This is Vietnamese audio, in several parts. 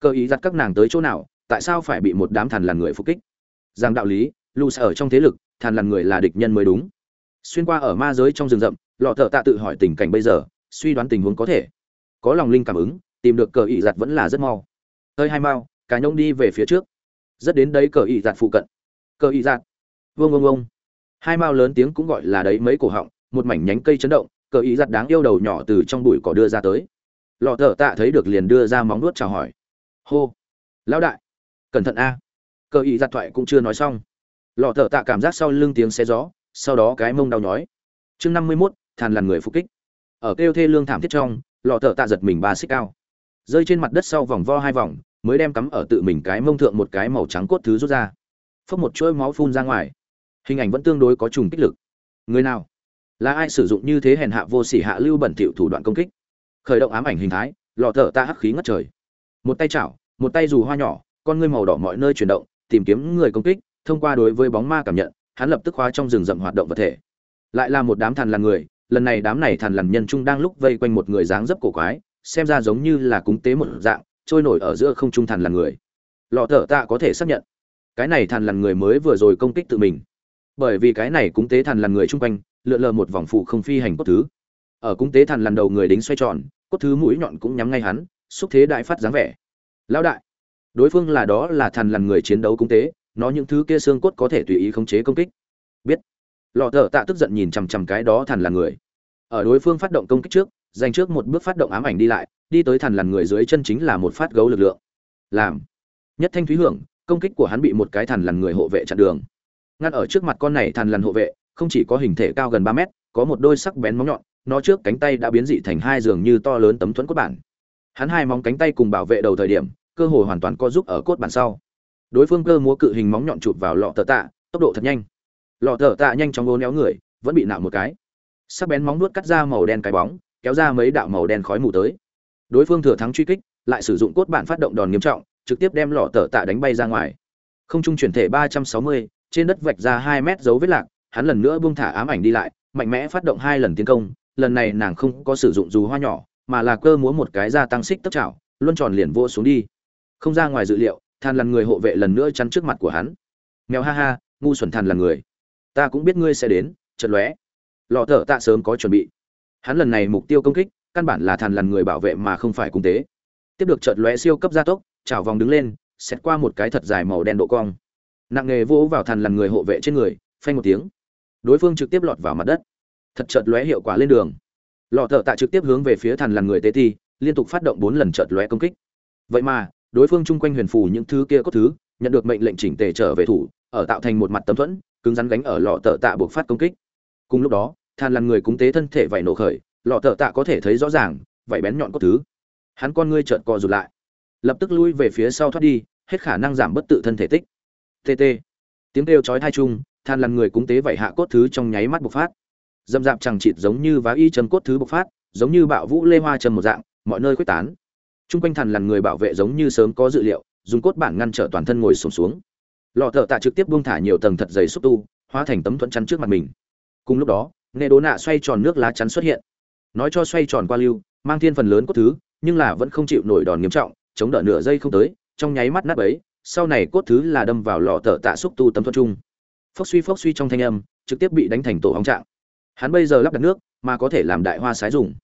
cơ ý giặt các nàng tới chỗ nào, tại sao phải bị một đám thằn lằn người phục kích? Rằng đạo lý lu ở trong thế lực thằn lằn người là địch nhân mới đúng. Xuyên qua ở ma giới trong rừng rậm, lọ thợ tạ tự hỏi tình cảnh bây giờ, suy đoán tình huống có thể. Có lòng linh cảm ứng, tìm được cờ ý giặt vẫn là rất mau. Hơi hai mau, cả nhông đi về phía trước. Rất đến đấy cờ ý giặt phụ cận. Cờ ý giặt. Vương vương vương hai mao lớn tiếng cũng gọi là đấy mấy cổ họng, một mảnh nhánh cây chấn động, cờ ý giặt đáng yêu đầu nhỏ từ trong bụi cỏ đưa ra tới. Lọ thợ tạ thấy được liền đưa ra móng nuốt chào hỏi hô. Lão đại. Cẩn thận a. Cờ ý giặt thoại cũng chưa nói xong. Lọ thợ tạ cảm giác sau lưng tiếng xe gió, sau đó cái mông đau nhói. Chương năm mươi mốt, thàn lằn người phục kích. Ở kêu thê lương thảm thiết trong, lọ thợ tạ giật mình ba xích cao. Rơi trên mặt đất sau vòng vo hai vòng, mới đem cắm ở tự mình cái mông thượng một cái màu trắng cốt thứ rút ra. Phốc một chuỗi máu phun ra ngoài. Hình ảnh vẫn tương đối có trùng kích lực. Người nào? Là ai sử dụng như thế hèn hạ vô sỉ hạ lưu bẩn thỉu thủ đoạn công kích? Khởi động ám ảnh hình thái, lọ thợ ta hắc khí ngất trời một tay chảo, một tay dù hoa nhỏ, con ngươi màu đỏ mọi nơi chuyển động, tìm kiếm người công kích, thông qua đối với bóng ma cảm nhận, hắn lập tức khóa trong rừng rậm hoạt động vật thể. Lại là một đám thằn lằn người, lần này đám này thằn lằn nhân trung đang lúc vây quanh một người dáng dấp cổ quái, xem ra giống như là cúng tế một dạng, trôi nổi ở giữa không trung thằn lằn người. Lọ thở tạ có thể xác nhận, cái này thằn lằn người mới vừa rồi công kích tự mình. Bởi vì cái này cúng tế thằn lằn người chung quanh, lượn lờ một vòng phụ không phi hành cốt thứ. Ở cúng tế thằn lằn đầu người đính xoay tròn, cốt thứ mũi nhọn cũng nhắm ngay hắn xúc thế đại phát dáng vẻ. Lão đại, đối phương là đó là thằn lằn người chiến đấu cung tế, nó những thứ kia xương cốt có thể tùy ý khống chế công kích. Biết. Lọ thợ tạ tức giận nhìn chằm chằm cái đó thằn lằn người. Ở đối phương phát động công kích trước, dành trước một bước phát động ám ảnh đi lại, đi tới thằn lằn người dưới chân chính là một phát gấu lực lượng. Làm. Nhất thanh thúy hưởng, công kích của hắn bị một cái thằn lằn người hộ vệ chặn đường. Ngăn ở trước mặt con này thằn lằn hộ vệ, không chỉ có hình thể cao gần ba mét, có một đôi sắc bén móng nhọn, nó trước cánh tay đã biến dị thành hai giường như to lớn tấm thuẫn cốt bản hắn hai móng cánh tay cùng bảo vệ đầu thời điểm, cơ hội hoàn toàn co giúp ở cốt bản sau. Đối phương cơ múa cự hình móng nhọn chụp vào lọ tờ tạ, tốc độ thật nhanh. Lọ tờ tạ nhanh chóng ngố néo người, vẫn bị nạo một cái. Sắc bén móng nuốt cắt ra màu đen cái bóng, kéo ra mấy đạo màu đen khói mù tới. Đối phương thừa thắng truy kích, lại sử dụng cốt bản phát động đòn nghiêm trọng, trực tiếp đem lọ tờ tạ đánh bay ra ngoài. Không trung chuyển thể ba trăm sáu mươi, trên đất vạch ra hai mét dấu vết lạc, hắn lần nữa buông thả ám ảnh đi lại, mạnh mẽ phát động hai lần tiến công, lần này nàng không có sử dụng dù hoa nhỏ mà là cơ múa một cái gia tăng xích tốc chảo luân tròn liền vô xuống đi. Không ra ngoài dự liệu, than lần người hộ vệ lần nữa chắn trước mặt của hắn. Mèo ha ha, ngu xuẩn than là người. Ta cũng biết ngươi sẽ đến, chật lóe. Lọ thở tạ sớm có chuẩn bị. Hắn lần này mục tiêu công kích, căn bản là thàn lần người bảo vệ mà không phải cung tế. Tiếp được chợt lóe siêu cấp gia tốc, chảo vòng đứng lên xét qua một cái thật dài màu đen độ cong. Nặng nghề vỗ vào thàn lần người hộ vệ trên người, phanh một tiếng. Đối phương trực tiếp lọt vào mặt đất. Thật chợt lóe hiệu quả lên đường lọ thợ tạ trực tiếp hướng về phía thằn lằn người tế ti, liên tục phát động bốn lần chợt lóe công kích. Vậy mà, đối phương chung quanh huyền phù những thứ kia có thứ, nhận được mệnh lệnh chỉnh tề trở về thủ, ở tạo thành một mặt tấm thuẫn, cứng rắn gánh ở lọ thợ tạ buộc phát công kích. Cùng lúc đó, thằn lằn người cúng tế thân thể vậy nổ khởi, lọ thợ tạ có thể thấy rõ ràng vậy bén nhọn có thứ. Hắn con ngươi chợt co rụt lại, lập tức lui về phía sau thoát đi, hết khả năng giảm bất tự thân thể tích. Tt tiếng kêu chói thai chung than lằn người cúng tế vậy hạ cốt thứ trong nháy mắt bộc phát dâm dạp chẳng chịt giống như vá y châm cốt thứ bộc phát giống như bạo vũ lê hoa châm một dạng mọi nơi khuếch tán. Chung quanh thằn lằn người bảo vệ giống như sớm có dự liệu dùng cốt bản ngăn trở toàn thân ngồi sụp xuống, xuống lọ thợ tạ trực tiếp buông thả nhiều tầng thật dày xúc tu hóa thành tấm thuẫn chắn trước mặt mình. Cùng lúc đó nệ đố nạ xoay tròn nước lá chắn xuất hiện. Nói cho xoay tròn qua lưu mang thiên phần lớn cốt thứ nhưng là vẫn không chịu nổi đòn nghiêm trọng chống đỡ nửa giây không tới trong nháy mắt nát ấy sau này cốt thứ là đâm vào lọ thợ tạ xúc tu tấm thuẫn chung. Phốc suy phốc suy trong thanh âm trực tiếp bị đánh thành tổ hóng trạng hắn bây giờ lắp đặt nước, mà có thể làm đại hoa sái dùng.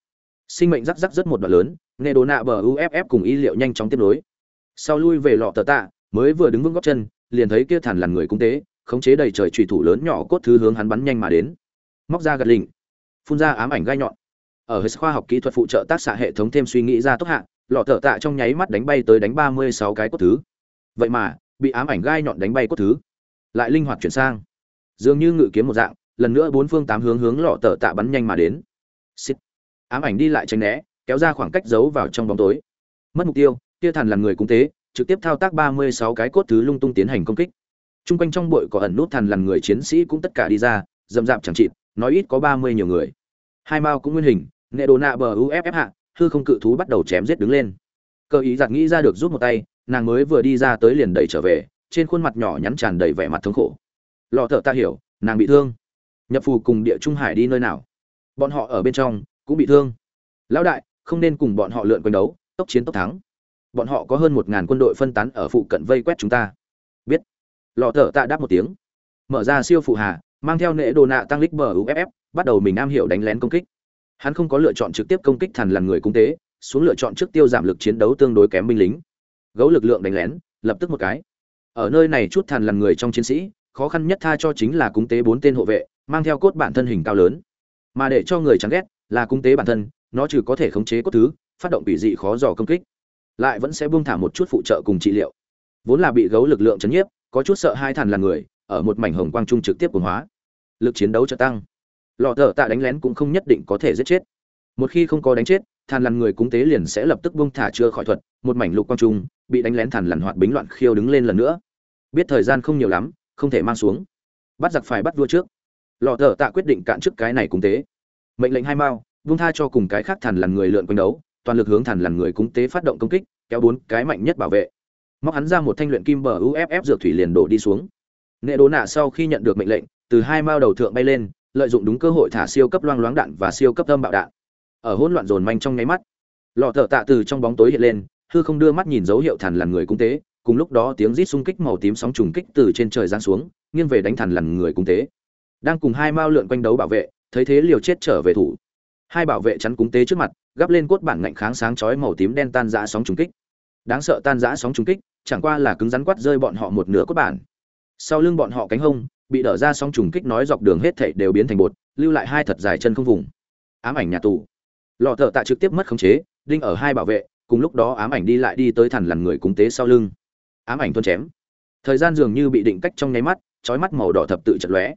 Sinh mệnh rắc rắc rất một đoạn lớn, nghe đồ nạ bờ uff cùng y liệu nhanh chóng tiếp nối. Sau lui về lọ tờ tạ, mới vừa đứng vững góc chân, liền thấy kia thản lằn người cung tế, khống chế đầy trời trùy thủ lớn nhỏ cốt thứ hướng hắn bắn nhanh mà đến. Móc ra gật lình phun ra ám ảnh gai nhọn. Ở hệ khoa học kỹ thuật phụ trợ tác xạ hệ thống thêm suy nghĩ ra tốc hạ, lọ tờ tạ trong nháy mắt đánh bay tới đánh ba mươi sáu cái cốt thứ. Vậy mà, bị ám ảnh gai nhọn đánh bay cốt thứ, lại linh hoạt chuyển sang. Dường như ngự kiếm một dạng lần nữa bốn phương tám hướng hướng lọ tờ tạ bắn nhanh mà đến. Xích ám ảnh đi lại tránh né, kéo ra khoảng cách giấu vào trong bóng tối. Mất mục tiêu, kia thần là người cung tế trực tiếp thao tác ba mươi sáu cái cốt thứ lung tung tiến hành công kích. Trung quanh trong bụi có ẩn nút thần lần người chiến sĩ cũng tất cả đi ra, dậm dạp chẳng chịt, nói ít có ba mươi nhiều người. Hai mao cũng nguyên hình, nệ đồ nạ bờ uff hạ, hư không cự thú bắt đầu chém giết đứng lên. Cơ ý giặt nghĩ ra được rút một tay, nàng mới vừa đi ra tới liền đẩy trở về, trên khuôn mặt nhỏ nhắn tràn đầy vẻ mặt thống khổ. Lọ thợ ta hiểu, nàng bị thương nhập phù cùng địa trung hải đi nơi nào. Bọn họ ở bên trong cũng bị thương. Lão đại, không nên cùng bọn họ lượn quanh đấu, tốc chiến tốc thắng. Bọn họ có hơn một ngàn quân đội phân tán ở phụ cận vây quét chúng ta. Biết. Lọ thở tạ đáp một tiếng. Mở ra siêu phụ hà, mang theo nệ đồ nạ tăng lích bờ uff bắt đầu mình am hiểu đánh lén công kích. Hắn không có lựa chọn trực tiếp công kích thần lần người cung tế, xuống lựa chọn trước tiêu giảm lực chiến đấu tương đối kém binh lính. Gấu lực lượng đánh lén, lập tức một cái. Ở nơi này chút thần lần người trong chiến sĩ, khó khăn nhất tha cho chính là cung tế bốn tên hộ vệ mang theo cốt bản thân hình cao lớn. Mà để cho người chán ghét là cung tế bản thân, nó trừ có thể khống chế cốt thứ, phát động bị dị khó dò công kích, lại vẫn sẽ buông thả một chút phụ trợ cùng trị liệu. Vốn là bị gấu lực lượng chấn nhiếp, có chút sợ hai thằn là người, ở một mảnh hồng quang trung trực tiếp cường hóa. Lực chiến đấu trợ tăng. Lọ thợ tạ đánh lén cũng không nhất định có thể giết chết. Một khi không có đánh chết than lằn người cúng tế liền sẽ lập tức buông thả chưa khỏi thuật, một mảnh lục quang trung, bị đánh lén thằn lằn hoạt bính loạn khiêu đứng lên lần nữa. Biết thời gian không nhiều lắm, không thể mang xuống. Bắt giặc phải bắt vua trước lọ thợ tạ quyết định cạn trước cái này cúng tế. Mệnh lệnh hai mao, vung tha cho cùng cái khác thằn lằn người lượn quanh đấu, toàn lực hướng thằn lằn người cúng tế phát động công kích, kéo bốn cái mạnh nhất bảo vệ. Móc hắn ra một thanh luyện kim bờ uff dược thủy liền đổ đi xuống. Nệ đố nạ sau khi nhận được mệnh lệnh, từ hai mao đầu thượng bay lên, lợi dụng đúng cơ hội thả siêu cấp loang loáng đạn và siêu cấp âm bạo đạn. Ở hỗn loạn dồn manh trong nháy mắt, lọ thợ tạ từ trong bóng tối hiện lên, hư không đưa mắt nhìn dấu hiệu thằn lằn người cung tế, cùng lúc đó tiếng rít xung kích màu tím sóng trùng kích từ trên trời giáng xuống, nghiêng về đánh thằn lằn người cung tế đang cùng hai mao lượn quanh đấu bảo vệ, thấy thế liều chết trở về thủ. Hai bảo vệ chắn cung tế trước mặt, gắp lên cốt bản ngạnh kháng sáng chói màu tím đen tan rã sóng trùng kích. Đáng sợ tan rã sóng trùng kích, chẳng qua là cứng rắn quát rơi bọn họ một nửa cốt bản. Sau lưng bọn họ cánh hông, bị đỡ ra sóng trùng kích nói dọc đường hết thảy đều biến thành bột, lưu lại hai thật dài chân không vùng. Ám ảnh nhà tù. Lọ thợ tạ trực tiếp mất khống chế, đinh ở hai bảo vệ, cùng lúc đó ám ảnh đi lại đi tới thằn lằn người cúng tế sau lưng. Ám ảnh tuôn chém. Thời gian dường như bị định cách trong nháy mắt, chói mắt màu đỏ thập tự chật lóe.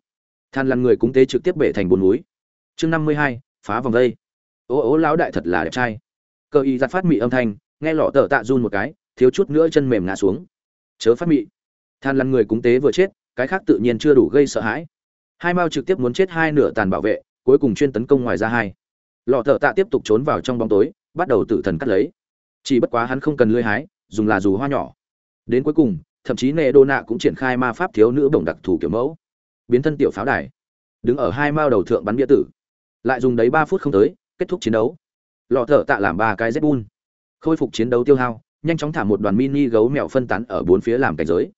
Than lằn người cúng tế trực tiếp bể thành bốn núi. Chương năm mươi hai, phá vòng vây ô ô, lão đại thật là đẹp trai. Cơ y giặt phát mị âm thanh, nghe lọ tờ tạ run một cái, thiếu chút nữa chân mềm ngã xuống. Chớ phát mị. Than lằn người cúng tế vừa chết, cái khác tự nhiên chưa đủ gây sợ hãi. Hai mao trực tiếp muốn chết hai nửa tàn bảo vệ, cuối cùng chuyên tấn công ngoài ra hai. Lọ thợ tạ tiếp tục trốn vào trong bóng tối, bắt đầu tự thần cắt lấy. Chỉ bất quá hắn không cần lưới hái, dùng là dù hoa nhỏ. Đến cuối cùng, thậm chí nệ đô nạ cũng triển khai ma pháp thiếu nữ bổng đặc thù kiểu mẫu biến thân tiểu pháo đài. Đứng ở hai mao đầu thượng bắn bia tử. Lại dùng đấy ba phút không tới, kết thúc chiến đấu. Lọ thợ tạ làm ba cái z khôi phục chiến đấu tiêu hao, nhanh chóng thả một đoàn mini gấu mèo phân tán ở bốn phía làm cảnh giới.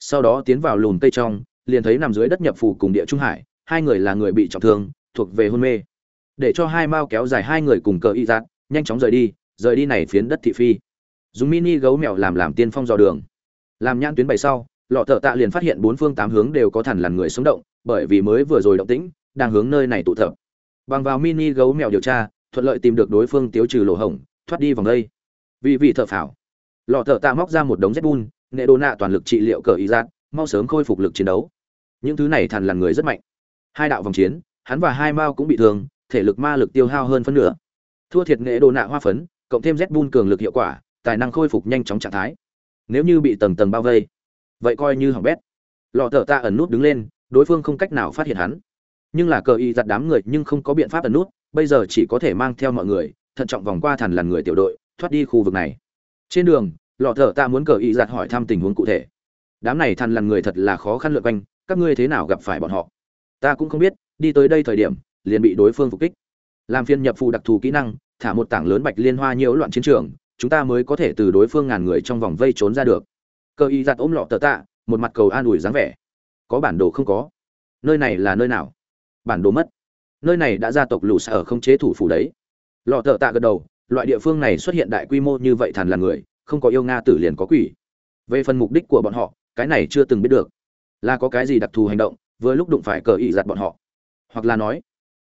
Sau đó tiến vào lùn cây trong, liền thấy nằm dưới đất nhập phù cùng địa trung hải, hai người là người bị trọng thương, thuộc về hôn mê. Để cho hai mao kéo dài hai người cùng cờ y giác nhanh chóng rời đi rời đi này phiến đất thị phi. Dùng mini gấu mèo làm làm tiên phong dò đường. Làm nhãn tuyến bày sau lọ thợ tạ liền phát hiện bốn phương tám hướng đều có thằn lằn người sống động, bởi vì mới vừa rồi động tĩnh, đang hướng nơi này tụ tập. Bằng vào mini gấu mèo điều tra, thuận lợi tìm được đối phương tiêu trừ lỗ hổng, thoát đi vòng đây. Vì vị thợ phảo, lọ thợ tạ móc ra một đống zbun nệ đồ nạ toàn lực trị liệu cờ ý giác mau sớm khôi phục lực chiến đấu. Những thứ này thằn lằn người rất mạnh. Hai đạo vòng chiến, hắn và hai mao cũng bị thương, thể lực ma lực tiêu hao hơn phân nửa. Thua thiệt nghệ đồ nạ hoa phấn, cộng thêm z bun cường lực hiệu quả, tài năng khôi phục nhanh chóng trạng thái. Nếu như bị tầng tầng bao vây vậy coi như hỏng bét. Lọ thợ ta ẩn nút đứng lên, đối phương không cách nào phát hiện hắn. Nhưng là cờ y giặt đám người nhưng không có biện pháp ẩn nút, bây giờ chỉ có thể mang theo mọi người, thận trọng vòng qua thằn lằn người tiểu đội, thoát đi khu vực này. Trên đường, lọ thợ ta muốn cờ y giặt hỏi thăm tình huống cụ thể. Đám này thằn lằn người thật là khó khăn lượt quanh, các ngươi thế nào gặp phải bọn họ? Ta cũng không biết, đi tới đây thời điểm, liền bị đối phương phục kích. Làm phiên nhập phù đặc thù kỹ năng, thả một tảng lớn bạch liên hoa nhiễu loạn chiến trường, chúng ta mới có thể từ đối phương ngàn người trong vòng vây trốn ra được cơ y giặt ôm lọ tờ tạ, một mặt cầu an ủi dáng vẻ. Có bản đồ không có? Nơi này là nơi nào? Bản đồ mất. Nơi này đã gia tộc lù xa ở không chế thủ phủ đấy. Lọ tờ tạ gật đầu, loại địa phương này xuất hiện đại quy mô như vậy thàn là người, không có yêu nga tử liền có quỷ. Về phần mục đích của bọn họ, cái này chưa từng biết được. Là có cái gì đặc thù hành động, vừa lúc đụng phải cờ ị giặt bọn họ? Hoặc là nói,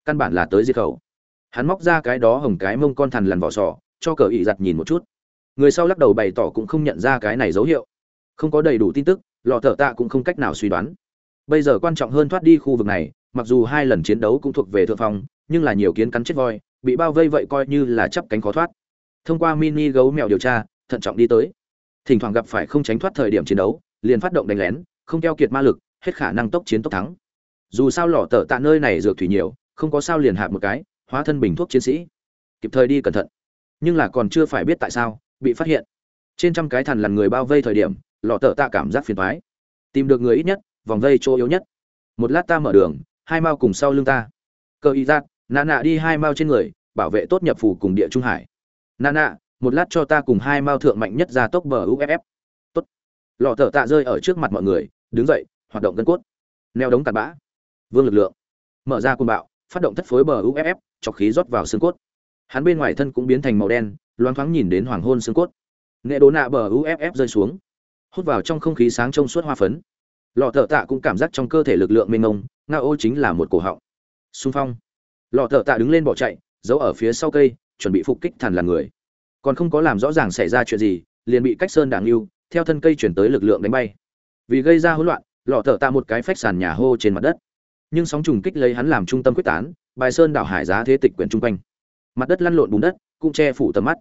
căn bản là tới diệt khẩu. Hắn móc ra cái đó hồng cái mông con thằn lằn vỏ sò, cho cờ ị giặt nhìn một chút. Người sau lắc đầu bày tỏ cũng không nhận ra cái này dấu hiệu không có đầy đủ tin tức, lọ thợ tạ cũng không cách nào suy đoán. Bây giờ quan trọng hơn thoát đi khu vực này, mặc dù hai lần chiến đấu cũng thuộc về thượng phong, nhưng là nhiều kiến cắn chết voi, bị bao vây vậy coi như là chắp cánh khó thoát. Thông qua mini gấu mèo điều tra, thận trọng đi tới. Thỉnh thoảng gặp phải không tránh thoát thời điểm chiến đấu, liền phát động đánh lén, không keo kiệt ma lực, hết khả năng tốc chiến tốc thắng. Dù sao lò tờ tạ nơi này dược thủy nhiều, không có sao liền hạp một cái, hóa thân bình thuốc chiến sĩ. Kịp thời đi cẩn thận. Nhưng là còn chưa phải biết tại sao, bị phát hiện. Trên trăm cái thằn lằn người bao vây thời điểm lọ tờ tạ cảm giác phiền thoái. Tìm được người ít nhất, vòng vây chỗ yếu nhất. Một lát ta mở đường, hai mao cùng sau lưng ta. Cơ y giác nà nạ đi hai mao trên người, bảo vệ tốt nhập phủ cùng địa trung hải. Nà nạ một lát cho ta cùng hai mao thượng mạnh nhất ra tốc bờ uff tốt. Lọ thợ tạ rơi ở trước mặt mọi người, đứng dậy, hoạt động gân cốt. Neo đống cặn bã. Vương lực lượng. Mở ra côn bạo, phát động thất phối bờ uff chọc khí rót vào xương cốt. Hắn bên ngoài thân cũng biến thành màu đen, loáng thoáng nhìn đến hoàng hôn xương cốt. Nghệ đố nạ bờ uff rơi xuống hút vào trong không khí sáng trong suốt hoa phấn. Lọ thợ tạ cũng cảm giác trong cơ thể lực lượng mênh mông, nga ô chính là một cổ họng. Xung phong. Lọ thợ tạ đứng lên bỏ chạy, giấu ở phía sau cây, chuẩn bị phục kích thằn là người. Còn không có làm rõ ràng xảy ra chuyện gì, liền bị cách sơn đảng lưu, theo thân cây chuyển tới lực lượng đánh bay. Vì gây ra hỗn loạn, lọ thợ tạ một cái phách sàn nhà hô trên mặt đất. Nhưng sóng trùng kích lấy hắn làm trung tâm quyết tán, bài sơn đảo hải giá thế tịch quyển chung quanh. Mặt đất lăn lộn bùn đất, cũng che phủ tầm mắt.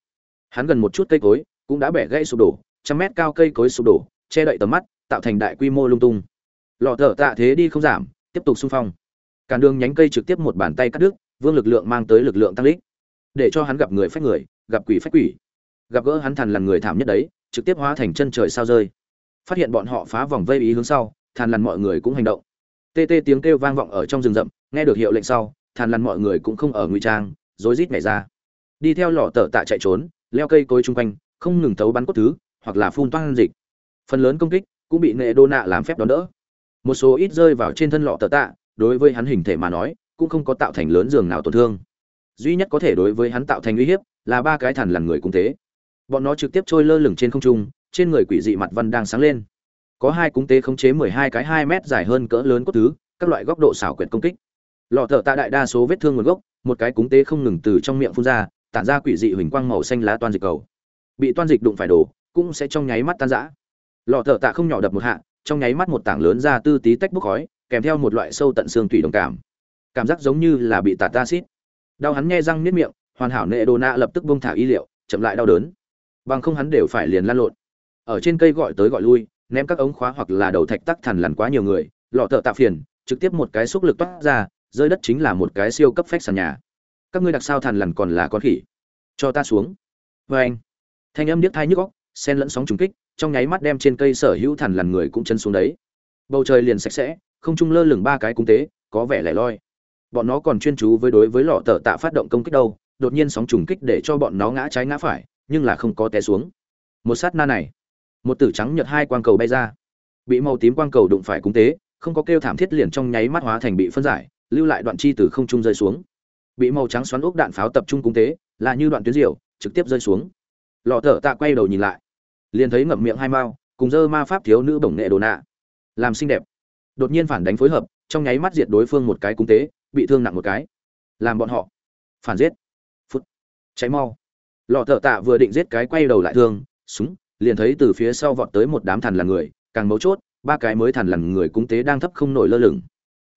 Hắn gần một chút cây cối, cũng đã bẻ gãy sụp đổ trăm mét cao cây cối sụp đổ, che đậy tầm mắt, tạo thành đại quy mô lung tung. Lọ thợ tạ thế đi không giảm, tiếp tục xung phong. Cản đường nhánh cây trực tiếp một bàn tay cắt đứt, vương lực lượng mang tới lực lượng tăng lích để cho hắn gặp người phách người, gặp quỷ phách quỷ. Gặp gỡ hắn thằn là người thảm nhất đấy, trực tiếp hóa thành chân trời sao rơi. Phát hiện bọn họ phá vòng vây ý hướng sau, thàn lằn mọi người cũng hành động. Tê tê tiếng kêu vang vọng ở trong rừng rậm, nghe được hiệu lệnh sau, thàn lằn mọi người cũng không ở ngụy trang, rối rít nhảy ra. Đi theo lò tờ tạ chạy trốn, leo cây cối chung quanh, không ngừng tấu bắn cốt thứ hoặc là phun toan dịch. Phần lớn công kích cũng bị nệ đô nạ làm phép đón đỡ. Một số ít rơi vào trên thân lọ tờ tạ, đối với hắn hình thể mà nói, cũng không có tạo thành lớn giường nào tổn thương. Duy nhất có thể đối với hắn tạo thành uy hiếp là ba cái thằn lằn người cung tế. Bọn nó trực tiếp trôi lơ lửng trên không trung, trên người quỷ dị mặt văn đang sáng lên. Có hai cung tế khống chế mười hai cái hai mét dài hơn cỡ lớn cốt thứ, các loại góc độ xảo quyệt công kích. Lọ thợ tạ đại đa số vết thương nguồn gốc, một cái cúng tế không ngừng từ trong miệng phun ra, tản ra quỷ dị huỳnh quang màu xanh lá toan dịch cầu. Bị toan dịch đụng phải đổ cũng sẽ trong nháy mắt tan rã. Lọ thợ tạ không nhỏ đập một hạ, trong nháy mắt một tảng lớn ra tư tí tách bốc khói, kèm theo một loại sâu tận xương tủy đồng cảm. Cảm giác giống như là bị tạt acid. Đau hắn nghe răng niết miệng, hoàn hảo nệ đồ nạ lập tức bông thả y liệu, chậm lại đau đớn. Bằng không hắn đều phải liền lăn lộn. Ở trên cây gọi tới gọi lui, ném các ống khóa hoặc là đầu thạch tắc thằn lằn quá nhiều người, lọ thợ tạ phiền, trực tiếp một cái xúc lực toát ra, rơi đất chính là một cái siêu cấp phách sàn nhà. Các ngươi đặc sao thằn lằn còn là con khỉ. Cho ta xuống. Vê anh thanh âm điếc thai nhức góc sen lẫn sóng trùng kích, trong nháy mắt đem trên cây sở hữu thằn lằn người cũng chân xuống đấy. Bầu trời liền sạch sẽ, không trung lơ lửng ba cái cung tế, có vẻ lẻ loi. Bọn nó còn chuyên chú với đối với lọ tờ tạ phát động công kích đâu, đột nhiên sóng trùng kích để cho bọn nó ngã trái ngã phải, nhưng là không có té xuống. Một sát na này, một tử trắng nhật hai quang cầu bay ra. Bị màu tím quang cầu đụng phải cung tế, không có kêu thảm thiết liền trong nháy mắt hóa thành bị phân giải, lưu lại đoạn chi từ không trung rơi xuống. Bị màu trắng xoắn ốc đạn pháo tập trung cung tế, là như đoạn tuyến diều, trực tiếp rơi xuống. Lọ thở tạ quay đầu nhìn lại liền thấy ngậm miệng hai mao, cùng dơ ma pháp thiếu nữ bổng nghệ đồ nạ. Làm xinh đẹp. Đột nhiên phản đánh phối hợp, trong nháy mắt diệt đối phương một cái cung tế, bị thương nặng một cái. Làm bọn họ. Phản giết. Phút. Cháy mau. Lọ thợ tạ vừa định giết cái quay đầu lại thương, súng, liền thấy từ phía sau vọt tới một đám thằn lằn người, càng mấu chốt, ba cái mới thằn lằn người cung tế đang thấp không nổi lơ lửng.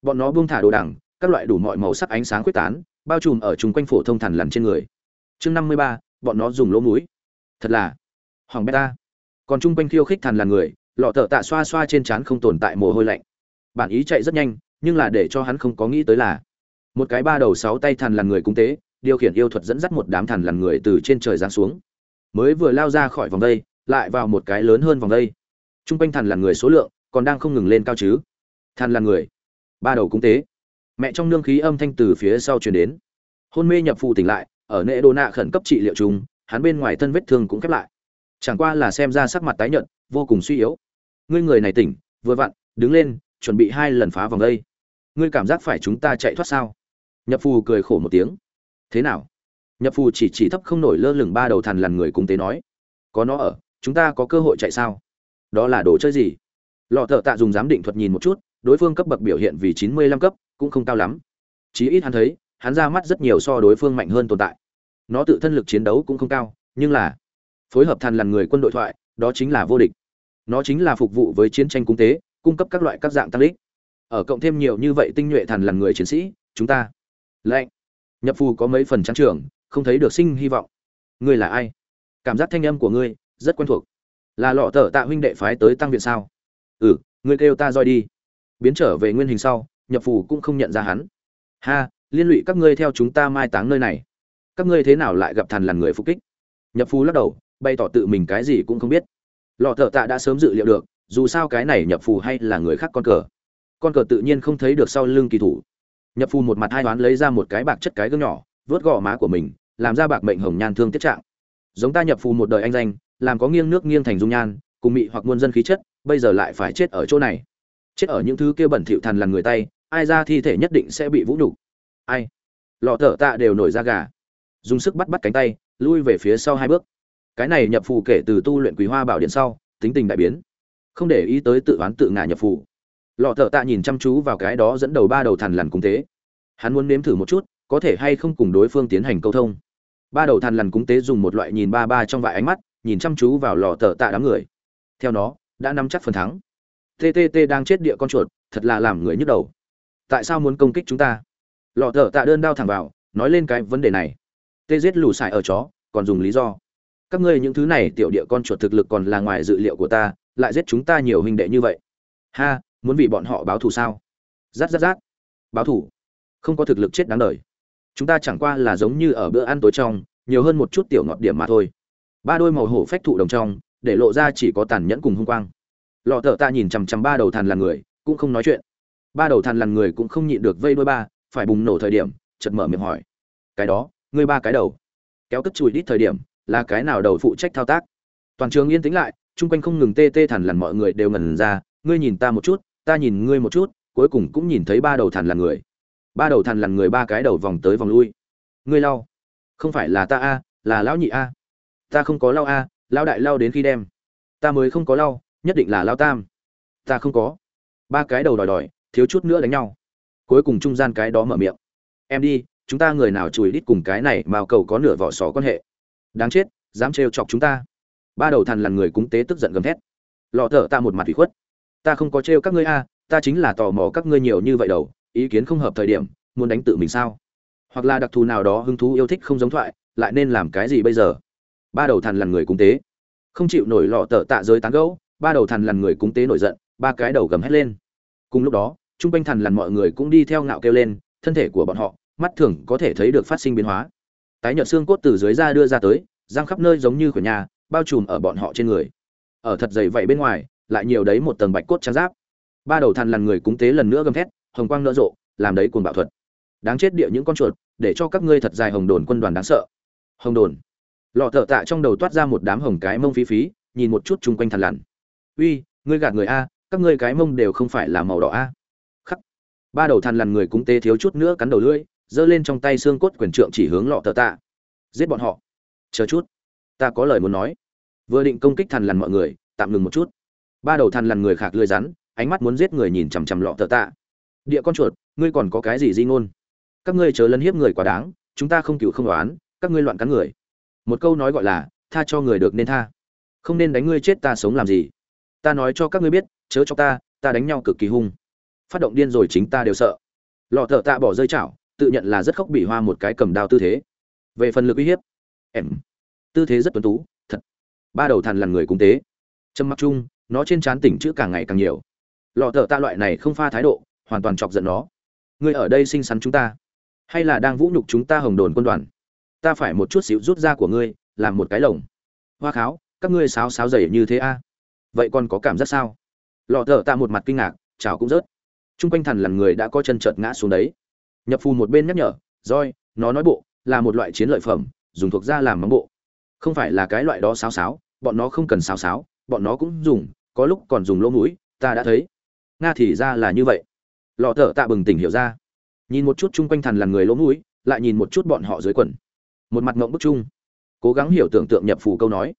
Bọn nó buông thả đồ đẳng các loại đủ mọi màu sắc ánh sáng quyết tán, bao trùm ở chung quanh phổ thông thằn lằn trên người. Chương năm mươi ba, bọn nó dùng lỗ mũi. Thật là. Hoàng beta còn chung quanh khiêu khích thằn lằn người, lọ thợ tạ xoa xoa trên trán không tồn tại mồ hôi lạnh. Bản ý chạy rất nhanh, nhưng là để cho hắn không có nghĩ tới là, một cái ba đầu sáu tay thằn lằn người cung tế điều khiển yêu thuật dẫn dắt một đám thằn lằn người từ trên trời giáng xuống. Mới vừa lao ra khỏi vòng đây, lại vào một cái lớn hơn vòng đây. Chung quanh thằn lằn người số lượng còn đang không ngừng lên cao chứ. Thằn lằn người, ba đầu cung tế mẹ trong nương khí âm thanh từ phía sau truyền đến. Hôn mê nhập phụ tỉnh lại, ở nệ đồ nạ khẩn cấp trị liệu chúng hắn bên ngoài thân vết thương cũng khép lại chẳng qua là xem ra sắc mặt tái nhợt, vô cùng suy yếu. Ngươi người này tỉnh, vừa vặn, đứng lên, chuẩn bị hai lần phá vòng đây. Ngươi cảm giác phải chúng ta chạy thoát sao? Nhập phù cười khổ một tiếng. Thế nào? Nhập phù chỉ chỉ thấp không nổi lơ lửng ba đầu thằn lằn người cung tế nói. Có nó ở, chúng ta có cơ hội chạy sao? Đó là đồ chơi gì? Lọ thợ tạ dùng giám định thuật nhìn một chút, đối phương cấp bậc biểu hiện vì chín mươi lăm cấp, cũng không cao lắm. Chí ít hắn thấy, hắn ra mắt rất nhiều so đối phương mạnh hơn tồn tại. Nó tự thân lực chiến đấu cũng không cao, nhưng là phối hợp thàn lằn người quân đội thoại, đó chính là vô địch. Nó chính là phục vụ với chiến tranh cung tế, cung cấp các loại các dạng tăng lích ở cộng thêm nhiều như vậy tinh nhuệ thằn lằn người chiến sĩ, chúng ta lệnh nhập phù có mấy phần trắng trưởng, không thấy được sinh hy vọng. Ngươi là ai? Cảm giác thanh âm của ngươi rất quen thuộc. Là lọ tờ tạ huynh đệ phái tới tăng viện sao? Ừ ngươi kêu ta roi đi. Biến trở về nguyên hình sau, nhập phù cũng không nhận ra hắn. Ha, liên lụy các ngươi theo chúng ta mai táng nơi này. Các ngươi thế nào lại gặp thằn lằn người phục kích? Nhập phù lắc đầu bày tỏ tự mình cái gì cũng không biết. Lọ thợ tạ đã sớm dự liệu được, dù sao cái này nhập phù hay là người khác con cờ. Con cờ tự nhiên không thấy được sau lưng kỳ thủ. Nhập phù một mặt hai toán lấy ra một cái bạc chất cái gương nhỏ vớt gò má của mình, làm ra bạc mệnh hồng nhan thương tiết trạng. Giống ta nhập phù một đời anh danh, làm có nghiêng nước nghiêng thành dung nhan, cùng mị hoặc muôn dân khí chất, bây giờ lại phải chết ở chỗ này. Chết ở những thứ kia bẩn thỉu thằn lằn người tay, ai ra thi thể nhất định sẽ bị vũ nhục. Ai? Lọ thở tạ đều nổi ra gà. Dùng sức bắt bắt cánh tay, lui về phía sau hai bước cái này nhập phù kể từ tu luyện quý hoa bảo điện sau, tính tình đại biến. Không để ý tới tự oán tự ngã nhập phù. Lọ thợ tạ nhìn chăm chú vào cái đó dẫn đầu ba đầu thằn lằn cung tế. Hắn muốn nếm thử một chút, có thể hay không cùng đối phương tiến hành câu thông. Ba đầu thằn lằn cúng tế dùng một loại nhìn ba ba trong vài ánh mắt, nhìn chăm chú vào lọ thợ tạ đám người. Theo nó, đã nắm chắc phần thắng. Ttt đang chết địa con chuột, thật là làm người nhức đầu. Tại sao muốn công kích chúng ta? Lọ thợ tạ đơn đao thẳng vào, nói lên cái vấn đề này. Tê giết lù xài ở chó, còn dùng lý do các ngươi những thứ này tiểu địa con chuột thực lực còn là ngoài dự liệu của ta, lại giết chúng ta nhiều huynh đệ như vậy. Ha, muốn vì bọn họ báo thù sao? Rát rát rát. Báo thù? Không có thực lực chết đáng đời. Chúng ta chẳng qua là giống như ở bữa ăn tối trong, nhiều hơn một chút tiểu ngọt điểm mà thôi. Ba đôi màu hổ phách thụ đồng trong, để lộ ra chỉ có tàn nhẫn cùng hung quang. Lọ thợ ta nhìn chằm chằm ba đầu thằn là người, cũng không nói chuyện. Ba đầu thằn là người cũng không nhịn được vây đôi ba, phải bùng nổ thời điểm, chợt mở miệng hỏi. Cái đó, ngươi ba cái đầu. Kéo cất chùi đít thời điểm là cái nào đầu phụ trách thao tác? Toàn trường yên tĩnh lại, chung quanh không ngừng tê tê thản lằn mọi người đều ngẩn ra, ngươi nhìn ta một chút, ta nhìn ngươi một chút, cuối cùng cũng nhìn thấy ba đầu thản lằn người. Ba đầu thản lằn người ba cái đầu vòng tới vòng lui. Ngươi lau. Không phải là ta a, là lão nhị a. Ta không có lau a, lão đại lau đến khi đem. Ta mới không có lau, nhất định là lao tam. Ta không có. Ba cái đầu đòi đòi, thiếu chút nữa đánh nhau. Cuối cùng trung gian cái đó mở miệng. Em đi, chúng ta người nào chùi đít cùng cái này mà cầu có nửa vỏ sò quan hệ? Đáng chết, dám trêu chọc chúng ta. Ba đầu thằn lằn người cúng tế tức giận gầm thét. Lọ thở ta một mặt ủy khuất. Ta không có trêu các ngươi a, ta chính là tò mò các ngươi nhiều như vậy đầu, ý kiến không hợp thời điểm, muốn đánh tự mình sao? Hoặc là đặc thù nào đó hứng thú yêu thích không giống thoại, lại nên làm cái gì bây giờ? Ba đầu thằn lằn người cúng tế. Không chịu nổi lọ tở tạ giới tán gẫu, ba đầu thằn lằn người cúng tế nổi giận, ba cái đầu gầm hét lên. Cùng lúc đó, trung quanh thằn lằn mọi người cũng đi theo ngạo kêu lên, thân thể của bọn họ, mắt thường có thể thấy được phát sinh biến hóa tái nhợt xương cốt từ dưới da đưa ra tới, răng khắp nơi giống như của nhà, bao trùm ở bọn họ trên người. Ở thật dày vậy bên ngoài, lại nhiều đấy một tầng bạch cốt trang giáp. Ba đầu thằn lằn người cúng tế lần nữa gầm thét, hồng quang nở rộ, làm đấy cuồng bạo thuật. Đáng chết địa những con chuột, để cho các ngươi thật dài hồng đồn quân đoàn đáng sợ. Hồng đồn. Lọ thợ tạ trong đầu toát ra một đám hồng cái mông phí phí, nhìn một chút chung quanh thằn lằn. Uy, ngươi gạt người a, các ngươi cái mông đều không phải là màu đỏ a. Khắc. Ba đầu thằn lằn người cúng tế thiếu chút nữa cắn đầu lưỡi giơ lên trong tay xương cốt quyền trượng chỉ hướng lọ tờ tạ. Giết bọn họ. Chờ chút. Ta có lời muốn nói. Vừa định công kích thằn lằn mọi người, tạm ngừng một chút. Ba đầu thằn lằn người khạc lưỡi rắn, ánh mắt muốn giết người nhìn chằm chằm lọ tờ tạ. Địa con chuột, ngươi còn có cái gì di ngôn? Các ngươi chớ lấn hiếp người quá đáng, chúng ta không cựu không đoán các ngươi loạn cắn người. Một câu nói gọi là, tha cho người được nên tha. Không nên đánh ngươi chết ta sống làm gì. Ta nói cho các ngươi biết, chớ cho ta ta đánh nhau cực kỳ hung. Phát động điên rồi chính ta đều sợ. Lọ thợ tạ bỏ rơi chảo tự nhận là rất khóc bị hoa một cái cầm đao tư thế. Về phần lực uy hiếp, em, tư thế rất tuấn tú, thật. Ba đầu thằn lằn người cung tế. Trầm mặc chung, nó trên trán tỉnh chữ càng ngày càng nhiều. Lọ thợ ta loại này không pha thái độ, hoàn toàn chọc giận nó. Người ở đây xinh xắn chúng ta. Hay là đang vũ nhục chúng ta hồng đồn quân đoàn. Ta phải một chút xíu rút ra của ngươi, làm một cái lồng. Hoa kháo, các ngươi sáo sáo dày như thế a? Vậy còn có cảm giác sao? Lọ thợ ta một mặt kinh ngạc chào cũng rớt. Chung quanh thằn lằn người đã có chân trợt ngã xuống đấy nhập phù một bên nhắc nhở roi nó nói bộ là một loại chiến lợi phẩm, dùng thuộc da làm mắm bộ. Không phải là cái loại đó xáo sáo bọn nó không cần xáo sáo bọn nó cũng dùng, có lúc còn dùng lỗ mũi, ta đã thấy. Nga thì ra là như vậy. Lọ thở tạ bừng tỉnh hiểu ra. Nhìn một chút chung quanh thằn lằn người lỗ mũi, lại nhìn một chút bọn họ dưới quần. Một mặt ngộng bức chung. Cố gắng hiểu tưởng tượng nhập phù câu nói.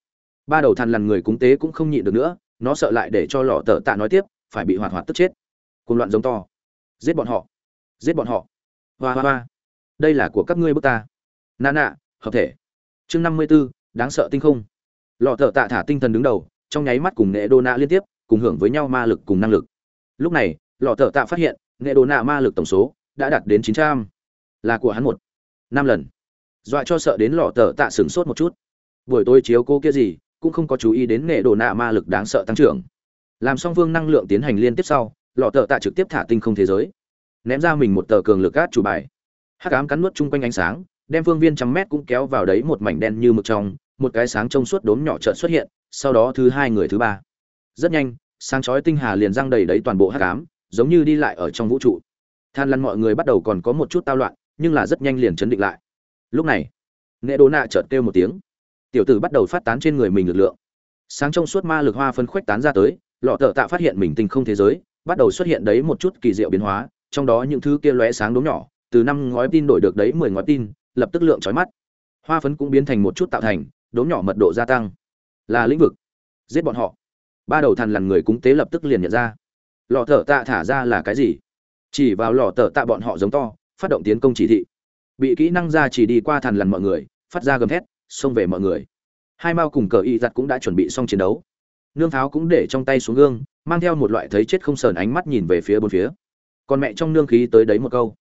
Ba đầu thằn lằn người cúng tế cũng không nhịn được nữa, nó sợ lại để cho lọ tờ tạ nói tiếp, phải bị hoạt hoạt tức chết. Cùng loạn giống to. Giết bọn họ. Giết bọn họ hoa hoa hoa. Đây là của các ngươi bước ta. Nà nạ hợp thể. Chương năm mươi b ố đáng sợ tinh không. Lọ thợ tạ thả tinh thần đứng đầu, trong nháy mắt cùng nghệ đô nạ liên tiếp, cùng hưởng với nhau ma lực cùng năng lực. Lúc này, lọ thợ tạ phát hiện nghệ đô nạ ma lực tổng số đã đạt đến chín trăm. Là của hắn một, năm lần. Dọa cho sợ đến lọ thợ tạ sửng sốt một chút. Buổi tối chiếu cô kia gì, cũng không có chú ý đến nghệ đồ nạ ma lực đáng sợ tăng trưởng. Làm song phương năng lượng tiến hành liên tiếp sau, lọ thợ tạ trực tiếp thả tinh không thế giới ném ra mình một tờ cường lực gát chủ bài. Hắc ám cắn nuốt chung quanh ánh sáng, đem phương viên trăm mét cũng kéo vào đấy một mảnh đen như mực trong, một cái sáng trông suốt đốm nhỏ trợn xuất hiện, sau đó thứ hai người thứ ba. Rất nhanh, sáng chói tinh hà liền răng đầy đấy toàn bộ hắc ám, giống như đi lại ở trong vũ trụ. Than lăn mọi người bắt đầu còn có một chút tao loạn, nhưng là rất nhanh liền chấn định lại. Lúc này nghệ đồ nạ chợt kêu một tiếng. Tiểu tử bắt đầu phát tán trên người mình lực lượng. Sáng trong suốt ma lực hoa phân khuếch tán ra tới, lọ tợ tạ phát hiện mình tinh không thế giới, bắt đầu xuất hiện đấy một chút kỳ diệu biến hóa trong đó những thứ kia lóe sáng đốm nhỏ, từ năm ngói tin đổi được đấy mười ngói tin, lập tức lượng chói mắt. Hoa phấn cũng biến thành một chút tạo thành, đốm nhỏ mật độ gia tăng. Là lĩnh vực. Giết bọn họ. Ba đầu thằn lằn người cúng tế lập tức liền nhận ra. Lọ thở tạ thả ra là cái gì? Chỉ vào lọ tở tạ bọn họ giống to, phát động tiến công chỉ thị. Bị kỹ năng ra chỉ đi qua thằn lằn mọi người, phát ra gầm thét, xông về mọi người. Hai mao cùng cờ y giặt cũng đã chuẩn bị xong chiến đấu. Nương pháo cũng để trong tay xuống gương, mang theo một loại thấy chết không sờn ánh mắt nhìn về phía bốn phía còn mẹ trong nương khí tới đấy một câu.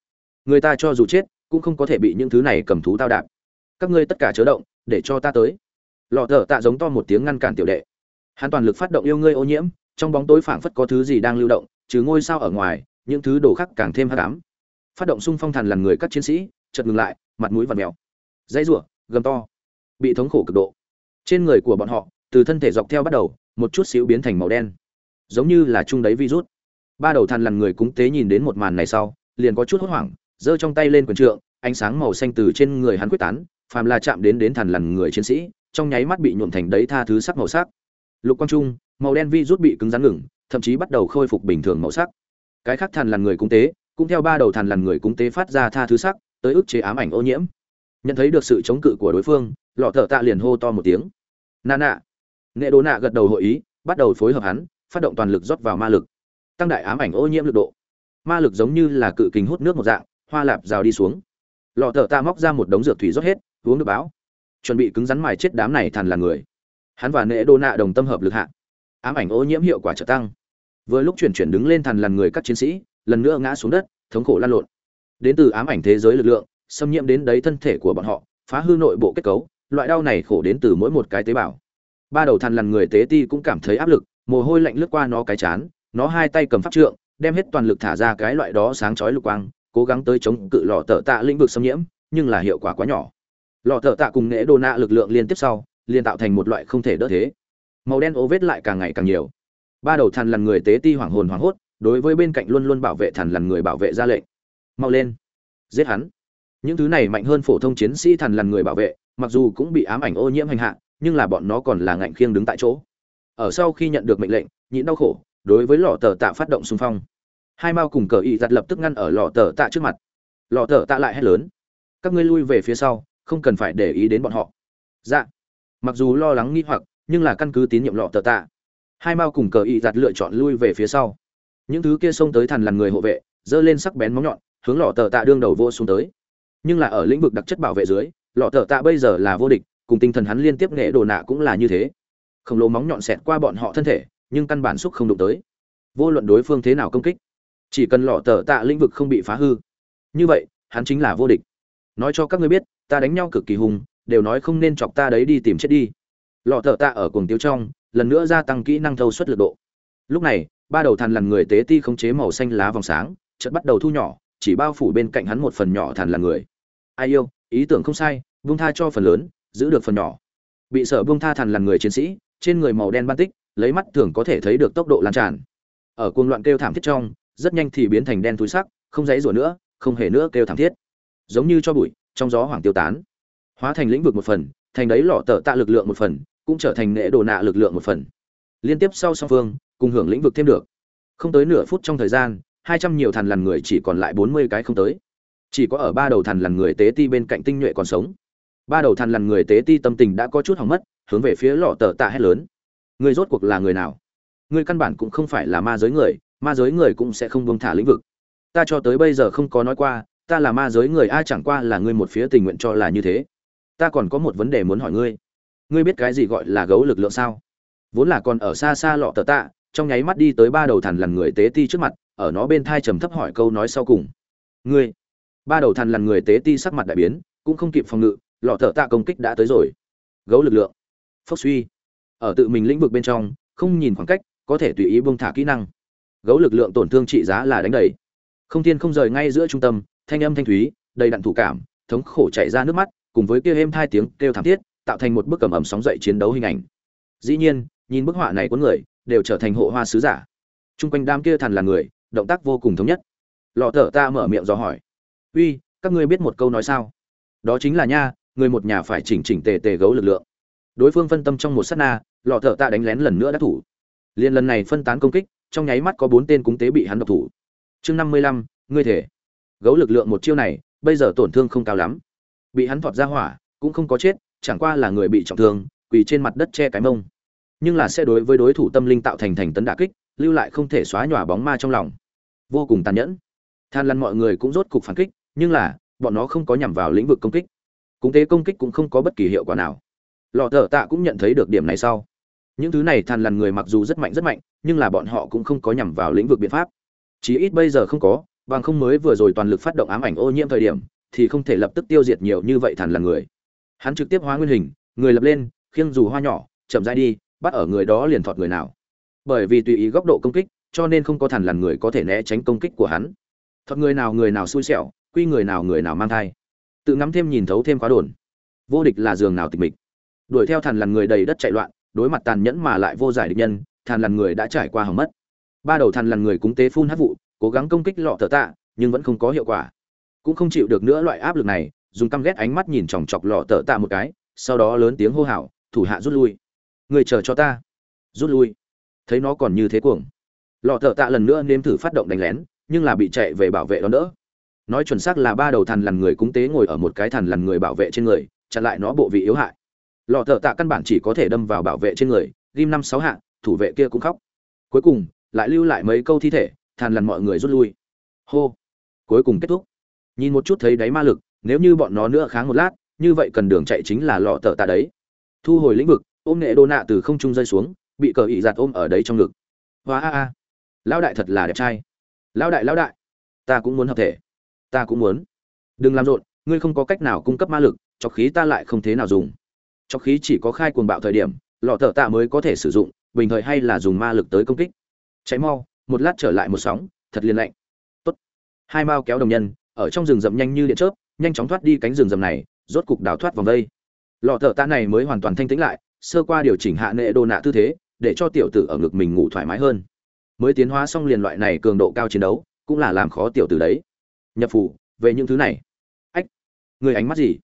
Người ta cho dù chết, cũng không có thể bị những thứ này cầm thú tao đạp. Các ngươi tất cả chớ động, để cho ta tới. Lọ thở tạ giống to một tiếng ngăn cản tiểu đệ. Hắn toàn lực phát động yêu ngươi ô nhiễm, trong bóng tối phảng phất có thứ gì đang lưu động, trừ ngôi sao ở ngoài, những thứ đồ khác càng thêm hắc ám. Phát động xung phong thần lần người các chiến sĩ, chợt ngừng lại, mặt mũi và mèo. Dãy rủa, gầm to. Bị thống khổ cực độ. Trên người của bọn họ, từ thân thể dọc theo bắt đầu, một chút xíu biến thành màu đen. Giống như là chung đấy virus ba đầu thằn lằn người cúng tế nhìn đến một màn này sau, liền có chút hốt hoảng, giơ trong tay lên quần trượng, ánh sáng màu xanh từ trên người hắn quyết tán, phàm là chạm đến đến thằn lằn người chiến sĩ, trong nháy mắt bị nhuộm thành đấy tha thứ sắc màu sắc. Lục quang trung, màu đen vi rút bị cứng rắn ngừng, thậm chí bắt đầu khôi phục bình thường màu sắc. Cái khác thằn lằn người cúng tế, cũng theo ba đầu thằn lằn người cúng tế phát ra tha thứ sắc, tới ức chế ám ảnh ô nhiễm. Nhận thấy được sự chống cự của đối phương, lọ thợ tạ liền hô to một tiếng. Nà nạ. Nghệ đồ nạ gật đầu hội ý, bắt đầu phối hợp hắn, phát động toàn lực rót vào ma lực tăng đại ám ảnh ô nhiễm lực độ. Ma lực giống như là cự kính hút nước một dạng, hoa lạp rào đi xuống. Lọ thợ ta móc ra một đống dược thủy rót hết, uống được báo. Chuẩn bị cứng rắn mài chết đám này thằn là người. Hắn và nệ đô nạ đồng tâm hợp lực hạ. Ám ảnh ô nhiễm hiệu quả trở tăng. Vừa lúc chuyển chuyển đứng lên thằn lằn người các chiến sĩ, lần nữa ngã xuống đất, thống khổ lan lộn. Đến từ ám ảnh thế giới lực lượng, xâm nhiễm đến đấy thân thể của bọn họ, phá hư nội bộ kết cấu, loại đau này khổ đến từ mỗi một cái tế bào. Ba đầu thằn lằn người tế ti cũng cảm thấy áp lực, mồ hôi lạnh lướt qua nó cái chán nó hai tay cầm pháp trượng, đem hết toàn lực thả ra cái loại đó sáng chói lục quang, cố gắng tới chống cự lọ tờ tạ lĩnh vực xâm nhiễm, nhưng là hiệu quả quá nhỏ. Lọ tờ tạ cùng nễ đồ nạ lực lượng liên tiếp sau, liền tạo thành một loại không thể đỡ thế. Màu đen ô vết lại càng ngày càng nhiều. Ba đầu thằn lằn người tế ti hoảng hồn hoảng hốt, đối với bên cạnh luôn luôn bảo vệ thằn lằn người bảo vệ ra lệnh. Mau lên. Giết hắn. Những thứ này mạnh hơn phổ thông chiến sĩ thằn lằn người bảo vệ, mặc dù cũng bị ám ảnh ô nhiễm hành hạ, nhưng là bọn nó còn là ngạnh khiêng đứng tại chỗ. Ở sau khi nhận được mệnh lệnh, nhịn đau khổ đối với lọ tờ tạ phát động xung phong. Hai mao cùng cờ y giặt lập tức ngăn ở lọ tờ tạ trước mặt. Lọ tờ tạ lại hét lớn. Các ngươi lui về phía sau, không cần phải để ý đến bọn họ. Dạ. Mặc dù lo lắng nghi hoặc, nhưng là căn cứ tín nhiệm lọ tờ tạ. Hai mao cùng cờ y giặt lựa chọn lui về phía sau. Những thứ kia xông tới thằn lằn người hộ vệ, giơ lên sắc bén móng nhọn, hướng lọ tờ tạ đương đầu vô xuống tới. Nhưng là ở lĩnh vực đặc chất bảo vệ dưới, lọ tờ tạ bây giờ là vô địch, cùng tinh thần hắn liên tiếp nghệ đồ nạ cũng là như thế. Khổng lồ móng nhọn xẹt qua bọn họ thân thể nhưng căn bản xúc không đụng tới. Vô luận đối phương thế nào công kích, chỉ cần lọ tờ tạ lĩnh vực không bị phá hư. Như vậy, hắn chính là vô địch. Nói cho các ngươi biết, ta đánh nhau cực kỳ hùng, đều nói không nên chọc ta đấy đi tìm chết đi. Lọ tờ tạ ở cuồng tiêu trong, lần nữa gia tăng kỹ năng thâu suất lực độ. Lúc này, ba đầu thằn lằn người tế ti khống chế màu xanh lá vòng sáng, chợt bắt đầu thu nhỏ, chỉ bao phủ bên cạnh hắn một phần nhỏ thằn lằn người. Ai yêu, ý tưởng không sai vung tha cho phần lớn, giữ được phần nhỏ. Bị sợ vung tha thằn lằn người chiến sĩ, trên người màu đen ban tích lấy mắt thường có thể thấy được tốc độ lan tràn. Ở cuồng loạn kêu thảm thiết trong, rất nhanh thì biến thành đen túi sắc, không dãy rủa nữa, không hề nữa kêu thảm thiết. Giống như cho bụi, trong gió hoảng tiêu tán. Hóa thành lĩnh vực một phần, thành đấy lọ tờ tạ lực lượng một phần, cũng trở thành nệ đồ nạ lực lượng một phần. Liên tiếp sau song phương, cùng hưởng lĩnh vực thêm được. Không tới nửa phút trong thời gian, hai trăm nhiều thằn lằn người chỉ còn lại bốn mươi cái không tới. Chỉ có ở ba đầu thằn lằn người tế ti bên cạnh tinh nhuệ còn sống. Ba đầu thằn lằn người tế ti tâm tình đã có chút hỏng mất, hướng về phía lọ tờ tạ hét lớn người rốt cuộc là người nào? Người căn bản cũng không phải là ma giới người, ma giới người cũng sẽ không buông thả lĩnh vực. Ta cho tới bây giờ không có nói qua, ta là ma giới người ai chẳng qua là ngươi một phía tình nguyện cho là như thế. Ta còn có một vấn đề muốn hỏi ngươi. Ngươi biết cái gì gọi là gấu lực lượng sao? Vốn là còn ở xa xa lọ tờ tạ, trong nháy mắt đi tới ba đầu thằn lằn người tế ti trước mặt, ở nó bên thai trầm thấp hỏi câu nói sau cùng. Ngươi, ba đầu thằn lằn người tế ti sắc mặt đại biến, cũng không kịp phòng ngự, lọ tờ tạ công kích đã tới rồi. Gấu lực lượng. Phốc suy ở tự mình lĩnh vực bên trong, không nhìn khoảng cách, có thể tùy ý buông thả kỹ năng. Gấu lực lượng tổn thương trị giá là đánh đầy. Không thiên không rời ngay giữa trung tâm, thanh âm thanh thúy, đầy đặn thủ cảm, thống khổ chảy ra nước mắt, cùng với kia êm hai tiếng kêu thảm thiết, tạo thành một bức cầm ẩm sóng dậy chiến đấu hình ảnh. Dĩ nhiên, nhìn bức họa này của người, đều trở thành hộ hoa sứ giả. Chung quanh đám kia thằn là người, động tác vô cùng thống nhất. Lọ thở ta mở miệng dò hỏi. Uy, các ngươi biết một câu nói sao? Đó chính là nha, người một nhà phải chỉnh chỉnh tề tề gấu lực lượng đối phương phân tâm trong một sát na, lọ thợ tạ đánh lén lần nữa đã thủ. Liền lần này phân tán công kích, trong nháy mắt có bốn tên cúng tế bị hắn độc thủ. Chương năm mươi lăm, ngươi thể. Gấu lực lượng một chiêu này, bây giờ tổn thương không cao lắm. Bị hắn thọt ra hỏa, cũng không có chết, chẳng qua là người bị trọng thương, quỳ trên mặt đất che cái mông. Nhưng là sẽ đối với đối thủ tâm linh tạo thành thành tấn đả kích, lưu lại không thể xóa nhòa bóng ma trong lòng. Vô cùng tàn nhẫn. Than lăn mọi người cũng rốt cục phản kích, nhưng là, bọn nó không có nhằm vào lĩnh vực công kích. Cúng tế công kích cũng không có bất kỳ hiệu quả nào lọ thợ tạ cũng nhận thấy được điểm này sau. Những thứ này than lằn người mặc dù rất mạnh rất mạnh, nhưng là bọn họ cũng không có nhằm vào lĩnh vực biện pháp. Chí ít bây giờ không có, bằng không mới vừa rồi toàn lực phát động ám ảnh ô nhiễm thời điểm, thì không thể lập tức tiêu diệt nhiều như vậy thằn lằn người. Hắn trực tiếp hóa nguyên hình, người lập lên, khiêng dù hoa nhỏ, chậm rãi đi, bắt ở người đó liền thọt người nào. Bởi vì tùy ý góc độ công kích, cho nên không có thằn lằn người có thể né tránh công kích của hắn. Thọt người nào người nào xui xẻo, quy người nào người nào mang thai. Tự ngắm thêm nhìn thấu thêm quá đồn. Vô địch là giường nào tịch mịch đuổi theo thằn lằn người đầy đất chạy loạn, đối mặt tàn nhẫn mà lại vô giải địch nhân, thằn lằn người đã trải qua hỏng mất. Ba đầu thằn lằn người cúng tế phun hát vụ, cố gắng công kích lọ thợ tạ, nhưng vẫn không có hiệu quả. Cũng không chịu được nữa loại áp lực này, dùng căm ghét ánh mắt nhìn chòng chọc lọ thợ tạ một cái, sau đó lớn tiếng hô hào, thủ hạ rút lui. Người chờ cho ta. Rút lui. Thấy nó còn như thế cuồng. Lọ thợ tạ lần nữa nếm thử phát động đánh lén, nhưng là bị chạy về bảo vệ đón đỡ. Nói chuẩn xác là ba đầu thằn lằn người cúng tế ngồi ở một cái thằn lằn người bảo vệ trên người, chặn lại nó bộ vị yếu hại lọ thợ tạ căn bản chỉ có thể đâm vào bảo vệ trên người, ghim năm sáu hạ, thủ vệ kia cũng khóc. Cuối cùng, lại lưu lại mấy câu thi thể, thàn lằn mọi người rút lui. Hô! Cuối cùng kết thúc. Nhìn một chút thấy đáy ma lực, nếu như bọn nó nữa kháng một lát, như vậy cần đường chạy chính là lọ thợ tạ đấy. Thu hồi lĩnh vực, ôm nghệ đô nạ từ không trung rơi xuống, bị cờ ị giạt ôm ở đấy trong ngực. Hoa a a. Lão đại thật là đẹp trai. Lão đại lão đại. Ta cũng muốn hợp thể. Ta cũng muốn. Đừng làm rộn, ngươi không có cách nào cung cấp ma lực cho khí ta lại không thế nào dùng cho khí chỉ có khai cuồng bạo thời điểm, lọ thợ tạ mới có thể sử dụng, bình thời hay là dùng ma lực tới công kích. Cháy mau, một lát trở lại một sóng, thật liên lạnh. Tốt. Hai mao kéo đồng nhân, ở trong rừng rậm nhanh như điện chớp, nhanh chóng thoát đi cánh rừng rậm này, rốt cục đào thoát vòng vây lọ thợ tạ này mới hoàn toàn thanh tĩnh lại, sơ qua điều chỉnh hạ nệ đồ nạ tư thế, để cho tiểu tử ở ngực mình ngủ thoải mái hơn. Mới tiến hóa xong liền loại này cường độ cao chiến đấu, cũng là làm khó tiểu tử đấy. Nhập phủ, về những thứ này. Ách, người ánh mắt gì?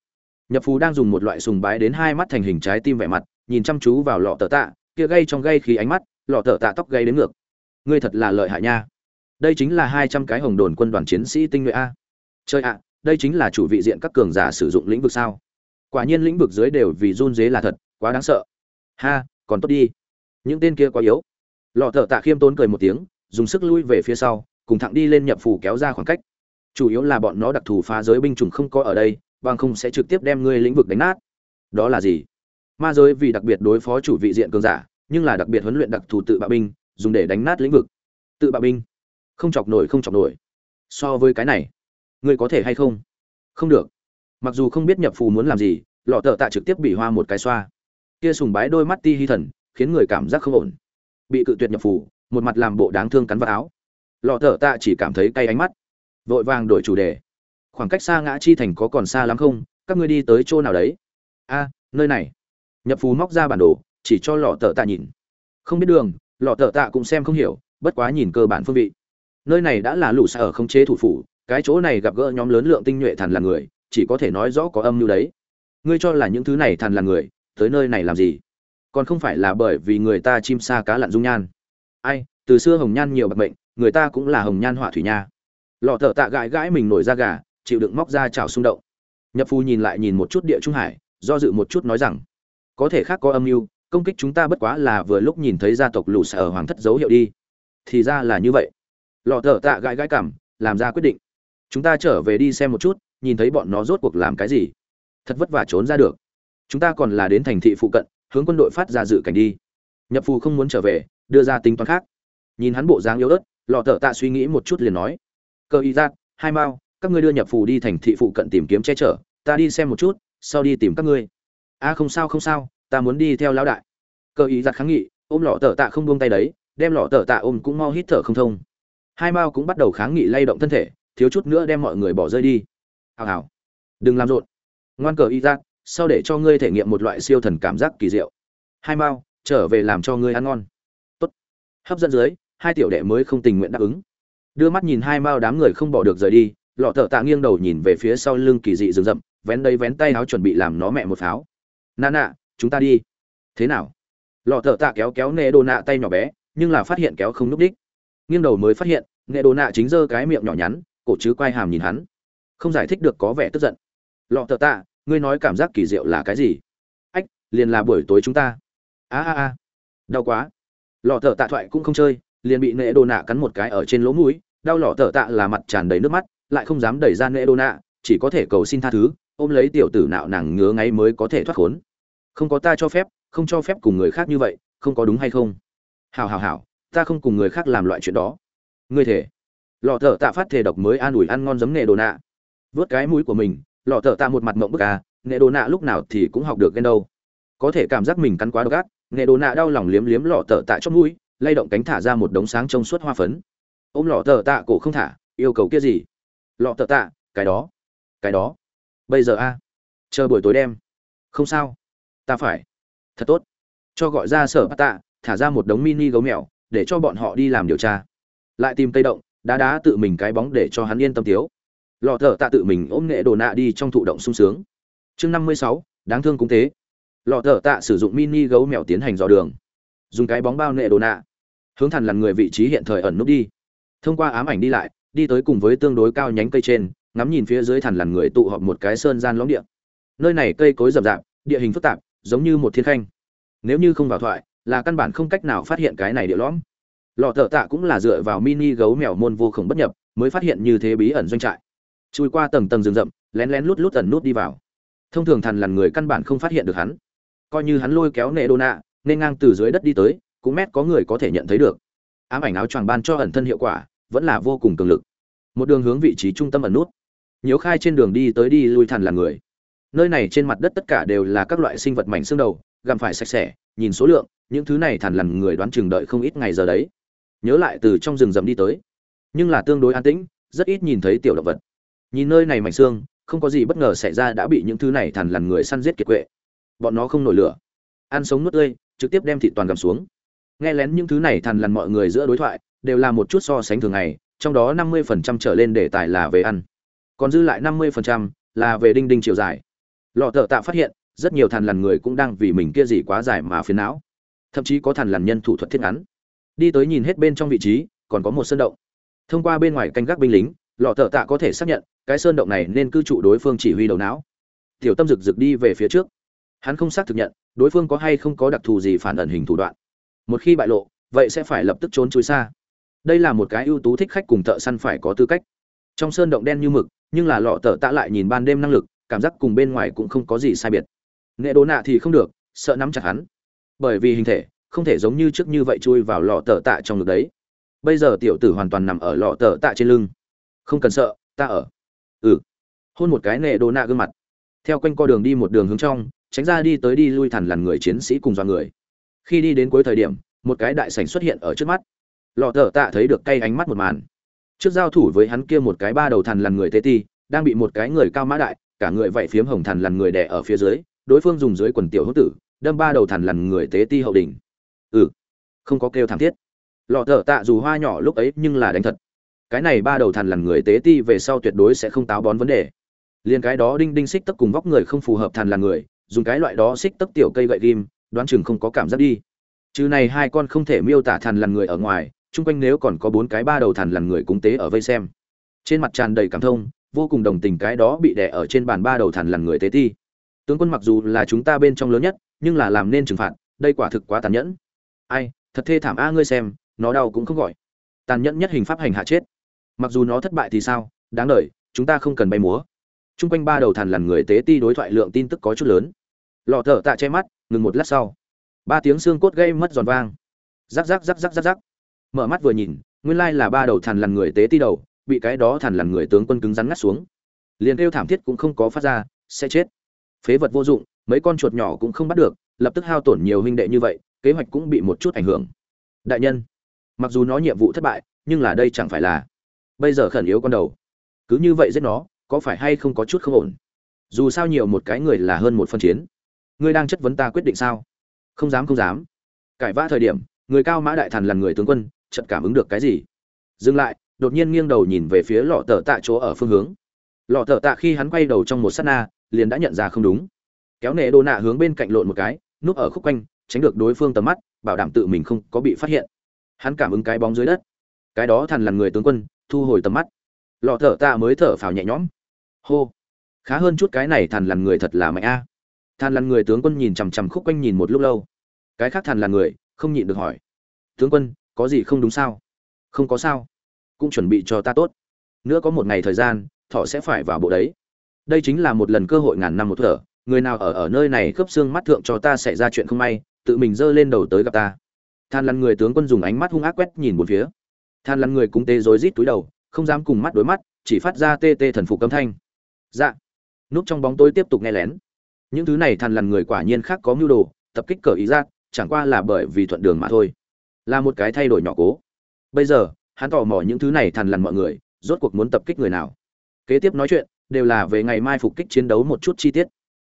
Nhập phù đang dùng một loại sùng bái đến hai mắt thành hình trái tim vẻ mặt, nhìn chăm chú vào lọ tờ tạ, kia gây trong gây khí ánh mắt, lọ tờ tạ tóc gây đến ngược. Ngươi thật là lợi hại nha. Đây chính là hai trăm cái hồng đồn quân đoàn chiến sĩ tinh nhuệ a. Chơi ạ, đây chính là chủ vị diện các cường giả sử dụng lĩnh vực sao? Quả nhiên lĩnh vực dưới đều vì run dế là thật, quá đáng sợ. Ha, còn tốt đi. Những tên kia quá yếu. Lọ thợ tạ khiêm tốn cười một tiếng, dùng sức lui về phía sau, cùng thẳng đi lên nhập phủ kéo ra khoảng cách. Chủ yếu là bọn nó đặc thù phá giới binh chủng không có ở đây bằng không sẽ trực tiếp đem ngươi lĩnh vực đánh nát. Đó là gì? Ma giới vì đặc biệt đối phó chủ vị diện cường giả, nhưng là đặc biệt huấn luyện đặc thù tự bạo binh, dùng để đánh nát lĩnh vực. Tự bạo binh? Không chọc nổi, không chọc nổi. So với cái này, ngươi có thể hay không? Không được. Mặc dù không biết nhập phù muốn làm gì, lọ tở tạ trực tiếp bị hoa một cái xoa. Kia sùng bái đôi mắt ti hi thần, khiến người cảm giác không ổn. Bị cự tuyệt nhập phù, một mặt làm bộ đáng thương cắn vào áo. Lọ tở tạ chỉ cảm thấy cay ánh mắt. Vội vàng đổi chủ đề khoảng cách xa ngã chi thành có còn xa lắm không? Các ngươi đi tới chỗ nào đấy? A, nơi này. Nhập phú móc ra bản đồ, chỉ cho lọ tờ tạ nhìn. Không biết đường, lọ tờ tạ cũng xem không hiểu, bất quá nhìn cơ bản phương vị. Nơi này đã là lũ xa ở không chế thủ phủ, cái chỗ này gặp gỡ nhóm lớn lượng tinh nhuệ thần là người, chỉ có thể nói rõ có âm mưu đấy. Ngươi cho là những thứ này thần là người, tới nơi này làm gì? Còn không phải là bởi vì người ta chim xa cá lặn dung nhan. Ai, từ xưa hồng nhan nhiều bạc bệnh người ta cũng là hồng nhan họa thủy nha. Lọ thợ tạ gãi gãi mình nổi ra gà chịu đựng móc ra chảo xung động. Nhập phu nhìn lại nhìn một chút địa trung hải, do dự một chút nói rằng, có thể khác có âm mưu, công kích chúng ta bất quá là vừa lúc nhìn thấy gia tộc lũ sở hoàng thất dấu hiệu đi. Thì ra là như vậy. Lọ thở tạ gãi gãi cảm, làm ra quyết định. Chúng ta trở về đi xem một chút, nhìn thấy bọn nó rốt cuộc làm cái gì. Thật vất vả trốn ra được. Chúng ta còn là đến thành thị phụ cận, hướng quân đội phát ra dự cảnh đi. Nhập phù không muốn trở về, đưa ra tính toán khác. Nhìn hắn bộ dáng yếu ớt, lọ thở tạ suy nghĩ một chút liền nói, cơ y giác, hai mao các ngươi đưa nhập phù đi thành thị phụ cận tìm kiếm che chở, ta đi xem một chút, sau đi tìm các ngươi. A không sao không sao, ta muốn đi theo lão đại. Cơ ý giặt kháng nghị, ôm lọ tờ tạ không buông tay đấy, đem lọ tờ tạ ôm cũng mau hít thở không thông. Hai mao cũng bắt đầu kháng nghị lay động thân thể, thiếu chút nữa đem mọi người bỏ rơi đi. Hào hào. Đừng làm rộn. Ngoan cờ y giác sau để cho ngươi thể nghiệm một loại siêu thần cảm giác kỳ diệu. Hai mao, trở về làm cho ngươi ăn ngon. Tốt. Hấp dẫn dưới, hai tiểu đệ mới không tình nguyện đáp ứng. Đưa mắt nhìn hai mao đám người không bỏ được rời đi lọ thợ tạ nghiêng đầu nhìn về phía sau lưng kỳ dị rừng rậm, vén đây vén tay áo chuẩn bị làm nó mẹ một pháo. Nà nạ chúng ta đi. Thế nào? Lọ thợ tạ kéo kéo nệ đồ nạ tay nhỏ bé, nhưng là phát hiện kéo không núp đích nghiêng đầu mới phát hiện nệ đồ nạ chính giơ cái miệng nhỏ nhắn, cổ chứ quay hàm nhìn hắn. Không giải thích được có vẻ tức giận. Lọ thợ tạ, ngươi nói cảm giác kỳ diệu là cái gì? Ách, liền là buổi tối chúng ta. A a a. Đau quá. Lọ thợ tạ thoại cũng không chơi, liền bị nệ đồ nạ cắn một cái ở trên lỗ mũi, đau lọ thợ tạ là mặt tràn đầy nước mắt lại không dám đẩy ra nệ đô nạ, chỉ có thể cầu xin tha thứ, ôm lấy tiểu tử nạo nàng ngứa ngáy mới có thể thoát khốn. Không có ta cho phép, không cho phép cùng người khác như vậy, không có đúng hay không? Hào hào hào ta không cùng người khác làm loại chuyện đó. Ngươi thể lọ thợ tạ phát thể độc mới an ủi ăn ngon giấm nệ đồ nạ. Vớt cái mũi của mình, lọ thợ tạ một mặt mộng bức à nệ đồ nạ lúc nào thì cũng học được ghen đâu. Có thể cảm giác mình cắn quá độc ác, nệ đồ nạ đau lòng liếm liếm lọ thợ tạ trong mũi, lay động cánh thả ra một đống sáng trong suốt hoa phấn. Ôm lọ thợ tạ cổ không thả, yêu cầu kia gì? Lọ thợ tạ, cái đó cái đó. Bây giờ a, chờ buổi tối đêm không sao. Ta phải. Thật tốt. Cho gọi ra sở bát tạ, thả ra một đống mini gấu mèo, để cho bọn họ đi làm điều tra. Lại tìm tây động, đá đá tự mình cái bóng để cho hắn yên tâm tiếu lọ thợ tạ tự mình ôm nghệ đồ nạ đi trong thụ động sung sướng. Chương năm mươi sáu, đáng thương cũng thế. Lọ thợ tạ sử dụng mini gấu mèo tiến hành dò đường. Dùng cái bóng bao nghệ đồ nạ. Hướng thẳng là người vị trí hiện thời ẩn nút đi. Thông qua ám ảnh đi lại đi tới cùng với tương đối cao nhánh cây trên, ngắm nhìn phía dưới thẳng lằn người tụ họp một cái sơn gian lõm địa. Nơi này cây cối rậm rạp, địa hình phức tạp, giống như một thiên khanh. Nếu như không vào thoại, là căn bản không cách nào phát hiện cái này địa lõm. Lọ thợ tạ cũng là dựa vào mini gấu mèo môn vô khổng bất nhập, mới phát hiện như thế bí ẩn doanh trại. Chui qua tầng tầng rừng rậm, lén lén lút lút ẩn nút đi vào. Thông thường thằn lằn người căn bản không phát hiện được hắn. Coi như hắn lôi kéo nệ đô nạ, nên ngang từ dưới đất đi tới, cũng mét có người có thể nhận thấy được. Ám ảnh áo choàng ban cho ẩn thân hiệu quả vẫn là vô cùng cường lực. Một đường hướng vị trí trung tâm ẩn nút. Nhiễu khai trên đường đi tới đi lui thằn là người. Nơi này trên mặt đất tất cả đều là các loại sinh vật mảnh xương đầu, gặm phải sạch sẽ, nhìn số lượng, những thứ này thằn lằn người đoán chừng đợi không ít ngày giờ đấy. Nhớ lại từ trong rừng rậm đi tới. Nhưng là tương đối an tĩnh, rất ít nhìn thấy tiểu động vật. Nhìn nơi này mảnh xương, không có gì bất ngờ xảy ra đã bị những thứ này thằn lằn người săn giết kiệt quệ. Bọn nó không nổi lửa. Ăn sống nuốt tươi, trực tiếp đem thịt toàn gầm xuống. Nghe lén những thứ này thằn lằn mọi người giữa đối thoại đều là một chút so sánh thường ngày, trong đó năm mươi phần trăm trở lên đề tài là về ăn. Còn dư lại năm mươi phần trăm là về đinh đinh chiều dài. Lọ thợ tạ phát hiện, rất nhiều thằn lằn người cũng đang vì mình kia gì quá dài mà phiền não. Thậm chí có thằn lằn nhân thủ thuật thiết ngắn. Đi tới nhìn hết bên trong vị trí, còn có một sơn động. Thông qua bên ngoài canh gác binh lính, lọ thợ tạ có thể xác nhận, cái sơn động này nên cư trụ đối phương chỉ huy đầu não. Tiểu tâm rực rực đi về phía trước. Hắn không xác thực nhận, đối phương có hay không có đặc thù gì phản ẩn hình thủ đoạn. Một khi bại lộ, vậy sẽ phải lập tức trốn chui xa đây là một cái ưu tú thích khách cùng thợ săn phải có tư cách. Trong sơn động đen như mực, nhưng là lọ tờ tạ lại nhìn ban đêm năng lực, cảm giác cùng bên ngoài cũng không có gì sai biệt. Nghệ đồ nạ thì không được, sợ nắm chặt hắn. Bởi vì hình thể, không thể giống như trước như vậy chui vào lọ tờ tạ trong ngực đấy. Bây giờ tiểu tử hoàn toàn nằm ở lọ tờ tạ trên lưng. Không cần sợ, ta ở. Ừ. Hôn một cái nệ đồ nạ gương mặt. Theo quanh co đường đi một đường hướng trong, tránh ra đi tới đi lui thẳn lằn người chiến sĩ cùng dọa người. Khi đi đến cuối thời điểm, một cái đại sảnh xuất hiện ở trước mắt lọ thở tạ thấy được cay ánh mắt một màn. Trước giao thủ với hắn kia một cái ba đầu thằn lằn người tê ti, đang bị một cái người cao mã đại, cả người vậy phiếm hồng thằn lằn người đè ở phía dưới, đối phương dùng dưới quần tiểu hữu tử, đâm ba đầu thằn lằn người tế ti hậu đỉnh. Ừ không có kêu thảm thiết. Lọ thở tạ dù hoa nhỏ lúc ấy nhưng là đánh thật. Cái này ba đầu thằn lằn người tế ti về sau tuyệt đối sẽ không táo bón vấn đề. Liền cái đó đinh đinh xích tấp cùng vóc người không phù hợp thằn lằn người, dùng cái loại đó xích tấp tiểu cây gậy ghim, đoán chừng không có cảm giác đi. Chứ này hai con không thể miêu tả thằn lằn người ở ngoài chung quanh nếu còn có bốn cái ba đầu thằn lằn người cúng tế ở vây xem. Trên mặt tràn đầy cảm thông, vô cùng đồng tình cái đó bị đè ở trên bàn ba đầu thằn lằn người tế ti. Tướng quân mặc dù là chúng ta bên trong lớn nhất, nhưng là làm nên trừng phạt, đây quả thực quá tàn nhẫn. Ai, thật thê thảm a, ngươi xem, nó đau cũng không gọi. Tàn nhẫn nhất hình pháp hành hạ chết. Mặc dù nó thất bại thì sao, đáng đời, chúng ta không cần bay múa. Chung quanh ba đầu thằn lằn người tế ti đối thoại lượng tin tức có chút lớn. Lọ thở tạ che mắt, ngừng một lát sau. Ba tiếng xương cốt gây mất giòn vang. Rắc rắc rắc rắc rắc rắc mở mắt vừa nhìn, nguyên lai là ba đầu thằn lằn người tế ti đầu, bị cái đó thằn lằn người tướng quân cứng rắn ngắt xuống. Liền kêu thảm thiết cũng không có phát ra, sẽ chết. Phế vật vô dụng, mấy con chuột nhỏ cũng không bắt được, lập tức hao tổn nhiều huynh đệ như vậy, kế hoạch cũng bị một chút ảnh hưởng. Đại nhân, mặc dù nó nhiệm vụ thất bại, nhưng là đây chẳng phải là bây giờ khẩn yếu con đầu. Cứ như vậy giết nó, có phải hay không có chút không ổn? Dù sao nhiều một cái người là hơn một phân chiến. Ngươi đang chất vấn ta quyết định sao? Không dám không dám. Cải vã thời điểm, người cao mã đại thần là người tướng quân chợt cảm ứng được cái gì. Dừng lại, đột nhiên nghiêng đầu nhìn về phía lọ tờ tạ chỗ ở phương hướng. Lọ tờ tạ khi hắn quay đầu trong một sát na, liền đã nhận ra không đúng. Kéo nệ đồ nạ hướng bên cạnh lộn một cái, núp ở khúc quanh, tránh được đối phương tầm mắt, bảo đảm tự mình không có bị phát hiện. Hắn cảm ứng cái bóng dưới đất. Cái đó thằn lằn người tướng quân, thu hồi tầm mắt. Lọ thở tạ mới thở phào nhẹ nhõm. Hô! Khá hơn chút cái này thằn lằn người thật là mạnh a. À. thằn lằn người tướng quân nhìn chằm chằm khúc quanh nhìn một lúc lâu. Cái khác thằn lằn người, không nhịn được hỏi. Tướng quân có gì không đúng sao? Không có sao. Cũng chuẩn bị cho ta tốt. Nữa có một ngày thời gian, thọ sẽ phải vào bộ đấy. Đây chính là một lần cơ hội ngàn năm một thở. Người nào ở ở nơi này khớp xương mắt thượng cho ta xảy ra chuyện không may, tự mình giơ lên đầu tới gặp ta. Than lăn người tướng quân dùng ánh mắt hung ác quét nhìn một phía. Than lăn người cũng tê rối rít túi đầu, không dám cùng mắt đối mắt, chỉ phát ra tê tê thần phục âm thanh. Dạ. Núp trong bóng tối tiếp tục nghe lén. Những thứ này than lăn người quả nhiên khác có mưu đồ, tập kích cờ ý giác, chẳng qua là bởi vì thuận đường mà thôi là một cái thay đổi nhỏ cố. Bây giờ, hắn tò mò những thứ này thằn lằn mọi người, rốt cuộc muốn tập kích người nào. Kế tiếp nói chuyện, đều là về ngày mai phục kích chiến đấu một chút chi tiết.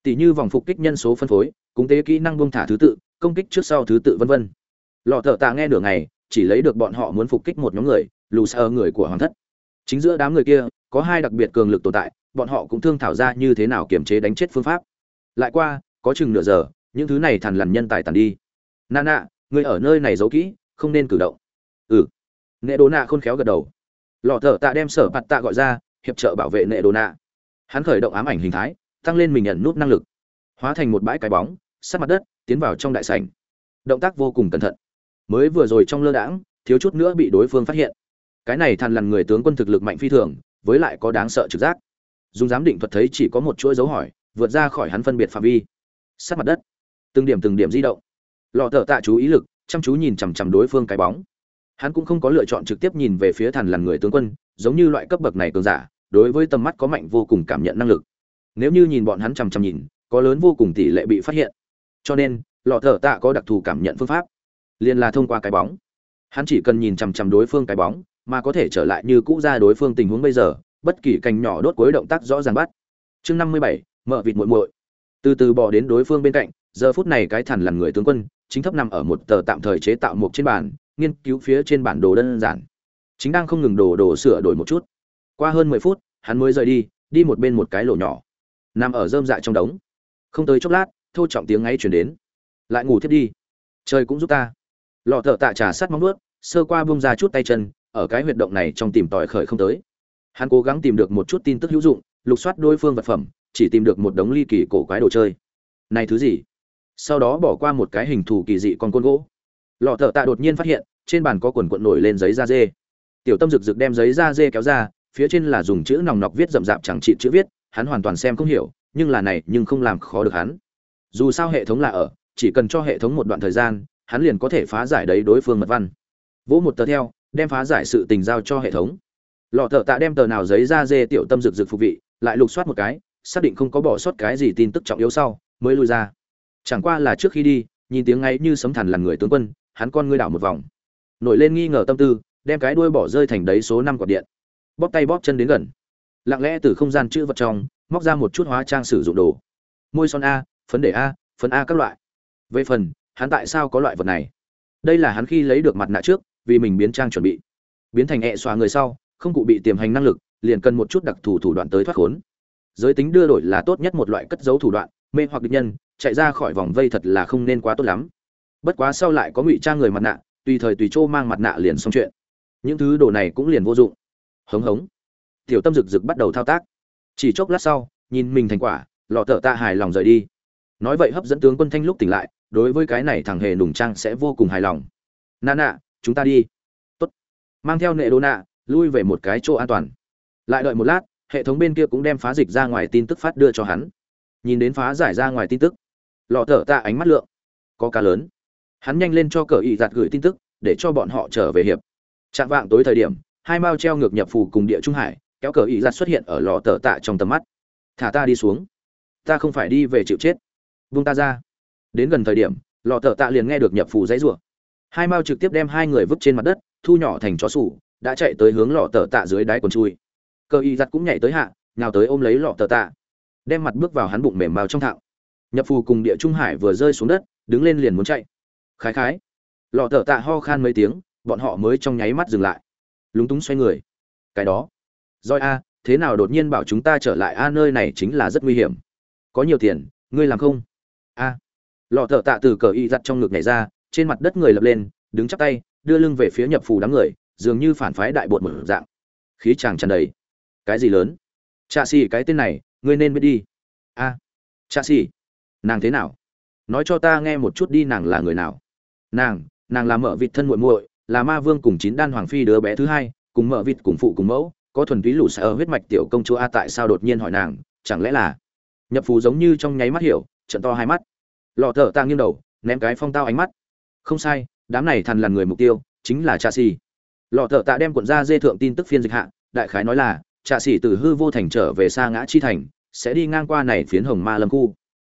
Tỷ như vòng phục kích nhân số phân phối cúng tế kỹ năng bông thả thứ tự, công kích trước sau thứ tự vân vân. Lọ thợ tạ nghe nửa ngày, chỉ lấy được bọn họ muốn phục kích một nhóm người, lù xa người của hoàng thất. Chính giữa đám người kia, có hai đặc biệt cường lực tồn tại, bọn họ cũng thương thảo ra như thế nào kiềm chế đánh chết phương pháp. Lại qua, có chừng nửa giờ, những thứ này thằn lằn nhân tài tàn đi. Nana người ở nơi này giấu kỹ, không nên cử động. Ừ. Nệ đồ nạ khôn khéo gật đầu. Lò thợ tạ đem sở bạt tạ gọi ra, hiệp trợ bảo vệ nệ đồ nạ. Hắn khởi động ám ảnh hình thái, tăng lên mình nhận nút năng lực. Hóa thành một bãi cái bóng sát mặt đất, tiến vào trong đại sảnh. Động tác vô cùng cẩn thận. Mới vừa rồi trong lơ đãng, thiếu chút nữa bị đối phương phát hiện. Cái này thằn lằn người tướng quân thực lực mạnh phi thường, với lại có đáng sợ trực giác. Dùng giám định thuật thấy chỉ có một chuỗi dấu hỏi, vượt ra khỏi hắn phân biệt phạm vi. Sát mặt đất. Từng điểm từng điểm di động lọ thợ tạ chú ý lực, chăm chú nhìn chằm chằm đối phương cái bóng. Hắn cũng không có lựa chọn trực tiếp nhìn về phía thằn lằn người tướng quân, giống như loại cấp bậc này cường giả, đối với tầm mắt có mạnh vô cùng cảm nhận năng lực. Nếu như nhìn bọn hắn chằm chằm nhìn, có lớn vô cùng tỷ lệ bị phát hiện. Cho nên, lọ thợ tạ có đặc thù cảm nhận phương pháp. Liền là thông qua cái bóng. Hắn chỉ cần nhìn chằm chằm đối phương cái bóng, mà có thể trở lại như cũ ra đối phương tình huống bây giờ, bất kỳ cành nhỏ đốt cuối động tác rõ ràng bắt. Chương năm mươi bảy, mở vịt muội muội. Từ từ bỏ đến đối phương bên cạnh, giờ phút này cái thằn lằn người tướng quân chính thấp nằm ở một tờ tạm thời chế tạo một trên bàn, nghiên cứu phía trên bản đồ đơn giản. Chính đang không ngừng đổ đổ sửa đổi một chút. Qua hơn mười phút, hắn mới rời đi đi một bên một cái lỗ nhỏ. Nằm ở rơm rạ trong đống. Không tới chốc lát, thô trọng tiếng ngáy truyền đến. Lại ngủ thiết đi. Trời cũng giúp ta. Lọ thở tạ trà sắt móng nuốt sơ qua buông ra chút tay chân, ở cái huyệt động này trong tìm tòi khởi không tới. Hắn cố gắng tìm được một chút tin tức hữu dụng, lục soát đối phương vật phẩm, chỉ tìm được một đống ly kỳ cổ quái đồ chơi. Này thứ gì? Sau đó bỏ qua một cái hình thù kỳ dị con côn gỗ. Lọ thợ tạ đột nhiên phát hiện, trên bàn có quần quận nổi lên giấy da dê. Tiểu tâm rực rực đem giấy da dê kéo ra, phía trên là dùng chữ nòng nọc viết rậm rạp chẳng trị chữ viết, hắn hoàn toàn xem không hiểu, nhưng là này nhưng không làm khó được hắn. Dù sao hệ thống là ở, chỉ cần cho hệ thống một đoạn thời gian, hắn liền có thể phá giải đấy đối phương mật văn. Vỗ một tờ theo, đem phá giải sự tình giao cho hệ thống. Lọ thợ tạ đem tờ nào giấy da dê tiểu tâm rực rực phục vị, lại lục soát một cái, xác định không có bỏ sót cái gì tin tức trọng yếu sau, mới lui ra chẳng qua là trước khi đi, nhìn tiếng ngay như sấm thần là người tướng quân, hắn con ngươi đảo một vòng. Nổi lên nghi ngờ tâm tư, đem cái đuôi bỏ rơi thành đấy số năm quạt điện. Bóp tay bóp chân đến gần. Lặng lẽ từ không gian chữ vật trong, móc ra một chút hóa trang sử dụng đồ. Môi son a, phấn để a, phấn a các loại. Về phần, hắn tại sao có loại vật này? Đây là hắn khi lấy được mặt nạ trước, vì mình biến trang chuẩn bị. Biến thành hẹ xóa người sau, không cụ bị tiềm hành năng lực, liền cần một chút đặc thù thủ đoạn tới thoát khốn. Giới tính đưa đổi là tốt nhất một loại cất giấu thủ đoạn, mê hoặc địch nhân chạy ra khỏi vòng vây thật là không nên quá tốt lắm. Bất quá sau lại có ngụy trang người mặt nạ, tùy thời tùy chỗ mang mặt nạ liền xong chuyện. Những thứ đồ này cũng liền vô dụng. Hống hống. Tiểu tâm rực rực bắt đầu thao tác. Chỉ chốc lát sau, nhìn mình thành quả, lọ thợ tạ hài lòng rời đi. Nói vậy hấp dẫn tướng quân thanh lúc tỉnh lại, đối với cái này thằng hề nùng trang sẽ vô cùng hài lòng. Nà nạ chúng ta đi. Tốt. Mang theo nệ đô nạ, lui về một cái chỗ an toàn. Lại đợi một lát, hệ thống bên kia cũng đem phá dịch ra ngoài tin tức phát đưa cho hắn. Nhìn đến phá giải ra ngoài tin tức lọ thở tạ ánh mắt lượng. Có cá lớn. Hắn nhanh lên cho cờ ý giặt gửi tin tức, để cho bọn họ trở về hiệp. Chạm vạng tối thời điểm, hai mao treo ngược nhập phù cùng địa trung hải, kéo cờ ý giặt xuất hiện ở lò tờ tạ trong tầm mắt. Thả ta đi xuống. Ta không phải đi về chịu chết. Vung ta ra. Đến gần thời điểm lò tờ tạ liền nghe được nhập phù dãy rủa. Hai mao trực tiếp đem hai người vứt trên mặt đất, thu nhỏ thành chó sủ, đã chạy tới hướng lò tờ tạ dưới đáy quần chui. Cờ y giặt cũng nhảy tới hạ nhào tới ôm lấy lọ tờ tạ đem mặt bước vào hắn bụng mềm mao trong thạo nhập phù cùng địa trung hải vừa rơi xuống đất đứng lên liền muốn chạy. Khái khái. Lọ thở tạ ho khan mấy tiếng bọn họ mới trong nháy mắt dừng lại. Lúng túng xoay người. Cái đó. Roi a thế nào đột nhiên bảo chúng ta trở lại a nơi này chính là rất nguy hiểm. Có nhiều tiền ngươi làm không? A. Lọ thợ tạ từ cờ y giặt trong ngực nhảy ra trên mặt đất người lập lên đứng chắp tay đưa lưng về phía nhập phù đám người dường như phản phái đại bột một dạng. Khí chàng tràn đầy. Cái gì lớn? Trạ xì cái tên này ngươi nên biết đi. A. À, trạ xì nàng thế nào? Nói cho ta nghe một chút đi, nàng là người nào? Nàng nàng là mợ vịt thân muội muội, là ma vương cùng chín đan hoàng phi đứa bé thứ hai, cùng mợ vịt cùng phụ cùng mẫu, có thuần túy lũ sở huyết mạch tiểu công chúa a, tại sao đột nhiên hỏi nàng, chẳng lẽ là? Nhập phù giống như trong nháy mắt hiểu, trận to hai mắt. Lọ thở ta nghiêng đầu, ném cái phong tao ánh mắt. Không sai, đám này thằn là người mục tiêu, chính là cha xì lọ thở tạ đem cuộn ra dê thượng tin tức phiên dịch hạ, đại khái nói là, trạ sĩ từ hư vô thành trở về xa ngã chi thành, sẽ đi ngang qua này phiến hồng ma lâm khu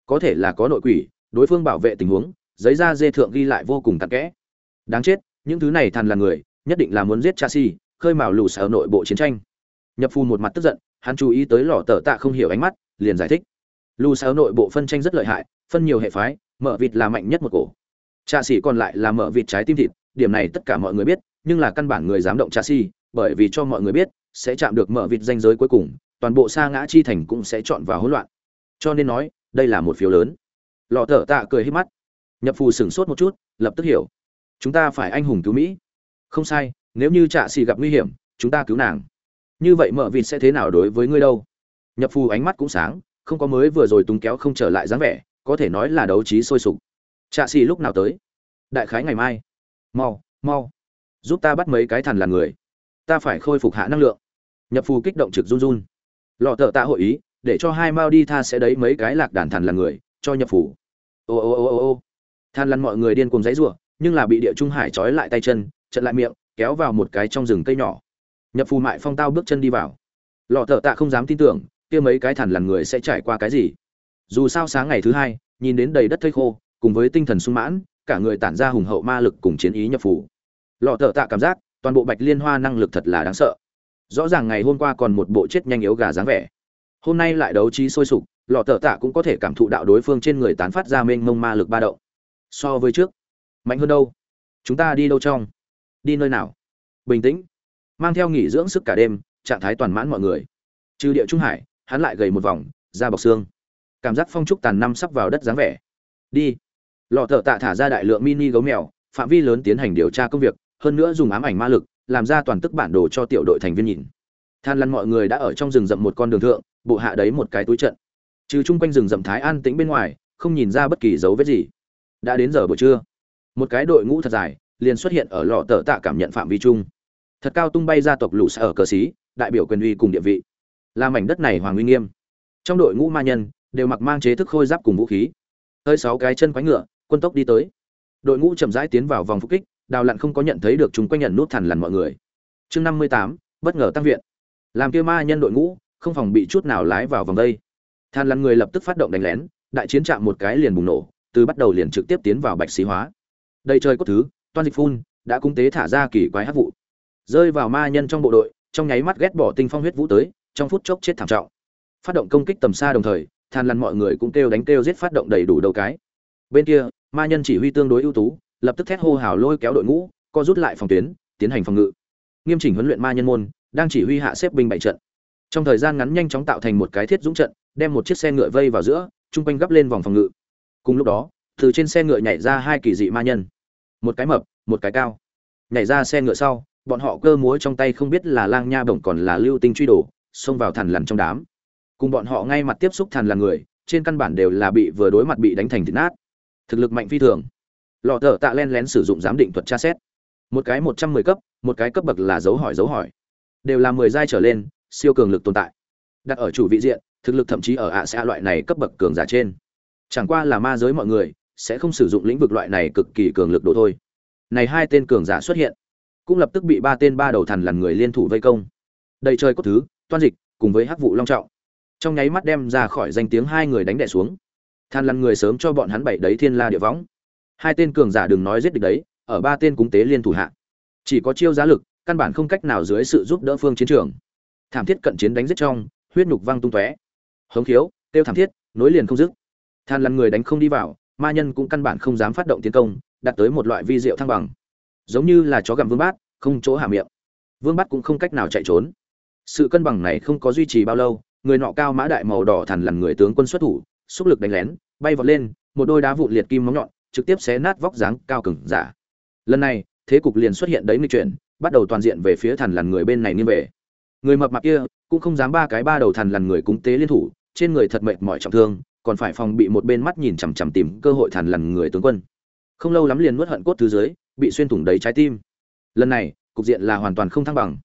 có thể là có nội quỷ, đối phương bảo vệ tình huống, giấy da dê thượng ghi lại vô cùng tặc kẽ. Đáng chết, những thứ này thằn là người, nhất định là muốn giết cha si khơi mào lù sở nội bộ chiến tranh. Nhập phu một mặt tức giận, hắn chú ý tới lò tờ tạ không hiểu ánh mắt, liền giải thích. Lù sở nội bộ phân tranh rất lợi hại, phân nhiều hệ phái mở vịt là mạnh nhất một cổ. Cha sĩ còn lại là mở vịt trái tim thịt, điểm này tất cả mọi người biết, nhưng là căn bản người dám động cha si bởi vì cho mọi người biết, sẽ chạm được mở vịt danh giới cuối cùng, toàn bộ xa ngã chi thành cũng sẽ chọn vào hỗn loạn. Cho nên nói đây là một phiếu lớn. Lọ thở tạ cười hết mắt. Nhập phù sửng sốt một chút, lập tức hiểu. Chúng ta phải anh hùng cứu mỹ. Không sai, nếu như trạ xì gặp nguy hiểm, chúng ta cứu nàng. Như vậy mở vịt sẽ thế nào đối với ngươi đâu? Nhập phù ánh mắt cũng sáng, không có mới vừa rồi tung kéo không trở lại dáng vẻ, có thể nói là đấu trí sôi sục. Trạ xì lúc nào tới? Đại khái ngày mai. Mau mau. Giúp ta bắt mấy cái thằn là người. Ta phải khôi phục hạ năng lượng. Nhập phù kích động trực run run. Lọ thợ tạ hội ý để cho hai mao đi tha sẽ đấy mấy cái lạc đàn thằn là người, cho nhập phủ. Ô ô ô ô ô. Than lăn mọi người điên cùng giấy rủa nhưng là bị địa trung hải trói lại tay chân, chặn lại miệng, kéo vào một cái trong rừng cây nhỏ. Nhập phù mại phong tao bước chân đi vào. Lọ thợ tạ không dám tin tưởng, kia mấy cái thằn lằn người sẽ trải qua cái gì? Dù sao sáng ngày thứ hai, nhìn đến đầy đất thây khô, cùng với tinh thần sung mãn, cả người tản ra hùng hậu ma lực cùng chiến ý nhập phủ lọ thợ tạ cảm giác, toàn bộ bạch liên hoa năng lực thật là đáng sợ. Rõ ràng ngày hôm qua còn một bộ chết nhanh yếu gà dáng vẻ hôm nay lại đấu trí sôi sục, lọ tờ tạ cũng có thể cảm thụ đạo đối phương trên người tán phát ra mênh mông ma lực ba động. So với trước, mạnh hơn đâu? Chúng ta đi đâu trong? Đi nơi nào? Bình tĩnh. Mang theo nghỉ dưỡng sức cả đêm, trạng thái toàn mãn mọi người. Trừ địa trung hải, hắn lại gầy một vòng, da bọc xương. Cảm giác phong trúc tàn năm sắp vào đất dáng vẻ. Đi. Lọ thợ tạ thả ra đại lượng mini gấu mèo, phạm vi lớn tiến hành điều tra công việc, hơn nữa dùng ám ảnh ma lực, làm ra toàn tức bản đồ cho tiểu đội thành viên nhìn. Than lăn mọi người đã ở trong rừng rậm một con đường thượng bộ hạ đấy một cái túi trận. Trừ chung quanh rừng rậm thái an tĩnh bên ngoài, không nhìn ra bất kỳ dấu vết gì. Đã đến giờ buổi trưa. Một cái đội ngũ thật dài, liền xuất hiện ở lò tờ tạ cảm nhận phạm vi chung. Thật cao tung bay ra tộc lũ sở cờ xí, đại biểu quyền uy cùng địa vị. Là mảnh đất này hoàng uy nghiêm. Trong đội ngũ ma nhân, đều mặc mang chế thức khôi giáp cùng vũ khí. Hơi sáu cái chân quánh ngựa, quân tốc đi tới. Đội ngũ chậm rãi tiến vào vòng phục kích, đào lặn không có nhận thấy được chúng quanh nhận nút thằn lằn mọi người. Chương năm mươi tám, bất ngờ tăng viện. Làm kia ma nhân đội ngũ không phòng bị chút nào lái vào vòng đây. Than lăn người lập tức phát động đánh lén, đại chiến chạm một cái liền bùng nổ, từ bắt đầu liền trực tiếp tiến vào bạch xí hóa. Đây chơi có thứ toan dịch phun, đã cung tế thả ra kỳ quái hát vụ. Rơi vào ma nhân trong bộ đội, trong nháy mắt ghét bỏ tinh phong huyết vũ tới, trong phút chốc chết thảm trọng. Phát động công kích tầm xa đồng thời, than lăn mọi người cũng kêu đánh kêu giết phát động đầy đủ đầu cái. Bên kia, ma nhân chỉ huy tương đối ưu tú, lập tức thét hô hào lôi kéo đội ngũ, co rút lại phòng tuyến, tiến hành phòng ngự. Nghiêm chỉnh huấn luyện ma nhân môn, đang chỉ huy hạ xếp binh bảy trận trong thời gian ngắn nhanh chóng tạo thành một cái thiết dũng trận, đem một chiếc xe ngựa vây vào giữa, chung quanh gấp lên vòng phòng ngự. Cùng lúc đó, từ trên xe ngựa nhảy ra hai kỳ dị ma nhân. Một cái mập, một cái cao. Nhảy ra xe ngựa sau, bọn họ cơ múa trong tay không biết là lang nha bổng còn là lưu tinh truy đổ xông vào thằn lằn trong đám. Cùng bọn họ ngay mặt tiếp xúc thằn lằn người, trên căn bản đều là bị vừa đối mặt bị đánh thành thịt nát. Thực lực mạnh phi thường. Lọ thợ tạ len lén sử dụng giám định thuật tra xét. Một cái một trăm mười cấp, một cái cấp bậc là dấu hỏi dấu hỏi. Đều là mười giai trở lên siêu cường lực tồn tại. Đặt ở chủ vị diện, thực lực thậm chí ở ạ xã loại này cấp bậc cường giả trên. Chẳng qua là ma giới mọi người, sẽ không sử dụng lĩnh vực loại này cực kỳ cường lực độ thôi. Này hai tên cường giả xuất hiện, cũng lập tức bị ba tên ba đầu thần lần người liên thủ vây công. Đầy trời cốt thứ, toan dịch, cùng với hắc vụ long trọng. Trong nháy mắt đem ra khỏi danh tiếng hai người đánh đẻ xuống. Than lăn người sớm cho bọn hắn bảy đấy thiên la địa võng. Hai tên cường giả đừng nói giết địch đấy, ở ba tên cúng tế liên thủ hạ. Chỉ có chiêu giá lực, căn bản không cách nào dưới sự giúp đỡ phương chiến trường thảm thiết cận chiến đánh giết trong, huyết nhục văng tung tóe. Hống khiếu tiêu thảm thiết, nối liền không dứt. Than lăn người đánh không đi vào, ma nhân cũng căn bản không dám phát động tiến công đạt tới một loại vi diệu thăng bằng. Giống như là chó gặm vương bát, không chỗ hạ miệng. Vương bát cũng không cách nào chạy trốn. Sự cân bằng này không có duy trì bao lâu, người nọ cao mã đại màu đỏ thằn lằn người tướng quân xuất thủ, xúc lực đánh lén, bay vọt lên, một đôi đá vụn liệt kim móng nhọn, trực tiếp xé nát vóc dáng cao cứng giả. Lần này, thế cục liền xuất hiện đấy nghịch chuyển, bắt đầu toàn diện về phía thần lằn người bên này nghiêng về người mập mạp kia cũng không dám ba cái ba đầu thần lằn người cúng tế liên thủ, trên người thật mệt mỏi trọng thương, còn phải phòng bị một bên mắt nhìn chằm chằm tìm cơ hội thần lằn người tướng quân. Không lâu lắm liền nuốt hận cốt thứ dưới, bị xuyên thủng đầy trái tim. Lần này, cục diện là hoàn toàn không thăng bằng.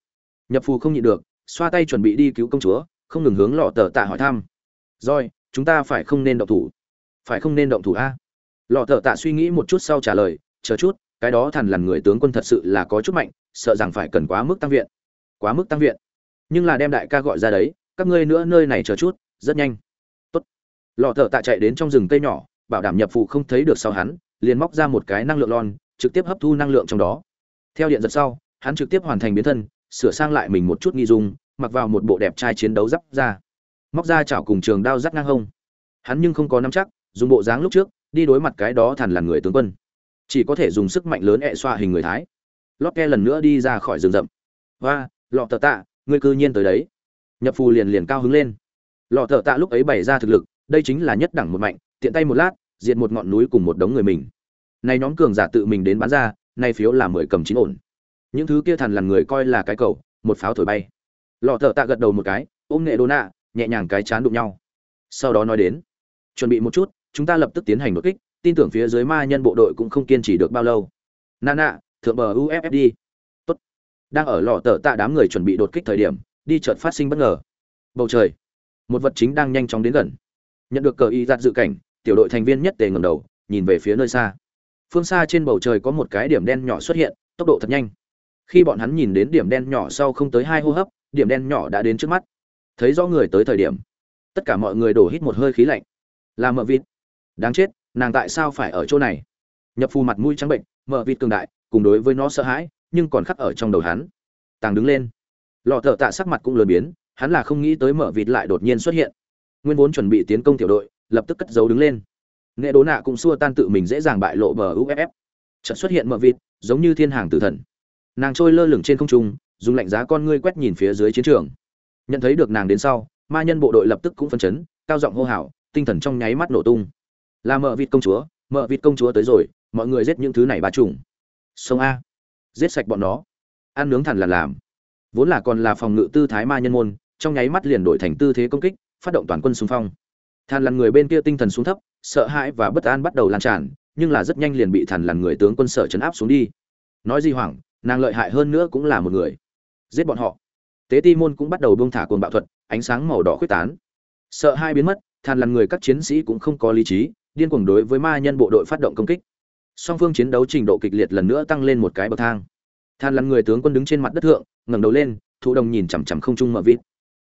Nhập phù không nhịn được, xoa tay chuẩn bị đi cứu công chúa, không ngừng hướng lọ tờ tạ hỏi thăm. Rồi, chúng ta phải không nên động thủ? Phải không nên động thủ a? Lọ tờ tạ suy nghĩ một chút sau trả lời, chờ chút, cái đó thần lằn người tướng quân thật sự là có chút mạnh, sợ rằng phải cần quá mức tăng viện. Quá mức tăng viện? Nhưng là đem đại ca gọi ra đấy, các ngươi nữa nơi này chờ chút, rất nhanh. Tốt. Lọ thợ tạ chạy đến trong rừng cây nhỏ, bảo đảm nhập phụ không thấy được sau hắn, liền móc ra một cái năng lượng lon, trực tiếp hấp thu năng lượng trong đó. Theo điện giật sau, hắn trực tiếp hoàn thành biến thân, sửa sang lại mình một chút nghi dung, mặc vào một bộ đẹp trai chiến đấu giáp ra móc ra chảo cùng trường đao rắt ngang hông. Hắn nhưng không có nắm chắc, dùng bộ dáng lúc trước, đi đối mặt cái đó thằn là người tướng quân. Chỉ có thể dùng sức mạnh lớn ẹ xoa hình người thái. Lót ke lần nữa đi ra khỏi rừng rậm. Và lọ tờ tạ ngươi cư nhiên tới đấy. Nhập phù liền liền cao hứng lên. Lọ thợ tạ lúc ấy bày ra thực lực, đây chính là nhất đẳng một mạnh, tiện tay một lát, diệt một ngọn núi cùng một đống người mình. Này nhóm cường giả tự mình đến bán ra, nay phiếu là mười cầm chín ổn. Những thứ kia thằn lằn người coi là cái cầu, một pháo thổi bay. Lọ thợ tạ gật đầu một cái, ôm nghệ đô nạ, nhẹ nhàng cái chán đụng nhau. Sau đó nói đến, chuẩn bị một chút, chúng ta lập tức tiến hành đột kích, tin tưởng phía dưới ma nhân bộ đội cũng không kiên trì được bao lâu. Nana thượng bờ uffd đang ở lò tờ tạ đám người chuẩn bị đột kích thời điểm, đi chợt phát sinh bất ngờ. Bầu trời, một vật chính đang nhanh chóng đến gần. Nhận được cờ y giặt dự cảnh, tiểu đội thành viên nhất tề ngầm đầu, nhìn về phía nơi xa. Phương xa trên bầu trời có một cái điểm đen nhỏ xuất hiện, tốc độ thật nhanh. Khi bọn hắn nhìn đến điểm đen nhỏ sau không tới hai hô hấp, điểm đen nhỏ đã đến trước mắt. Thấy rõ người tới thời điểm, tất cả mọi người đổ hít một hơi khí lạnh. Là mợ vịt. Đáng chết, nàng tại sao phải ở chỗ này? Nhập phù mặt mũi trắng bệnh, mợ vịt cường đại, cùng đối với nó sợ hãi nhưng còn khắc ở trong đầu hắn. Tàng đứng lên. Lọ thợ tạ sắc mặt cũng lừa biến, hắn là không nghĩ tới mở vịt lại đột nhiên xuất hiện. Nguyên vốn chuẩn bị tiến công tiểu đội, lập tức cất giấu đứng lên. Nghệ đố nạ cũng xua tan tự mình dễ dàng bại lộ bờ uff chợt xuất hiện mở vịt, giống như thiên hàng tử thần. Nàng trôi lơ lửng trên không trung, dùng lạnh giá con ngươi quét nhìn phía dưới chiến trường. Nhận thấy được nàng đến sau, ma nhân bộ đội lập tức cũng phân chấn, cao giọng hô hào, tinh thần trong nháy mắt nổ tung. Là mở vịt công chúa, mở vịt công chúa tới rồi, mọi người giết những thứ này ba trùng sông a giết sạch bọn nó. Ăn nướng thằn là làm. Vốn là còn là phòng ngự tư thái ma nhân môn, trong nháy mắt liền đổi thành tư thế công kích, phát động toàn quân xung phong. Thằn lằn người bên kia tinh thần xuống thấp, sợ hãi và bất an bắt đầu lan tràn, nhưng là rất nhanh liền bị thằn lằn người tướng quân sở chấn áp xuống đi. Nói gì hoảng, nàng lợi hại hơn nữa cũng là một người. Giết bọn họ. Tế ti môn cũng bắt đầu buông thả cuồng bạo thuật, ánh sáng màu đỏ khuyết tán. Sợ hai biến mất thàn lằn người các chiến sĩ cũng không có lý trí, điên cuồng đối với ma nhân bộ đội phát động công kích song phương chiến đấu trình độ kịch liệt lần nữa tăng lên một cái bậc thang. Than lăn người tướng quân đứng trên mặt đất thượng, ngẩng đầu lên, thụ đồng nhìn chằm chằm không trung mở vịt.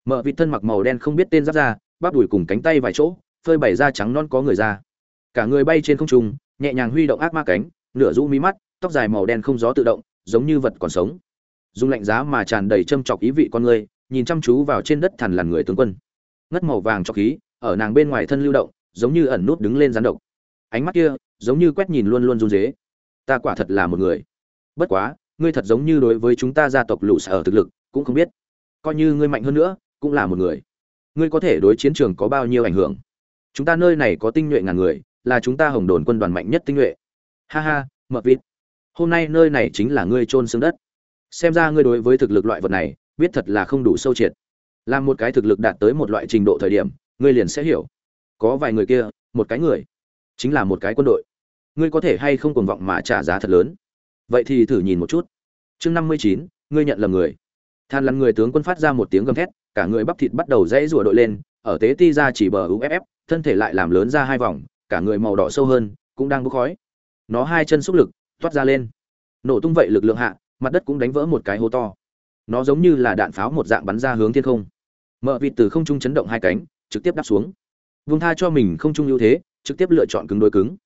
Mở vịt thân mặc màu đen không biết tên giáp ra bắp đùi cùng cánh tay vài chỗ, phơi bày da trắng non có người ra cả người bay trên không trung, nhẹ nhàng huy động ác ma cánh, nửa rũ mí mắt, tóc dài màu đen không gió tự động, giống như vật còn sống. Dùng lạnh giá mà tràn đầy châm chọc ý vị con người, nhìn chăm chú vào trên đất thằn lằn người tướng quân. Ngất màu vàng cho khí, ở nàng bên ngoài thân lưu động, giống như ẩn nút đứng lên rắn độc. Ánh mắt kia giống như quét nhìn luôn luôn run rế ta quả thật là một người. Bất quá, ngươi thật giống như đối với chúng ta gia tộc lũ sở thực lực, cũng không biết. Coi như ngươi mạnh hơn nữa, cũng là một người. Ngươi có thể đối chiến trường có bao nhiêu ảnh hưởng? Chúng ta nơi này có tinh nhuệ ngàn người, là chúng ta hồng đồn quân đoàn mạnh nhất tinh nhuệ. Ha ha, mập vịt. Hôm nay nơi này chính là ngươi trôn xương đất. Xem ra ngươi đối với thực lực loại vật này, biết thật là không đủ sâu triệt. Làm một cái thực lực đạt tới một loại trình độ thời điểm, ngươi liền sẽ hiểu. Có vài người kia, một cái người. Chính là một cái quân đội ngươi có thể hay không cuồng vọng mà trả giá thật lớn? Vậy thì thử nhìn một chút. Chương năm mươi chín, ngươi nhận là người. Than lăn người tướng quân phát ra một tiếng gầm thét, cả người bắp thịt bắt đầu dãy rủa đội lên, ở tế ti ra chỉ bờ uff thân thể lại làm lớn ra hai vòng, cả người màu đỏ sâu hơn, cũng đang bốc khói. Nó hai chân xúc lực, toát ra lên. Nổ tung vậy lực lượng hạ, mặt đất cũng đánh vỡ một cái hố to. Nó giống như là đạn pháo một dạng bắn ra hướng thiên không. Mợ vịt từ không trung chấn động hai cánh, trực tiếp đáp xuống. Vung tha cho mình không trung ưu thế, trực tiếp lựa chọn cứng đối cứng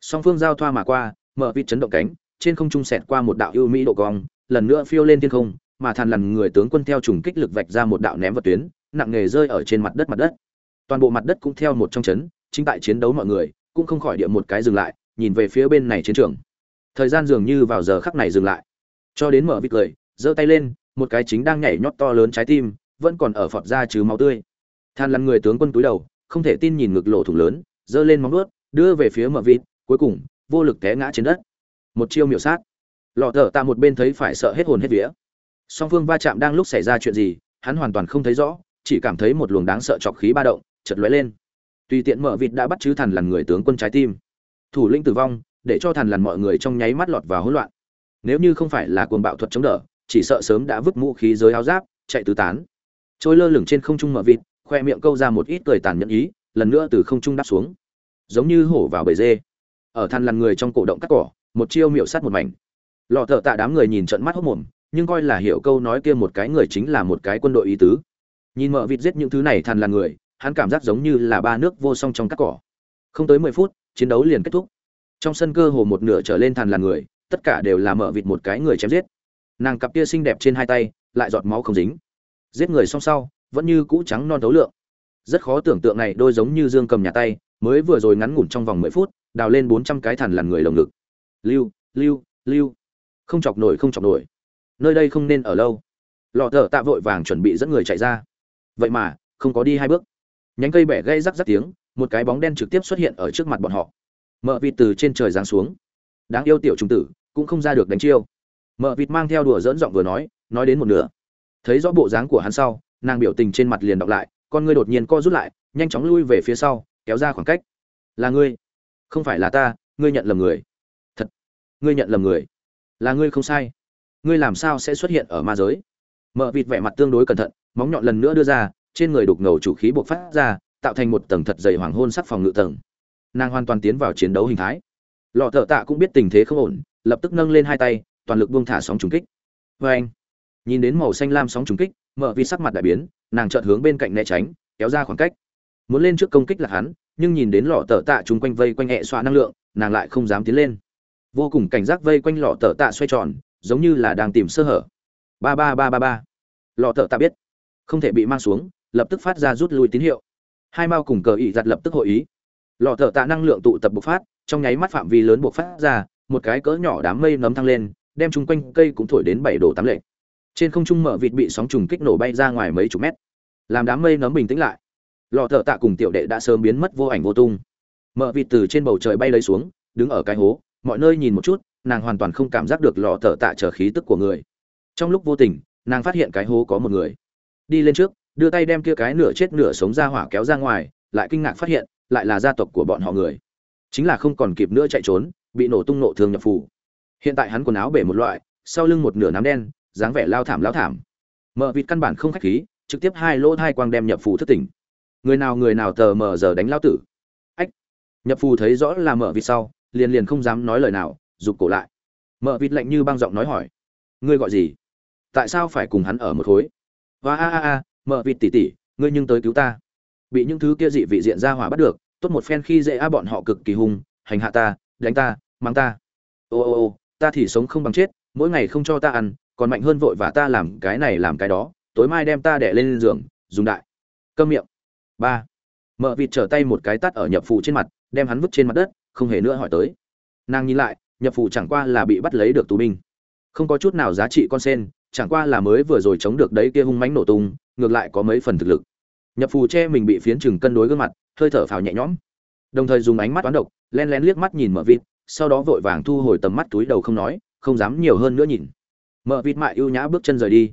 song phương giao thoa mà qua, mở vịt chấn động cánh, trên không trung sẹt qua một đạo ưu mỹ độ cong, lần nữa phiêu lên thiên không, mà thàn lằn người tướng quân theo trùng kích lực vạch ra một đạo ném vật tuyến, nặng nghề rơi ở trên mặt đất mặt đất. Toàn bộ mặt đất cũng theo một trong chấn, chính tại chiến đấu mọi người, cũng không khỏi địa một cái dừng lại, nhìn về phía bên này chiến trường. Thời gian dường như vào giờ khắc này dừng lại. Cho đến mở vịt cười giơ tay lên, một cái chính đang nhảy nhót to lớn trái tim, vẫn còn ở phọt ra chứ máu tươi. Than lằn người tướng quân túi đầu, không thể tin nhìn ngực lộ thủng lớn, giơ lên móng vuốt, đưa về phía mở vịt cuối cùng, vô lực té ngã trên đất. Một chiêu miểu sát. Lọ thở tạ một bên thấy phải sợ hết hồn hết vía. Song phương va chạm đang lúc xảy ra chuyện gì, hắn hoàn toàn không thấy rõ, chỉ cảm thấy một luồng đáng sợ chọc khí ba động chật lóe lên. Tùy tiện mở vịt đã bắt chứ thần lần người tướng quân trái tim. Thủ lĩnh tử vong, để cho thần lần mọi người trong nháy mắt lọt vào hỗn loạn. Nếu như không phải là cuồng bạo thuật chống đỡ, chỉ sợ sớm đã vứt mũ khí giới áo giáp, chạy tứ tán. Trôi lơ lửng trên không trung mở vịt, khoe miệng câu ra một ít cười tàn nhẫn ý, lần nữa từ không trung đáp xuống. Giống như hổ vào bầy dê ở than lằn người trong cổ động cắt cỏ, một chiêu miệu sát một mảnh. Lọ thợ tạ đám người nhìn trận mắt hốc mồm, nhưng coi là hiểu câu nói kia một cái người chính là một cái quân đội ý tứ. Nhìn mợ vịt giết những thứ này than lằn người, hắn cảm giác giống như là ba nước vô song trong cắt cỏ. Không tới mười phút, chiến đấu liền kết thúc. Trong sân cơ hồ một nửa trở lên than lằn người, tất cả đều là mợ vịt một cái người chém giết. Nàng cặp kia xinh đẹp trên hai tay, lại giọt máu không dính. Giết người xong sau, vẫn như cũ trắng non thấu lượng. Rất khó tưởng tượng này đôi giống như dương cầm nhà tay mới vừa rồi ngắn ngủn trong vòng mười phút, đào lên bốn trăm cái thằn lằn người lồng ngực. Lưu lưu lưu. Không chọc nổi, không chọc nổi. Nơi đây không nên ở lâu. Lọ thở tạ vội vàng chuẩn bị dẫn người chạy ra. Vậy mà, không có đi hai bước. Nhánh cây bẻ gây rắc rắc tiếng, một cái bóng đen trực tiếp xuất hiện ở trước mặt bọn họ. Mợ vịt từ trên trời giáng xuống. Đáng yêu tiểu trung tử, cũng không ra được đánh chiêu. Mợ vịt mang theo đùa dỡn giọng vừa nói nói đến một nửa. Thấy rõ bộ dáng của hắn sau, nàng biểu tình trên mặt liền đọc lại, con ngươi đột nhiên co rút lại, nhanh chóng lui về phía sau kéo ra khoảng cách. Là ngươi. Không phải là ta, ngươi nhận lầm người. Thật. Ngươi nhận lầm người. Là ngươi không sai. Ngươi làm sao sẽ xuất hiện ở ma giới? Mợ vịt vẻ mặt tương đối cẩn thận, móng nhọn lần nữa đưa ra, trên người đục ngầu chủ khí buộc phát ra, tạo thành một tầng thật dày hoàng hôn sắc phòng ngự tầng. Nàng hoàn toàn tiến vào chiến đấu hình thái. Lọ thợ tạ cũng biết tình thế không ổn, lập tức nâng lên hai tay, toàn lực buông thả sóng trùng kích. Vê anh, nhìn đến màu xanh lam sóng trùng kích, mợ vịt sắc mặt đại biến, nàng chợt hướng bên cạnh né tránh, kéo ra khoảng cách muốn lên trước công kích là hắn, nhưng nhìn đến lọ tờ tạ chung quanh vây quanh hẹ xoa năng lượng, nàng lại không dám tiến lên. Vô cùng cảnh giác vây quanh lọ tờ tạ xoay tròn, giống như là đang tìm sơ hở. Ba ba ba ba ba. Lọ tờ tạ biết. Không thể bị mang xuống, lập tức phát ra rút lui tín hiệu. Hai mao cùng cờ ý giặt lập tức hội ý. Lọ tờ tạ năng lượng tụ tập bộc phát, trong nháy mắt phạm vi lớn bộc phát ra, một cái cỡ nhỏ đám mây nấm thăng lên, đem chung quanh cây cũng thổi đến bảy độ tám lệ. Trên không trung mở vịt bị sóng trùng kích nổ bay ra ngoài mấy chục mét. Làm đám mây nấm bình tĩnh lại lọ thợ tạ cùng tiểu đệ đã sớm biến mất vô ảnh vô tung. Mở vịt từ trên bầu trời bay lấy xuống, đứng ở cái hố, mọi nơi nhìn một chút, nàng hoàn toàn không cảm giác được lọ thợ tạ trở khí tức của người. Trong lúc vô tình, nàng phát hiện cái hố có một người. Đi lên trước, đưa tay đem kia cái nửa chết nửa sống ra hỏa kéo ra ngoài, lại kinh ngạc phát hiện, lại là gia tộc của bọn họ người. Chính là không còn kịp nữa chạy trốn, bị nổ tung nộ thương nhập phủ hiện tại hắn quần áo bể một loại, sau lưng một nửa nám đen, dáng vẻ lao thảm lao thảm. Mở vịt căn bản không khách khí, trực tiếp hai lỗ hai quang đem nhập phù thất tỉnh người nào người nào tờ mờ giờ đánh lao tử. Ách nhập phù thấy rõ là mở vịt sau, liền liền không dám nói lời nào, rụt cổ lại. Mở vịt lạnh như băng giọng nói hỏi, ngươi gọi gì? Tại sao phải cùng hắn ở một khối? Và a a a mở vịt tỉ tỉ, ngươi nhưng tới cứu ta. Bị những thứ kia dị vị diện ra hỏa bắt được, tốt một phen khi dễ a bọn họ cực kỳ hung, hành hạ ta, đánh ta mang ta. Ô ô ô, ta thì sống không bằng chết, mỗi ngày không cho ta ăn, còn mạnh hơn vội và ta làm cái này làm cái đó, tối mai đem ta đẻ lên giường, dùng đại. Câm miệng ba. Mợ vịt trở tay một cái tắt ở nhập phụ trên mặt, đem hắn vứt trên mặt đất, không hề nữa hỏi tới. Nàng nhìn lại nhập phụ chẳng qua là bị bắt lấy được tù binh. Không có chút nào giá trị con sen, chẳng qua là mới vừa rồi chống được đấy kia hung mánh nổ tung, ngược lại có mấy phần thực lực. Nhập phù che mình bị phiến chừng cân đối gương mặt, hơi thở phào nhẹ nhõm. Đồng thời dùng ánh mắt toán độc, len lén liếc mắt nhìn mở vịt, sau đó vội vàng thu hồi tầm mắt túi đầu không nói, không dám nhiều hơn nữa nhìn. Mở vịt mại ưu nhã bước chân rời đi.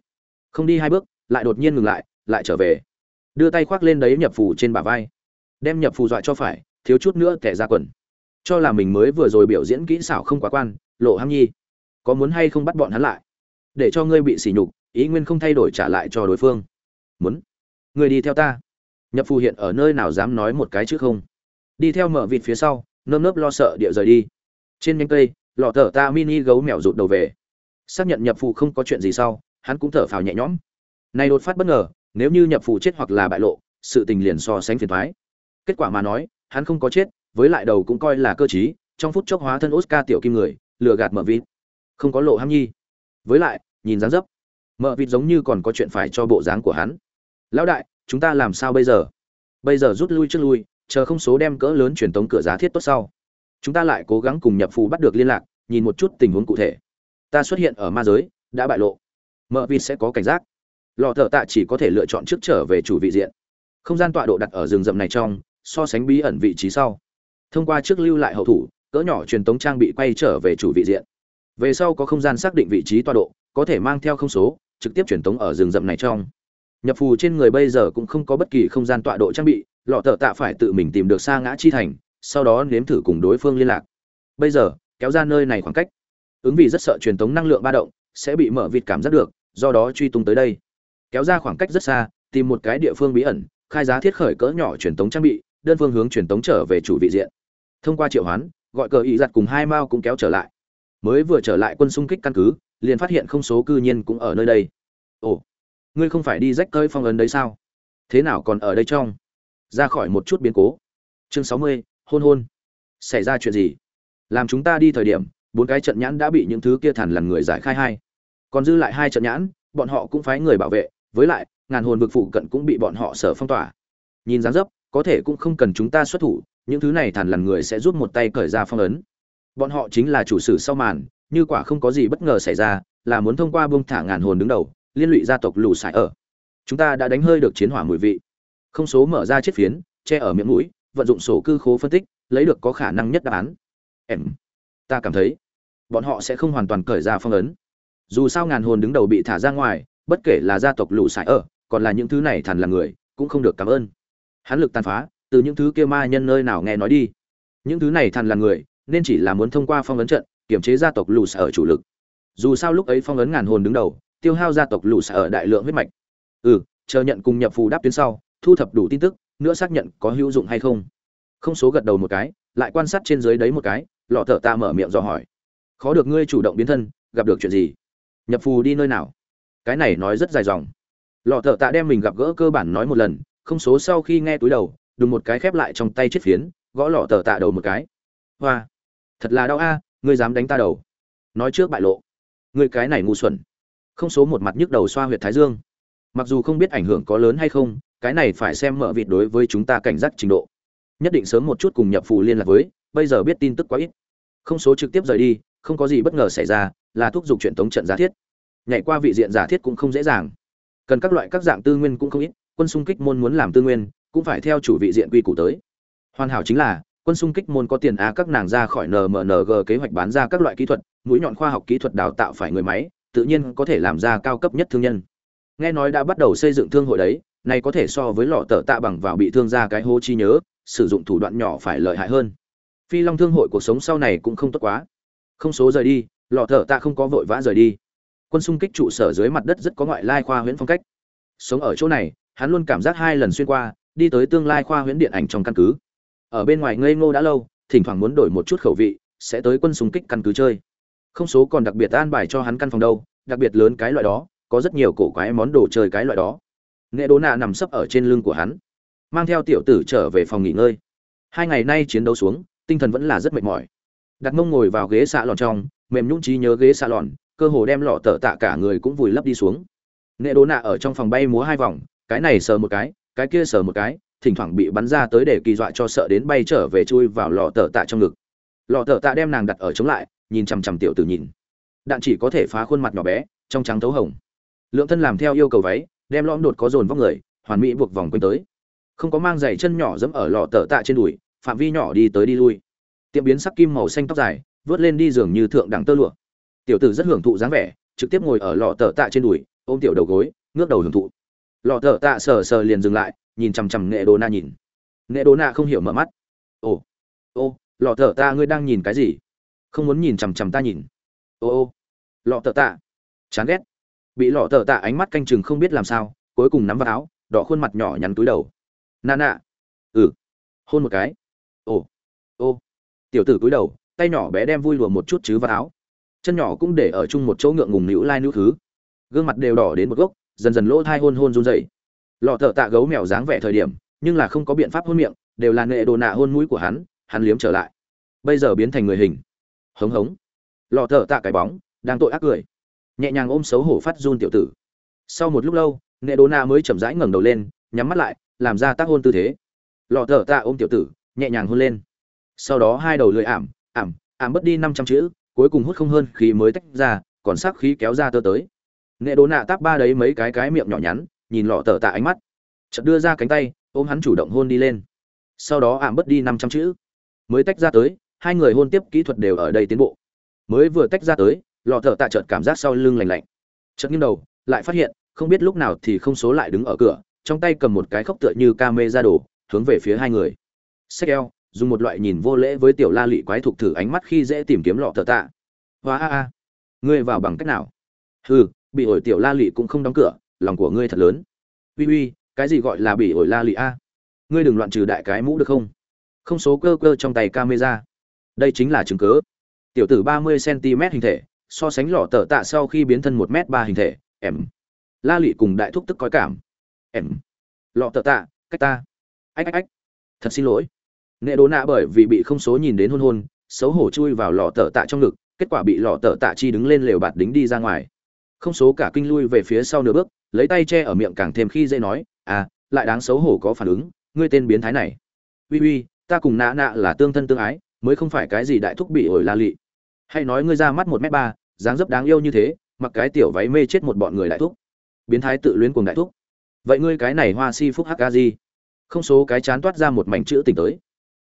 Không đi hai bước, lại đột nhiên ngừng lại lại trở về đưa tay khoác lên đấy nhập phù trên bả vai. Đem nhập phù dọa cho phải, thiếu chút nữa kẻ ra quần. Cho là mình mới vừa rồi biểu diễn kỹ xảo không quá quan, lộ ham nhi. Có muốn hay không bắt bọn hắn lại? Để cho ngươi bị sỉ nhục, ý nguyên không thay đổi trả lại cho đối phương. Muốn. Ngươi đi theo ta. Nhập phù hiện ở nơi nào dám nói một cái chứ không? Đi theo mở vịt phía sau, nơm nớp lo sợ địa rời đi. Trên nhánh cây, lọ thở ta mini gấu mèo rụt đầu về. Xác nhận nhập phù không có chuyện gì sau, hắn cũng thở phào nhẹ nhõm. Này đột phát bất ngờ nếu như nhập phụ chết hoặc là bại lộ, sự tình liền so sánh phiền thoái kết quả mà nói, hắn không có chết, với lại đầu cũng coi là cơ chí trong phút chốc hóa thân oscar tiểu kim người, lừa gạt mở vịt. Không có lộ ham nhi. Với lại, nhìn dáng dấp mở vịt giống như còn có chuyện phải cho bộ dáng của hắn. Lão đại, chúng ta làm sao bây giờ? Bây giờ rút lui trước lui, chờ không số đem cỡ lớn truyền tống cửa giá thiết tốt sau. Chúng ta lại cố gắng cùng nhập phù bắt được liên lạc, nhìn một chút tình huống cụ thể. Ta xuất hiện ở ma giới, đã bại lộ. Mợ vịt sẽ có cảnh giác lò thợ tạ chỉ có thể lựa chọn trước trở về chủ vị diện. Không gian tọa độ đặt ở rừng rậm này trong, so sánh bí ẩn vị trí sau. Thông qua trước lưu lại hậu thủ, cỡ nhỏ truyền tống trang bị quay trở về chủ vị diện. Về sau có không gian xác định vị trí tọa độ, có thể mang theo không số, trực tiếp truyền tống ở rừng rậm này trong. Nhập phù trên người bây giờ cũng không có bất kỳ không gian tọa độ trang bị lọ thợ tạ phải tự mình tìm được xa ngã chi thành, sau đó nếm thử cùng đối phương liên lạc. Bây giờ, kéo ra nơi này khoảng cách. Ứng vì rất sợ truyền tống năng lượng ba động, sẽ bị mở vịt cảm giác được, do đó truy tung tới đây kéo ra khoảng cách rất xa, tìm một cái địa phương bí ẩn, khai giá thiết khởi cỡ nhỏ truyền tống trang bị, đơn phương hướng truyền tống trở về chủ vị diện. Thông qua triệu hoán, gọi cờ ý giặt cùng hai mao cũng kéo trở lại. Mới vừa trở lại quân xung kích căn cứ, liền phát hiện không số cư nhiên cũng ở nơi đây. Ồ, ngươi không phải đi rách cơi phong ấn đấy sao? Thế nào còn ở đây trong? Ra khỏi một chút biến cố. Chương sáu mươi, hôn hôn. Xảy ra chuyện gì? Làm chúng ta đi thời điểm, bốn cái trận nhãn đã bị những thứ kia thằn lằn người giải khai hai. Còn dư lại hai trận nhãn, bọn họ cũng phái người bảo vệ với lại, ngàn hồn vực phụ cận cũng bị bọn họ sở phong tỏa. Nhìn dáng dấp, có thể cũng không cần chúng ta xuất thủ, những thứ này thản lằn người sẽ giúp một tay cởi ra phong ấn. Bọn họ chính là chủ sử sau màn, như quả không có gì bất ngờ xảy ra, là muốn thông qua buông thả ngàn hồn đứng đầu, liên lụy gia tộc lù sải ở. Chúng ta đã đánh hơi được chiến hỏa mùi vị. Không số mở ra chiếc phiến, che ở miệng mũi, vận dụng sổ cư khố phân tích, lấy được có khả năng nhất đáp án. Em, ta cảm thấy, bọn họ sẽ không hoàn toàn cởi ra phong ấn. Dù sao ngàn hồn đứng đầu bị thả ra ngoài bất kể là gia tộc lũ sải ở, còn là những thứ này thần là người, cũng không được cảm ơn. Hắn lực tàn phá, từ những thứ kia ma nhân nơi nào nghe nói đi. Những thứ này thần là người, nên chỉ là muốn thông qua phong ấn trận kiểm chế gia tộc lũ sải ở chủ lực. Dù sao lúc ấy phong ấn ngàn hồn đứng đầu, tiêu hao gia tộc lũ sải ở đại lượng huyết mạch. Ừ chờ nhận cùng nhập phù đáp tuyến sau, thu thập đủ tin tức, nữa xác nhận có hữu dụng hay không. Không số gật đầu một cái, lại quan sát trên dưới đấy một cái, lọ thợ ta mở miệng dò hỏi. Khó được ngươi chủ động biến thân, gặp được chuyện gì? Nhập phù đi nơi nào? Cái này nói rất dài dòng. Lọ thợ tạ đem mình gặp gỡ cơ bản nói một lần, không số sau khi nghe túi đầu, đùng một cái khép lại trong tay chiếc phiến, gõ lọ thợ tạ đầu một cái. Hoa, thật là đau a, ngươi dám đánh ta đầu. Nói trước bại lộ. Ngươi cái này ngu xuẩn. Không số một mặt nhức đầu xoa huyệt thái dương. Mặc dù không biết ảnh hưởng có lớn hay không, cái này phải xem mở vịt đối với chúng ta cảnh giác trình độ. Nhất định sớm một chút cùng nhập phù liên lạc với, bây giờ biết tin tức quá ít. Không số trực tiếp rời đi, không có gì bất ngờ xảy ra, là thúc giục chuyện tống trận giả thiết nhảy qua vị diện giả thiết cũng không dễ dàng. Cần các loại các dạng tư nguyên cũng không ít, quân xung kích môn muốn làm tư nguyên, cũng phải theo chủ vị diện quy củ tới. Hoàn hảo chính là, quân xung kích môn có tiền á các nàng ra khỏi nmng kế hoạch bán ra các loại kỹ thuật, mũi nhọn khoa học kỹ thuật đào tạo phải người máy, tự nhiên có thể làm ra cao cấp nhất thương nhân. Nghe nói đã bắt đầu xây dựng thương hội đấy, này có thể so với lọ tờ tạ bằng vào bị thương ra cái hô chi nhớ, sử dụng thủ đoạn nhỏ phải lợi hại hơn. Phi long thương hội cuộc sống sau này cũng không tốt quá. Không số rời đi, lọ thở tạ không có vội vã rời đi quân xung kích trụ sở dưới mặt đất rất có ngoại lai khoa huyễn phong cách. Sống ở chỗ này, hắn luôn cảm giác hai lần xuyên qua, đi tới tương lai khoa huyễn điện ảnh trong căn cứ. Ở bên ngoài ngây ngô đã lâu, thỉnh thoảng muốn đổi một chút khẩu vị, sẽ tới quân xung kích căn cứ chơi. Không số còn đặc biệt an bài cho hắn căn phòng đâu, đặc biệt lớn cái loại đó, có rất nhiều cổ quái món đồ chơi cái loại đó. Nghệ đố nạ nằm sấp ở trên lưng của hắn, mang theo tiểu tử trở về phòng nghỉ ngơi. Hai ngày nay chiến đấu xuống, tinh thần vẫn là rất mệt mỏi. Đặt mông ngồi vào ghế xạ lòn trong, mềm nhũng trí nhớ ghế xạ lòn cơ hồ đem lọ tờ tạ cả người cũng vùi lấp đi xuống. Nệ đố nạ ở trong phòng bay múa hai vòng, cái này sờ một cái cái kia sờ một cái, thỉnh thoảng bị bắn ra tới để kỳ dọa cho sợ đến bay trở về chui vào lọ tờ tạ trong ngực. Lọ tờ tạ đem nàng đặt ở chống lại, nhìn chằm chằm tiểu tử nhìn. Đạn chỉ có thể phá khuôn mặt nhỏ bé, trong trắng thấu hồng. Lượng thân làm theo yêu cầu váy, đem lõm đột có dồn vóc người, hoàn mỹ buộc vòng quanh tới. Không có mang giày chân nhỏ dẫm ở lọ tờ tạ trên đùi, phạm vi nhỏ đi tới đi lui. Tiệm biến sắc kim màu xanh tóc dài, vớt lên đi giường như thượng đẳng tơ lụa tiểu tử rất hưởng thụ dáng vẻ, trực tiếp ngồi ở lọ tờ tạ trên đùi, ôm tiểu đầu gối, ngước đầu hưởng thụ. Lọ tờ tạ sờ sờ liền dừng lại, nhìn chằm chằm nghệ đồ na nhìn. Nghệ đồ na không hiểu mở mắt. Ồ, ô, lọ tờ tạ ngươi đang nhìn cái gì? Không muốn nhìn chằm chằm ta nhìn. Ô ô, lọ tờ tạ. Chán ghét. Bị lọ tờ tạ ánh mắt canh chừng không biết làm sao, cuối cùng nắm vào áo, đỏ khuôn mặt nhỏ nhắn túi đầu. Na nạ ừ. Hôn một cái. Ồ, ô. Tiểu tử cúi đầu, tay nhỏ bé đem vui lùa một chút chứ vào áo chân nhỏ cũng để ở chung một chỗ ngượng ngùng nữu lai nữu thứ. Gương mặt đều đỏ đến một gốc, dần dần lỗ thai hôn hôn run dậy lọ thợ tạ gấu mèo dáng vẻ thời điểm, nhưng là không có biện pháp hôn miệng, đều là nệ đồ nạ hôn mũi của hắn hắn liếm trở lại. Bây giờ biến thành người hình. Hống hống. Lọ thợ tạ cái bóng, đang tội ác cười. Nhẹ nhàng ôm xấu hổ phát run tiểu tử. Sau một lúc lâu, nệ đồ nạ mới chậm rãi ngẩng đầu lên, nhắm mắt lại, làm ra tác hôn tư thế. Lọ thợ tạ ôm tiểu tử, nhẹ nhàng hôn lên. Sau đó hai đầu lưỡi ảm ảm ảm mất đi năm trăm chữ cuối cùng hút không hơn khí mới tách ra, còn sắc khí kéo ra tơ tới. Nghệ đồ nạ táp ba đấy mấy cái cái miệng nhỏ nhắn, nhìn lọ tờ tạ ánh mắt. Chợt đưa ra cánh tay, ôm hắn chủ động hôn đi lên. Sau đó ảm bớt đi năm trăm chữ. Mới tách ra tới, hai người hôn tiếp kỹ thuật đều ở đây tiến bộ. Mới vừa tách ra tới, lọ thợ tạ chợt cảm giác sau lưng lành lạnh. Chợt nghiêng đầu, lại phát hiện, không biết lúc nào thì không số lại đứng ở cửa, trong tay cầm một cái khốc tựa như ca mê ra đồ, hướng về phía hai người. Sách eo dùng một loại nhìn vô lễ với tiểu la lị quái thục thử ánh mắt khi dễ tìm kiếm lọ thợ tạ. Hoa a a, ngươi vào bằng cách nào? Hừ, bị ổi tiểu la lị cũng không đóng cửa, lòng của ngươi thật lớn. Uy uy, cái gì gọi là bị ổi la lị a? Ngươi đừng loạn trừ đại cái mũ được không? Không số cơ cơ trong tay camera. Đây chính là chứng cớ. Tiểu tử ba mươi cm hình thể, so sánh lọ tờ tạ sau khi biến thân một m ba hình thể, em. La lị cùng đại thúc tức coi cảm. Em. Lọ tờ tạ, cách ta. Ách ách ách. Thật xin lỗi nệ đố nạ bởi vì bị không số nhìn đến hôn hôn, xấu hổ chui vào lọ tờ tạ trong ngực, kết quả bị lọ tờ tạ chi đứng lên lều bạt đính đi ra ngoài. Không số cả kinh lui về phía sau nửa bước, lấy tay che ở miệng càng thêm khi dễ nói à lại đáng xấu hổ có phản ứng, ngươi tên biến thái này. Uy uy, ta cùng nạ nạ là tương thân tương ái, mới không phải cái gì đại thúc bị ổi la lị. Hay nói ngươi ra mắt một m ba, dáng dấp đáng yêu như thế, mặc cái tiểu váy mê chết một bọn người đại thúc. Biến thái tự luyến cùng đại thúc. Vậy ngươi cái này hoa si phúc hắc ca di. Không số cái chán toát ra một mảnh chữ tình tới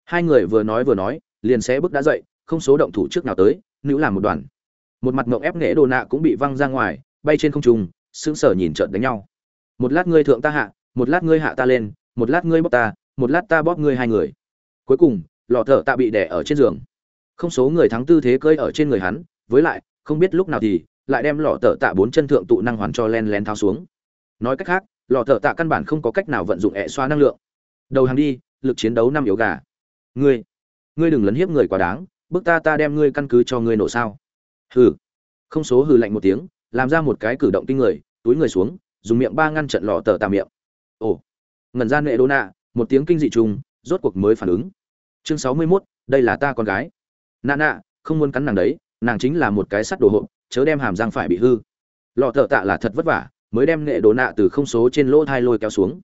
hai người vừa nói vừa nói, liền xé bước đã dậy, không số động thủ trước nào tới, nữ làm một đoàn. Một mặt ngộng ép nghệ đồ nạ cũng bị văng ra ngoài, bay trên không trung, sững sờ nhìn trợn đánh nhau. Một lát ngươi thượng ta hạ, một lát ngươi hạ ta lên, một lát ngươi bóp ta, một lát ta bóp ngươi hai người. Cuối cùng, lọ thở tạ bị đẻ ở trên giường. Không số người thắng tư thế cơi ở trên người hắn, với lại, không biết lúc nào thì, lại đem lọ thở tạ bốn chân thượng tụ năng hoàn cho len len tháo xuống. Nói cách khác, lọ thở tạ căn bản không có cách nào vận dụng ẹ xoa năng lượng. Đầu hàng đi, lực chiến đấu năm yếu gà ngươi ngươi đừng lấn hiếp người quá đáng bước ta ta đem ngươi căn cứ cho ngươi nổ sao? Hừ. Không số hừ lạnh một tiếng làm ra một cái cử động kinh người túi người xuống dùng miệng ba ngăn trận lọ tờ tà miệng. Ồ. Ngẩn ra nệ đô nạ một tiếng kinh dị trùng rốt cuộc mới phản ứng. Chương sáu mươi 61, đây là ta con gái. Nạ nạ không muốn cắn nàng đấy nàng chính là một cái sắt đồ hộp chớ đem hàm răng phải bị hư. Lọ thợ tạ là thật vất vả mới đem nghệ đồ nạ từ không số trên lỗ thai lôi kéo xuống.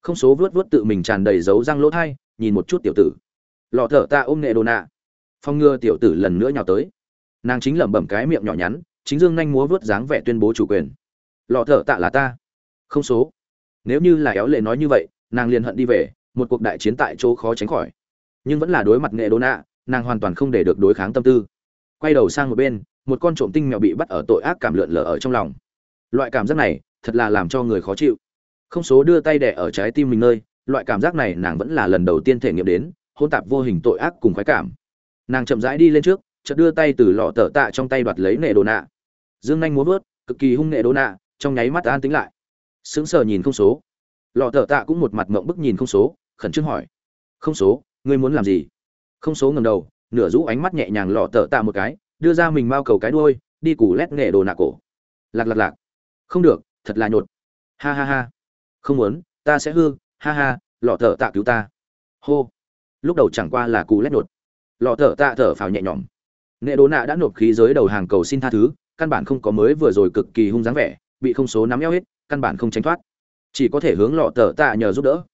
Không số vớt vớt tự mình tràn đầy dấu răng lỗ thai nhìn một chút tiểu tử lọ thở tạ ôm nệ đồ nạ. Phong ngừa tiểu tử lần nữa nhào tới. Nàng chính lẩm bẩm cái miệng nhỏ nhắn, chính dương nhanh múa vớt dáng vẻ tuyên bố chủ quyền. Lọ thở tạ là ta. Không số. Nếu như là éo lệ nói như vậy, nàng liền hận đi về, một cuộc đại chiến tại chỗ khó tránh khỏi. Nhưng vẫn là đối mặt nghệ đô nạ, nàng hoàn toàn không để được đối kháng tâm tư. Quay đầu sang một bên, một con trộm tinh mèo bị bắt ở tội ác cảm lượn lờ ở trong lòng. Loại cảm giác này, thật là làm cho người khó chịu. Không số đưa tay đẻ ở trái tim mình nơi, loại cảm giác này nàng vẫn là lần đầu tiên thể nghiệm đến hôn tạp vô hình tội ác cùng khoái cảm. Nàng chậm rãi đi lên trước, chợt đưa tay từ lọ tờ tạ trong tay đoạt lấy nệ đồ nạ. Dương nhanh muốn vớt, cực kỳ hung nệ đồ nạ, trong nháy mắt an tính lại. Sững sờ nhìn không số. Lọ tờ tạ cũng một mặt mộng bức nhìn không số, khẩn trương hỏi. Không số, ngươi muốn làm gì? Không số ngầm đầu, nửa rũ ánh mắt nhẹ nhàng lọ tờ tạ một cái, đưa ra mình mau cầu cái đuôi, đi củ lét nghệ đồ nạ cổ. Lạc lạc lạc. Không được, thật là nhột. Ha ha ha. Không muốn, ta sẽ hư. Ha ha, lọ thở tạ cứu ta. Hô lúc đầu chẳng qua là cú lét đột lọ thở tạ thở phào nhẹ nhõm. Nệ đố nạ đã nộp khí giới đầu hàng cầu xin tha thứ, căn bản không có mới vừa rồi cực kỳ hung dáng vẻ, bị không số nắm eo hết, căn bản không tránh thoát. Chỉ có thể hướng lọ thở tạ nhờ giúp đỡ.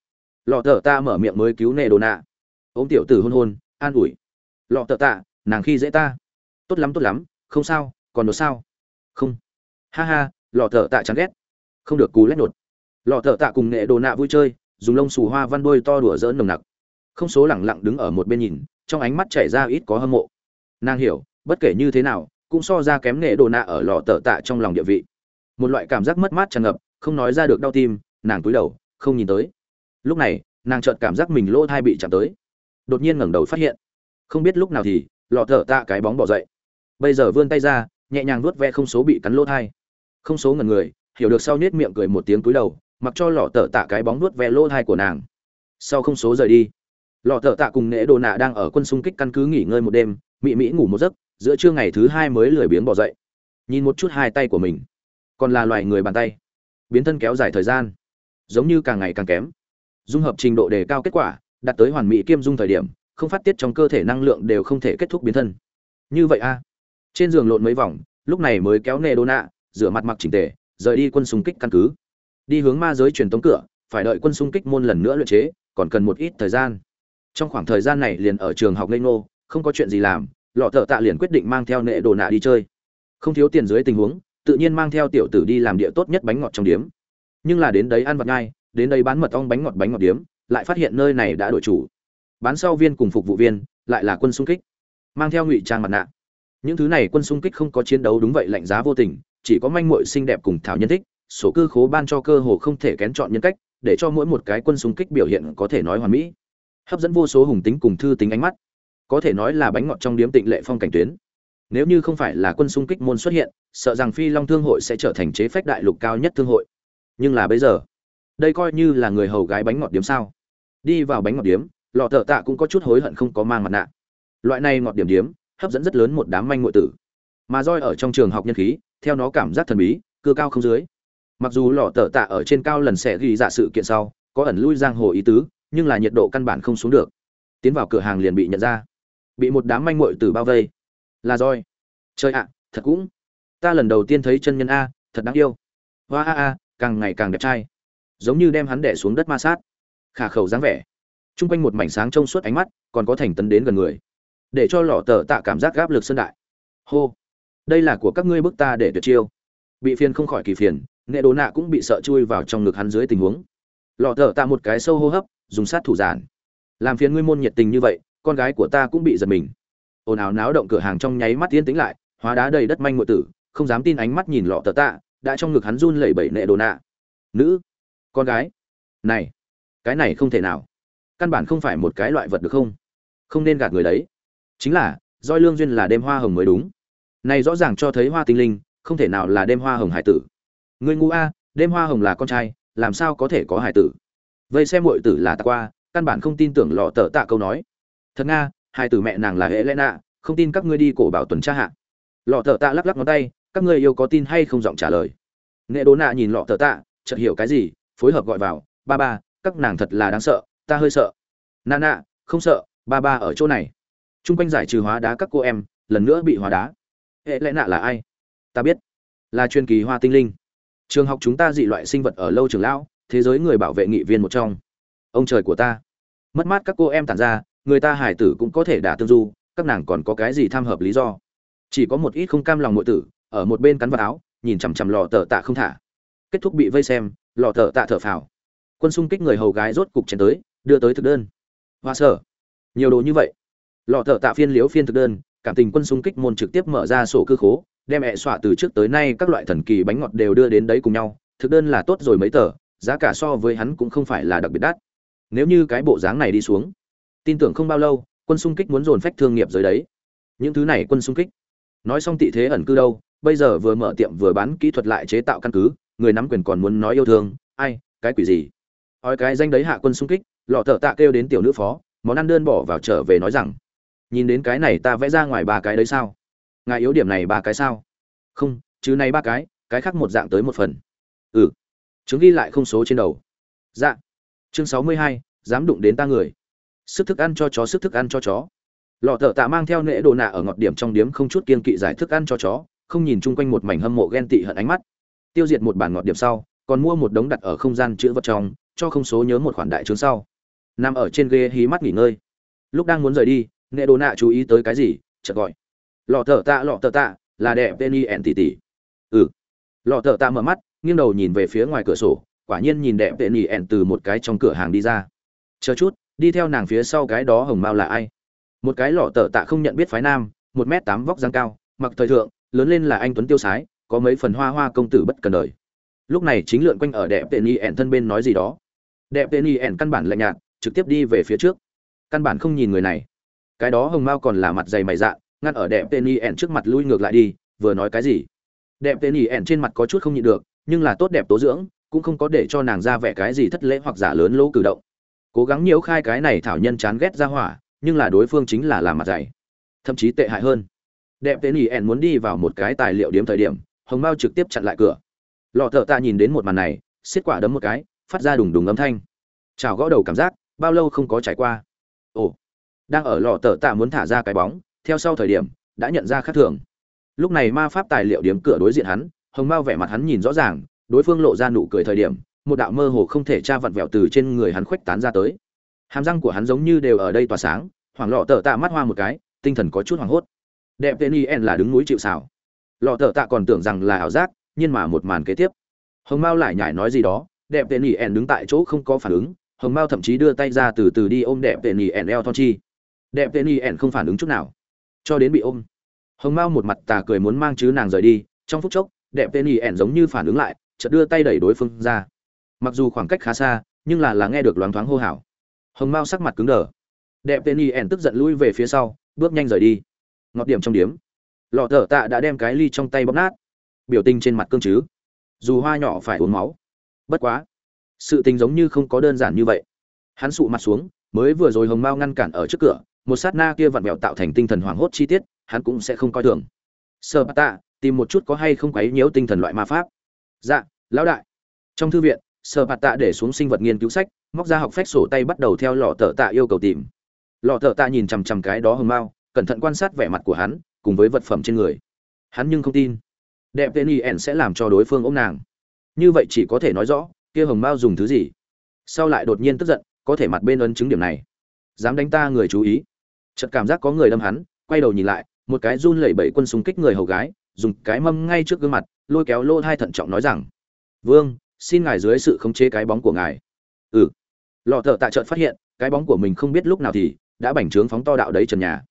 Lọ thở tạ mở miệng mới cứu nệ đồ nạ. Ôm tiểu tử hôn hôn, an ủi. Lọ thở tạ, nàng khi dễ ta. Tốt lắm tốt lắm, không sao, còn đột sao? Không. Ha ha, lọ thở tạ chán ghét. Không được cú lét đột lọ thợ tạ cùng nghệ đồ nạ vui chơi, dùng lông xù hoa văn đôi to đùa dỡn nồng nặc không số lẳng lặng đứng ở một bên nhìn, trong ánh mắt chảy ra ít có hâm mộ. Nàng hiểu, bất kể như thế nào, cũng so ra kém nghệ đồ nạ ở lọ tở tạ trong lòng địa vị. Một loại cảm giác mất mát tràn ngập, không nói ra được đau tim, nàng cúi đầu, không nhìn tới. Lúc này, nàng chợt cảm giác mình lỗ thai bị chạm tới. Đột nhiên ngẩng đầu phát hiện, không biết lúc nào thì, lọ tở tạ cái bóng bỏ dậy. Bây giờ vươn tay ra, nhẹ nhàng vuốt ve không số bị cắn lỗ thai. Không số ngần người, hiểu được sau nết miệng cười một tiếng cúi đầu, mặc cho lọ tở tạ cái bóng nuốt ve lỗ thai của nàng. Sau không số rời đi lọ thợ tạ cùng nễ đồ nạ đang ở quân xung kích căn cứ nghỉ ngơi một đêm, mị mỹ ngủ một giấc, giữa trưa ngày thứ hai mới lười biếng bỏ dậy. Nhìn một chút hai tay của mình. Còn là loài người bàn tay. Biến thân kéo dài thời gian. Giống như càng ngày càng kém. Dung hợp trình độ đề cao kết quả, đạt tới hoàn mỹ kiêm dung thời điểm, không phát tiết trong cơ thể năng lượng đều không thể kết thúc biến thân. Như vậy a. Trên giường lộn mấy vòng, lúc này mới kéo nề đô nạ, rửa mặt mặc chỉnh tề, rời đi quân xung kích căn cứ. Đi hướng ma giới truyền tống cửa, phải đợi quân xung kích môn lần nữa luyện chế, còn cần một ít thời gian trong khoảng thời gian này liền ở trường học ngây ngô, không có chuyện gì làm, lọ thợ tạ liền quyết định mang theo nệ đồ nạ đi chơi. Không thiếu tiền dưới tình huống, tự nhiên mang theo tiểu tử đi làm địa tốt nhất bánh ngọt trong điếm. Nhưng là đến đấy ăn vặt ngay, đến đây bán mật ong bánh ngọt bánh ngọt điếm, lại phát hiện nơi này đã đổi chủ. Bán sau viên cùng phục vụ viên, lại là quân xung kích. Mang theo ngụy trang mặt nạ. Những thứ này quân xung kích không có chiến đấu đúng vậy lạnh giá vô tình, chỉ có manh muội xinh đẹp cùng thảo nhân thích, sổ cư khố ban cho cơ hồ không thể kén chọn nhân cách, để cho mỗi một cái quân xung kích biểu hiện có thể nói hoàn mỹ hấp dẫn vô số hùng tính cùng thư tính ánh mắt. Có thể nói là bánh ngọt trong điếm tịnh lệ phong cảnh tuyến. Nếu như không phải là quân xung kích môn xuất hiện, sợ rằng phi long thương hội sẽ trở thành chế phách đại lục cao nhất thương hội. Nhưng là bây giờ, đây coi như là người hầu gái bánh ngọt điếm sao? Đi vào bánh ngọt điếm, lọ thợ tạ cũng có chút hối hận không có mang mặt nạ. Loại này ngọt điểm điếm, hấp dẫn rất lớn một đám manh ngụy tử. Mà roi ở trong trường học nhân khí, theo nó cảm giác thần bí cưa cao không dưới. Mặc dù lọ thợ tạ ở trên cao lần sẽ ghi dạ sự kiện sau, có ẩn lui giang hồ ý tứ nhưng là nhiệt độ căn bản không xuống được. Tiến vào cửa hàng liền bị nhận ra. Bị một đám manh muội từ bao vây. Là roi. Trời ạ, thật cũng. Ta lần đầu tiên thấy chân nhân a, thật đáng yêu. Hoa a a, càng ngày càng đẹp trai. Giống như đem hắn đẻ xuống đất ma sát. Khả khẩu dáng vẻ. T r u n g quanh một mảnh sáng trông suốt ánh mắt, còn có thành tấn đến gần người. Để cho lỏ tờ tạ cảm giác gáp lực sơn đại. Hô. Đây là của các ngươi bức ta để tuyệt chiêu. Bị phiền không khỏi kỳ phiền, nghệ đồ nạ cũng bị sợ chui vào trong ngực hắn dưới tình huống. Lọ thở tạ một cái sâu hô hấp dùng sát thủ giản. Làm phiền ngươi môn nhiệt tình như vậy, con gái của ta cũng bị giật mình. Ồn ào náo động cửa hàng trong nháy mắt yên tĩnh lại, hóa đá đầy đất manh ngụy tử, không dám tin ánh mắt nhìn lọ tờ tạ, đã trong ngực hắn run lẩy bẩy nệ đồ nạ. Nữ, con gái. Này, cái này không thể nào. Căn bản không phải một cái loại vật được không? Không nên gạt người đấy. Chính là doi lương duyên là đêm hoa hồng mới đúng. Này rõ ràng cho thấy hoa tinh linh, không thể nào là đêm hoa hồng hải tử. Người ngu a, đêm hoa hồng là con trai, làm sao có thể có hải tử? Vây xem muội tử là tạ qua, căn bản không tin tưởng lọ tờ tạ câu nói. Thật nga, hai tử mẹ nàng là hệ lẽ nạ không tin các ngươi đi cổ bảo tuần tra hạ. Lọ tờ tạ lắc lắc ngón tay, các ngươi yêu có tin hay không giọng trả lời. Nghệ đố nạ nhìn lọ tờ tạ, chợt hiểu cái gì, phối hợp gọi vào, ba ba, các nàng thật là đáng sợ, ta hơi sợ. Nà nạ, không sợ, ba ba ở chỗ này. T r u n g quanh giải trừ hóa đá các cô em, lần nữa bị hóa đá. Hệ lẽ nạ là ai? Ta biết. Là truyền kỳ hoa tinh linh. Trường học chúng ta dị loại sinh vật ở lâu trường lão thế giới người bảo vệ nghị viên một trong. Ông trời của ta. Mất mát các cô em tản ra, người ta hải tử cũng có thể đả tương du, các nàng còn có cái gì tham hợp lý do? Chỉ có một ít không cam lòng nội tử, ở một bên cắn vào áo, nhìn chằm chằm lò tờ tạ không thả. Kết thúc bị vây xem, lò tờ tạ thở phào. Quân xung kích người hầu gái rốt cục chèn tới, đưa tới thực đơn. Hoa sở. Nhiều đồ như vậy. Lò tờ tạ phiên liếu phiên thực đơn, cảm tình quân xung kích môn trực tiếp mở ra sổ cư khố, đem mẹ xọa từ trước tới nay các loại thần kỳ bánh ngọt đều đưa đến đấy cùng nhau. Thực đơn là tốt rồi mấy tờ giá cả so với hắn cũng không phải là đặc biệt đắt. Nếu như cái bộ dáng này đi xuống, tin tưởng không bao lâu, quân xung kích muốn dồn phách thương nghiệp dưới đấy. Những thứ này quân xung kích. Nói xong tị thế ẩn cư đâu, bây giờ vừa mở tiệm vừa bán kỹ thuật lại chế tạo căn cứ, người nắm quyền còn muốn nói yêu thương, ai, cái quỷ gì? Ói cái danh đấy hạ quân xung kích, lọ thợ tạ kêu đến tiểu nữ phó, món ăn đơn bỏ vào trở về nói rằng, nhìn đến cái này ta vẽ ra ngoài ba cái đấy sao? Ngài yếu điểm này ba cái sao? Không, chứ này ba cái cái khác một dạng tới một phần. Ừ chứng ghi lại không số trên đầu. Dạ. Chương sáu mươi hai, dám đụng đến ta người. Sức thức ăn cho chó, sức thức ăn cho chó. Lọ thợ tạ mang theo nệ đồ nạ ở ngọt điểm trong điếm không chút kiên kỵ giải thức ăn cho chó, không nhìn chung quanh một mảnh hâm mộ ghen tị hận ánh mắt. Tiêu diệt một bản ngọt điểm sau, còn mua một đống đặt ở không gian chữ vật trong, cho không số nhớ một khoản đại trướng sau. Nằm ở trên ghế hí mắt nghỉ ngơi. Lúc đang muốn rời đi, nệ đồ nạ chú ý tới cái gì, chợt gọi. Lọ thợ tạ, lọ thợ tạ, là đẹp penny ẻn tỉ tỉ ừ. Lọ thợ tạ mở mắt nghiêng đầu nhìn về phía ngoài cửa sổ, quả nhiên nhìn đẹp tệ nỉ ẹn từ một cái trong cửa hàng đi ra. Chờ chút, đi theo nàng phía sau cái đó hồng mao là ai? Một cái lọ tờ tạ không nhận biết phái nam, một m tám vóc dáng cao, mặc thời thượng, lớn lên là anh tuấn tiêu sái, có mấy phần hoa hoa công tử bất cần đời. Lúc này chính lượn quanh ở đẹp tệ nỉ ẹn thân bên nói gì đó. Đẹp tệ nỉ ẹn căn bản lạnh nhạt, trực tiếp đi về phía trước. Căn bản không nhìn người này. Cái đó hồng mao còn là mặt dày mày dạ ngăn ở đẹp tệ nỉ ẻn trước mặt lui ngược lại đi, vừa nói cái gì? Đẹp tệ nỉ ẻn trên mặt có chút không nhịn được nhưng là tốt đẹp tố dưỡng, cũng không có để cho nàng ra vẻ cái gì thất lễ hoặc giả lớn lỗ cử động. Cố gắng nhiễu khai cái này thảo nhân chán ghét ra hỏa, nhưng là đối phương chính là làm mặt dày, thậm chí tệ hại hơn. Đẹp tên ý ẹn muốn đi vào một cái tài liệu điếm thời điểm, hồng mao trực tiếp chặn lại cửa. Lọ thợ ta nhìn đến một màn này xiết quả đấm một cái, phát ra đùng đùng âm thanh. Chào gõ đầu cảm giác, bao lâu không có trải qua. Ồ, đang ở lọ thợ tạ muốn thả ra cái bóng, theo sau thời điểm, đã nhận ra khác thường. Lúc này ma pháp tài liệu điếm cửa đối diện hắn hồng mao vẻ mặt hắn nhìn rõ ràng, đối phương lộ ra nụ cười thời điểm, một đạo mơ hồ không thể tra vặn vẹo từ trên người hắn khuếch tán ra tới. Hàm răng của hắn giống như đều ở đây tỏa sáng, hoảng lọ tờ tạ mắt hoa một cái, tinh thần có chút hoảng hốt. Đẹp tên en là đứng núi chịu xảo lọ tờ tạ còn tưởng rằng là ảo giác, nhưng mà một màn kế tiếp. Hồng mao lại nhải nói gì đó, đẹp tên en đứng tại chỗ không có phản ứng, hồng mao thậm chí đưa tay ra từ từ đi ôm đẹp tệ nhì eo thon chi. Đẹp tệ nhì không phản ứng chút nào, cho đến bị ôm. Hồng mao một mặt tà cười muốn mang chứ nàng rời đi, trong phút chốc đẹp tên nhì ẻn giống như phản ứng lại, chợt đưa tay đẩy đối phương ra. Mặc dù khoảng cách khá xa, nhưng là là nghe được loáng thoáng hô hào. Hồng mao sắc mặt cứng đờ. Đẹp tên y ẻn tức giận lui về phía sau, bước nhanh rời đi. Ngọt điểm trong điếm. Lọ thở tạ đã đem cái ly trong tay bóp nát. Biểu tình trên mặt cương chứ. Dù hoa nhỏ phải uống máu. Bất quá, sự tình giống như không có đơn giản như vậy. Hắn sụ mặt xuống, mới vừa rồi hồng mao ngăn cản ở trước cửa, một sát na kia vặn vẹo tạo thành tinh thần hoảng hốt chi tiết, hắn cũng sẽ không coi thường. Sơ bát tạ tìm một chút có hay không quấy nhiễu tinh thần loại ma pháp. Dạ lão đại. Trong thư viện sơ bạt tạ để xuống sinh vật nghiên cứu sách, móc ra học phách sổ tay bắt đầu theo lọ tờ tạ yêu cầu tìm. Lọ tờ tạ nhìn chằm chằm cái đó hồng mao, cẩn thận quan sát vẻ mặt của hắn, cùng với vật phẩm trên người. Hắn nhưng không tin. Đẹp tên y ẻn sẽ làm cho đối phương ôm nàng. Như vậy chỉ có thể nói rõ, kia hồng mao dùng thứ gì. Sau lại đột nhiên tức giận, có thể mặt bên ấn chứng điểm này. Dám đánh ta người chú ý. Chợt cảm giác có người đâm hắn, quay đầu nhìn lại, một cái run lẩy bẩy quân súng kích người hầu gái dùng cái mâm ngay trước gương mặt, lôi kéo lô hai thận trọng nói rằng, vương, xin ngài dưới sự khống chế cái bóng của ngài. Ừ. Lọ thợ tại trợt phát hiện, cái bóng của mình không biết lúc nào thì đã bành trướng phóng to đạo đấy trần nhà.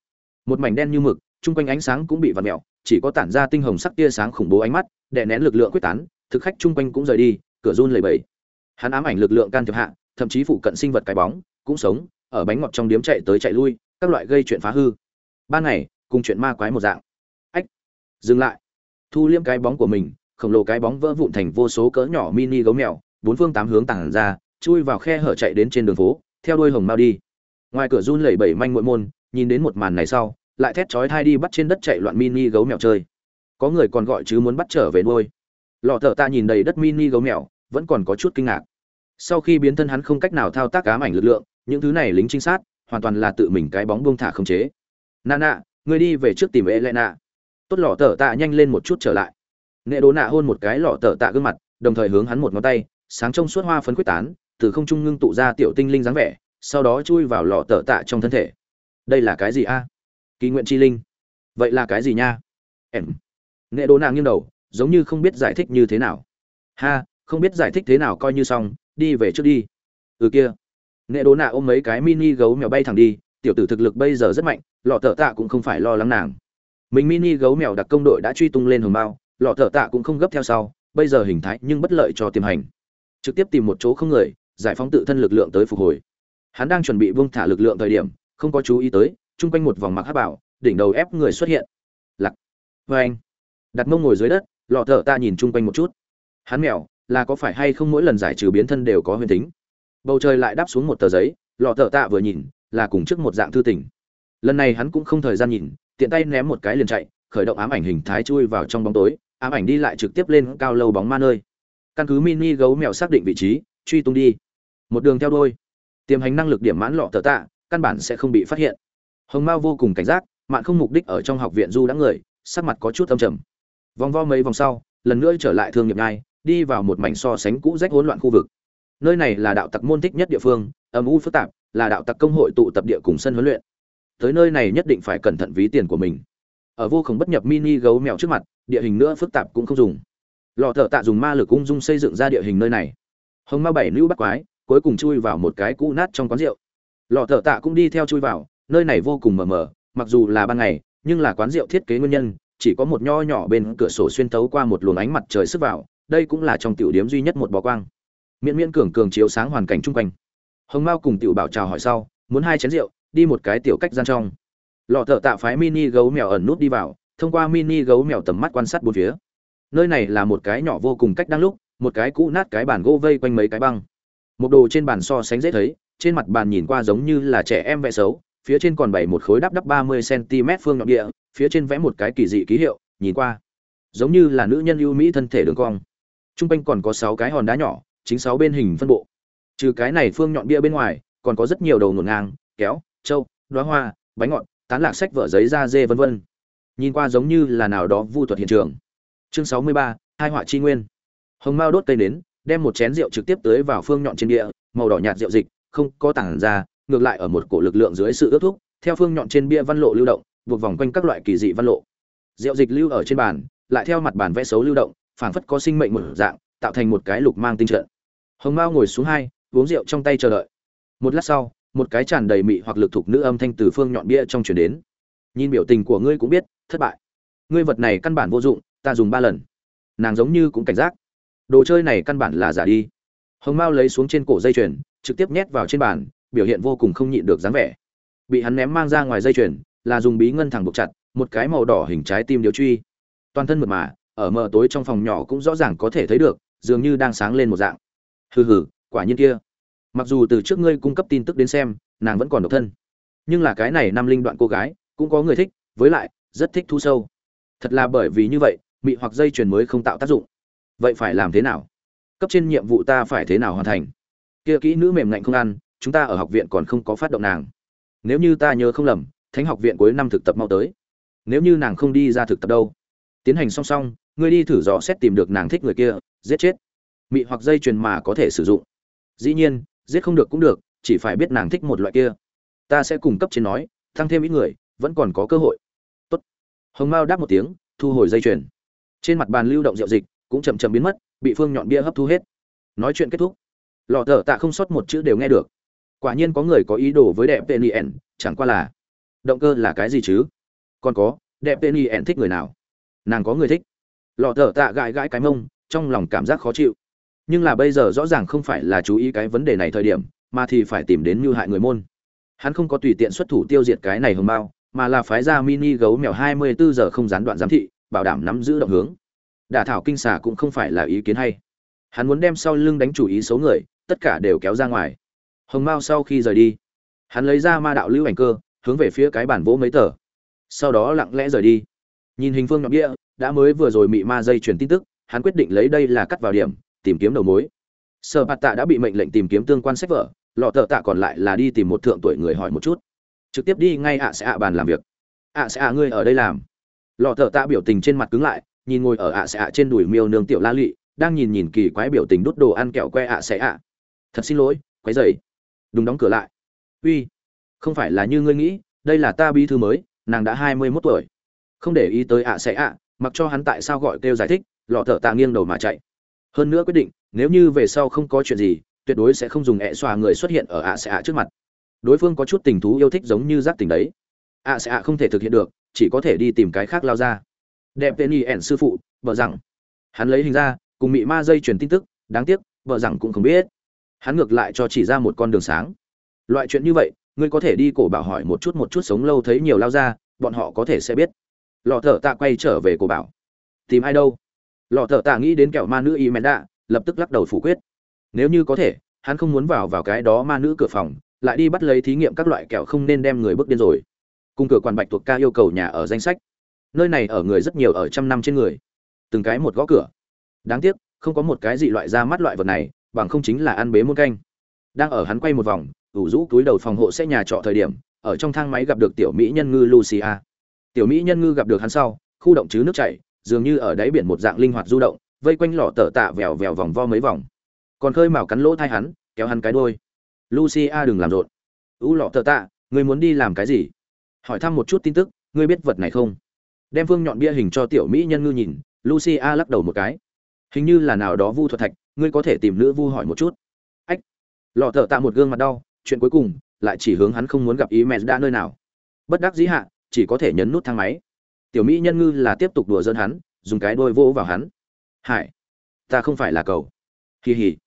Một mảnh đen như mực, chung quanh ánh sáng cũng bị vặt mẹo chỉ có tản ra tinh hồng sắc tia sáng khủng bố ánh mắt, đè nén lực lượng quyết tán, thực khách chung quanh cũng rời đi, cửa run lẩy bẩy. Hắn ám ảnh lực lượng can thiệp hạ, thậm chí phụ cận sinh vật cái bóng cũng sống, ở bánh ngọt trong điếm chạy tới chạy lui, các loại gây chuyện phá hư. Ban ngày, cùng chuyện ma quái một dạng dừng lại. Thu liếm cái bóng của mình, khổng lồ cái bóng vỡ vụn thành vô số cỡ nhỏ mini gấu mèo, bốn phương tám hướng tản ra, chui vào khe hở chạy đến trên đường phố, theo đuôi hồng mao đi. Ngoài cửa run lẩy bẩy manh muội môn, nhìn đến một màn này sau, lại thét chói thai đi bắt trên đất chạy loạn mini gấu mèo chơi. Có người còn gọi chứ muốn bắt trở về nuôi. Lọ thợ ta nhìn đầy đất mini gấu mèo, vẫn còn có chút kinh ngạc. Sau khi biến thân hắn không cách nào thao tác ám ảnh lực lượng, những thứ này lính trinh sát, hoàn toàn là tự mình cái bóng buông thả không chế. Nana người đi về trước tìm elena tốt lọ tờ tạ nhanh lên một chút trở lại. Nệ đố nạ hôn một cái lọ tờ tạ gương mặt, đồng thời hướng hắn một ngón tay, sáng trong suốt hoa phấn quyết tán, từ không trung ngưng tụ ra tiểu tinh linh dáng vẻ, sau đó chui vào lọ tờ tạ trong thân thể. Đây là cái gì a? Kỳ nguyện chi linh. Vậy là cái gì nha? Em. Nệ đố nạ nghiêng đầu, giống như không biết giải thích như thế nào. Ha, không biết giải thích thế nào coi như xong, đi về trước đi. Ừ kia. Nệ đố nạ ôm mấy cái mini gấu mèo bay thẳng đi, tiểu tử thực lực bây giờ rất mạnh, lọ tở tạ cũng không phải lo lắng nàng mình mini gấu mèo đặc công đội đã truy tung lên hồng bao, lọ thợ tạ cũng không gấp theo sau, bây giờ hình thái nhưng bất lợi cho tiềm hành. Trực tiếp tìm một chỗ không người, giải phóng tự thân lực lượng tới phục hồi. Hắn đang chuẩn bị buông thả lực lượng thời điểm, không có chú ý tới, chung quanh một vòng mặc hát bảo, đỉnh đầu ép người xuất hiện. Lặc vê anh. Đặt mông ngồi dưới đất, lọ thợ tạ nhìn chung quanh một chút. Hắn mèo, là có phải hay không mỗi lần giải trừ biến thân đều có huyền tính? Bầu trời lại đáp xuống một tờ giấy, lọ thợ tạ vừa nhìn, là cùng trước một dạng thư tình. Lần này hắn cũng không thời gian nhìn tiện tay ném một cái liền chạy, khởi động ám ảnh hình thái chui vào trong bóng tối, ám ảnh đi lại trực tiếp lên cao lâu bóng ma nơi. Căn cứ mini gấu mèo xác định vị trí, truy tung đi. Một đường theo đôi tiềm hành năng lực điểm mãn lọ tờ tạ, căn bản sẽ không bị phát hiện. Hồng mao vô cùng cảnh giác, mạn không mục đích ở trong học viện du đã người, sắc mặt có chút âm trầm. Vòng vo mấy vòng sau, lần nữa trở lại thương nghiệp ngay, đi vào một mảnh so sánh cũ rách hỗn loạn khu vực. Nơi này là đạo tặc môn thích nhất địa phương, âm u phức tạp, là đạo tặc công hội tụ tập địa cùng sân huấn luyện tới nơi này nhất định phải cẩn thận ví tiền của mình. Ở vô cùng bất nhập mini gấu mèo trước mặt, địa hình nữa phức tạp cũng không dùng. Lò thợ tạ dùng ma lực ung dung xây dựng ra địa hình nơi này. Hồng ma bảy lưu bắt quái, cuối cùng chui vào một cái cũ nát trong quán rượu. Lò thợ tạ cũng đi theo chui vào, nơi này vô cùng mờ mờ, mặc dù là ban ngày, nhưng là quán rượu thiết kế nguyên nhân, chỉ có một nho nhỏ bên cửa sổ xuyên tấu qua một luồng ánh mặt trời sức vào, đây cũng là trong tiểu điếm duy nhất một bó quang. Miễn miễn cường cường chiếu sáng hoàn cảnh chung quanh. Hồng mao cùng tiểu bảo chào hỏi sau, muốn hai chén rượu đi một cái tiểu cách gian trong. Lọ thợ tạ phái mini gấu mèo ẩn nút đi vào thông qua mini gấu mèo tầm mắt quan sát bốn phía. Nơi này là một cái nhỏ vô cùng cách đang lúc một cái cũ nát cái bàn gỗ vây quanh mấy cái băng. Một đồ trên bàn so sánh dễ thấy trên mặt bàn nhìn qua giống như là trẻ em vẽ xấu phía trên còn bày một khối đắp đắp ba mươi cm phương nhọn địa phía trên vẽ một cái kỳ dị ký hiệu nhìn qua giống như là nữ nhân ưu mỹ thân thể đường cong. Trung quanh còn có sáu cái hòn đá nhỏ, chính sáu bên hình phân bộ. Trừ cái này phương nhọn bia bên ngoài, còn có rất nhiều đầu ngổn ngang, kéo, châu, đóa hoa, bánh ngọt, tán lạc sách vở giấy da dê vân vân. Nhìn qua giống như là nào đó vu thuật hiện trường. Chương 63, hai họa chi nguyên. Hồng Mao đốt cây nến, đem một chén rượu trực tiếp tới vào phương nhọn trên bia, màu đỏ nhạt rượu dịch, không có tản ra, ngược lại ở một cổ lực lượng dưới sự ước thúc, theo phương nhọn trên bia văn lộ lưu động, buộc vòng quanh các loại kỳ dị văn lộ. Rượu dịch lưu ở trên bàn, lại theo mặt bàn vẽ xấu lưu động, phảng phất có sinh mệnh một dạng tạo thành một cái lục mang tinh trận hồng mao ngồi xuống hai uống rượu trong tay chờ đợi một lát sau một cái tràn đầy mị hoặc lực thuộc nữ âm thanh từ phương nhọn bia trong truyền đến. Nhìn biểu tình của ngươi cũng biết, thất bại. Ngươi vật này căn bản vô dụng, ta dùng ba lần. Nàng giống như cũng cảnh giác. Đồ chơi này căn bản là giả đi. Hồng mao lấy xuống trên cổ dây chuyền, trực tiếp nhét vào trên bàn, biểu hiện vô cùng không nhịn được dáng vẻ. Bị hắn ném mang ra ngoài dây chuyền, là dùng bí ngân thẳng buộc chặt, một cái màu đỏ hình trái tim điếu truy. Toàn thân mượt mà, ở mờ tối trong phòng nhỏ cũng rõ ràng có thể thấy được, dường như đang sáng lên một dạng. Hừ hừ, quả nhiên kia mặc dù từ trước ngươi cung cấp tin tức đến xem, nàng vẫn còn độc thân. Nhưng là cái này nam linh đoạn cô gái, cũng có người thích, với lại, rất thích thu sâu. Thật là bởi vì như vậy, mị hoặc dây chuyền mới không tạo tác dụng. Vậy phải làm thế nào? Cấp trên nhiệm vụ ta phải thế nào hoàn thành? Kia kỹ nữ mềm ngạnh không ăn, chúng ta ở học viện còn không có phát động nàng. Nếu như ta nhớ không lầm, thánh học viện cuối năm thực tập mau tới. Nếu như nàng không đi ra thực tập đâu. Tiến hành song song, ngươi đi thử dò xét tìm được nàng thích người kia, giết chết. Mị hoặc dây chuyền mà có thể sử dụng. Dĩ nhiên giết không được cũng được, chỉ phải biết nàng thích một loại kia. Ta sẽ cung cấp trên nói tăng thêm ít người, vẫn còn có cơ hội. Tốt. Hồng mao đáp một tiếng, thu hồi dây chuyền. Trên mặt bàn lưu động rượu dịch, cũng chậm chậm biến mất, bị phương nhọn bia hấp thu hết. Nói chuyện kết thúc. Lò thở tạ không sót một chữ đều nghe được. Quả nhiên có người có ý đồ với đẹp tên yen chẳng qua là, động cơ là cái gì chứ? Còn có, đẹp tên yen thích người nào? Nàng có người thích. Lò thở tạ gãi gãi cái mông, trong lòng cảm giác khó chịu nhưng là bây giờ rõ ràng không phải là chú ý cái vấn đề này thời điểm, mà thì phải tìm đến mưu hại người môn. Hắn không có tùy tiện xuất thủ tiêu diệt cái này hồng bao mà là phái ra mini gấu mèo 24 giờ không gián đoạn giám thị, bảo đảm nắm giữ động hướng. Đả thảo kinh xà cũng không phải là ý kiến hay. Hắn muốn đem sau lưng đánh chủ ý số người, tất cả đều kéo ra ngoài. Hồng mao sau khi rời đi, hắn lấy ra ma đạo lưu ảnh cơ, hướng về phía cái bản vỗ mấy tờ. Sau đó lặng lẽ rời đi. Nhìn hình phương nhọc địa, đã mới vừa rồi mị ma dây truyền tin tức, hắn quyết định lấy đây là cắt vào điểm tìm kiếm đầu mối. Sở bạt tạ đã bị mệnh lệnh tìm kiếm tương quan sách vở, lọ thợ tạ còn lại là đi tìm một thượng tuổi người hỏi một chút. Trực tiếp đi ngay ạ sẽ ạ bàn làm việc. Ạ sẽ ạ ngươi ở đây làm. Lọ thợ tạ biểu tình trên mặt cứng lại, nhìn ngồi ở ạ sẽ ạ trên đùi miêu nương tiểu la lụy đang nhìn nhìn kỳ quái biểu tình đút đồ ăn kẹo que ạ sẽ ạ. Thật xin lỗi quái dày đúng đóng cửa lại. Uy, không phải là như ngươi nghĩ, đây là ta bi thư mới, nàng đã hai mươi mốt tuổi. Không để ý tới ạ sẽ ạ, mặc cho hắn tại sao gọi kêu giải thích, lọ thợ tạ nghiêng đầu mà chạy hơn nữa quyết định, nếu như về sau không có chuyện gì, tuyệt đối sẽ không dùng ẹ xòa người xuất hiện ở ạ sẽ ạ trước mặt. Đối phương có chút tình thú yêu thích giống như giác tình đấy. Ạ sẽ ạ không thể thực hiện được, chỉ có thể đi tìm cái khác lao ra. Đẹp tên y ẻn sư phụ, vợ rằng. Hắn lấy hình ra, cùng mị ma dây truyền tin tức, đáng tiếc, vợ rằng cũng không biết. Hắn ngược lại cho chỉ ra một con đường sáng. Loại chuyện như vậy, ngươi có thể đi cổ bảo hỏi một chút một chút sống lâu thấy nhiều lao ra, bọn họ có thể sẽ biết. Lọ thở tạ quay trở về cổ bảo. Tìm ai đâu? Lọ thợ tạ nghĩ đến kẹo ma nữ y mẹn đạ, lập tức lắc đầu phủ quyết. Nếu như có thể, hắn không muốn vào vào cái đó ma nữ cửa phòng, lại đi bắt lấy thí nghiệm các loại kẹo không nên đem người bước điên rồi. Cung cửa quản bạch thuộc ca yêu cầu nhà ở danh sách. Nơi này ở người rất nhiều ở trăm năm trên người. Từng cái một gõ cửa. Đáng tiếc, không có một cái gì loại ra mắt loại vật này, bằng không chính là ăn bế muôn canh. Đang ở hắn quay một vòng, ủ rũ túi đầu phòng hộ sẽ nhà trọ thời điểm, ở trong thang máy gặp được tiểu mỹ nhân ngư lucia. Tiểu mỹ nhân ngư gặp được hắn sau, khu động chứ nước chảy dường như ở đáy biển một dạng linh hoạt du động, vây quanh lọ tờ tạ vèo vèo vòng vo mấy vòng. Còn khơi mào cắn lỗ thai hắn, kéo hắn cái đôi lucia đừng làm rộn. U lọ tờ tạ người muốn đi làm cái gì? Hỏi thăm một chút tin tức, ngươi biết vật này không? Đem phương nhọn bia hình cho tiểu mỹ nhân ngư nhìn, lucia lắc đầu một cái. Hình như là nào đó vu thuật thạch, ngươi có thể tìm nữ vu hỏi một chút. Ách. Lọ thợ tạ một gương mặt đau, chuyện cuối cùng lại chỉ hướng hắn không muốn gặp ý mẹ đã nơi nào. Bất đắc dĩ hạ, chỉ có thể nhấn nút thang máy tiểu mỹ nhân ngư là tiếp tục đùa dân hắn, dùng cái đôi vỗ vào hắn. Hải, ta không phải là cầu kỳ hỉ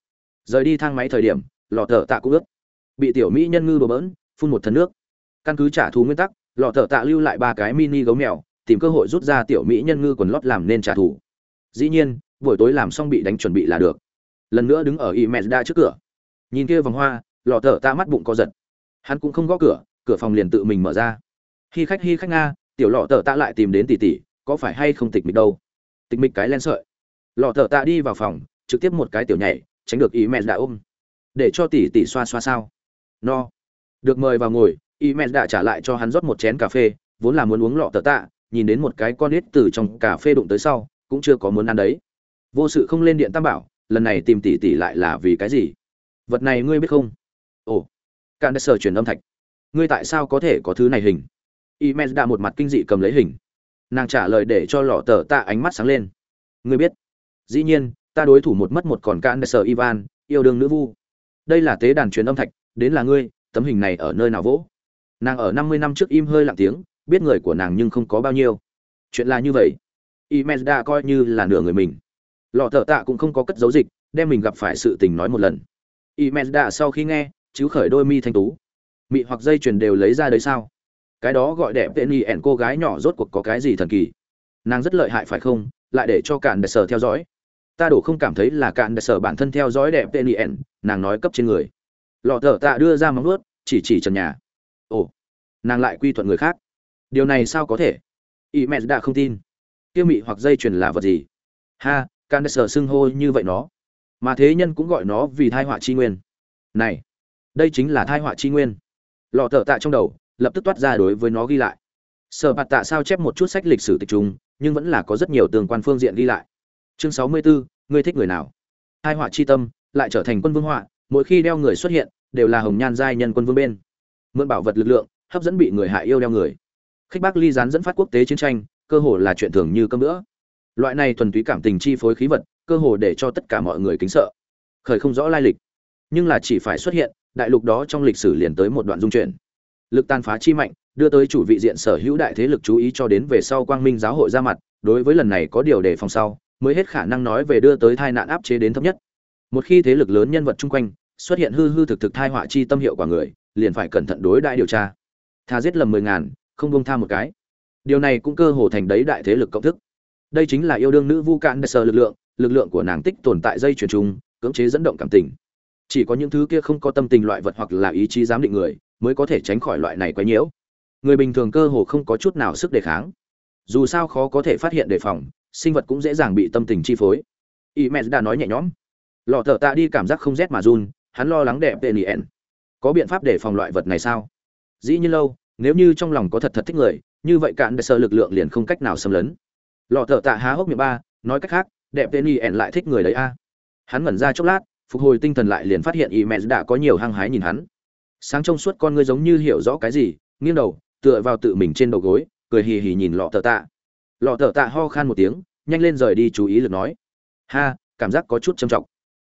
rời đi thang máy thời điểm, lọ thợ tạ cũng ướt. Bị tiểu mỹ nhân ngư đùa bỡn, phun một thân nước. Căn cứ trả thù nguyên tắc, lọ thợ tạ lưu lại ba cái mini gấu mèo, tìm cơ hội rút ra tiểu mỹ nhân ngư quần lót làm nên trả thù. Dĩ nhiên, buổi tối làm xong bị đánh chuẩn bị là được. Lần nữa đứng ở y mẹ đa trước cửa. Nhìn kia vòng hoa, lọ thợ tạ mắt bụng co giật. Hắn cũng không gõ cửa cửa phòng liền tự mình mở ra. Khi khách, hi khách nga tiểu lọ thở ta lại tìm đến tỷ tỷ có phải hay không tịch mịch đâu? Tịch mịch cái len sợi. Lọ thở ta đi vào phòng, trực tiếp một cái tiểu nhảy, tránh được ý mẹ đã ôm. Để cho tỷ tỷ xoa xoa sao? No. Được mời vào ngồi y mẹ đã trả lại cho hắn rót một chén cà phê, vốn là muốn uống lọ tờ tạ, nhìn đến một cái con nít từ trong cà phê đụng tới sau, cũng chưa có muốn ăn đấy. Vô sự không lên điện tam bảo, lần này tìm tỷ tỷ lại là vì cái gì? Vật này ngươi biết không? Ồ. Cạn đã sở truyền âm thạch. Ngươi tại sao có thể có thứ này hình? Imes đã một mặt kinh dị cầm lấy hình. Nàng trả lời để cho lọ tờ tạ ánh mắt sáng lên. Ngươi biết. Dĩ nhiên, ta đối thủ một mất một còn cạn sở ivan, yêu đương nữ vu. Đây là tế đàn truyền âm thạch, đến là ngươi, tấm hình này ở nơi nào vỗ? Nàng ở năm mươi năm trước im hơi lặng tiếng, biết người của nàng nhưng không có bao nhiêu. Chuyện là như vậy. Imes đã coi như là nửa người mình. Lọ thợ tạ cũng không có cất dấu dịch, đem mình gặp phải sự tình nói một lần. Imes đã sau khi nghe chứ khởi đôi mi thanh tú. Mị hoặc dây chuyền đều lấy ra đấy sao? Cái đó gọi đẹp tên y ẻn cô gái nhỏ rốt cuộc có cái gì thần kỳ? Nàng rất lợi hại phải không? Lại để cho cạn đại sở theo dõi. Ta đổ không cảm thấy là cạn đại sở bản thân theo dõi đẹp tên y ẻn, nàng nói cấp trên người. Lọ thở tạ đưa ra móng nuốt chỉ chỉ trần nhà. Ồ, nàng lại quy thuận người khác. Điều này sao có thể? Y mẹ đã không tin. Tiêu mị hoặc dây chuyền là vật gì? Ha can sở xưng hô như vậy nó. Mà thế nhân cũng gọi nó vì thai họa chi nguyên. Này, đây chính là thai họa chi nguyên. Lọ thở tạ trong đầu lập tức toát ra đối với nó ghi lại. Sở bạt tạ sao chép một chút sách lịch sử tịch trung nhưng vẫn là có rất nhiều tương quan phương diện ghi lại. Chương sáu mươi 64, ngươi thích người nào? Hai họa chi tâm lại trở thành quân vương họa mỗi khi đeo người xuất hiện đều là hồng nhan giai nhân quân vương bên. Mượn bảo vật lực lượng hấp dẫn bị người hại yêu đeo người. Khích bác ly gián dẫn phát quốc tế chiến tranh cơ hồ là chuyện thường như cơm nữa loại này thuần túy cảm tình chi phối khí vật cơ hồ để cho tất cả mọi người kính sợ. Khởi không rõ lai lịch. Nhưng là chỉ phải xuất hiện đại lục đó trong lịch sử liền tới một đoạn dung chuyển lực tàn phá chi mạnh, đưa tới chủ vị diện sở hữu đại thế lực chú ý cho đến về sau quang minh giáo hội ra mặt, đối với lần này có điều để phòng sau, mới hết khả năng nói về đưa tới tai nạn áp chế đến thấp nhất. Một khi thế lực lớn nhân vật chung quanh xuất hiện hư hư thực thực thai họa chi tâm hiệu quả người, liền phải cẩn thận đối đại điều tra. Tha giết lầm mười ngàn, không bông tha một cái. Điều này cũng cơ hồ thành đấy đại thế lực cộng thức. Đây chính là yêu đương nữ vu cạn sờ lực lượng lực lượng của nàng tích tồn tại dây chuyển chung, cưỡng chế dẫn động cảm tình. Chỉ có những thứ kia không có tâm tình loại vật hoặc là ý chí giám định người mới có thể tránh khỏi loại này quấy nhiễu. Người bình thường cơ hồ không có chút nào sức đề kháng. Dù sao khó có thể phát hiện đề phòng, sinh vật cũng dễ dàng bị tâm tình chi phối. Y mẹ đã nói nhẹ nhõm. Lọ thợ tạ đi cảm giác không rét mà run, hắn lo lắng đẹp tệ nien. Có biện pháp để phòng loại vật này sao? Dĩ nhiên lâu, nếu như trong lòng có thật thật thích người, như vậy cạn đại sơ lực lượng liền không cách nào xâm lấn. Lọ thợ tạ há hốc miệng ba, nói cách khác, đẹp tên y lại thích người đấy a. Hắn ngẩn ra chốc lát, phục hồi tinh thần lại liền phát hiện y mẹ đã có nhiều hăng hái nhìn hắn sáng trong suốt con ngươi giống như hiểu rõ cái gì, nghiêng đầu, tựa vào tự mình trên đầu gối, cười hì hì nhìn lọ thợ tạ. Lọ thợ tạ ho khan một tiếng, nhanh lên rời đi chú ý lực nói. Ha, cảm giác có chút trầm trọng.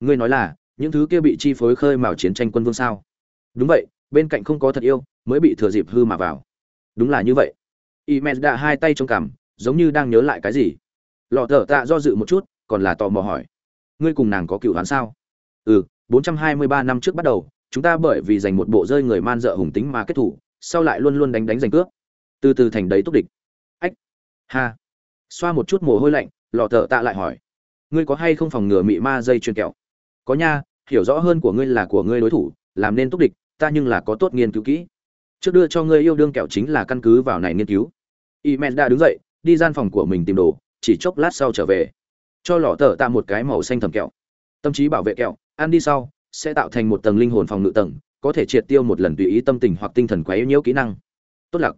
Ngươi nói là, những thứ kia bị chi phối khơi mào chiến tranh quân vương sao? Đúng vậy, bên cạnh không có thật yêu, mới bị thừa dịp hư mà vào. Đúng là như vậy. Y mẹ đã hai tay trong cằm, giống như đang nhớ lại cái gì. Lọ thợ tạ do dự một chút, còn là tò mò hỏi. Ngươi cùng nàng có cựu hắn sao? Ừ bốn trăm hai mươi ba năm trước bắt đầu chúng ta bởi vì giành một bộ rơi người man dợ hùng tính mà kết thủ, sau lại luôn luôn đánh đánh giành cướp. Từ từ thành đấy túc địch. Ách. Ha. Xoa một chút mồ hôi lạnh, lọ thợ tạ lại hỏi. Ngươi có hay không phòng ngừa mị ma dây chuyền kẹo? Có nha, hiểu rõ hơn của ngươi là của ngươi đối thủ, làm nên túc địch, ta nhưng là có tốt nghiên cứu kỹ. Trước đưa cho ngươi yêu đương kẹo chính là căn cứ vào này nghiên cứu. Y men đã đứng dậy, đi gian phòng của mình tìm đồ, chỉ chốc lát sau trở về. Cho lọ thợ tạ một cái màu xanh thầm kẹo. Tâm trí bảo vệ kẹo, ăn đi sau sẽ tạo thành một tầng linh hồn phòng ngự tầng, có thể triệt tiêu một lần tùy ý tâm tình hoặc tinh thần quá yếu nhiễu kỹ năng. Tốt lặc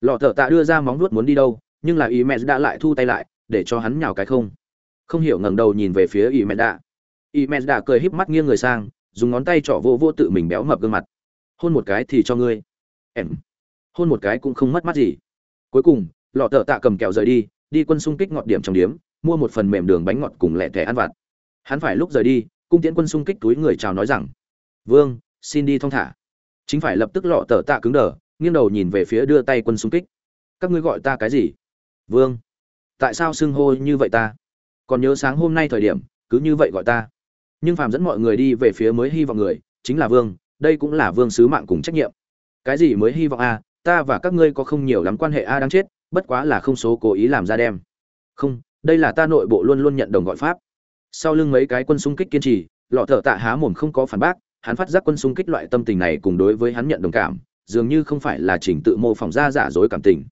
lọ thợ tạ đưa ra móng nuốt muốn đi đâu, nhưng là y Mẹ đã lại thu tay lại, để cho hắn nhào cái không. Không hiểu ngẩng đầu nhìn về phía y Mẹ đã. Y Mẹ đã cười híp mắt nghiêng người sang, dùng ngón tay trỏ vô vô tự mình béo mập gương mặt. Hôn một cái thì cho ngươi. Em. Hôn một cái cũng không mất mắt gì. Cuối cùng, lọ thợ tạ cầm kẹo rời đi đi quân xung kích ngọt điểm trong điếm, mua một phần mềm đường bánh ngọt cùng lẹ thẻ ăn vặt. Hắn phải lúc rời đi cung tiễn quân xung kích túi người chào nói rằng, vương, xin đi thong thả. Chính phải lập tức lọ tờ tạ cứng đờ, nghiêng đầu nhìn về phía đưa tay quân xung kích. Các ngươi gọi ta cái gì? Vương, tại sao xưng hô như vậy ta? Còn nhớ sáng hôm nay thời điểm, cứ như vậy gọi ta. Nhưng phàm dẫn mọi người đi về phía mới hy vọng người, chính là vương, đây cũng là vương sứ mạng cùng trách nhiệm. Cái gì mới hy vọng a ta và các ngươi có không nhiều lắm quan hệ a à đang chết, bất quá là không số cố ý làm ra đem. Không, đây là ta nội bộ luôn luôn nhận đồng gọi pháp sau lưng mấy cái quân xung kích kiên trì, lọ thợ tạ há mồm không có phản bác, hắn phát giác quân xung kích loại tâm tình này cùng đối với hắn nhận đồng cảm, dường như không phải là chỉnh tự mô phỏng ra giả dối cảm tình.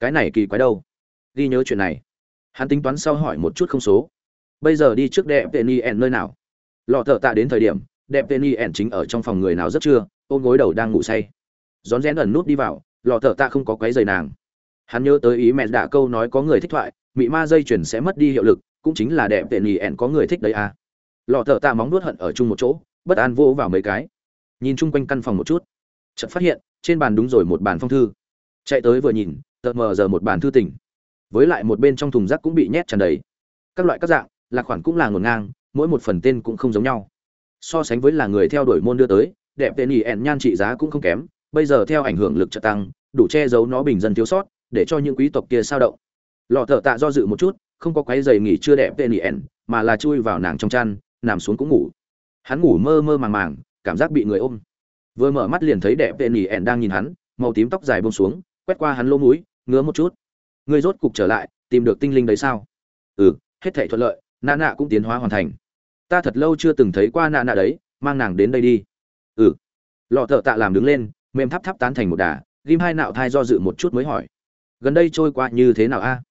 Cái này kỳ quái đâu? Ghi nhớ chuyện này. Hắn tính toán sau hỏi một chút không số. Bây giờ đi trước đẹp tên y ẻn nơi nào? Lọ thợ tạ đến thời điểm, đẹp tên y ẻn chính ở trong phòng người nào rất chưa ôm gối đầu đang ngủ say. Rón rén ẩn nút đi vào, lọ thợ tạ không có quấy giày nàng. Hắn nhớ tới ý mẹ đã câu nói có người thích thoại, mị ma dây chuyển sẽ mất đi hiệu lực cũng chính là đẹp tệ nỉ ẻn có người thích đấy à. Lọ thợ tạ móng nuốt hận ở chung một chỗ, bất an vô vào mấy cái. Nhìn chung quanh căn phòng một chút, chợt phát hiện, trên bàn đúng rồi một bàn phong thư. Chạy tới vừa nhìn, tờ mờ giờ một bàn thư tình. Với lại một bên trong thùng rác cũng bị nhét tràn đầy. Các loại các dạng, là khoản cũng là ngổn ngang, mỗi một phần tên cũng không giống nhau. So sánh với là người theo đuổi môn đưa tới, đẹp tên ỉ ẻn nhan trị giá cũng không kém, bây giờ theo ảnh hưởng lực trợ tăng, đủ che giấu nó bình dân thiếu sót, để cho những quý tộc kia sao động. Lọ thợ tạ do dự một chút không có quái giày nghỉ chưa đẹp tên nhỉ mà là chui vào nàng trong chăn, nằm xuống cũng ngủ. Hắn ngủ mơ mơ màng màng, cảm giác bị người ôm. Vừa mở mắt liền thấy đẹp tên nhỉ đang nhìn hắn, màu tím tóc dài bông xuống, quét qua hắn lỗ mũi, ngứa một chút. Người rốt cục trở lại, tìm được tinh linh đấy sao? Ừ hết thể thuận lợi nạ nạ cũng tiến hóa hoàn thành. Ta thật lâu chưa từng thấy qua nạ nạ đấy, mang nàng đến đây đi. Ừ. Lọ thợ tạ làm đứng lên, mềm thắp thắp tán thành một đà, ghim hai nạo thai do dự một chút mới hỏi. Gần đây trôi qua như thế nào a?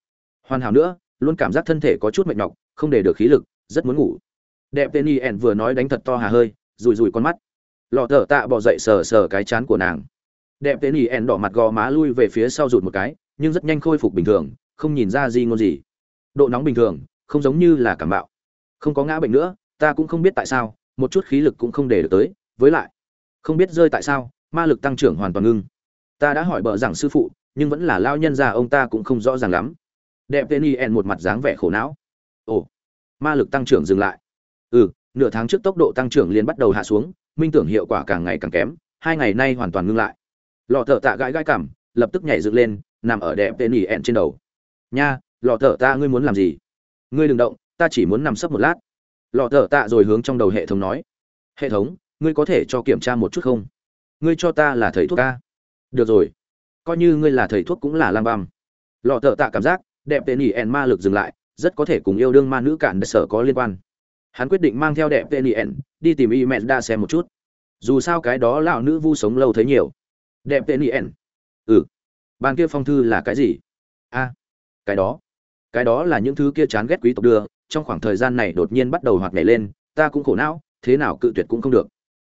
Hoàn hảo nữa luôn cảm giác thân thể có chút mệt nhọc, không để được khí lực, rất muốn ngủ. Đẹp tên y ẻn vừa nói đánh thật to hà hơi, rùi rùi con mắt. Lọ thở tạ bỏ dậy sờ sờ cái chán của nàng. Đẹp tên y ẻn đỏ mặt gò má lui về phía sau rụt một cái, nhưng rất nhanh khôi phục bình thường, không nhìn ra gì ngôn gì. Độ nóng bình thường, không giống như là cảm bạo. Không có ngã bệnh nữa, ta cũng không biết tại sao, một chút khí lực cũng không để được tới, với lại, không biết rơi tại sao, ma lực tăng trưởng hoàn toàn ngưng. Ta đã hỏi bợ rằng sư phụ, nhưng vẫn là lao nhân già ông ta cũng không rõ ràng lắm đẹp tên yen một mặt dáng vẻ khổ não. Ồ, ma lực tăng trưởng dừng lại. Ừ nửa tháng trước tốc độ tăng trưởng liền bắt đầu hạ xuống, minh tưởng hiệu quả càng ngày càng kém, hai ngày nay hoàn toàn ngưng lại. Lọ thợ tạ gãi gãi cảm lập tức nhảy dựng lên, nằm ở đẹp tên yen trên đầu. Nha, lọ thợ ta ngươi muốn làm gì? Ngươi đừng động, ta chỉ muốn nằm sấp một lát. Lọ thợ tạ rồi hướng trong đầu hệ thống nói. Hệ thống, ngươi có thể cho kiểm tra một chút không? Ngươi cho ta là thầy thuốc ca được rồi. Coi như ngươi là thầy thuốc cũng là lang băm lọ thợ tạ cảm giác đẹp tên ỉ ẻn ma lực dừng lại, rất có thể cùng yêu đương ma nữ cản đất sở có liên quan. Hắn quyết định mang theo đẹp tên ỉ ẻn, đi tìm y mẹn đa xem một chút. Dù sao cái đó lão nữ vu sống lâu thấy nhiều. Đẹp tên ỉ ẻn. Ừ. Bàn kia phong thư là cái gì? A. À, cái đó. Cái đó là những thứ kia chán ghét quý tộc đưa, trong khoảng thời gian này đột nhiên bắt đầu hoạt nhảy lên, ta cũng khổ não, thế nào cự tuyệt cũng không được.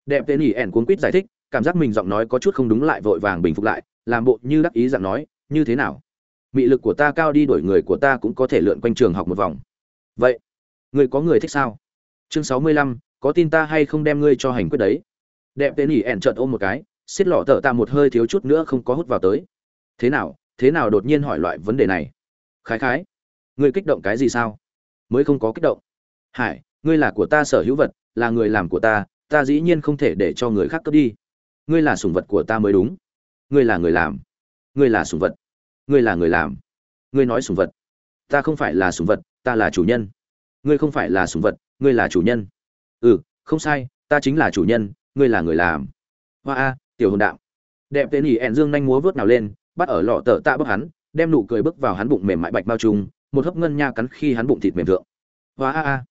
Đẹp tên ỉ ẻn cuốn quýt giải thích, cảm giác mình giọng nói có chút không đúng lại vội vàng bình phục lại, làm bộ như đắc ý dạng nói, như thế nào? Mị lực của ta cao đi đổi người của ta cũng có thể lượn quanh trường học một vòng. Vậy, người có người thích sao? Chương sáu mươi lăm, có tin ta hay không đem ngươi cho hành quyết đấy? Đẹp tên ỉ ẻn trợn ôm một cái, xiết lọ tợ ta một hơi thiếu chút nữa không có hút vào tới. Thế nào thế nào đột nhiên hỏi loại vấn đề này? Khái khái, ngươi kích động cái gì sao? Mới không có kích động. Hải, ngươi là của ta sở hữu vật, là người làm của ta ta dĩ nhiên không thể để cho người khác cướp đi. Ngươi là sủng vật của ta mới đúng. Ngươi là người làm. Ngươi là sủng vật ngươi là người làm. Ngươi nói sủng vật. Ta không phải là sủng vật, ta là chủ nhân. Ngươi không phải là sủng vật, ngươi là chủ nhân. Ừ không sai, ta chính là chủ nhân, ngươi là người làm. Hoa a, tiểu hồn đạo đẹp tên ỉ ẹn dương nhanh múa vớt nào lên, bắt ở lọ tờ tạ bước hắn, đem nụ cười bước vào hắn bụng mềm mại bạch bao trùng, một hớp ngân nha cắn khi hắn bụng thịt mềm thượng. Hoa a a.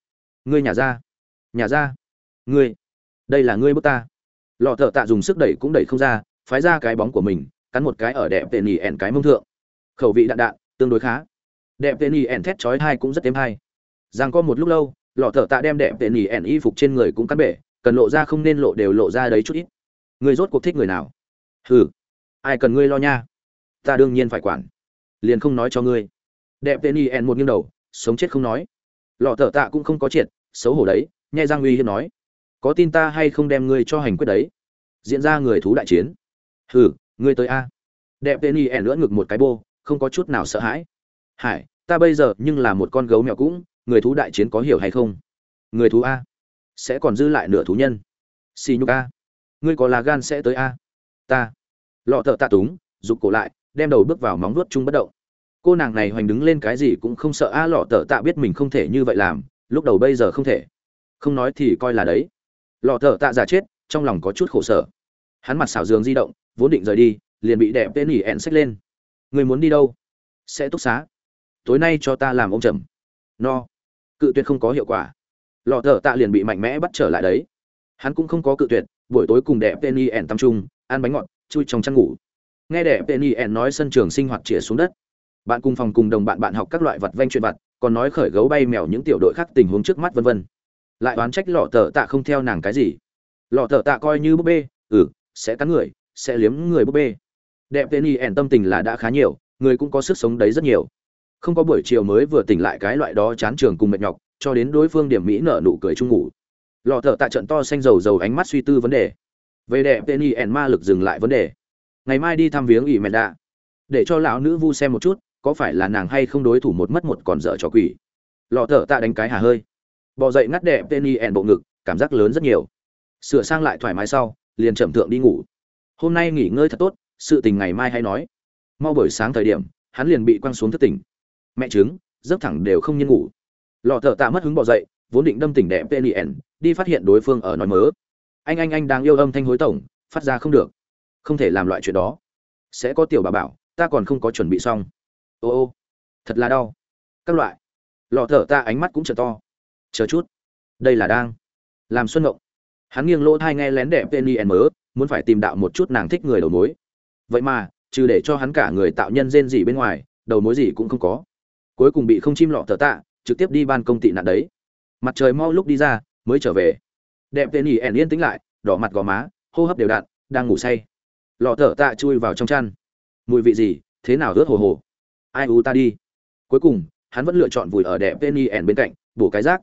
Ngươi nhà ra. Nhà ra. Ngươi. Đây là ngươi bước ta. Lọ thợ tạ dùng sức đẩy cũng đẩy không ra, phái ra cái bóng của mình, cắn một cái ở đẹp tên nhì ẻn cái mông thượng khẩu vị đạn đạn, tương đối khá. Đẹp tên nhì ẻn thét chói thai cũng rất êm hay. Rằng có một lúc lâu, lọ thợ tạ đem đẹp tên nhì ẻn y phục trên người cũng cắt bể, cần lộ ra không nên lộ đều lộ ra đấy chút ít. Người rốt cuộc thích người nào? Hừ, ai cần ngươi lo nha? Ta đương nhiên phải quản. Liền không nói cho ngươi. Đẹp tên y ẻn một nghiêng đầu, sống chết không nói. Lọ thợ tạ cũng không có triệt, xấu hổ đấy nhai giang uy hiếp nói. Có tin ta hay không đem ngươi cho hành quyết đấy? Diễn ra người thú đại chiến. Hừ, ngươi tới a. Đẹp tên y ẻn lưỡn ngực một cái bô không có chút nào sợ hãi. Hải, ta bây giờ nhưng là một con gấu mèo cũng, người thú đại chiến có hiểu hay không? Người thú a. Sẽ còn dư lại nửa thú nhân. Xì nhục a. Ngươi có là gan sẽ tới a. Ta. Lọ thợ tạ túng, rụt cổ lại, đem đầu bước vào móng vuốt chung bất động. Cô nàng này hoành đứng lên cái gì cũng không sợ a, lọ tợ tạ biết mình không thể như vậy làm, lúc đầu bây giờ không thể. Không nói thì coi là đấy. Lọ thợ tạ giả chết, trong lòng có chút khổ sở. Hắn mặt xảo giường di động, vốn định rời đi, liền bị đẹp tên ỉ ẹn xách lên người muốn đi đâu? Sẽ túc xá. Tối nay cho ta làm ông trầm no. Cự tuyệt không có hiệu quả. Lọ thợ tạ liền bị mạnh mẽ bắt trở lại đấy. Hắn cũng không có cự tuyệt, buổi tối cùng đẹp tên ỉ ẹn tâm trung ăn bánh ngọt, chui trong chăn ngủ. Nghe đẹp tên ỉ nói sân trường sinh hoạt chĩa xuống đất. Bạn cùng phòng cùng đồng bạn bạn học các loại vật vanh chuyện vặt, còn nói khởi gấu bay mèo những tiểu đội khác tình huống trước mắt vân vân. Lại oán trách lọ tờ tạ không theo nàng cái gì. Lọ tờ tạ coi như búp bê ừ sẽ cắn người, sẽ liếm người búp bê đẹp tên y ẻn tâm tình là đã khá nhiều, người cũng có sức sống đấy rất nhiều. Không có buổi chiều mới vừa tỉnh lại cái loại đó chán trường cùng mệt nhọc, cho đến đối phương điểm mỹ nở nụ cười chung ngủ. Lọ thợ tạ trận to xanh dầu dầu ánh mắt suy tư vấn đề. Về đẹp tên y ẻn ma lực dừng lại vấn đề. Ngày mai đi thăm viếng ỷ mẹ đạ. Để cho lão nữ vu xem một chút, có phải là nàng hay không đối thủ một mất một còn dở trò quỷ. Lọ thợ tạ đánh cái hà hơi. Bò dậy ngắt đẹp tên y ẻn bộ ngực, cảm giác lớn rất nhiều. Sửa sang lại thoải mái sau, liền chậm thượng đi ngủ. Hôm nay nghỉ ngơi thật tốt sự tình ngày mai hay nói. Mau buổi sáng thời điểm, hắn liền bị quăng xuống thất tỉnh. Mẹ trứng, giấc thẳng đều không nhiên ngủ. Lọ thợ tạ mất hứng bỏ dậy, vốn định đâm tỉnh đẹp pnn đi phát hiện đối phương ở nói mớ. Anh anh anh đang yêu âm thanh hối tổng, phát ra không được. Không thể làm loại chuyện đó. Sẽ có tiểu bà bảo, ta còn không có chuẩn bị xong. Ô ô, thật là đau. Các loại. Lọ thở ta ánh mắt cũng trở to. Chờ chút. Đây là đang. Làm xuân ngộng. Hắn nghiêng lỗ thai nghe lén đẹp tên yen mớ, muốn phải tìm đạo một chút nàng thích người đầu mối vậy mà, trừ để cho hắn cả người tạo nhân rên gì bên ngoài, đầu mối gì cũng không có. Cuối cùng bị không chim lọ thở tạ, trực tiếp đi ban công tị nạn đấy. Mặt trời mau lúc đi ra, mới trở về. Đẹp tên yen yên tĩnh lại, đỏ mặt gò má, hô hấp đều đặn, đang ngủ say. Lọ thở tạ chui vào trong chăn. Mùi vị gì, thế nào ướt hồ hồ? Ai u ta đi. Cuối cùng, hắn vẫn lựa chọn vùi ở đẹp penny ẻn bên cạnh, bổ cái rác.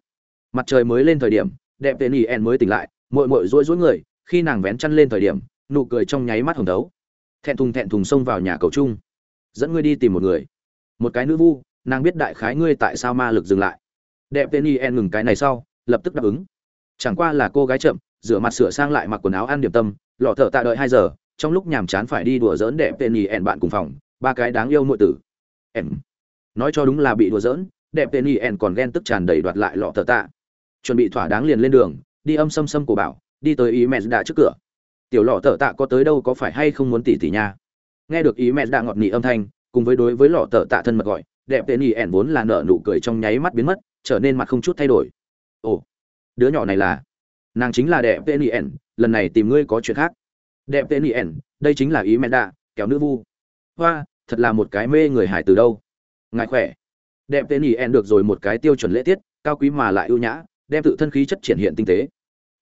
Mặt trời mới lên thời điểm, đẹp penny ẻn mới tỉnh lại mội mội rối rối người, khi nàng vén chăn lên thời điểm, nụ cười trong nháy mắt hồng thấu thẹn thùng thẹn thùng xông vào nhà cầu chung. Dẫn ngươi đi tìm một người. Một cái nữ vu, nàng biết đại khái ngươi tại sao ma lực dừng lại. Đẹp tên y en ngừng cái này sau, lập tức đáp ứng. Chẳng qua là cô gái chậm, rửa mặt sửa sang lại mặc quần áo ăn điểm tâm, lọ thợ tạ đợi hai giờ, trong lúc nhàm chán phải đi đùa giỡn đẹp tên y en bạn cùng phòng, ba cái đáng yêu nội tử. Em. Nói cho đúng là bị đùa giỡn, đẹp tên y en còn ghen tức tràn đầy đoạt lại lọ thợ tạ. Chuẩn bị thỏa đáng liền lên đường, đi âm xâm xâm của bảo, đi tới ý mẹ đã trước cửa tiểu lọ tở tạ có tới đâu có phải hay không muốn tỉ tỉ nha. Nghe được ý mẹ đã ngọt nị âm thanh, cùng với đối với lọ tở tạ thân mật gọi, đẹp tên nhì ẻn vốn là nở nụ cười trong nháy mắt biến mất, trở nên mặt không chút thay đổi. Ồ, đứa nhỏ này là? Nàng chính là đẹp tên nhì ẻn, lần này tìm ngươi có chuyện khác. Đẹp tên yen đây chính là ý mẹ đã. kéo nữ vu. Hoa, thật là một cái mê người hải từ đâu. Ngài khỏe. Đẹp tên yen được rồi một cái tiêu chuẩn lễ tiết, cao quý mà lại ưu nhã, đem tự thân khí chất triển hiện tinh tế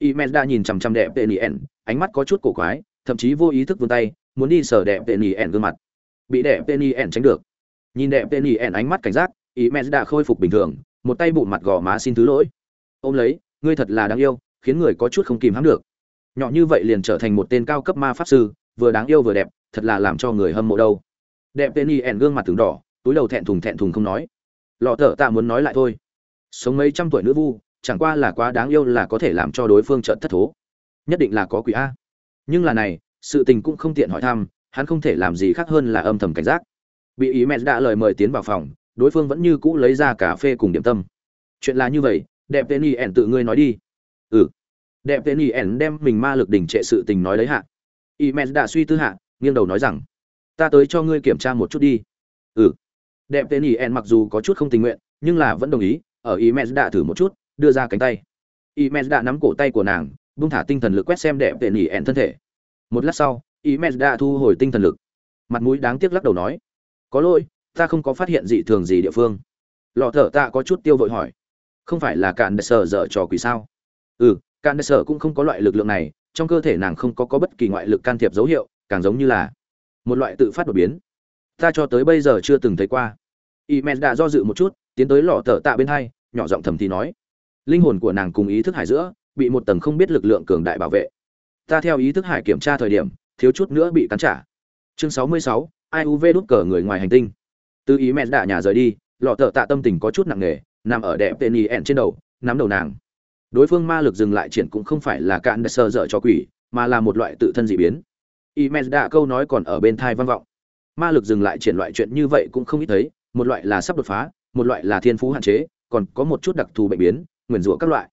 y nhìn chằm chằm đẹp Tenien, ánh mắt có chút cổ quái thậm chí vô ý thức vươn tay muốn đi sờ đẹp Tenien gương mặt. Bị đẹp Tenien tránh được. Nhìn đẹp Tenien ánh mắt cảnh giác y khôi phục bình thường một tay bụm mặt gò má xin thứ lỗi. Ôm lấy ngươi thật là đáng yêu khiến người có chút không kìm hãm được. Nhỏ như vậy liền trở thành một tên cao cấp ma pháp sư vừa đáng yêu vừa đẹp thật là làm cho người hâm mộ đâu. Đẹp Tenien ẻn gương mặt từng đỏ túi đầu thẹn thùng thẹn thùng không nói. Lọ thở ta muốn nói lại thôi. Sống mấy trăm tuổi nữ vu chẳng qua là quá đáng yêu là có thể làm cho đối phương trợn thất thố. Nhất định là có quỷ a. Nhưng là này, sự tình cũng không tiện hỏi thăm, hắn không thể làm gì khác hơn là âm thầm cảnh giác. Bị ý mẹ đã lời mời tiến vào phòng, đối phương vẫn như cũ lấy ra cà phê cùng điểm tâm. Chuyện là như vậy, đẹp tên y ẻn tự ngươi nói đi. Ừ. Đẹp tên y ẻn đem mình ma lực đỉnh trệ sự tình nói lấy hạ. Y mẹ đã suy tư hạ, nghiêng đầu nói rằng, ta tới cho ngươi kiểm tra một chút đi. Ừ. Đẹp tên y ẻn mặc dù có chút không tình nguyện, nhưng là vẫn đồng ý, ở y mẹ đã thử một chút đưa ra cánh tay. Y đã nắm cổ tay của nàng bung thả tinh thần lực quét xem đẹp tệ nỉ ẹn thân thể. Một lát sau y đã thu hồi tinh thần lực. Mặt mũi đáng tiếc lắc đầu nói có lỗi ta không có phát hiện dị thường gì địa phương. Lọ thở ta có chút tiêu vội hỏi không phải là cạn sờ dở trò quỷ sao? Ừ Càn sở cũng không có loại lực lượng này, trong cơ thể nàng không có có bất kỳ ngoại lực can thiệp dấu hiệu, càng giống như là một loại tự phát đột biến. Ta cho tới bây giờ chưa từng thấy qua. Imen đã do dự một chút, tiến tới lọ thở tạ bên hai, nhỏ giọng thầm thì nói: Linh hồn của nàng cùng ý thức hải giữa, bị một tầng không biết lực lượng cường đại bảo vệ. Ta theo ý thức hải kiểm tra thời điểm, thiếu chút nữa bị cắn trả. Chương 66, IUV đút cờ người ngoài hành tinh. Từ ý mẹ đạ nhà rời đi, lọ thợ tạ tâm tình có chút nặng nề, nằm ở đẹp tên ẹn trên đầu, nắm đầu nàng đối phương ma lực dừng lại triển cũng không phải là cạn sơ dở cho quỷ mà là một loại tự thân dị biến ý mẹ đạ câu nói còn ở bên thai văn vọng ma lực dừng lại triển loại chuyện như vậy cũng không ít thấy một loại là sắp đột phá một loại là thiên phú hạn chế còn có một chút đặc thù bệnh biến nguyền rủa các loại.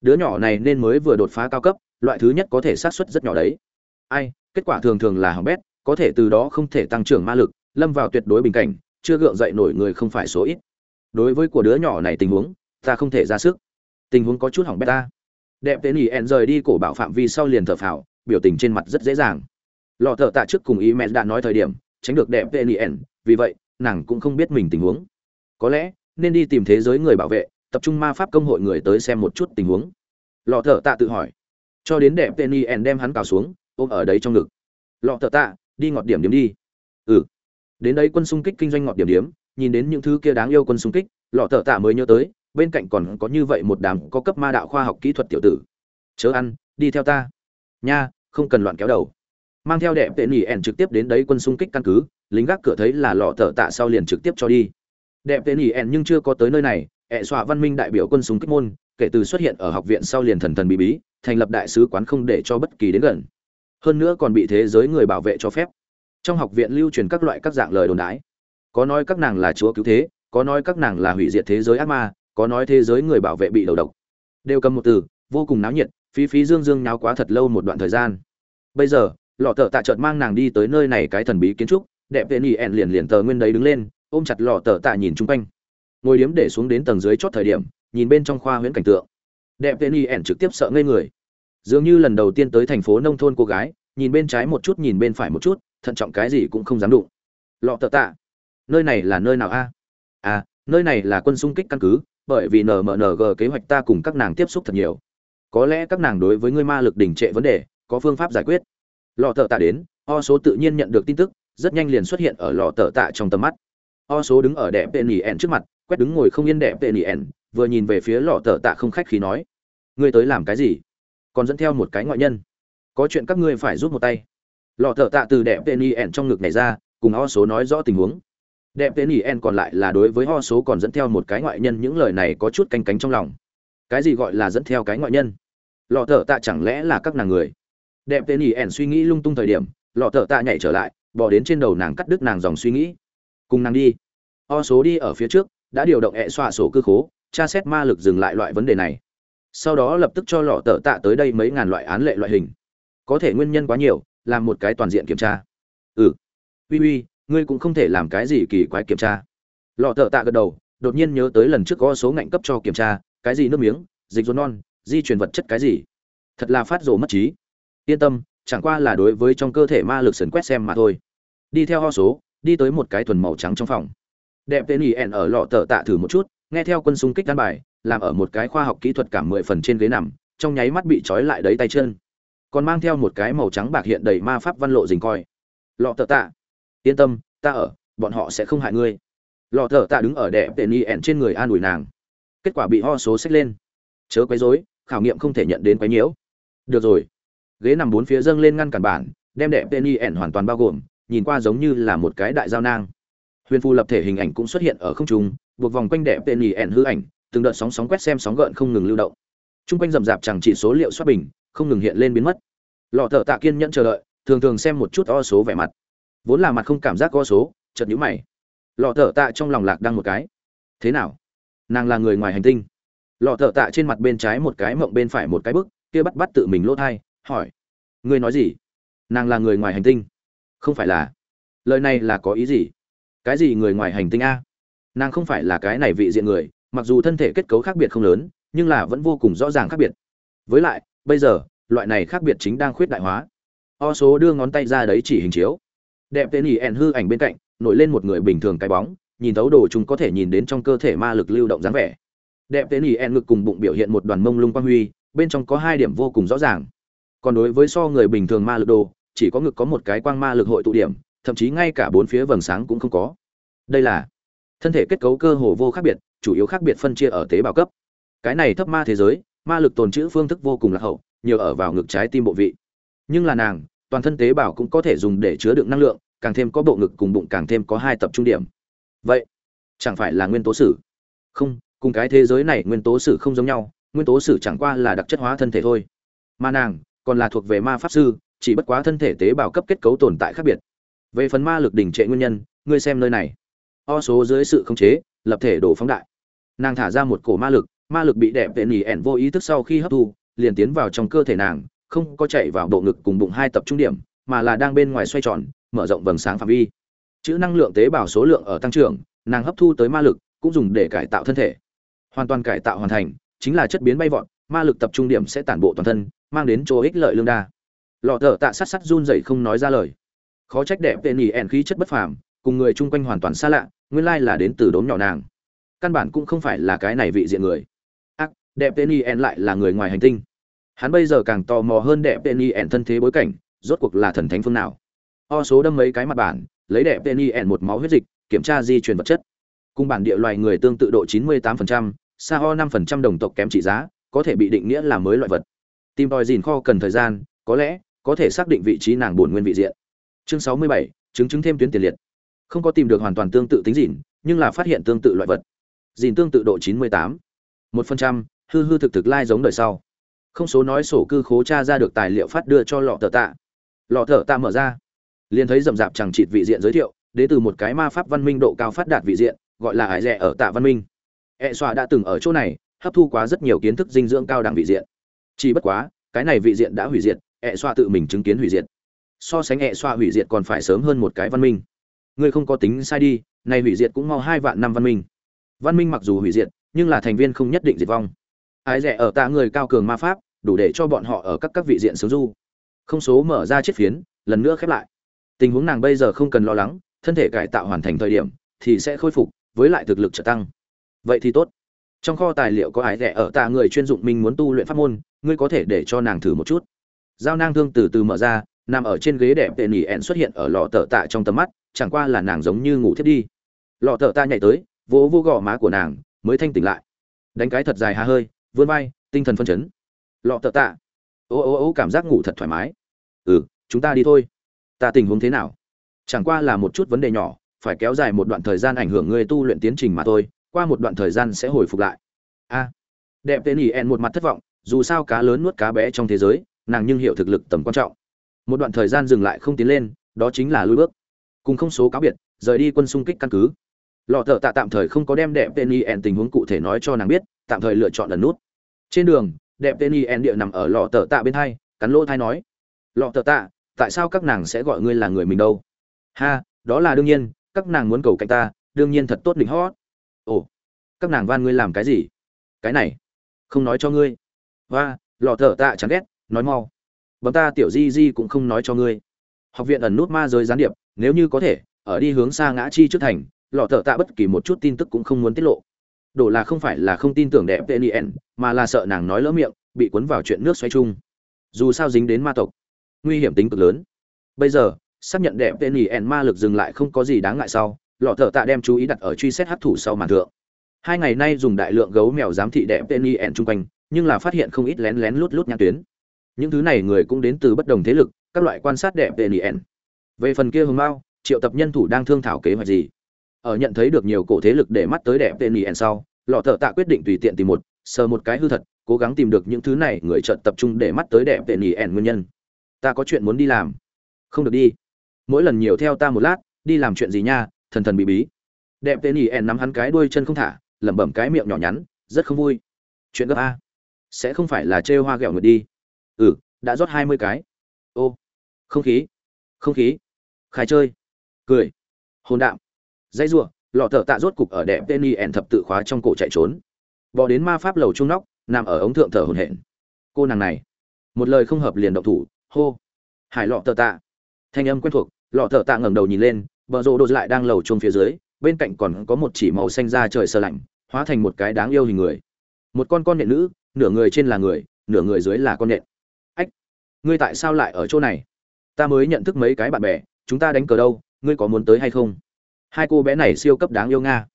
Đứa nhỏ này nên mới vừa đột phá cao cấp, loại thứ nhất có thể sát xuất rất nhỏ đấy. Ai, kết quả thường thường là hỏng bét, có thể từ đó không thể tăng trưởng ma lực, lâm vào tuyệt đối bình cảnh, chưa gượng dậy nổi người không phải số ít. Đối với của đứa nhỏ này tình huống, ta không thể ra sức. Tình huống có chút hỏng bét ta. Đẹp tên ỉ ẹn rời đi cổ bảo phạm vi sau liền thở phào, biểu tình trên mặt rất dễ dàng. Lọ thợ tạ trước cùng ý mẹ đã nói thời điểm, tránh được đẹp tên ỉ ẹn, vì vậy, nàng cũng không biết mình tình huống. Có lẽ, nên đi tìm thế giới người bảo vệ tập trung ma pháp công hội người tới xem một chút tình huống. Lọ thợ tạ tự hỏi. Cho đến đẹp tên ỉ đem hắn cào xuống, ôm ở đấy trong ngực. Lọ thợ tạ, đi ngọt điểm điểm đi. Ừ. Đến đấy quân xung kích kinh doanh ngọt điểm điểm, nhìn đến những thứ kia đáng yêu quân xung kích, lọ thợ tạ mới nhớ tới, bên cạnh còn có như vậy một đám có cấp ma đạo khoa học kỹ thuật tiểu tử. Chớ ăn, đi theo ta. Nha, không cần loạn kéo đầu. Mang theo đẹp tên nỉ trực tiếp đến đấy quân xung kích căn cứ, lính gác cửa thấy là lọ thợ tạ sau liền trực tiếp cho đi. Đẹp tên nỉ nhưng chưa có tới nơi này ẹ xọa văn minh đại biểu quân súng kích môn, kể từ xuất hiện ở học viện sau liền thần thần bí bí, thành lập đại sứ quán không để cho bất kỳ đến gần. Hơn nữa còn bị thế giới người bảo vệ cho phép. Trong học viện lưu truyền các loại các dạng lời đồn đái có nói các nàng là chúa cứu thế, có nói các nàng là hủy diệt thế giới ác ma, có nói thế giới người bảo vệ bị đầu độc. Đều cầm một từ, vô cùng náo nhiệt, phí phí dương dương nháo quá thật lâu một đoạn thời gian. Bây giờ, lọ tờ tạ chợt mang nàng đi tới nơi này cái thần bí kiến trúc, đẹp tên y ẹn liền liền tờ nguyên đấy đứng lên, ôm chặt lọ tờ tạ nhìn chung quanh ngồi điếm để xuống đến tầng dưới chót thời điểm, nhìn bên trong khoa huyễn cảnh tượng. Đẹp tên y ẻn trực tiếp sợ ngây người. Dường như lần đầu tiên tới thành phố nông thôn cô gái, nhìn bên trái một chút nhìn bên phải một chút, thận trọng cái gì cũng không dám đụng. Lọ tợ tạ. Nơi này là nơi nào a? À nơi này là quân xung kích căn cứ, bởi vì nmng kế hoạch ta cùng các nàng tiếp xúc thật nhiều. Có lẽ các nàng đối với ngươi ma lực đỉnh trệ vấn đề, có phương pháp giải quyết. Lọ tợ tạ đến, o số tự nhiên nhận được tin tức, rất nhanh liền xuất hiện ở lọ tợ tạ trong tầm mắt. O số đứng ở đẹp tên y ẻn trước mặt quét đứng ngồi không yên đẹp tên nỉ ẻn, vừa nhìn về phía lọ tờ tạ không khách khí nói, ngươi tới làm cái gì? Còn dẫn theo một cái ngoại nhân. Có chuyện các ngươi phải giúp một tay. Lọ tờ tạ từ đẹp tên nỉ ẻn trong ngực này ra, cùng o số nói rõ tình huống. Đẹp tên nỉ ẻn còn lại là đối với o số còn dẫn theo một cái ngoại nhân, những lời này có chút canh cánh trong lòng. Cái gì gọi là dẫn theo cái ngoại nhân? Lọ tờ tạ chẳng lẽ là các nàng người? Đẹp tên nỉ ẻn suy nghĩ lung tung thời điểm, lọ tờ tạ nhảy trở lại, bỏ đến trên đầu nàng cắt đứt nàng dòng suy nghĩ. Cùng nàng đi. O số đi ở phía trước đã điều động hẹ xoa sổ cơ khố, tra xét ma lực dừng lại loại vấn đề này. Sau đó lập tức cho lọ tờ tạ tới đây mấy ngàn loại án lệ loại hình. Có thể nguyên nhân quá nhiều, làm một cái toàn diện kiểm tra. Ừ. Uy uy, ngươi cũng không thể làm cái gì kỳ quái kiểm tra. Lọ tờ tạ gật đầu, đột nhiên nhớ tới lần trước có số ngạnh cấp cho kiểm tra, cái gì nước miếng, dịch rốn non, di truyền vật chất cái gì. Thật là phát rồ mất trí. Yên tâm, chẳng qua là đối với trong cơ thể ma lực sần quét xem mà thôi. Đi theo ho số, đi tới một cái thuần màu trắng trong phòng đẹp tên ỉ ẻn ở lọ tờ tạ thử một chút, nghe theo quân xung kích đan bài, làm ở một cái khoa học kỹ thuật cảm mười phần trên ghế nằm, trong nháy mắt bị trói lại đấy tay chân. Còn mang theo một cái màu trắng bạc hiện đầy ma pháp văn lộ dình coi. Lọ tờ tạ, yên tâm, ta ở, bọn họ sẽ không hại ngươi. Lọ tờ tạ đứng ở đẹp tên ỉ ẻn trên người an ủi nàng. Kết quả bị ho số xách lên. Chớ quấy rối, khảo nghiệm không thể nhận đến quấy nhiễu. Được rồi. Ghế nằm bốn phía dâng lên ngăn cản bản, đem đẹp tên y ẻn hoàn toàn bao gồm, nhìn qua giống như là một cái đại giao nang huyền phù lập thể hình ảnh cũng xuất hiện ở không trung, buộc vòng quanh đẹp tên nhì ẻn hư ảnh, từng đợt sóng sóng quét xem sóng gợn không ngừng lưu động. T r u n g quanh rậm rạp chẳng chỉ số liệu xuất bình, không ngừng hiện lên biến mất. Lọ thợ tạ kiên nhẫn chờ đợi, thường thường xem một chút o số vẻ mặt. Vốn là mặt không cảm giác o số chật nhũ mày. Lọ thợ tạ trong lòng lạc đăng một cái. Thế nào? Nàng là người ngoài hành tinh. Lọ thợ tạ trên mặt bên trái một cái mộng bên phải một cái bức, kia bắt bắt tự mình lỗ thai, hỏi. Ngươi nói gì? Nàng là người ngoài hành tinh. Không phải là. Lời này là có ý gì? Cái gì người ngoài hành tinh a? Nàng không phải là cái này vị diện người, mặc dù thân thể kết cấu khác biệt không lớn, nhưng là vẫn vô cùng rõ ràng khác biệt. Với lại, bây giờ, loại này khác biệt chính đang khuyết đại hóa. O số đưa ngón tay ra đấy chỉ hình chiếu. Đẹp tên ỉ ẻn hư ảnh bên cạnh, nổi lên một người bình thường cái bóng, nhìn thấu đồ chúng có thể nhìn đến trong cơ thể ma lực lưu động dáng vẻ. Đẹp tên ỉ ẻn ngực cùng bụng biểu hiện một đoàn mông lung quang huy, bên trong có hai điểm vô cùng rõ ràng. Còn đối với so người bình thường ma lực đồ, chỉ có ngực có một cái quang ma lực hội tụ điểm thậm chí ngay cả bốn phía vầng sáng cũng không có. Đây là thân thể kết cấu cơ hồ vô khác biệt, chủ yếu khác biệt phân chia ở tế bào cấp. Cái này thấp ma thế giới, ma lực tồn trữ phương thức vô cùng lạc hậu, nhiều ở vào ngực trái tim bộ vị. Nhưng là nàng, toàn thân tế bào cũng có thể dùng để chứa đựng năng lượng, càng thêm có bộ ngực cùng bụng càng thêm có hai tập trung điểm. Vậy, chẳng phải là nguyên tố sử? Không, cùng cái thế giới này nguyên tố sử không giống nhau, nguyên tố sử chẳng qua là đặc chất hóa thân thể thôi. Mà nàng, còn là thuộc về ma pháp sư, chỉ bất quá thân thể tế bào cấp kết cấu tồn tại khác biệt về phần ma lực đỉnh trệ nguyên nhân, ngươi xem nơi này. O số dưới sự khống chế, lập thể đổ phóng đại. Nàng thả ra một cổ ma lực ma lực bị đẹp tệ nỉ ẻn vô ý thức sau khi hấp thu, liền tiến vào trong cơ thể nàng, không có chạy vào bộ ngực cùng bụng hai tập trung điểm, mà là đang bên ngoài xoay tròn, mở rộng vầng sáng phạm vi. Chữ năng lượng tế bào số lượng ở tăng trưởng, nàng hấp thu tới ma lực, cũng dùng để cải tạo thân thể. Hoàn toàn cải tạo hoàn thành, chính là chất biến bay vọt, ma lực tập trung điểm sẽ tản bộ toàn thân, mang đến chỗ ích lợi lương đa. Lọ thở tạ sát sát run dậy không nói ra lời khó trách đẹp tên nhỉ ẻn khí chất bất phàm cùng người chung quanh hoàn toàn xa lạ nguyên lai là đến từ đốm nhỏ nàng. Căn bản cũng không phải là cái này vị diện người. Ác đẹp tên nhỉ ẻn lại là người ngoài hành tinh. Hắn bây giờ càng tò mò hơn đẹp tên nhỉ ẻn thân thế bối cảnh rốt cuộc là thần thánh phương nào. O số đâm mấy cái mặt bản lấy đẹp tên nhỉ ẻn một máu huyết dịch kiểm tra di truyền vật chất. Cùng bản địa loài người tương tự độ 98%, xa ho 5% đồng tộc kém trị giá có thể bị định nghĩa là mới loại vật. Tìm tòi dìn kho cần thời gian có lẽ có thể xác định vị trí nàng bổn nguyên vị diện chương sáu mươi bảy, chứng chứng thêm tuyến tiền liệt. Không có tìm được hoàn toàn tương tự tính dìn nhưng là phát hiện tương tự loại vật. Dìn tương tự độ chín mươi tám. Một phần trăm, hư hư thực thực lai giống đời sau. Không số nói sổ cư khố tra ra được tài liệu phát đưa cho lọ thở tạ. Lọ thở tạ mở ra. Liền thấy rậm rạp chẳng chịt vị diện giới thiệu, đến từ một cái ma pháp văn minh độ cao phát đạt vị diện, gọi là hải rẻ ở tạ văn minh. E xoa đã từng ở chỗ này, hấp thu quá rất nhiều kiến thức dinh dưỡng cao đẳng vị diện. Chỉ bất quá, cái này vị diện đã hủy diệt e xoa tự mình chứng kiến hủy diệt so sánh hệ xoa hủy diệt còn phải sớm hơn một cái văn minh. Ngươi không có tính sai đi, này hủy diệt cũng mau hai vạn năm văn minh. Văn minh mặc dù hủy diệt, nhưng là thành viên không nhất định diệt vong. Ái rẻ ở tạ người cao cường ma pháp, đủ để cho bọn họ ở các các vị diện sướng du. Không số mở ra chiếc phiến, lần nữa khép lại. Tình huống nàng bây giờ không cần lo lắng, thân thể cải tạo hoàn thành thời điểm, thì sẽ khôi phục, với lại thực lực trở tăng. Vậy thì tốt. Trong kho tài liệu có ái rẻ ở tạ người chuyên dụng mình muốn tu luyện pháp môn, ngươi có thể để cho nàng thử một chút. Giao nang thương từ từ mở ra nằm ở trên ghế đẹp tệ nỉ ẹn xuất hiện ở lò tờ tạ trong tầm mắt, chẳng qua là nàng giống như ngủ thiết đi. Lò tờ tạ nhảy tới, vỗ vô gò má của nàng, mới thanh tỉnh lại. Đánh cái thật dài hà hơi, vươn vai, tinh thần phân chấn. Lọ tờ tạ. Ô ô ô, cảm giác ngủ thật thoải mái. Ừ chúng ta đi thôi. Ta tình huống thế nào? Chẳng qua là một chút vấn đề nhỏ, phải kéo dài một đoạn thời gian ảnh hưởng người tu luyện tiến trình mà thôi, qua một đoạn thời gian sẽ hồi phục lại. A. Đẹp tên ỉ ẹn một mặt thất vọng, dù sao cá lớn nuốt cá bé trong thế giới, nàng nhưng hiểu thực lực tầm quan trọng một đoạn thời gian dừng lại không tiến lên, đó chính là lui bước. Cùng không số cáo biệt, rời đi quân xung kích căn cứ. Lọ thợ tạ tạm thời không có đem đẹp tên y tình huống cụ thể nói cho nàng biết, tạm thời lựa chọn lần nút. Trên đường, đẹp tên y địa nằm ở lọ thợ tạ bên hai, cắn lỗ thai nói, lọ thợ tạ, tại sao các nàng sẽ gọi ngươi là người mình đâu? Ha, đó là đương nhiên, các nàng muốn cầu cạnh ta, đương nhiên thật tốt đỉnh hót. Ồ, các nàng van ngươi làm cái gì? Cái này, không nói cho ngươi. Và lọ thợ tạ chẳng ghét, nói mau bấm ta tiểu di di cũng không nói cho ngươi. Học viện ẩn nút ma giới gián điệp, nếu như có thể, ở đi hướng xa ngã chi trước thành, lọ thợ tạ bất kỳ một chút tin tức cũng không muốn tiết lộ. Đổ là không phải là không tin tưởng đẹp tên mà là sợ nàng nói lỡ miệng, bị cuốn vào chuyện nước xoay chung. Dù sao dính đến ma tộc, nguy hiểm tính cực lớn. Bây giờ, xác nhận đẹp tên ma lực dừng lại không có gì đáng ngại sau, lọ thợ tạ đem chú ý đặt ở truy xét hấp thủ sau màn thượng. Hai ngày nay dùng đại lượng gấu mèo giám thị đẹp tên chung quanh, nhưng là phát hiện không ít lén lén lút lút nhãn tuyến những thứ này người cũng đến từ bất đồng thế lực, các loại quan sát đẹp tên về phần kia hồng mao, triệu tập nhân thủ đang thương thảo kế hoạch gì? Ở nhận thấy được nhiều cổ thế lực để mắt tới đẹp tên sau, lọ thợ tạ quyết định tùy tiện tìm một, sờ một cái hư thật, cố gắng tìm được những thứ này người trận tập trung để mắt tới đẹp tên nguyên nhân. Ta có chuyện muốn đi làm. Không được đi. Mỗi lần nhiều theo ta một lát, đi làm chuyện gì nha, thần thần bị bí. Đẹp tên nắm hắn cái đuôi chân không thả, lẩm bẩm cái miệng nhỏ nhắn, rất không vui. Chuyện gấp a. Sẽ không phải là trêu hoa ghẹo người đi ừ đã rót hai mươi cái. Ô, không khí không khí. Khai chơi. Cười. Hồn đạm dây rùa, lọ thợ tạ rốt cục ở đẹp tên y ẻn thập tự khóa trong cổ chạy trốn. Bỏ đến ma pháp lầu trung nóc, nằm ở ống thượng thở hồn hển. Cô nàng này. Một lời không hợp liền động thủ. Hô. Hải lọ thợ tạ. Thanh âm quen thuộc, lọ thợ tạ ngẩng đầu nhìn lên, bờ rô đột lại đang lầu chung phía dưới, bên cạnh còn có một chỉ màu xanh da trời sơ lạnh, hóa thành một cái đáng yêu hình người. Một con con nhện nữ, nửa người trên là người, nửa người dưới là con nhện ngươi tại sao lại ở chỗ này? Ta mới nhận thức mấy cái bạn bè, chúng ta đánh cờ đâu, ngươi có muốn tới hay không? Hai cô bé này siêu cấp đáng yêu nga.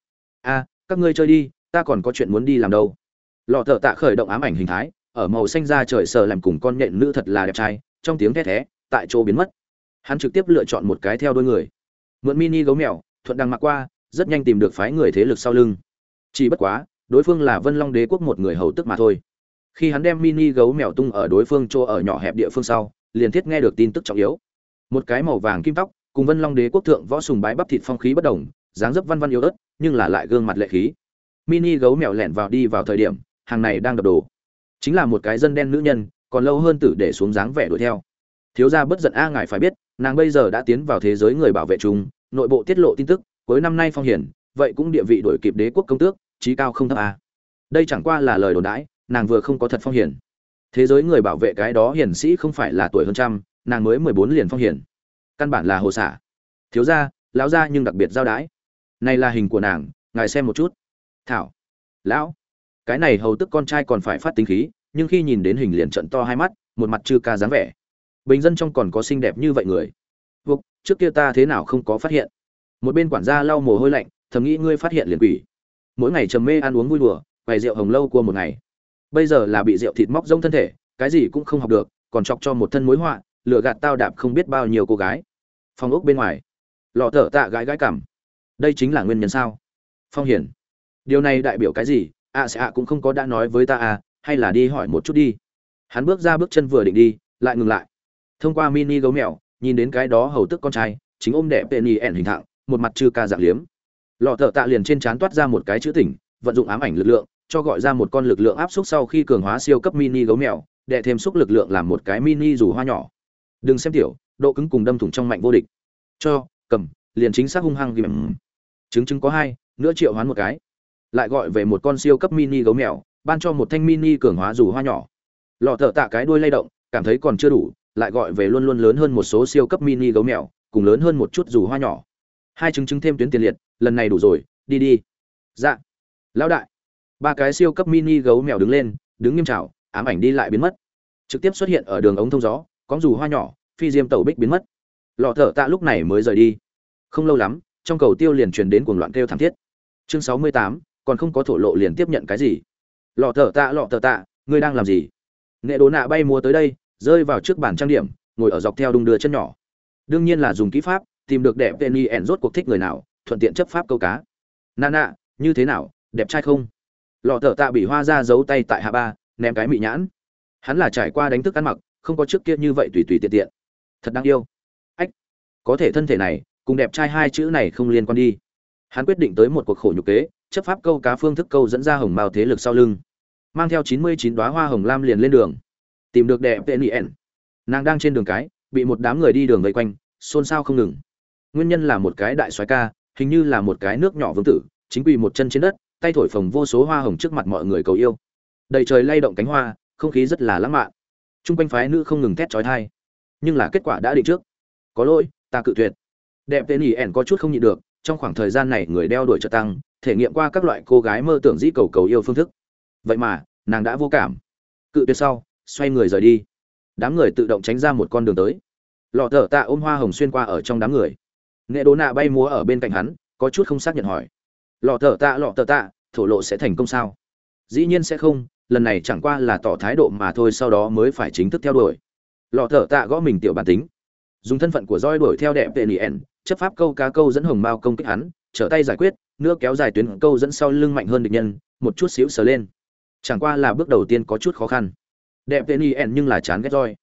A, các ngươi chơi đi, ta còn có chuyện muốn đi làm đâu. Lọ thợ tạ khởi động ám ảnh hình thái, ở màu xanh da trời sờ làm cùng con nhện nữ thật là đẹp trai, trong tiếng thét thé, tại chỗ biến mất. Hắn trực tiếp lựa chọn một cái theo đôi người. Mượn mini gấu mèo, thuận đằng mặc qua, rất nhanh tìm được phái người thế lực sau lưng. Chỉ bất quá, đối phương là vân long đế quốc một người hầu tức mà thôi khi hắn đem mini gấu mèo tung ở đối phương chỗ ở nhỏ hẹp địa phương sau liền thiết nghe được tin tức trọng yếu một cái màu vàng kim tóc cùng Vân Long Đế quốc thượng võ sùng bái bắp thịt phong khí bất đồng, dáng dấp văn văn yếu ớt, nhưng là lại gương mặt lệ khí. Mini gấu mèo lẻn vào đi vào thời điểm, hàng này đang đập đồ. Chính là một cái dân đen nữ nhân, còn lâu hơn tử để xuống dáng vẻ đuổi theo. Thiếu gia bất giận a ngài phải biết, nàng bây giờ đã tiến vào thế giới người bảo vệ chung, nội bộ tiết lộ tin tức, cuối năm nay phong hiển, vậy cũng địa vị đổi kịp đế quốc công tước, trí cao không thấp a. Đây chẳng qua là lời đồn đãi, nàng vừa không có thật phong hiển. Thế giới người bảo vệ cái đó hiển sĩ không phải là tuổi hơn trăm, nàng mới mười bốn liền phong hiển căn bản là hồ xả. Thiếu gia lão gia nhưng đặc biệt giao đái. Này là hình của nàng ngài xem một chút. Thảo. Lão. Cái này hầu tức con trai còn phải phát tính khí nhưng khi nhìn đến hình liền trận to hai mắt một mặt chư ca dáng vẻ. Bình dân trong còn có xinh đẹp như vậy người. Vục trước kia ta thế nào không có phát hiện? Một bên quản gia lau mồ hôi lạnh thầm nghĩ ngươi phát hiện liền quỷ. Mỗi ngày trầm mê ăn uống vui đùa vài rượu hồng lâu cua một ngày bây giờ là bị rượu thịt móc rông thân thể, cái gì cũng không học được, còn chọc cho một thân mối họa lựa gạt tao đạp không biết bao nhiêu cô gái. Phong ốc bên ngoài, lọ thở tạ gái gái cảm. Đây chính là nguyên nhân sao? Phong hiển điều này đại biểu cái gì? Ạ sẽ ạ cũng không có đã nói với ta à hay là đi hỏi một chút đi. Hắn bước ra bước chân vừa định đi, lại ngừng lại. Thông qua mini gấu mèo, nhìn đến cái đó hầu tức con trai, chính ôm đẹp tên y ẻn hình thạng một mặt chư ca dạng liếm. Lọ thợ tạ liền trên trán toát ra một cái chữ tỉnh, vận dụng ám ảnh lực lượng cho gọi ra một con lực lượng áp xúc sau khi cường hóa siêu cấp mini gấu mèo đệ thêm xúc lực lượng làm một cái mini dù hoa nhỏ. Đừng xem tiểu, độ cứng cùng đâm thủng trong mạnh vô địch. Cho, cầm, liền chính xác hung hăng ghim chứng chứng có hai, nữa triệu hoán một cái. Lại gọi về một con siêu cấp mini gấu mèo, ban cho một thanh mini cường hóa dù hoa nhỏ. Lọ thở tạ cái đuôi lay động, cảm thấy còn chưa đủ, lại gọi về luôn luôn lớn hơn một số siêu cấp mini gấu mèo, cùng lớn hơn một chút dù hoa nhỏ. Hai chứng chứng thêm tuyến tiền liệt, lần này đủ rồi, đi đi. Dạ. Lão đại ba cái siêu cấp mini gấu mèo đứng lên, đứng nghiêm trào ám ảnh đi lại biến mất. Trực tiếp xuất hiện ở đường ống thông gió có dù hoa nhỏ, phi diêm tàu bích biến mất. Lọ thở tạ lúc này mới rời đi. Không lâu lắm, trong cầu tiêu liền truyền đến cuồng loạn kêu thảm thiết. Chương sáu mươi tám, còn không có thổ lộ liền tiếp nhận cái gì? Lọ thở tạ, lọ thở tạ, ngươi đang làm gì? Nghệ đồ nạ bay múa tới đây, rơi vào trước bàn trang điểm, ngồi ở dọc theo đung đưa chân nhỏ. Đương nhiên là dùng kỹ pháp, tìm được đẹp tên y ẻn rốt cuộc thích người nào, thuận tiện chấp pháp câu cá. Nà nạ, như thế nào, đẹp trai không? Lọ thợ tạ bị hoa ra giấu tay tại hạ ba, ném cái mị nhãn. Hắn là trải qua đánh thức ăn mặc, không có trước kia như vậy tùy tùy tiện tiện. Thật đáng yêu. Ách, có thể thân thể này, cùng đẹp trai hai chữ này không liên quan đi. Hắn quyết định tới một cuộc khổ nhục kế, chấp pháp câu cá phương thức câu dẫn ra hồng mao thế lực sau lưng. Mang theo chín mươi chín đoá hoa hồng lam liền lên đường. Tìm được đẹp tên ien nàng đang trên đường cái, bị một đám người đi đường vây quanh, xôn xao không ngừng. Nguyên nhân là một cái đại soái ca, hình như là một cái nước nhỏ vương tử, chính quy một chân trên đất tay thổi phồng vô số hoa hồng trước mặt mọi người cầu yêu. Đầy trời lay động cánh hoa, không khí rất là lãng mạn. T r u n g quanh phái nữ không ngừng thét trói thai nhưng là kết quả đã định trước. Có lỗi, ta cự tuyệt. Đẹp tên ỉ ẻn có chút không nhịn được, trong khoảng thời gian này người đeo đuổi trợ tăng, thể nghiệm qua các loại cô gái mơ tưởng dĩ cầu cầu yêu phương thức. Vậy mà, nàng đã vô cảm. Cự tuyệt sau, xoay người rời đi. Đám người tự động tránh ra một con đường tới. Lọ thở tạ ôm hoa hồng xuyên qua ở trong đám người. Nghệ đố nạ bay múa ở bên cạnh hắn, có chút không xác nhận hỏi lọ thở tạ, lọ thở tạ, thổ lộ sẽ thành công sao? Dĩ nhiên sẽ không, lần này chẳng qua là tỏ thái độ mà thôi, sau đó mới phải chính thức theo đuổi. Lọ thở tạ gõ mình tiểu bản tính. Dùng thân phận của roi đuổi theo đẹp tên nien, chấp pháp câu cá câu dẫn hồng mao công kích hắn, trở tay giải quyết nữa kéo dài tuyến câu dẫn sau lưng mạnh hơn địch nhân, một chút xíu sờ lên. Chẳng qua là bước đầu tiên có chút khó khăn. Đẹp tên nien nhưng là chán ghét roi.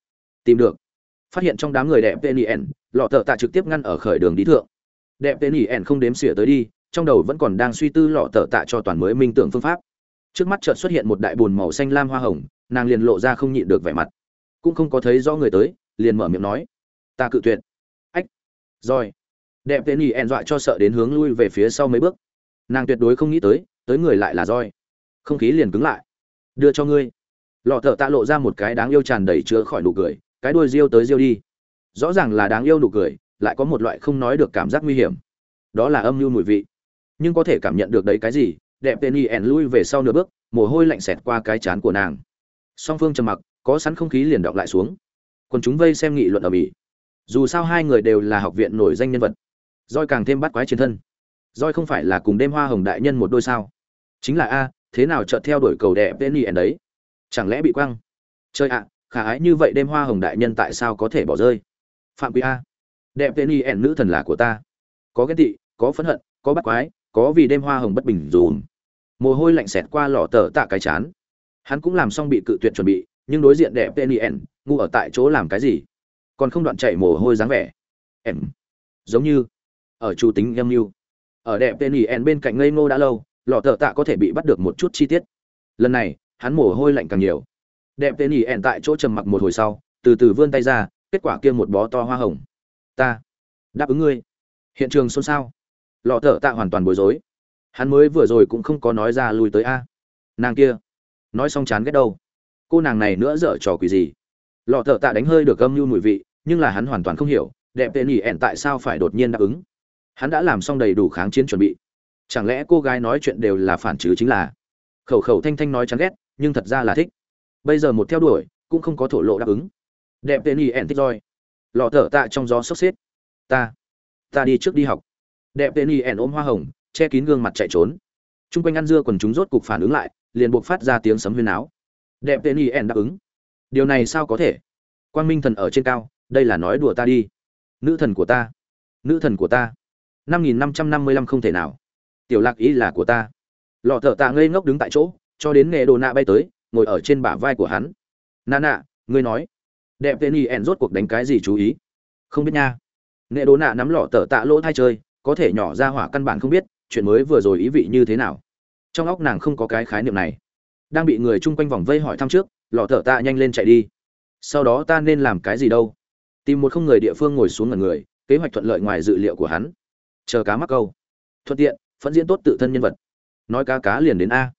Tìm được. Phát hiện trong đám người đẹp tên nien, lọ thở tạ trực tiếp ngăn ở khởi đường đi thượng. Đẹp tên nien không đếm xỉa tới đi trong đầu vẫn còn đang suy tư lọ thở tạ cho toàn mới minh tưởng phương pháp. Trước mắt chợt xuất hiện một đại bồn màu xanh lam hoa hồng, nàng liền lộ ra không nhịn được vẻ mặt. Cũng không có thấy rõ người tới, liền mở miệng nói, ta cự tuyệt. Ách, rồi. Đẹp tên nhì ẹn dọa cho sợ đến hướng lui về phía sau mấy bước. Nàng tuyệt đối không nghĩ tới tới người lại là roi. Không khí liền cứng lại. Đưa cho ngươi. Lọ thợ tạ lộ ra một cái đáng yêu tràn đầy chứa khỏi nụ cười, cái đuôi riêu tới riêu đi. Rõ ràng là đáng yêu nụ cười, lại có một loại không nói được cảm giác nguy hiểm. Đó là âm mưu mùi vị nhưng có thể cảm nhận được đấy cái gì, đẹp tên y ẻn lui về sau nửa bước, mồ hôi lạnh xẹt qua cái chán của nàng. Song phương trầm mặc, có sẵn không khí liền đọng lại xuống. Còn chúng vây xem nghị luận ở bỉ dù sao hai người đều là học viện nổi danh nhân vật. Roi càng thêm bắt quái chiến thân. Roi không phải là cùng đêm hoa hồng đại nhân một đôi sao? Chính là a, thế nào chợt theo đuổi cầu đẹp tên y ẻn đấy? Chẳng lẽ bị quăng? Chơi ạ, khả ái như vậy đêm hoa hồng đại nhân tại sao có thể bỏ rơi? Phạm quý a. Đẹp tên y ẻn nữ thần là của ta. Có ghen tị, có phẫn hận, có bắt quái có vì đêm hoa hồng bất bình dùm. Mồ hôi lạnh xẹt qua lò tờ tạ cái chán. Hắn cũng làm xong bị cự tuyệt chuẩn bị, nhưng đối diện đẹp tên ngu ở tại chỗ làm cái gì? Còn không đoạn chạy mồ hôi dáng vẻ. Em. Giống như ở chủ tính âm mưu ở đẹp tên bên cạnh ngây ngô đã lâu, lò tờ tạ có thể bị bắt được một chút chi tiết. Lần này, hắn mồ hôi lạnh càng nhiều. Đẹp tên ẻn tại chỗ trầm mặc một hồi sau, từ từ vươn tay ra, kết quả kia một bó to hoa hồng. Ta đáp ứng ngươi. Hiện trường xôn xao lọ thở tạ hoàn toàn bối rối. Hắn mới vừa rồi cũng không có nói ra lui tới a. Nàng kia, nói xong chán ghét đâu. Cô nàng này nữa dở trò quỷ gì? Lọ thợ tạ đánh hơi được âm mưu mùi vị, nhưng là hắn hoàn toàn không hiểu, đẹp tên ỉ ẹn tại sao phải đột nhiên đáp ứng. Hắn đã làm xong đầy đủ kháng chiến chuẩn bị. Chẳng lẽ cô gái nói chuyện đều là phản chứ chính là? Khẩu khẩu thanh thanh nói chán ghét, nhưng thật ra là thích. Bây giờ một theo đuổi, cũng không có thổ lộ đáp ứng. Đẹp tên ỉ ẹn thích roi lọ thợ tạ trong gió sốc xếp. Ta ta đi trước đi học đẹp tên y ẻn ôm hoa hồng, che kín gương mặt chạy trốn. T r u n g quanh ăn dưa còn chúng rốt cục phản ứng lại, liền buộc phát ra tiếng sấm huyên áo đẹp tên y ẻn đáp ứng. Điều này sao có thể? Quang minh thần ở trên cao, đây là nói đùa ta đi. Nữ thần của ta. Nữ thần của ta. Năm nghìn năm trăm năm mươi lăm không thể nào. Tiểu lạc ý là của ta. Lọ thợ tạ ngây ngốc đứng tại chỗ, cho đến nghề đồ nạ bay tới, ngồi ở trên bả vai của hắn. Nà nạ, ngươi nói. Đẹp tên y ẻn rốt cuộc đánh cái gì chú ý? Không biết nha. Nghệ đồ nạ nắm lọ tờ tạ lỗ thai chơi có thể nhỏ ra hỏa căn bản không biết chuyện mới vừa rồi ý vị như thế nào. Trong óc nàng không có cái khái niệm này. Đang bị người chung quanh vòng vây hỏi thăm trước, lọ thở tạ nhanh lên chạy đi. Sau đó ta nên làm cái gì đâu? Tìm một không người địa phương ngồi xuống ngần người, kế hoạch thuận lợi ngoài dự liệu của hắn. Chờ cá mắc câu. Thuận tiện, phẫn diễn tốt tự thân nhân vật. Nói cá cá liền đến a.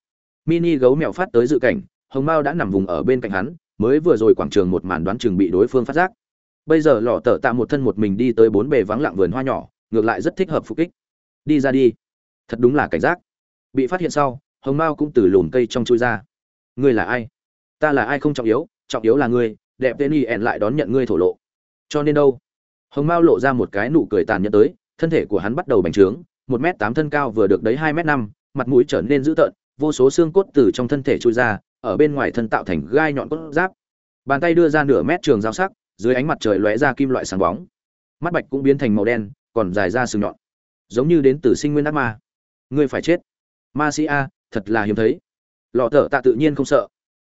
Mini gấu mèo phát tới dự cảnh, hồng mao đã nằm vùng ở bên cạnh hắn, mới vừa rồi quảng trường một màn đoán chừng bị đối phương phát giác. Bây giờ lọ tờ tạ một thân một mình đi tới bốn bề vắng lặng vườn hoa nhỏ ngược lại rất thích hợp phục kích. Đi ra đi. Thật đúng là cảnh giác. Bị phát hiện sau, hồng mao cũng từ lùm cây trong chui ra. Ngươi là ai? Ta là ai không trọng yếu trọng yếu là ngươi, đẹp tên y ẹn lại đón nhận ngươi thổ lộ. Cho nên đâu? Hồng mao lộ ra một cái nụ cười tàn nhẫn tới, thân thể của hắn bắt đầu bành trướng, một m tám thân cao vừa được đấy hai m năm, mặt mũi trở nên dữ tợn, vô số xương cốt từ trong thân thể chui ra, ở bên ngoài thân tạo thành gai nhọn cốt giáp. Bàn tay đưa ra nửa mét trường dao sắc, dưới ánh mặt trời lóe ra kim loại sáng bóng. Mắt bạch cũng biến thành màu đen còn dài ra sừng nhọn. Giống như đến từ sinh nguyên ác ma. Ngươi phải chết. Ma sĩ a, thật là hiếm thấy. Lọ thở tạ tự nhiên không sợ.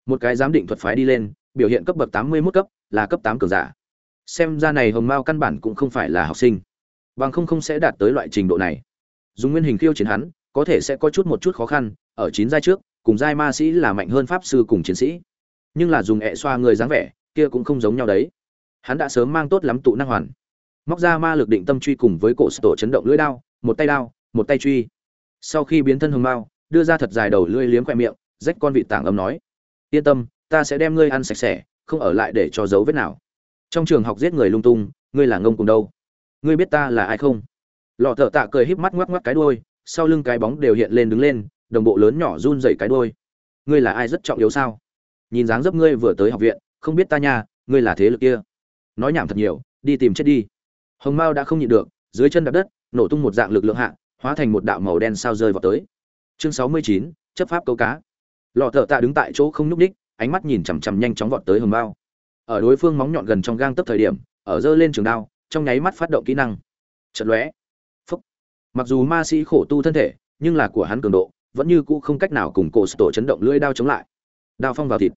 Một cái giám định thuật phái đi lên, biểu hiện cấp bậc tám mươi 81 cấp, là cấp tám cường giả. Xem ra này hồng mao căn bản cũng không phải là học sinh. Bằng không không sẽ đạt tới loại trình độ này. Dùng nguyên hình khiêu chiến hắn, có thể sẽ có chút một chút khó khăn, ở chín giai trước, cùng giai ma sĩ là mạnh hơn pháp sư cùng chiến sĩ. Nhưng là dùng ẹ xoa người dáng vẻ, kia cũng không giống nhau đấy. Hắn đã sớm mang tốt lắm tụ năng hoàn móc ra ma lực định tâm truy cùng với cổ tổ chấn động lưỡi đao, một tay đao, một tay truy. Sau khi biến thân hồng mao, đưa ra thật dài đầu lưỡi liếm khoe miệng, rách con vị tảng âm nói, yên tâm, ta sẽ đem ngươi ăn sạch sẽ, không ở lại để cho dấu vết nào. Trong trường học giết người lung tung, ngươi là ngông cùng đâu? Ngươi biết ta là ai không? Lọ thợ tạ cười híp mắt ngoắc ngoắc cái đuôi, sau lưng cái bóng đều hiện lên đứng lên, đồng bộ lớn nhỏ run dậy cái đuôi. Ngươi là ai rất trọng yếu sao? Nhìn dáng dấp ngươi vừa tới học viện, không biết ta nha, ngươi là thế lực kia. Nói nhảm thật nhiều, đi tìm chết đi hồng mao đã không nhịn được, dưới chân đạp đất, nổ tung một dạng lực lượng hạ, hóa thành một đạo màu đen sao rơi vào tới. Chương sáu mươi chín, chấp pháp câu cá. Lọ thợ tạ đứng tại chỗ không nhúc ních ánh mắt nhìn chằm chằm nhanh chóng vọt tới hồng mao. Ở đối phương móng nhọn gần trong gang tấp thời điểm, ở giơ lên trường đao, trong nháy mắt phát động kỹ năng. Trận lóe. Phúc. Mặc dù ma sĩ khổ tu thân thể, nhưng là của hắn cường độ, vẫn như cũ không cách nào cùng cổ tổ chấn động lưỡi đao chống lại. Đao phong vào thịt.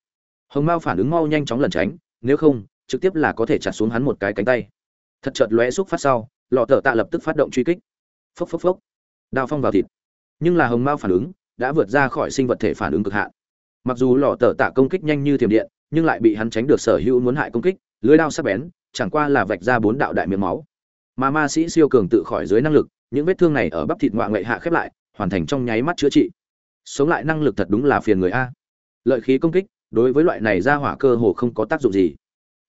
Hồng mao phản ứng mau nhanh chóng lẩn tránh, nếu không, trực tiếp là có thể chặt xuống hắn một cái cánh tay thật chợt lóe xúc phát sau, lọ thợ tạ lập tức phát động truy kích. Phốc phốc phốc. Đao phong vào thịt. Nhưng là hồng mao phản ứng, đã vượt ra khỏi sinh vật thể phản ứng cực hạn. Mặc dù lọ thợ tạ công kích nhanh như thiểm điện, nhưng lại bị hắn tránh được sở hữu muốn hại công kích, lưới đao sắc bén, chẳng qua là vạch ra bốn đạo đại miệng máu. Mà ma sĩ siêu cường tự khỏi dưới năng lực, những vết thương này ở bắp thịt ngoại ngậy hạ khép lại, hoàn thành trong nháy mắt chữa trị. Sống lại năng lực thật đúng là phiền người a. Lợi khí công kích, đối với loại này ra hỏa cơ hồ không có tác dụng gì.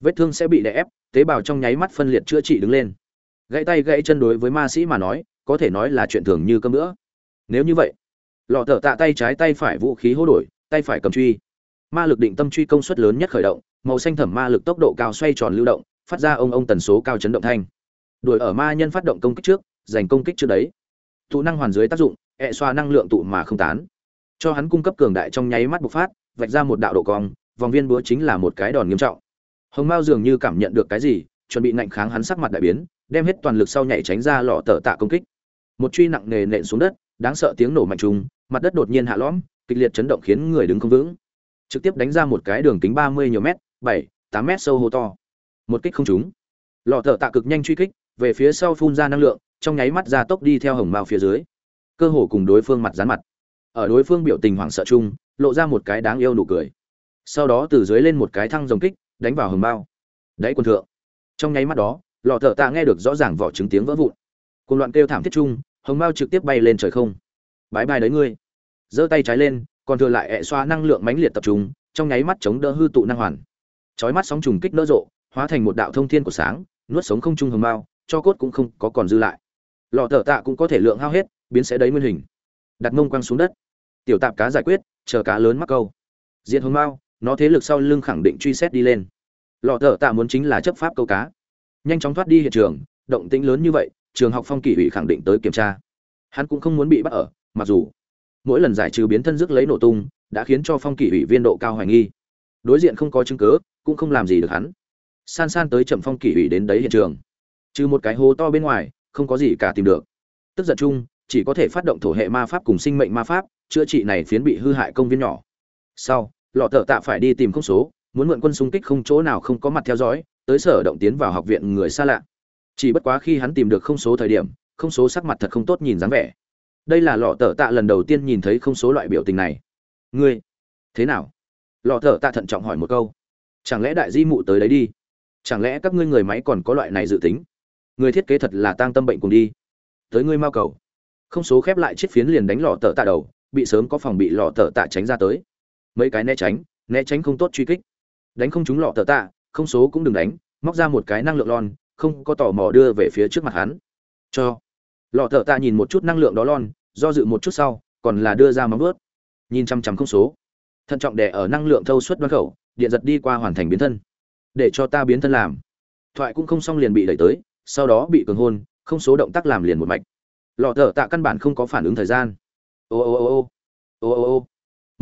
Vết thương sẽ bị đè ép tế bào trong nháy mắt phân liệt chữa trị đứng lên. Gãy tay gãy chân đối với ma sĩ mà nói, có thể nói là chuyện thường như cơm nữa nếu như vậy, lọ thở tạ tay trái tay phải vũ khí hô đổi, tay phải cầm truy. Ma lực định tâm truy công suất lớn nhất khởi động, màu xanh thẩm ma lực tốc độ cao xoay tròn lưu động, phát ra ông ông tần số cao chấn động thanh. Đuổi ở ma nhân phát động công kích trước, giành công kích trước đấy. Tụ năng hoàn dưới tác dụng hệ xoa năng lượng tụ mà không tán. Cho hắn cung cấp cường đại trong nháy mắt bộc phát, vạch ra một đạo độ cong, vòng viên búa chính là một cái đòn nghiêm trọng hồng mao dường như cảm nhận được cái gì, chuẩn bị ngạnh kháng hắn sắc mặt đại biến, đem hết toàn lực sau nhảy tránh ra lọ tờ tạ công kích. Một truy nặng nề nện xuống đất, đáng sợ tiếng nổ mạnh trùng, mặt đất đột nhiên hạ lõm, kịch liệt chấn động khiến người đứng không vững. Trực tiếp đánh ra một cái đường kính ba mươi nhiều mét, bảy, tám mét sâu hô to. Một kích không trúng. Lọ thợ tạ cực nhanh truy kích, về phía sau phun ra năng lượng, trong nháy mắt ra tốc đi theo hồng mao phía dưới. Cơ hồ cùng đối phương mặt dán mặt. Ở đối phương biểu tình hoảng sợ chung, lộ ra một cái đáng yêu nụ cười. Sau đó từ dưới lên một cái thăng dòng kích đánh vào hồng bao. đáy quân thượng. Trong nháy mắt đó, lọ thợ tạ nghe được rõ ràng vỏ trứng tiếng vỡ vụn. Cùng loạn kêu thảm thiết chung, hồng mao trực tiếp bay lên trời không. Bái bai đấy ngươi. Giơ tay trái lên, còn thừa lại ẹ xoa năng lượng mãnh liệt tập trung, trong nháy mắt chống đỡ hư tụ năng hoàn. Chói mắt sóng trùng kích nỡ rộ, hóa thành một đạo thông thiên của sáng, nuốt sống không trung hồng mao cho cốt cũng không có còn dư lại. Lọ thợ tạ cũng có thể lượng hao hết, biến sẽ đấy nguyên hình. Đặt mông quăng xuống đất. Tiểu tạp cá giải quyết, chờ cá lớn mắc câu. Diện hồng mao nó thế lực sau lưng khẳng định truy xét đi lên. Lọ thợ tạ muốn chính là chấp pháp câu cá. Nhanh chóng thoát đi hiện trường, động tĩnh lớn như vậy, trường học phong kỷ ủy khẳng định tới kiểm tra. Hắn cũng không muốn bị bắt ở, mặc dù mỗi lần giải trừ biến thân dứt lấy nổ tung, đã khiến cho phong kỷ ủy viên độ cao hoài nghi. Đối diện không có chứng cứ, cũng không làm gì được hắn. San san tới chậm phong kỷ ủy đến đấy hiện trường. Trừ một cái hố to bên ngoài, không có gì cả tìm được. Tức giận chung, chỉ có thể phát động thổ hệ ma pháp cùng sinh mệnh ma pháp, chữa trị này phiến bị hư hại công viên nhỏ. Sau lọ thợ tạ phải đi tìm không số, muốn mượn quân xung kích không chỗ nào không có mặt theo dõi, tới sở động tiến vào học viện người xa lạ. Chỉ bất quá khi hắn tìm được không số thời điểm, không số sắc mặt thật không tốt nhìn dáng vẻ. Đây là lọ thợ tạ lần đầu tiên nhìn thấy không số loại biểu tình này. Ngươi, thế nào? Lọ thợ tạ thận trọng hỏi một câu. Chẳng lẽ đại di mụ tới đấy đi? Chẳng lẽ các ngươi người máy còn có loại này dự tính? Người thiết kế thật là tang tâm bệnh cùng đi. Tới ngươi mau cầu. Không số khép lại chiếc phiến liền đánh lọ tờ tạ đầu, bị sớm có phòng bị lọ tờ tạ tránh ra tới mấy cái né tránh né tránh không tốt truy kích. Đánh không trúng lọ tờ tạ, không số cũng đừng đánh, móc ra một cái năng lượng lon, không có tò mò đưa về phía trước mặt hắn. Cho. Lọ tờ tạ nhìn một chút năng lượng đó lon, do dự một chút sau, còn là đưa ra móng vuốt. Nhìn chăm chăm không số. Thận trọng đè ở năng lượng thâu suất đoán khẩu, điện giật đi qua hoàn thành biến thân. Để cho ta biến thân làm. Thoại cũng không xong liền bị đẩy tới, sau đó bị cường hôn, không số động tác làm liền một mạch. Lọ thở tạ căn bản không có phản ứng thời gian. Ô ô ô ô. Ô ô ô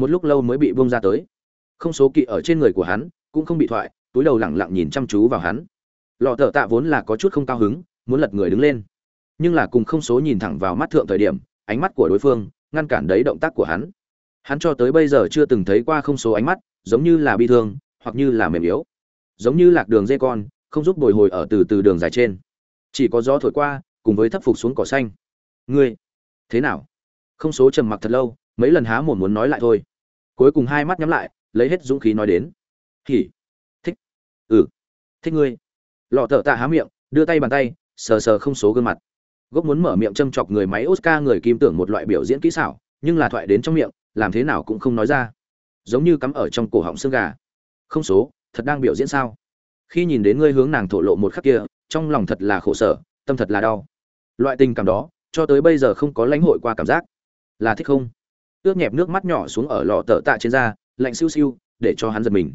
một lúc lâu mới bị buông ra tới. Không số kỵ ở trên người của hắn, cũng không bị thoại, túi đầu lẳng lặng nhìn chăm chú vào hắn. Lọ thợ tạ vốn là có chút không cao hứng, muốn lật người đứng lên. Nhưng là cùng không số nhìn thẳng vào mắt thượng thời điểm, ánh mắt của đối phương, ngăn cản đấy động tác của hắn. Hắn cho tới bây giờ chưa từng thấy qua không số ánh mắt, giống như là bi thương, hoặc như là mềm yếu. Giống như lạc đường dây con, không giúp bồi hồi ở từ từ đường dài trên. Chỉ có gió thổi qua, cùng với thấp phục xuống cỏ xanh. Ngươi, thế nào? Không số trầm mặc thật lâu, mấy lần há mồm muốn nói lại thôi cuối cùng hai mắt nhắm lại, lấy hết dũng khí nói đến. Hỉ. Thích. Ừ. Thích ngươi. Lọ thợ tạ há miệng, đưa tay bàn tay, sờ sờ không số gương mặt. Gốc muốn mở miệng châm chọc người máy oscar người kim tưởng một loại biểu diễn kỹ xảo, nhưng là thoại đến trong miệng, làm thế nào cũng không nói ra. Giống như cắm ở trong cổ họng xương gà. Không số, thật đang biểu diễn sao? Khi nhìn đến ngươi hướng nàng thổ lộ một khắc kia, trong lòng thật là khổ sở, tâm thật là đau. Loại tình cảm đó, cho tới bây giờ không có lãnh hội qua cảm giác. Là thích không? Ướt nhẹp nước mắt nhỏ xuống ở lò tờ tạ trên da, lạnh siêu siêu, để cho hắn giật mình.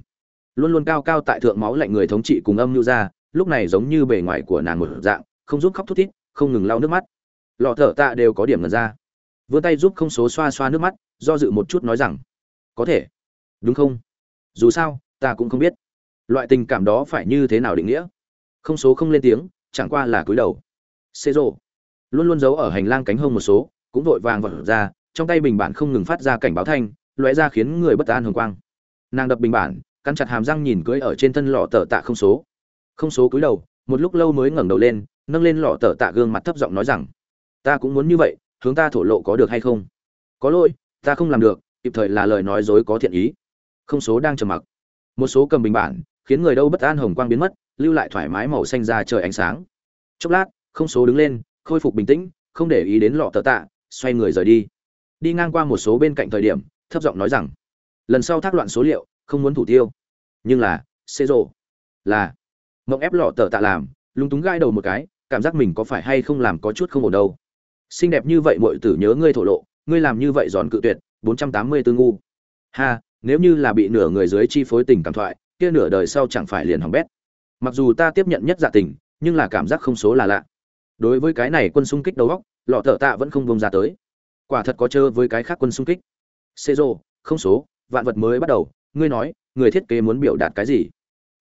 Luôn luôn cao cao tại thượng máu lạnh người thống trị cùng âm lưu ra, lúc này giống như bề ngoài của nàng một dạng, không giúp khóc thút thít, không ngừng lau nước mắt. Lọ thở tạ đều có điểm ngần ra. Vươn tay giúp không số xoa xoa nước mắt, do dự một chút nói rằng, có thể. Đúng không? Dù sao, ta cũng không biết. Loại tình cảm đó phải như thế nào định nghĩa? Không số không lên tiếng, chẳng qua là cúi đầu. Xê rộ luôn luôn giấu ở hành lang cánh hông một số, cũng vội vàng vật ra trong tay bình bản không ngừng phát ra cảnh báo thanh, lóe ra khiến người bất an hồng quang. Nàng đập bình bản, cắn chặt hàm răng nhìn cưỡi ở trên thân lọ tờ tạ không số. Không số cúi đầu, một lúc lâu mới ngẩng đầu lên, nâng lên lọ tờ tạ gương mặt thấp giọng nói rằng, ta cũng muốn như vậy, hướng ta thổ lộ có được hay không? Có lỗi, ta không làm được, kịp thời là lời nói dối có thiện ý. Không số đang trầm mặc. Một số cầm bình bản, khiến người đâu bất an hồng quang biến mất, lưu lại thoải mái màu xanh ra trời ánh sáng. Chốc lát, không số đứng lên, khôi phục bình tĩnh, không để ý đến lọ tờ tạ, xoay người rời đi đi ngang qua một số bên cạnh thời điểm, thấp giọng nói rằng, lần sau thác loạn số liệu, không muốn thủ tiêu. Nhưng là xê rộ là mộng ép lọ tờ tạ làm, lúng túng gai đầu một cái, cảm giác mình có phải hay không làm có chút không ổn đâu. Xinh đẹp như vậy mọi tử nhớ ngươi thổ lộ, ngươi làm như vậy giòn cự tuyệt, bốn trăm tám mươi tư ngu. Ha, nếu như là bị nửa người dưới chi phối tình cảm thoại, kia nửa đời sau chẳng phải liền hỏng bét. Mặc dù ta tiếp nhận nhất dạ tình, nhưng là cảm giác không số là lạ. Đối với cái này quân xung kích đầu góc lọ thợ tạ vẫn không bông ra tới quả thật có chơ với cái khác quân xung kích. Xê rô, không số, vạn vật mới bắt đầu, ngươi nói, người thiết kế muốn biểu đạt cái gì?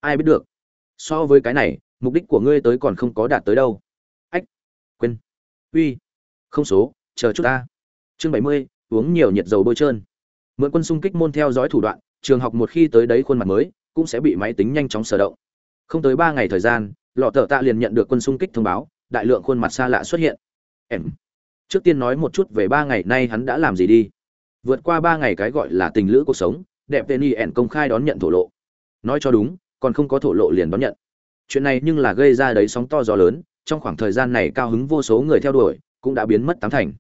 Ai biết được? So với cái này, mục đích của ngươi tới còn không có đạt tới đâu. Ách, quên. Uy, không số, chờ chút ta. Chương bảy mươi, uống nhiều nhiệt dầu bôi trơn. Mượn quân xung kích môn theo dõi thủ đoạn, trường học một khi tới đấy khuôn mặt mới, cũng sẽ bị máy tính nhanh chóng sở động. Không tới ba ngày thời gian, lọ thợ tạ liền nhận được quân xung kích thông báo, đại lượng khuôn mặt xa lạ xuất hiện. Em trước tiên nói một chút về ba ngày nay hắn đã làm gì đi. Vượt qua ba ngày cái gọi là tình lữ cuộc sống, đẹp tên y ẻn công khai đón nhận thổ lộ. Nói cho đúng, còn không có thổ lộ liền đón nhận. Chuyện này nhưng là gây ra đấy sóng to gió lớn, trong khoảng thời gian này cao hứng vô số người theo đuổi, cũng đã biến mất tám thành.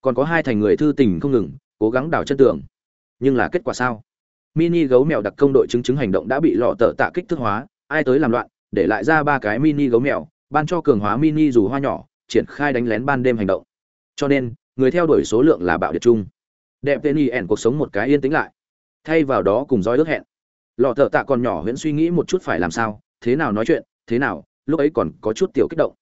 Còn có hai thành người thư tình không ngừng, cố gắng đào chân tường. Nhưng là kết quả sao? Mini gấu mèo đặc công đội chứng chứng hành động đã bị lọ tờ tạ kích thước hóa, ai tới làm loạn, để lại ra ba cái mini gấu mèo, ban cho cường hóa mini dù hoa nhỏ, triển khai đánh lén ban đêm hành động cho nên, người theo đuổi số lượng là bạo điệt chung. Đẹp tên y ẻn cuộc sống một cái yên tĩnh lại. Thay vào đó cùng roi ước hẹn. Lọ thợ tạ còn nhỏ huyễn suy nghĩ một chút phải làm sao, thế nào nói chuyện, thế nào, lúc ấy còn có chút tiểu kích động.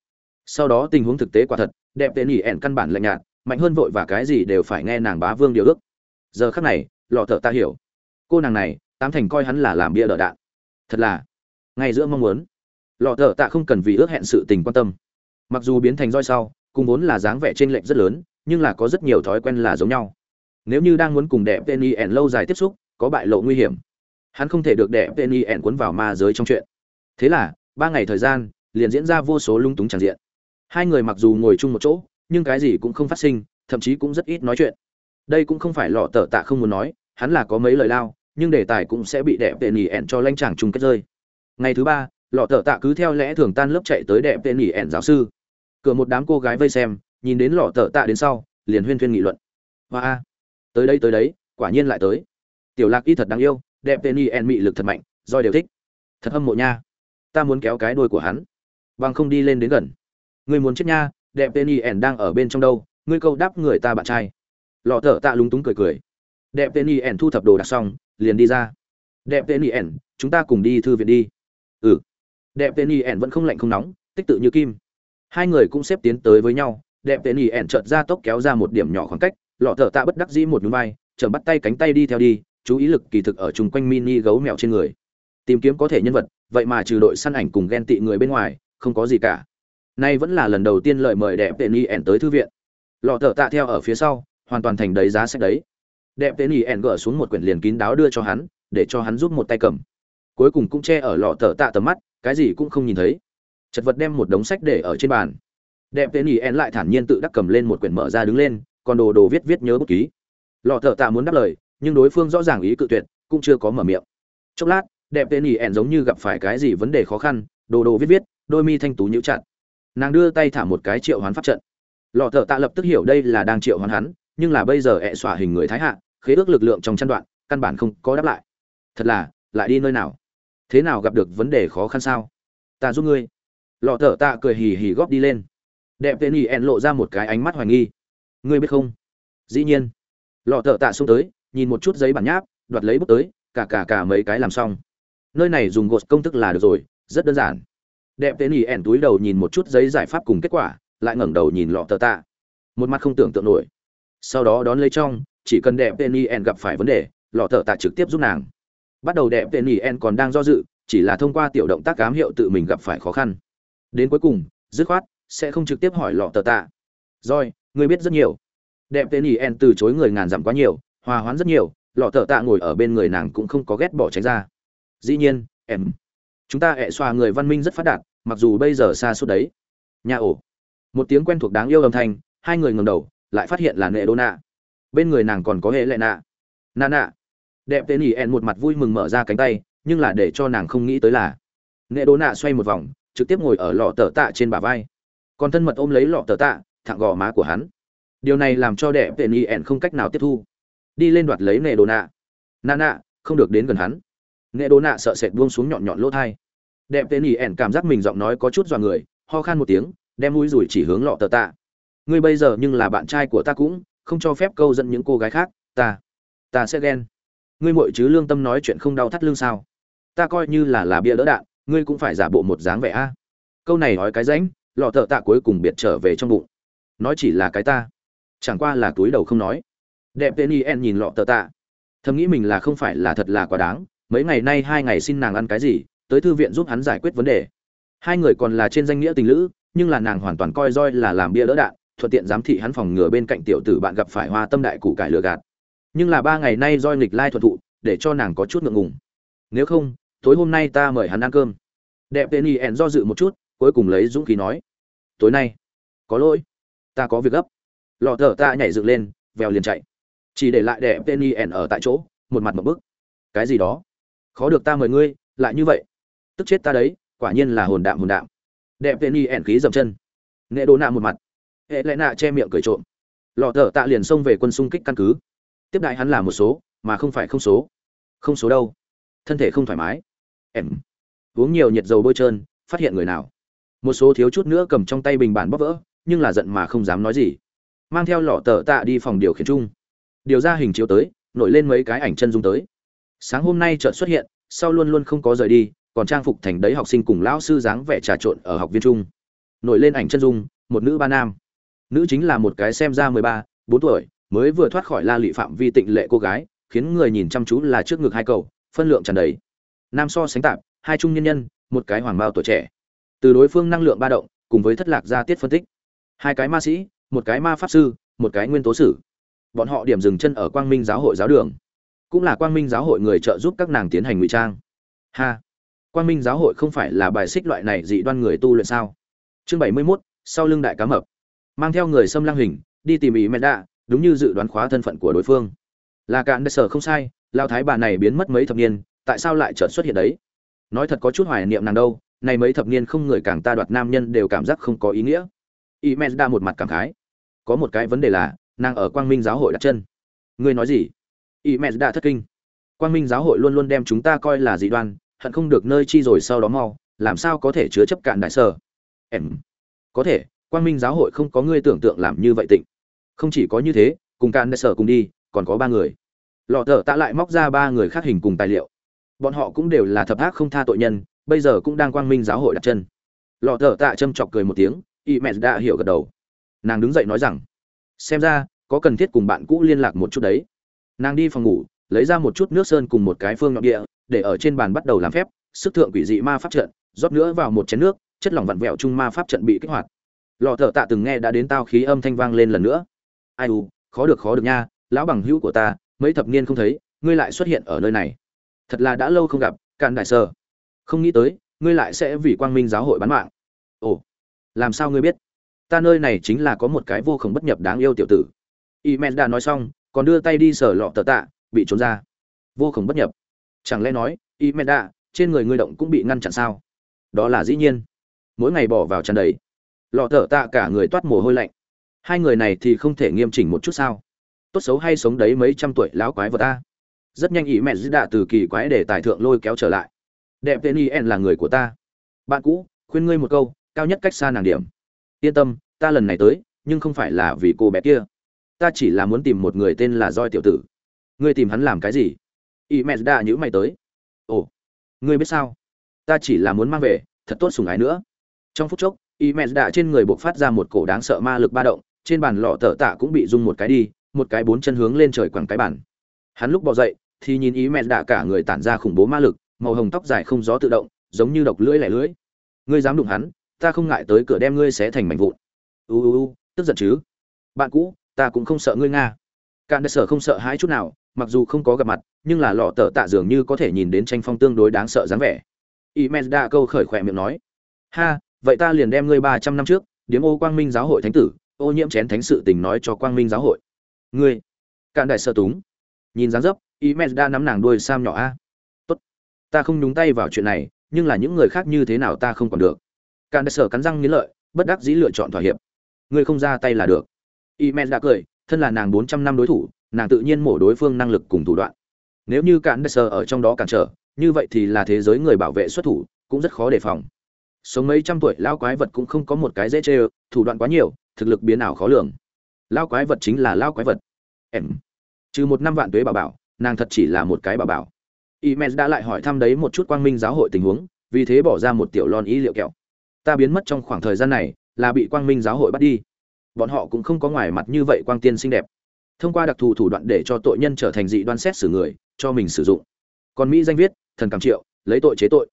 Sau đó tình huống thực tế quả thật, đẹp tên y ẻn căn bản lạnh nhạt, mạnh hơn vội và cái gì đều phải nghe nàng bá vương điều ước. Giờ khắc này, lọ thợ ta hiểu. Cô nàng này, tám thành coi hắn là làm bia đỡ đạn. Thật là, ngay giữa mong muốn. Lọ thợ tạ không cần vì ước hẹn sự tình quan tâm. Mặc dù biến thành roi sau cùng vốn là dáng vẻ trên lệnh rất lớn, nhưng là có rất nhiều thói quen là giống nhau. Nếu như đang muốn cùng đẹp tên y ẻn lâu dài tiếp xúc, có bại lộ nguy hiểm. Hắn không thể được đẹp tên y ẻn cuốn vào ma giới trong chuyện. Thế là, ba ngày thời gian, liền diễn ra vô số lung túng tràn diện. Hai người mặc dù ngồi chung một chỗ, nhưng cái gì cũng không phát sinh, thậm chí cũng rất ít nói chuyện. Đây cũng không phải lọ tờ tạ không muốn nói, hắn là có mấy lời lao, nhưng đề tài cũng sẽ bị đẹp tệ nỉ cho lanh chàng chung kết rơi. Ngày thứ ba, lọ tờ tạ cứ theo lẽ thường tan lớp chạy tới đẹp tệ nỉ giáo sư cửa một đám cô gái vây xem, nhìn đến lọ tờ tạ đến sau, liền huyên thuyên nghị luận. Hoa tới đây, tới đấy, quả nhiên lại tới. Tiểu lạc y thật đáng yêu, đẹp tên y en mị lực thật mạnh, roi đều thích. Thật hâm mộ nha. Ta muốn kéo cái đuôi của hắn. Bằng không đi lên đến gần. Ngươi muốn chết nha, đẹp tên y en đang ở bên trong đâu, ngươi câu đáp người ta bạn trai. Lọ thở tạ lúng túng cười cười. Đẹp tên y en thu thập đồ đặt xong, liền đi ra. Đẹp tên y en, chúng ta cùng đi thư viện đi. Ừ. Đẹp tên y en vẫn không lạnh không nóng, tích tự như kim hai người cũng xếp tiến tới với nhau, đẹp tên y ẹn chợt ra tốc kéo ra một điểm nhỏ khoảng cách, lọ thợ tạ bất đắc dĩ một núi vai chợt bắt tay cánh tay đi theo đi, chú ý lực kỳ thực ở chung quanh mini gấu mèo trên người. Tìm kiếm có thể nhân vật, vậy mà trừ đội săn ảnh cùng ghen tị người bên ngoài, không có gì cả. Nay vẫn là lần đầu tiên lời mời đẹp tên y ẹn tới thư viện. Lọ thợ tạ theo ở phía sau, hoàn toàn thành đầy giá sách đấy. Đẹp tên y ẹn gỡ xuống một quyển liền kín đáo đưa cho hắn, để cho hắn giúp một tay cầm. Cuối cùng cũng che ở lọ thợ tạ tầm mắt, cái gì cũng không nhìn thấy chật vật đem một đống sách để ở trên bàn. Đẹp tên ý en lại thản nhiên tự đắc cầm lên một quyển mở ra đứng lên, còn đồ đồ viết viết nhớ bút ký. Lọ thợ tạ muốn đáp lời, nhưng đối phương rõ ràng ý cự tuyệt, cũng chưa có mở miệng. Chốc lát, đẹp tên ý en giống như gặp phải cái gì vấn đề khó khăn, đồ đồ viết viết, đôi mi thanh tú nhíu chặt. Nàng đưa tay thả một cái triệu hoán pháp trận. Lọ thợ tạ lập tức hiểu đây là đang triệu hoán hắn, nhưng là bây giờ ẹ xỏa hình người thái hạ, khế ước lực lượng trong chân đoạn, căn bản không có đáp lại. Thật là, lại đi nơi nào? Thế nào gặp được vấn đề khó khăn sao? Ta giúp ngươi lọ thợ tạ cười hì hì góp đi lên. Đẹp tên ỉ ẹn lộ ra một cái ánh mắt hoài nghi. Ngươi biết không? Dĩ nhiên. Lọ thợ tạ xuống tới, nhìn một chút giấy bản nháp, đoạt lấy bút tới, cả cả cả mấy cái làm xong. Nơi này dùng gột công thức là được rồi, rất đơn giản. Đẹp tên ỉ ẹn túi đầu nhìn một chút giấy giải pháp cùng kết quả, lại ngẩng đầu nhìn lọ tờ tạ. Một mặt không tưởng tượng nổi. Sau đó đón lấy trong, chỉ cần đẹp tên ỉ ẹn gặp phải vấn đề, lọ tờ tạ trực tiếp giúp nàng. Bắt đầu đẹp tên ỉ ẹn còn đang do dự, chỉ là thông qua tiểu động tác cám hiệu tự mình gặp phải khó khăn đến cuối cùng, dứt khoát, sẽ không trực tiếp hỏi lọ tờ tạ. Rồi, người biết rất nhiều. Đẹp tên ý en từ chối người ngàn dặm quá nhiều, hòa hoãn rất nhiều, lọ tờ tạ ngồi ở bên người nàng cũng không có ghét bỏ tránh ra. Dĩ nhiên, em, chúng ta ẹ xoa người văn minh rất phát đạt, mặc dù bây giờ xa suốt đấy. Nhà ổ. Một tiếng quen thuộc đáng yêu âm thanh, hai người ngầm đầu, lại phát hiện là nệ đô nạ bên người nàng còn có hệ lệ nạ nạ nạ đẹp tên ý en một mặt vui mừng mở ra cánh tay, nhưng là để cho nàng không nghĩ tới là nệ đô nạ xoay một vòng trực tiếp ngồi ở lọ tờ tạ trên bả vai. Còn thân mật ôm lấy lọ tờ tạ, thẳng gò má của hắn. Điều này làm cho đệ tên ỉ ẻn không cách nào tiếp thu. Đi lên đoạt lấy nệ đồ nạ. Nạ nạ, không được đến gần hắn. Nệ đồ nạ sợ sệt buông xuống nhọn nhọn lỗ thai. Đệ tên ỉ ẻn cảm giác mình giọng nói có chút dọa người, ho khan một tiếng, đem mũi rủi chỉ hướng lọ tờ tạ. Ngươi bây giờ nhưng là bạn trai của ta cũng, không cho phép câu dẫn những cô gái khác, ta ta sẽ ghen. Ngươi muội chứ lương tâm nói chuyện không đau thắt lưng sao? Ta coi như là là bia đỡ đạn ngươi cũng phải giả bộ một dáng vẻ a. Câu này nói cái rãnh lọ thợ tạ cuối cùng biệt trở về trong bụng. Nói chỉ là cái ta. Chẳng qua là túi đầu không nói. Đẹp tên en nhìn lọ thợ tạ. Thầm nghĩ mình là không phải là thật là quá đáng, mấy ngày nay hai ngày xin nàng ăn cái gì, tới thư viện giúp hắn giải quyết vấn đề. Hai người còn là trên danh nghĩa tình lữ, nhưng là nàng hoàn toàn coi roi là làm bia đỡ đạn, thuận tiện giám thị hắn phòng ngừa bên cạnh tiểu tử bạn gặp phải hoa tâm đại củ cải lừa gạt. Nhưng là ba ngày nay roi nghịch lai thuận thụ, để cho nàng có chút ngượng ngùng. Nếu không tối hôm nay ta mời hắn ăn cơm. Đẹp tên yen do dự một chút, cuối cùng lấy dũng khí nói, tối nay, có lỗi, ta có việc gấp. Lọ thở ta nhảy dựng lên, vèo liền chạy. Chỉ để lại đẹp tên yen ở tại chỗ, một mặt một bức. Cái gì đó? Khó được ta mời ngươi, lại như vậy. Tức chết ta đấy, quả nhiên là hồn đạm hồn đạm. Đẹp tên yen khí dầm chân. Nệ đồ nạ một mặt. Hệ lẽ nạ che miệng cười trộm. Lọ thở tạ liền xông về quân xung kích căn cứ. Tiếp đại hắn là một số, mà không phải không số. Không số đâu. Thân thể không thoải mái em. Uống nhiều nhiệt dầu bôi trơn, phát hiện người nào. Một số thiếu chút nữa cầm trong tay bình bản bóp vỡ, nhưng là giận mà không dám nói gì. Mang theo lọ tờ tạ đi phòng điều khiển chung. Điều ra hình chiếu tới, nổi lên mấy cái ảnh chân dung tới. Sáng hôm nay chợt xuất hiện, sau luôn luôn không có rời đi, còn trang phục thành đấy học sinh cùng lão sư dáng vẻ trà trộn ở học viên trung nổi lên ảnh chân dung, một nữ ba nam. Nữ chính là một cái xem ra mười ba, bốn tuổi, mới vừa thoát khỏi la lụy phạm vi tịnh lệ cô gái, khiến người nhìn chăm chú là trước ngực hai cầu phân lượng tràn đầy nam so sánh tạp, hai trung nhân nhân, một cái hoàng bao tuổi trẻ. Từ đối phương năng lượng ba động, cùng với thất lạc gia tiết phân tích. Hai cái ma sĩ, một cái ma pháp sư, một cái nguyên tố sử. Bọn họ điểm dừng chân ở quang minh giáo hội giáo đường. Cũng là quang minh giáo hội người trợ giúp các nàng tiến hành ngụy trang. Ha! Quang minh giáo hội không phải là bài xích loại này dị đoan người tu luyện sao? Chương bảy mươi mốt, sau lưng đại cá mập. Mang theo người xâm lăng hình, đi tìm ý mẹ đạ, đúng như dự đoán khóa thân phận của đối phương. Là cạn sở không sai lao thái bà này biến mất mấy thập niên tại sao lại chợt xuất hiện đấy? Nói thật có chút hoài niệm nàng đâu này mấy thập niên không người càng ta đoạt nam nhân đều cảm giác không có ý nghĩa. Y men một mặt cảm khái. Có một cái vấn đề là, nàng ở quang minh giáo hội đặt chân. Ngươi nói gì? Y men thất kinh. Quang minh giáo hội luôn luôn đem chúng ta coi là dị đoan, hận không được nơi chi rồi sau đó mau, làm sao có thể chứa chấp cạn đại sở? Em. Có thể, quang minh giáo hội không có ngươi tưởng tượng làm như vậy tịnh. Không chỉ có như thế, cùng cạn đại sở cùng đi, còn có ba người. Lọ thở tạ lại móc ra ba người khác hình cùng tài liệu bọn họ cũng đều là thập ác không tha tội nhân, bây giờ cũng đang quang minh giáo hội đặt chân. Lọ thở tạ châm chọc cười một tiếng, y mẹ đã hiểu gật đầu. Nàng đứng dậy nói rằng, xem ra, có cần thiết cùng bạn cũ liên lạc một chút đấy. Nàng đi phòng ngủ, lấy ra một chút nước sơn cùng một cái phương nhọn địa, để ở trên bàn bắt đầu làm phép, sức thượng quỷ dị ma pháp trận, rót nữa vào một chén nước, chất lỏng vặn vẹo chung ma pháp trận bị kích hoạt. Lọ thở tạ từng nghe đã đến tao khí âm thanh vang lên lần nữa. Ai u, khó được khó được nha, lão bằng hữu của ta, mấy thập niên không thấy, ngươi lại xuất hiện ở nơi này thật là đã lâu không gặp, cạn đại sơ. Không nghĩ tới, ngươi lại sẽ vì quang minh giáo hội bán mạng. Ồ, làm sao ngươi biết? Ta nơi này chính là có một cái vô khổng bất nhập đáng yêu tiểu tử. Y men đã nói xong, còn đưa tay đi sờ lọ tờ tạ, bị trốn ra. Vô khổng bất nhập. Chẳng lẽ nói, y men đã, trên người ngươi động cũng bị ngăn chặn sao? Đó là dĩ nhiên. Mỗi ngày bỏ vào tràn đầy. Lọ tờ tạ cả người toát mồ hôi lạnh. Hai người này thì không thể nghiêm chỉnh một chút sao? Tốt xấu hay sống đấy mấy trăm tuổi láo quái vật ta rất nhanh ý mẹ dĩ đạ từ kỳ quái để tài thượng lôi kéo trở lại. Đẹp tên yen là người của ta. Bạn cũ, khuyên ngươi một câu, cao nhất cách xa nàng điểm. Yên tâm, ta lần này tới, nhưng không phải là vì cô bé kia. Ta chỉ là muốn tìm một người tên là roi tiểu tử. Ngươi tìm hắn làm cái gì? Ý mẹ đã nhữ mày tới. Ồ, ngươi biết sao? Ta chỉ là muốn mang về, thật tốt sùng ái nữa. Trong phút chốc, ý mẹ đã trên người buộc phát ra một cổ đáng sợ ma lực ba động, trên bàn lọ tờ tạ cũng bị rung một cái đi, một cái bốn chân hướng lên trời quẳng cái bản hắn lúc bỏ dậy thì nhìn ý mẹ đạ cả người tản ra khủng bố ma lực, màu hồng tóc dài không gió tự động, giống như độc lưỡi lẻ lưỡi. Ngươi dám đụng hắn, ta không ngại tới cửa đem ngươi xé thành mảnh vụn. U u u, tức giận chứ? Bạn cũ, ta cũng không sợ ngươi nga. Cạn đại sở không sợ hãi chút nào, mặc dù không có gặp mặt, nhưng là lọ tờ tạ dường như có thể nhìn đến tranh phong tương đối đáng sợ dáng vẻ. Y men đã câu khởi khỏe miệng nói. Ha, vậy ta liền đem ngươi ba trăm năm trước, điếm ô quang minh giáo hội thánh tử, ô nhiễm chén thánh sự tình nói cho quang minh giáo hội. Ngươi, cạn đại sơ túng. Nhìn dáng dấp ý mẹ đã nắm nàng đuôi sam nhỏ a. Tốt. Ta không nhúng tay vào chuyện này, nhưng là những người khác như thế nào ta không còn được. Cạn sở cắn răng nghĩ lợi, bất đắc dĩ lựa chọn thỏa hiệp. Ngươi không ra tay là được. Y men đã cười, thân là nàng bốn trăm năm đối thủ, nàng tự nhiên mổ đối phương năng lực cùng thủ đoạn. Nếu như cạn sở ở trong đó cản trở, như vậy thì là thế giới người bảo vệ xuất thủ, cũng rất khó đề phòng. Sống mấy trăm tuổi lao quái vật cũng không có một cái dễ chê thủ đoạn quá nhiều, thực lực biến ảo khó lường. Lao quái vật chính là lao quái vật. Em. Trừ một năm vạn tuế bảo bảo nàng thật chỉ là một cái bảo bảo. Imes đã lại hỏi thăm đấy một chút quang minh giáo hội tình huống, vì thế bỏ ra một tiểu lon ý liệu kẹo. Ta biến mất trong khoảng thời gian này là bị quang minh giáo hội bắt đi. Bọn họ cũng không có ngoài mặt như vậy quang tiên xinh đẹp. Thông qua đặc thù thủ đoạn để cho tội nhân trở thành dị đoan xét xử người, cho mình sử dụng. Còn mỹ danh viết, thần cảm triệu, lấy tội chế tội.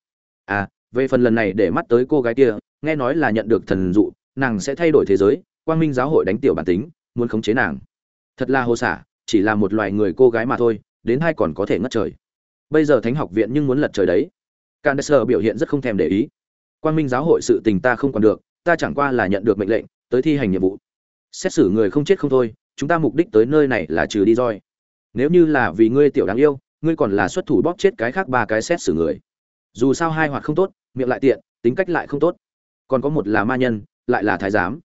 À về phần lần này để mắt tới cô gái kia, nghe nói là nhận được thần dụ, nàng sẽ thay đổi thế giới, quang minh giáo hội đánh tiểu bản tính, muốn khống chế nàng. Thật là hồ xả, chỉ là một loài người cô gái mà thôi đến hai còn có thể ngất trời. Bây giờ thánh học viện nhưng muốn lật trời đấy. Candace biểu hiện rất không thèm để ý. Quang minh giáo hội sự tình ta không còn được, ta chẳng qua là nhận được mệnh lệnh, tới thi hành nhiệm vụ. Xét xử người không chết không thôi, chúng ta mục đích tới nơi này là trừ đi roi. Nếu như là vì ngươi tiểu đáng yêu, ngươi còn là xuất thủ bóp chết cái khác ba cái xét xử người. Dù sao hai hoạt không tốt, miệng lại tiện, tính cách lại không tốt. Còn có một là ma nhân, lại là thái giám.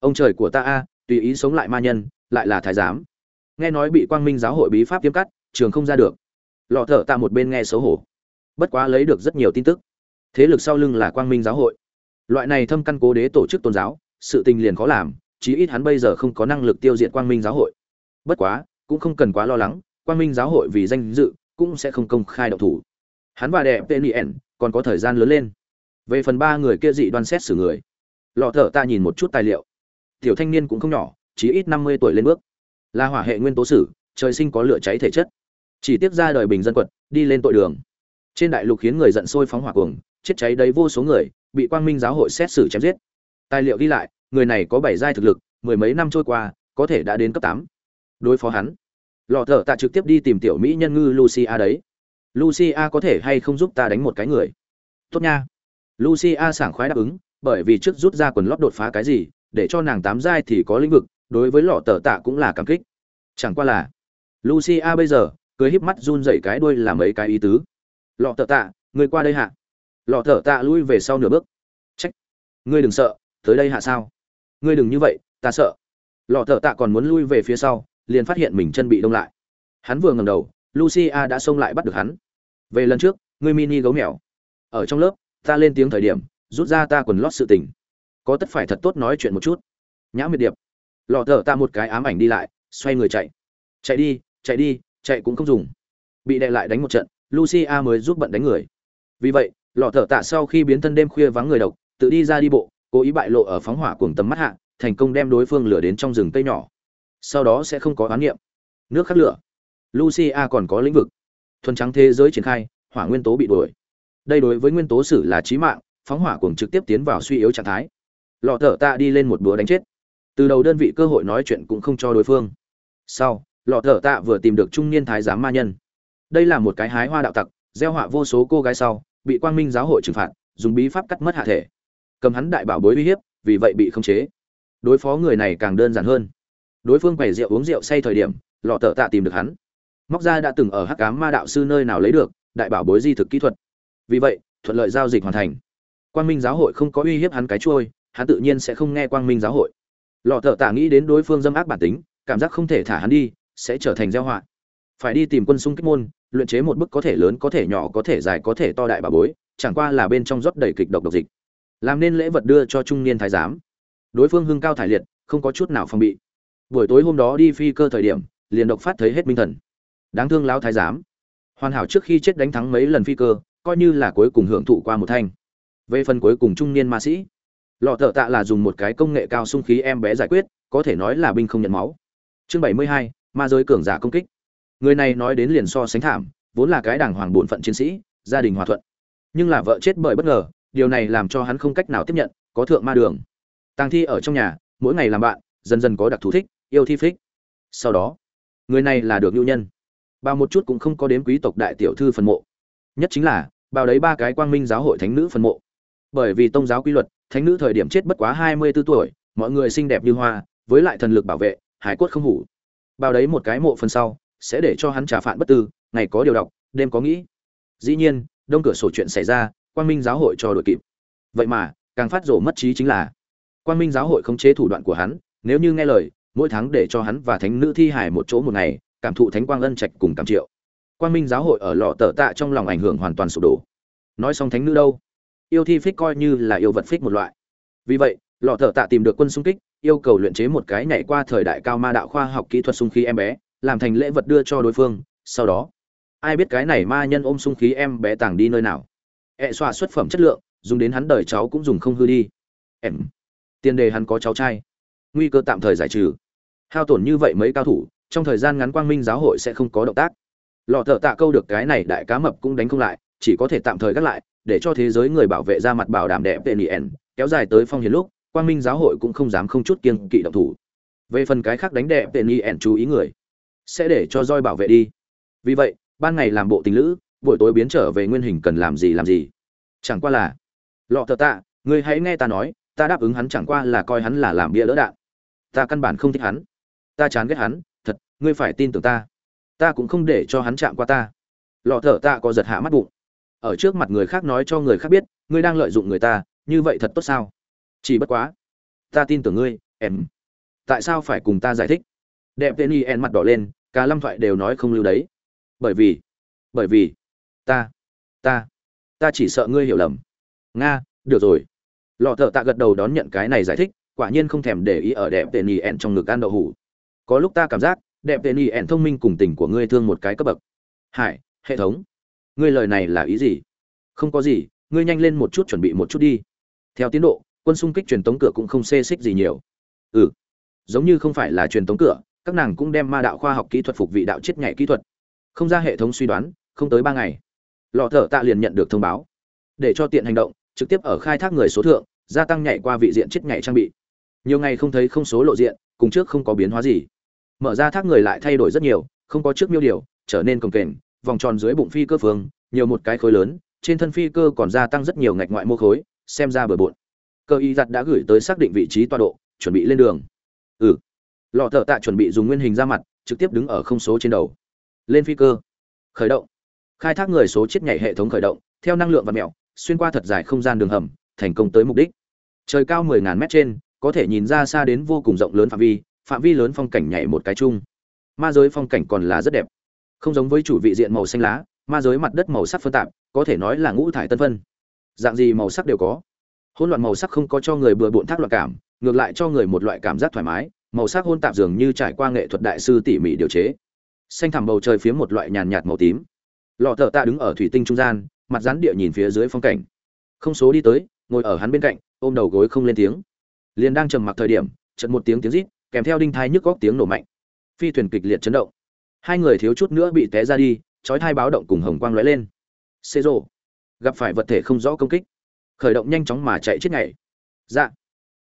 Ông trời của ta a, tùy ý sống lại ma nhân, lại là thái giám. Nghe nói bị quang minh giáo hội bí pháp tiêm cắt trường không ra được. Lọ thở ta một bên nghe xấu hổ. Bất quá lấy được rất nhiều tin tức. Thế lực sau lưng là quang minh giáo hội. Loại này thâm căn cố đế tổ chức tôn giáo, sự tình liền khó làm, chí ít hắn bây giờ không có năng lực tiêu diệt quang minh giáo hội. Bất quá, cũng không cần quá lo lắng, quang minh giáo hội vì danh dự, cũng sẽ không công khai độc thủ. Hắn và đẹp tên ien còn có thời gian lớn lên. Về phần ba người kia dị đoan xét xử người. Lọ thở ta nhìn một chút tài liệu. Tiểu thanh niên cũng không nhỏ, chí ít năm mươi tuổi lên bước. Là hỏa hệ nguyên tố sử, trời sinh có lửa cháy thể chất chỉ tiếp ra đời bình dân quật, đi lên tội đường. Trên đại lục khiến người giận sôi phóng hỏa cuồng, chết cháy đấy vô số người, bị quang minh giáo hội xét xử chém giết. Tài liệu ghi lại, người này có bảy giai thực lực, mười mấy năm trôi qua, có thể đã đến cấp tám. Đối phó hắn. Lọ thở tạ trực tiếp đi tìm tiểu mỹ nhân ngư lucia đấy. Lucia có thể hay không giúp ta đánh một cái người? Tốt nha. Lucia sảng khoái đáp ứng, bởi vì trước rút ra quần lót đột phá cái gì, để cho nàng tám giai thì có lĩnh vực, đối với lọ tờ tạ cũng là cảm kích. Chẳng qua là, lucia bây giờ cười híp mắt run dậy cái đuôi làm mấy cái ý tứ. Lọ thở tạ, người qua đây hạ. Lọ thở tạ lui về sau nửa bước. Trách. Ngươi đừng sợ, tới đây hạ sao? Ngươi đừng như vậy, ta sợ. Lọ thở tạ còn muốn lui về phía sau, liền phát hiện mình chân bị đông lại. Hắn vừa ngầm đầu, lucia đã xông lại bắt được hắn. Về lần trước, ngươi mini gấu mèo. Ở trong lớp, ta lên tiếng thời điểm, rút ra ta quần lót sự tình. Có tất phải thật tốt nói chuyện một chút. Nhã miệt điệp. Lọ thở tạ một cái ám ảnh đi lại, xoay người chạy. Chạy đi chạy đi chạy cũng không dùng. Bị đè lại đánh một trận, lucia mới giúp bận đánh người. Vì vậy, lọ thở tạ sau khi biến thân đêm khuya vắng người độc, tự đi ra đi bộ, cố ý bại lộ ở phóng hỏa cuồng tầm mắt hạ, thành công đem đối phương lửa đến trong rừng cây nhỏ. Sau đó sẽ không có oán niệm. Nước khắc lửa. Lucia còn có lĩnh vực. Thuần trắng thế giới triển khai, hỏa nguyên tố bị đuổi. Đây đối với nguyên tố sử là chí mạng, phóng hỏa cuồng trực tiếp tiến vào suy yếu trạng thái. Lọ thở tạ đi lên một búa đánh chết. Từ đầu đơn vị cơ hội nói chuyện cũng không cho đối phương. Sau lọ thở tạ vừa tìm được trung niên thái giám ma nhân. Đây là một cái hái hoa đạo tặc, gieo họa vô số cô gái sau, bị quang minh giáo hội trừng phạt, dùng bí pháp cắt mất hạ thể. Cầm hắn đại bảo bối uy hiếp, vì vậy bị khống chế. Đối phó người này càng đơn giản hơn. Đối phương quầy rượu uống rượu say thời điểm, lọ thở tạ tìm được hắn. Móc ra đã từng ở hắc cám ma đạo sư nơi nào lấy được, đại bảo bối di thực kỹ thuật. Vì vậy, thuận lợi giao dịch hoàn thành. Quang minh giáo hội không có uy hiếp hắn cái trôi hắn tự nhiên sẽ không nghe quang minh giáo hội. Lọ thợ tạ nghĩ đến đối phương dâm ác bản tính, cảm giác không thể thả hắn đi sẽ trở thành gieo họa. Phải đi tìm quân xung kích môn, luyện chế một bức có thể lớn, có thể nhỏ, có thể dài, có thể to đại bà bối, chẳng qua là bên trong rót đầy kịch độc độc dịch. Làm nên lễ vật đưa cho trung niên thái giám. Đối phương hưng cao thải liệt, không có chút nào phòng bị. Buổi tối hôm đó đi phi cơ thời điểm, liền độc phát thấy hết minh thần. Đáng thương lão thái giám. Hoàn hảo trước khi chết đánh thắng mấy lần phi cơ, coi như là cuối cùng hưởng thụ qua một thanh. Về phần cuối cùng trung niên ma sĩ, lọ thợ tạ là dùng một cái công nghệ cao sung khí em bé giải quyết, có thể nói là binh không nhận máu. Chương bảy mươi hai ma giới cường giả công kích. Người này nói đến liền so sánh thảm, vốn là cái đảng hoàng bổn phận chiến sĩ, gia đình hòa thuận. Nhưng là vợ chết bởi bất ngờ, điều này làm cho hắn không cách nào tiếp nhận, có thượng ma đường. Tàng thi ở trong nhà, mỗi ngày làm bạn, dần dần có đặc thù thích, yêu thi phích. Sau đó, người này là được nhu nhân. Bao một chút cũng không có đếm quý tộc đại tiểu thư phần mộ. Nhất chính là, bao đấy ba cái quang minh giáo hội thánh nữ phần mộ. Bởi vì tông giáo quy luật, thánh nữ thời điểm chết bất quá hai mươi 24 tuổi, mọi người xinh đẹp như hoa, với lại thần lực bảo vệ, hải cốt không hủ bao đấy một cái mộ phần sau, sẽ để cho hắn trả phản bất tư, ngày có điều đọc, đêm có nghĩ. Dĩ nhiên, đông cửa sổ chuyện xảy ra, quang minh giáo hội cho đội kịp. Vậy mà, càng phát rổ mất trí chính là, quang minh giáo hội khống chế thủ đoạn của hắn, nếu như nghe lời, mỗi tháng để cho hắn và thánh nữ thi hài một chỗ một ngày, cảm thụ thánh quang ân trạch cùng cảm triệu. Quang minh giáo hội ở lọ tờ tạ trong lòng ảnh hưởng hoàn toàn sụp đổ. Nói xong thánh nữ đâu? Yêu thi phích coi như là yêu vật phích một loại. Vì vậy lọ thợ tạ tìm được quân xung kích, yêu cầu luyện chế một cái nhảy qua thời đại cao ma đạo khoa học kỹ thuật xung khí em bé, làm thành lễ vật đưa cho đối phương, sau đó, ai biết cái này ma nhân ôm xung khí em bé tàng đi nơi nào. Ẹ xoa xuất phẩm chất lượng, dùng đến hắn đời cháu cũng dùng không hư đi. Em, tiền đề hắn có cháu trai. Nguy cơ tạm thời giải trừ. Hao tổn như vậy mấy cao thủ, trong thời gian ngắn quang minh giáo hội sẽ không có động tác. Lọ thợ tạ câu được cái này đại cá mập cũng đánh không lại, chỉ có thể tạm thời gác lại, để cho thế giới người bảo vệ ra mặt bảo đảm đẹp tên nien kéo dài tới phong hiền lúc quang minh giáo hội cũng không dám không chút kiên kỵ động thủ. Về phần cái khác đánh đẹp tệ nien chú ý người, sẽ để cho roi bảo vệ đi. Vì vậy, ban ngày làm bộ tình lữ, buổi tối biến trở về nguyên hình cần làm gì làm gì. Chẳng qua là, lọ thợ tạ người hãy nghe ta nói, ta đáp ứng hắn chẳng qua là coi hắn là làm bia đỡ đạn. Ta căn bản không thích hắn. Ta chán ghét hắn, thật, ngươi phải tin tưởng ta. Ta cũng không để cho hắn chạm qua ta. Lọ thợ tạ có giật hạ mắt bụng. Ở trước mặt người khác nói cho người khác biết, ngươi đang lợi dụng người ta, như vậy thật tốt sao? Chỉ bất quá. Ta tin tưởng ngươi, em. Tại sao phải cùng ta giải thích? Đẹp tên y en mặt đỏ lên, cả lâm thoại đều nói không lưu đấy. Bởi vì bởi vì, ta ta ta chỉ sợ ngươi hiểu lầm. Nga, được rồi. Lọ thợ tạ gật đầu đón nhận cái này giải thích, quả nhiên không thèm để ý ở đẹp tên y en trong ngực ăn đậu hủ. Có lúc ta cảm giác, đẹp tên y en thông minh cùng tình của ngươi thương một cái cấp bậc. Hải, hệ thống. Ngươi lời này là ý gì? Không có gì, ngươi nhanh lên một chút chuẩn bị một chút đi. Theo tiến độ quân xung kích truyền tống cửa cũng không xê xích gì nhiều. Ừ giống như không phải là truyền tống cửa, các nàng cũng đem ma đạo khoa học kỹ thuật phục vị đạo chết nhảy kỹ thuật. Không ra hệ thống suy đoán, không tới ba ngày, lọ thợ tạ liền nhận được thông báo. Để cho tiện hành động, trực tiếp ở khai thác người số thượng, gia tăng nhảy qua vị diện chết nhảy trang bị. Nhiều ngày không thấy không số lộ diện, cùng trước không có biến hóa gì. Mở ra thác người lại thay đổi rất nhiều, không có trước miêu điều, trở nên cồng kềnh, vòng tròn dưới bụng phi cơ phương, nhiều một cái khối lớn, trên thân phi cơ còn gia tăng rất nhiều ngạch ngoại mô khối, xem ra bừa bộn cơ y giặt đã gửi tới xác định vị trí tọa độ, chuẩn bị lên đường. Ừ. Lọ thợ tạ chuẩn bị dùng nguyên hình ra mặt, trực tiếp đứng ở không số trên đầu. Lên phi cơ. Khởi động. Khai thác người số chết nhảy hệ thống khởi động, theo năng lượng và mẹo, xuyên qua thật dài không gian đường hầm, thành công tới mục đích. Trời cao 10.000 mét trên, có thể nhìn ra xa đến vô cùng rộng lớn phạm vi phạm vi lớn phong cảnh nhảy một cái chung. Ma giới phong cảnh còn là rất đẹp. Không giống với chủ vị diện màu xanh lá, ma giới mặt đất màu sắc phân tạp, có thể nói là ngũ thải tân phân. Dạng gì màu sắc đều có hỗn loạn màu sắc không có cho người bừa bộn thác loạn cảm, ngược lại cho người một loại cảm giác thoải mái, màu sắc hôn tạp dường như trải qua nghệ thuật đại sư tỉ mỉ điều chế. Xanh thẳm bầu trời phía một loại nhàn nhạt màu tím. Lọ thợ tạ đứng ở thủy tinh trung gian, mặt rắn địa nhìn phía dưới phong cảnh. Không số đi tới, ngồi ở hắn bên cạnh, ôm đầu gối không lên tiếng. Liền đang trầm mặc thời điểm, chợt một tiếng tiếng rít, kèm theo đinh thai nhức góc tiếng nổ mạnh. Phi thuyền kịch liệt chấn động. Hai người thiếu chút nữa bị té ra đi, chói thai báo động cùng hồng quang lóe lên. Xê rộ gặp phải vật thể không rõ công kích khởi động nhanh chóng mà chạy chết ngày dạ.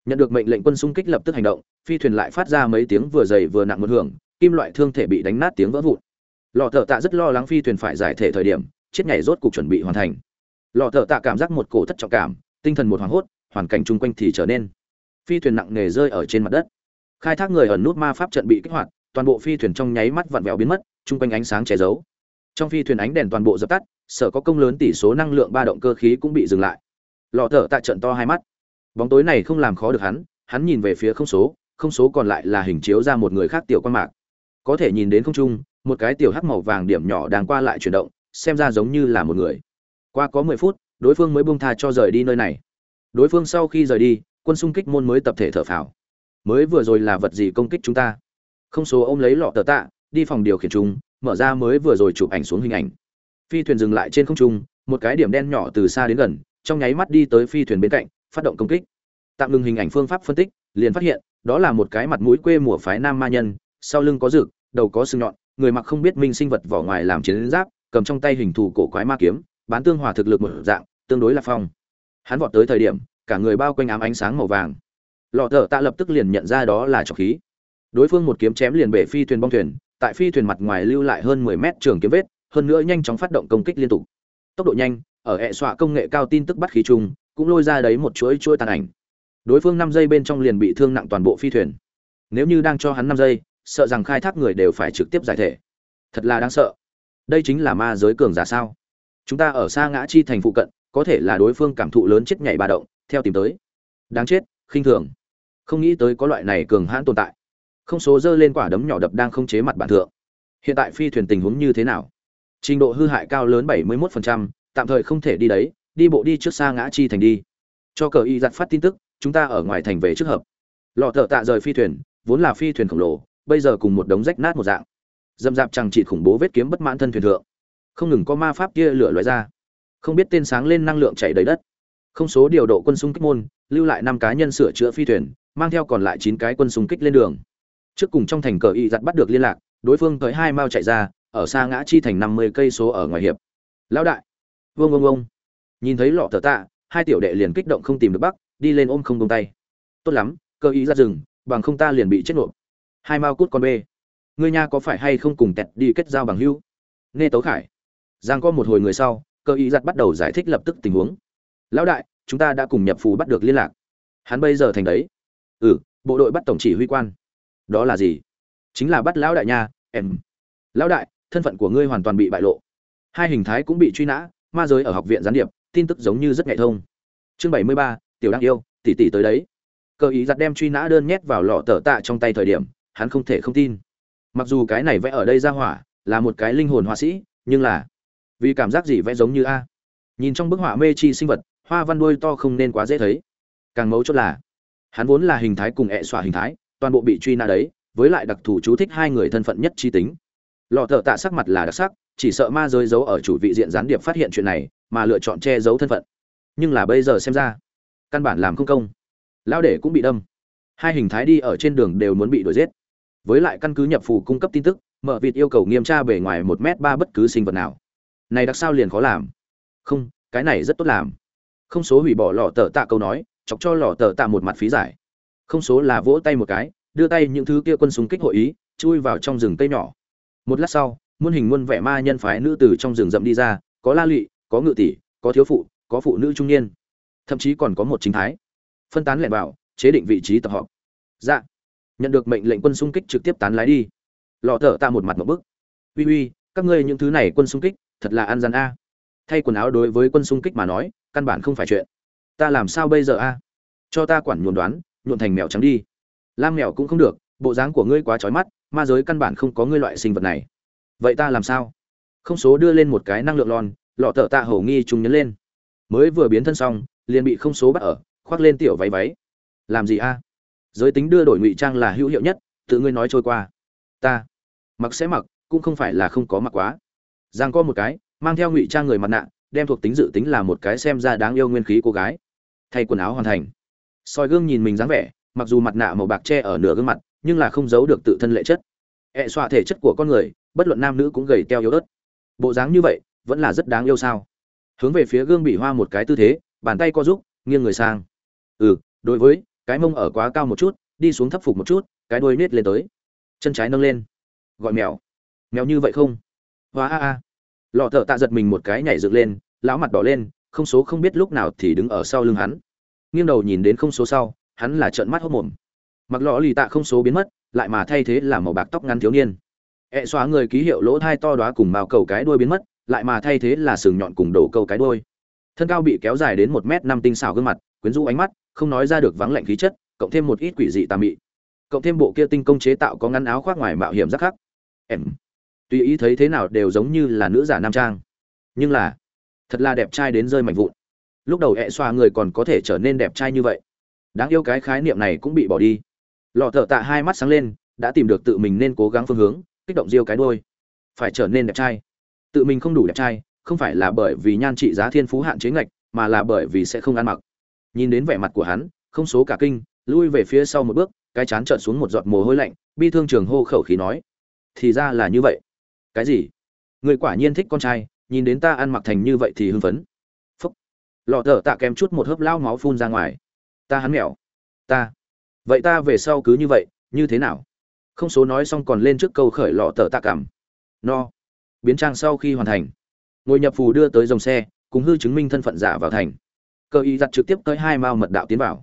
Nhận được mệnh lệnh quân xung kích lập tức hành động, phi thuyền lại phát ra mấy tiếng vừa dày vừa nặng một hưởng, kim loại thương thể bị đánh nát tiếng vỡ vụn. Lò thợ tạ rất lo lắng phi thuyền phải giải thể thời điểm, chết nhảy rốt cục chuẩn bị hoàn thành. Lò thợ tạ cảm giác một cổ thất trọng cảm, tinh thần một hoảng hốt, hoàn cảnh chung quanh thì trở nên phi thuyền nặng nề rơi ở trên mặt đất. Khai thác người ẩn nút ma pháp trận bị kích hoạt, toàn bộ phi thuyền trong nháy mắt vặn vẹo biến mất, chung quanh ánh sáng che giấu. Trong phi thuyền ánh đèn toàn bộ dập tắt, sở có công lớn tỷ số năng lượng ba động cơ khí cũng bị dừng lại lọ thở tạ trận to hai mắt. Bóng tối này không làm khó được hắn hắn nhìn về phía không số không số còn lại là hình chiếu ra một người khác tiểu quan mạc. Có thể nhìn đến không trung, một cái tiểu hắc màu vàng điểm nhỏ đang qua lại chuyển động, xem ra giống như là một người. Qua có mười phút, đối phương mới buông tha cho rời đi nơi này. Đối phương sau khi rời đi, quân xung kích môn mới tập thể thở phào. Mới vừa rồi là vật gì công kích chúng ta? Không số ôm lấy lọ tờ tạ, đi phòng điều khiển chúng mở ra mới vừa rồi chụp ảnh xuống hình ảnh. Phi thuyền dừng lại trên không trung, một cái điểm đen nhỏ từ xa đến gần trong nháy mắt đi tới phi thuyền bên cạnh, phát động công kích. Tạm ngừng hình ảnh phương pháp phân tích, liền phát hiện, đó là một cái mặt mũi quê mùa phái nam ma nhân, sau lưng có rực, đầu có sừng nhọn, người mặc không biết minh sinh vật vỏ ngoài làm chiến giáp, cầm trong tay hình thù cổ quái ma kiếm, bán tương hòa thực lực một dạng, tương đối là phong. Hắn vọt tới thời điểm, cả người bao quanh ám ánh sáng màu vàng. Lọ thợ tạ lập tức liền nhận ra đó là trọc khí. Đối phương một kiếm chém liền bể phi thuyền bong thuyền, tại phi thuyền mặt ngoài lưu lại hơn 10 mét trường kiếm vết, hơn nữa nhanh chóng phát động công kích liên tục. Tốc độ nhanh ở hệ xọa công nghệ cao tin tức bắt khí chung cũng lôi ra đấy một chuỗi chuỗi tàn ảnh. Đối phương 5 giây bên trong liền bị thương nặng toàn bộ phi thuyền. Nếu như đang cho hắn 5 giây sợ rằng khai thác người đều phải trực tiếp giải thể. Thật là đáng sợ. Đây chính là ma giới cường giả sao? Chúng ta ở xa ngã chi thành phụ cận có thể là đối phương cảm thụ lớn chết nhảy ba động theo tìm tới. Đáng chết khinh thường. Không nghĩ tới có loại này cường hãn tồn tại. Không số dơ lên quả đấm nhỏ đập đang không chế mặt bản thượng. Hiện tại phi thuyền tình huống như thế nào? Trình độ hư hại cao lớn 71%, tạm thời không thể đi đấy, đi bộ đi trước xa ngã chi thành đi. Cho cờ y giặt phát tin tức, chúng ta ở ngoài thành về trước hợp. Lọ thợ tạ rời phi thuyền, vốn là phi thuyền khổng lồ, bây giờ cùng một đống rách nát một dạng. Dâm dạp chẳng chỉ khủng bố vết kiếm bất mãn thân thuyền thượng. Không ngừng có ma pháp kia lửa lóe ra. Không biết tên sáng lên năng lượng chảy đầy đất. Không số điều độ quân xung kích môn, lưu lại năm cá nhân sửa chữa phi thuyền, mang theo còn lại chín cái quân xung kích lên đường. Trước cùng trong thành cờ y giặt bắt được liên lạc, đối phương tới hai mao chạy ra, ở xa ngã chi thành năm mươi cây số ở ngoài hiệp. Lão đại vương vương vương nhìn thấy lọ thở tạ, hai tiểu đệ liền kích động không tìm được bắc đi lên ôm không tung tay. Tốt lắm, cơ ý ra rừng, bằng không ta liền bị chết nộp. Hai mao cút con bê. Ngươi nha có phải hay không cùng tẹt đi kết giao bằng hữu? Nghe tấu khải. Giang có một hồi người sau, cơ ý giặt bắt đầu giải thích lập tức tình huống. Lão đại, chúng ta đã cùng nhập phù bắt được liên lạc. Hắn bây giờ thành đấy. Ừ bộ đội bắt tổng chỉ huy quan. Đó là gì? Chính là bắt lão đại nha, em. Lão đại, thân phận của ngươi hoàn toàn bị bại lộ. Hai hình thái cũng bị truy nã ma giới ở học viện gián điệp, tin tức giống như rất nhạy thông. Chương bảy mươi ba, tiểu đăng yêu, tỷ tỷ tới đấy. Cơ ý giặt đem truy nã đơn nhét vào lọ tờ tạ trong tay thời điểm, hắn không thể không tin. Mặc dù cái này vẽ ở đây ra hỏa, là một cái linh hồn họa sĩ, nhưng là, vì cảm giác gì vẽ giống như a. Nhìn trong bức họa mê chi sinh vật, hoa văn đuôi to không nên quá dễ thấy. Càng mấu chốt là, hắn vốn là hình thái cùng ẹ xỏa hình thái, toàn bộ bị truy nã đấy, với lại đặc thù chú thích hai người thân phận nhất chi tính. Lọ thợ tạ sắc mặt là đặc sắc chỉ sợ ma giới giấu ở chủ vị diện gián điệp phát hiện chuyện này, mà lựa chọn che giấu thân phận. Nhưng là bây giờ xem ra, căn bản làm không công. Lao để cũng bị đâm. Hai hình thái đi ở trên đường đều muốn bị đuổi giết. Với lại căn cứ nhập phù cung cấp tin tức, mở vịt yêu cầu nghiêm tra bề ngoài một m ba bất cứ sinh vật nào. Này đặc sao liền khó làm. Không, cái này rất tốt làm. Không số hủy bỏ lọ tờ tạ câu nói, chọc cho lọ tờ tạ một mặt phí giải. Không số là vỗ tay một cái, đưa tay những thứ kia quân súng kích hội ý, chui vào trong rừng cây nhỏ. Một lát sau muôn hình muôn vẻ ma nhân phái nữ từ trong rừng rậm đi ra, có la lụy, có ngự tỷ, có thiếu phụ, có phụ nữ trung niên. Thậm chí còn có một chính thái. Phân tán lẻn vào, chế định vị trí tập họp dạ. Nhận được mệnh lệnh quân xung kích trực tiếp tán lái đi. Lọ thở ta một mặt một bức. Uy uy, các ngươi những thứ này quân xung kích, thật là ăn gian a. Thay quần áo đối với quân xung kích mà nói, căn bản không phải chuyện. Ta làm sao bây giờ a? Cho ta quản nhuồn đoán nhuộn thành mèo trắng đi. Lam mèo cũng không được, bộ dáng của ngươi quá chói mắt, ma giới căn bản không có ngươi loại sinh vật này vậy ta làm sao? Không số đưa lên một cái năng lượng lon, lọ thợ tạ hầu nghi trùng nhấn lên. Mới vừa biến thân xong, liền bị không số bắt ở, khoác lên tiểu váy váy. Làm gì a? Giới tính đưa đổi ngụy trang là hữu hiệu nhất, tự ngươi nói trôi qua. Ta, mặc sẽ mặc, cũng không phải là không có mặc quá. Giang có một cái, mang theo ngụy trang người mặt nạ, đem thuộc tính dự tính là một cái xem ra đáng yêu nguyên khí cô gái. Thay quần áo hoàn thành. Soi gương nhìn mình dáng vẻ, mặc dù mặt nạ màu bạc che ở nửa gương mặt, nhưng là không giấu được tự thân lệ chất ẹ xoa thể chất của con người, bất luận nam nữ cũng gầy teo yếu ớt. Bộ dáng như vậy, vẫn là rất đáng yêu sao? Hướng về phía gương bị hoa một cái tư thế, bàn tay co giúp nghiêng người sang. Ừ đối với, cái mông ở quá cao một chút, đi xuống thấp phục một chút, cái đuôi nết lên tới. Chân trái nâng lên. Gọi mèo. Mèo như vậy không? Hoa a a. Lọ thợ tạ giật mình một cái nhảy dựng lên, lão mặt đỏ lên, không số không biết lúc nào thì đứng ở sau lưng hắn. Nghiêng đầu nhìn đến không số sau, hắn là trợn mắt hốc mồm. Mặc lọ lì tạ không số biến mất lại mà thay thế là màu bạc tóc ngắn thiếu niên. Ẹ xóa người ký hiệu lỗ thai to đoá cùng màu cầu cái đuôi biến mất, lại mà thay thế là sừng nhọn cùng đổ câu cái đuôi. Thân cao bị kéo dài đến một m năm tinh xảo gương mặt, quyến rũ ánh mắt, không nói ra được vắng lạnh khí chất, cộng thêm một ít quỷ dị tà mị. Cộng thêm bộ kia tinh công chế tạo có ngăn áo khoác ngoài mạo hiểm rất khắc. Em. Tùy ý thấy thế nào đều giống như là nữ giả nam trang. Nhưng là, thật là đẹp trai đến rơi mạnh vụn. Lúc đầu ẹ xoa người còn có thể trở nên đẹp trai như vậy. Đáng yêu cái khái niệm này cũng bị bỏ đi lọ thợ tạ hai mắt sáng lên, đã tìm được tự mình nên cố gắng phương hướng, kích động riêu cái đôi phải trở nên đẹp trai. Tự mình không đủ đẹp trai, không phải là bởi vì nhan trị giá thiên phú hạn chế ngạch, mà là bởi vì sẽ không ăn mặc. Nhìn đến vẻ mặt của hắn, không số cả kinh, lui về phía sau một bước, cái chán trợn xuống một giọt mồ hôi lạnh, bi thương trường hô khẩu khí nói, thì ra là như vậy. Cái gì? Người quả nhiên thích con trai, nhìn đến ta ăn mặc thành như vậy thì hưng phấn. Phúc. Lọ thở tạ kém chút một hớp lao máu phun ra ngoài. Ta hắn mèo ta vậy ta về sau cứ như vậy, như thế nào? Không số nói xong còn lên trước câu khởi lọ tờ tạ cảm. No. Biến trang sau khi hoàn thành, ngồi nhập phù đưa tới dòng xe, cùng hư chứng minh thân phận giả vào thành. Cơ y giặt trực tiếp tới hai mao mật đạo tiến vào.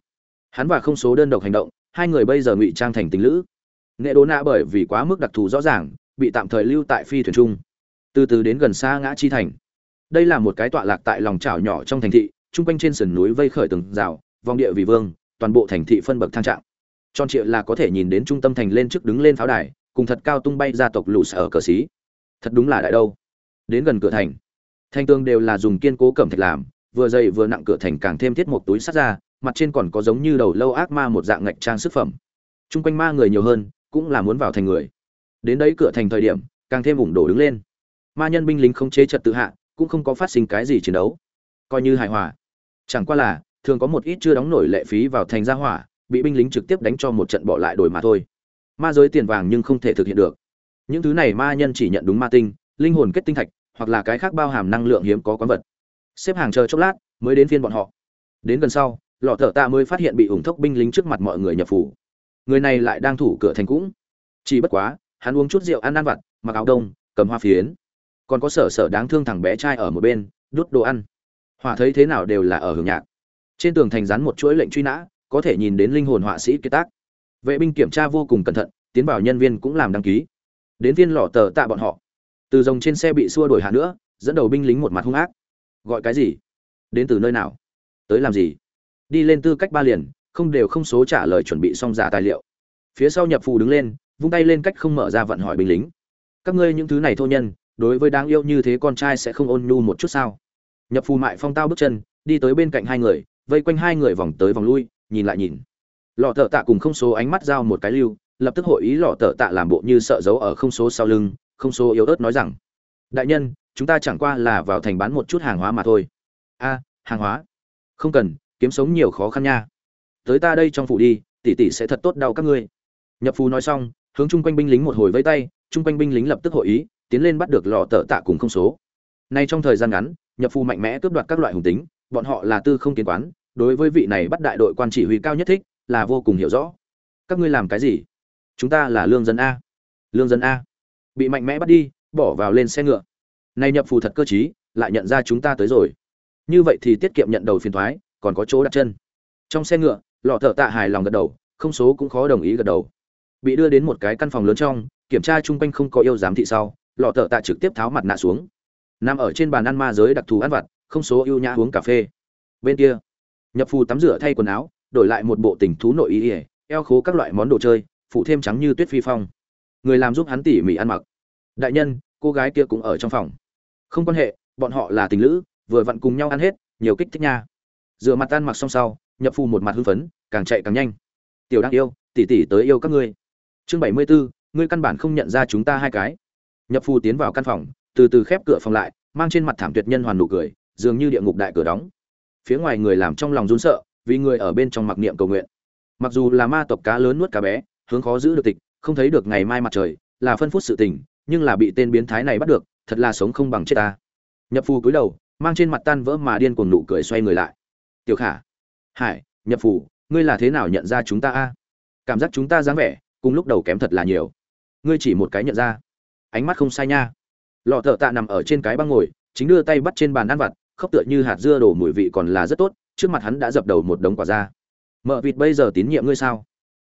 Hắn và không số đơn độc hành động, hai người bây giờ ngụy trang thành tình lữ. Nghệ đố nạ bởi vì quá mức đặc thù rõ ràng, bị tạm thời lưu tại phi thuyền trung từ từ đến gần xa ngã chi thành. Đây là một cái tọa lạc tại lòng trảo nhỏ trong thành thị, chung quanh trên sườn núi vây khởi từng rào, vòng địa vì vương, toàn bộ thành thị phân bậc thang trạng tròn triệu là có thể nhìn đến trung tâm thành lên trước đứng lên pháo đài, cùng thật cao tung bay gia tộc lũ sở cờ xí. Thật đúng là đại đâu. Đến gần cửa thành thanh tương đều là dùng kiên cố cẩm thạch làm, vừa dày vừa nặng cửa thành càng thêm thiết một túi sắt ra, mặt trên còn có giống như đầu lâu ác ma một dạng ngạch trang sức phẩm. Chung quanh ma người nhiều hơn, cũng là muốn vào thành người. Đến đấy cửa thành thời điểm, càng thêm ủng đổ đứng lên. Ma nhân binh lính không chế trật tự hạ, cũng không có phát sinh cái gì chiến đấu. Coi như hài hòa. Chẳng qua là, thường có một ít chưa đóng nổi lệ phí vào thành gia hỏa bị binh lính trực tiếp đánh cho một trận bỏ lại đổi mà thôi. Ma giới tiền vàng nhưng không thể thực hiện được. Những thứ này ma nhân chỉ nhận đúng ma tinh, linh hồn kết tinh thạch, hoặc là cái khác bao hàm năng lượng hiếm có quán vật. Xếp hàng chờ chốc lát, mới đến phiên bọn họ. Đến gần sau, lọ thợ tạ mới phát hiện bị ủng thốc binh lính trước mặt mọi người nhập phủ. Người này lại đang thủ cửa thành cũng. Chỉ bất quá, hắn uống chút rượu ăn ăn vặt, mặc áo đông, cầm hoa phiến. Còn có sở sở đáng thương thằng bé trai ở một bên, đút đồ ăn. Hỏa thấy thế nào đều là ở hưởng nhạc. Trên tường thành rắn một chuỗi lệnh truy nã có thể nhìn đến linh hồn họa sĩ kế tác. Vệ binh kiểm tra vô cùng cẩn thận, tiến bảo nhân viên cũng làm đăng ký. Đến viên lò tờ tạ bọn họ. Từ rồng trên xe bị xua đổi hạ nữa, dẫn đầu binh lính một mặt hung ác. Gọi cái gì? Đến từ nơi nào? Tới làm gì? Đi lên tư cách ba liền, không đều không số trả lời chuẩn bị xong giả tài liệu. Phía sau nhập phù đứng lên, vung tay lên cách không mở ra vận hỏi binh lính. Các ngươi những thứ này thô nhân, đối với đáng yêu như thế con trai sẽ không ôn nhu một chút sao? Nhập phù mại phong tao bước chân, đi tới bên cạnh hai người, vây quanh hai người vòng tới vòng lui nhìn lại nhìn. Lọ thợ tạ cùng không số ánh mắt giao một cái lưu, lập tức hội ý lọ thợ tạ làm bộ như sợ giấu ở không số sau lưng, không số yếu ớt nói rằng, đại nhân, chúng ta chẳng qua là vào thành bán một chút hàng hóa mà thôi. A, hàng hóa? Không cần, kiếm sống nhiều khó khăn nha. Tới ta đây trong phủ đi, tỷ tỷ sẽ thật tốt đau các ngươi. Nhập phù nói xong, hướng chung quanh binh lính một hồi vây tay, chung quanh binh lính lập tức hội ý, tiến lên bắt được lọ tợ tạ cùng không số. Nay trong thời gian ngắn nhập phù mạnh mẽ cướp đoạt các loại hùng tính, bọn họ là tư không kiến quán đối với vị này bắt đại đội quan chỉ huy cao nhất thích, là vô cùng hiểu rõ. Các ngươi làm cái gì? Chúng ta là lương dân a. Lương dân a. Bị mạnh mẽ bắt đi, bỏ vào lên xe ngựa. Nay nhập phù thật cơ chí lại nhận ra chúng ta tới rồi. Như vậy thì tiết kiệm nhận đầu phiền thoái, còn có chỗ đặt chân. Trong xe ngựa, lọ thợ tạ hài lòng gật đầu, không số cũng khó đồng ý gật đầu. Bị đưa đến một cái căn phòng lớn trong, kiểm tra chung quanh không có yêu giám thị sau, lọ thợ tạ trực tiếp tháo mặt nạ xuống. Nằm ở trên bàn ăn ma giới đặc thù ăn vặt, không số yêu nhã uống cà phê. Bên kia nhập phù tắm rửa thay quần áo, đổi lại một bộ tình thú nội ý ỉa eo khố các loại món đồ chơi, phụ thêm trắng như tuyết phi phong. Người làm giúp hắn tỉ mỉ ăn mặc. Đại nhân, cô gái kia cũng ở trong phòng. Không quan hệ, bọn họ là tình lữ, vừa vặn cùng nhau ăn hết, nhiều kích thích nha. Rửa mặt tan mặc xong sau, nhập phù một mặt hưng phấn, càng chạy càng nhanh. Tiểu đáng yêu, tỷ tỷ tới yêu các ngươi. Chương bảy mươi bốn ngươi căn bản không nhận ra chúng ta hai cái. Nhập phù tiến vào căn phòng, từ từ khép cửa phòng lại, mang trên mặt thảm tuyệt nhân hoàn nụ cười, dường như địa ngục đại cửa đóng phía ngoài người làm trong lòng run sợ, vì người ở bên trong mặc niệm cầu nguyện. Mặc dù là ma tộc cá lớn nuốt cá bé, hướng khó giữ được tịch, không thấy được ngày mai mặt trời, là phân phút sự tình, nhưng là bị tên biến thái này bắt được, thật là sống không bằng chết ta. Nhập phù cúi đầu, mang trên mặt tan vỡ mà điên cuồng nụ cười xoay người lại. Tiểu khả, hải nhập phù, ngươi là thế nào nhận ra chúng ta a? Cảm giác chúng ta dáng vẻ, cùng lúc đầu kém thật là nhiều. Ngươi chỉ một cái nhận ra. Ánh mắt không sai nha. Lọ thợ tạ nằm ở trên cái băng ngồi, chính đưa tay bắt trên bàn ăn vặt khóc tựa như hạt dưa đổ mùi vị còn là rất tốt, trước mặt hắn đã dập đầu một đống quả ra mợ vịt bây giờ tín nhiệm ngươi sao?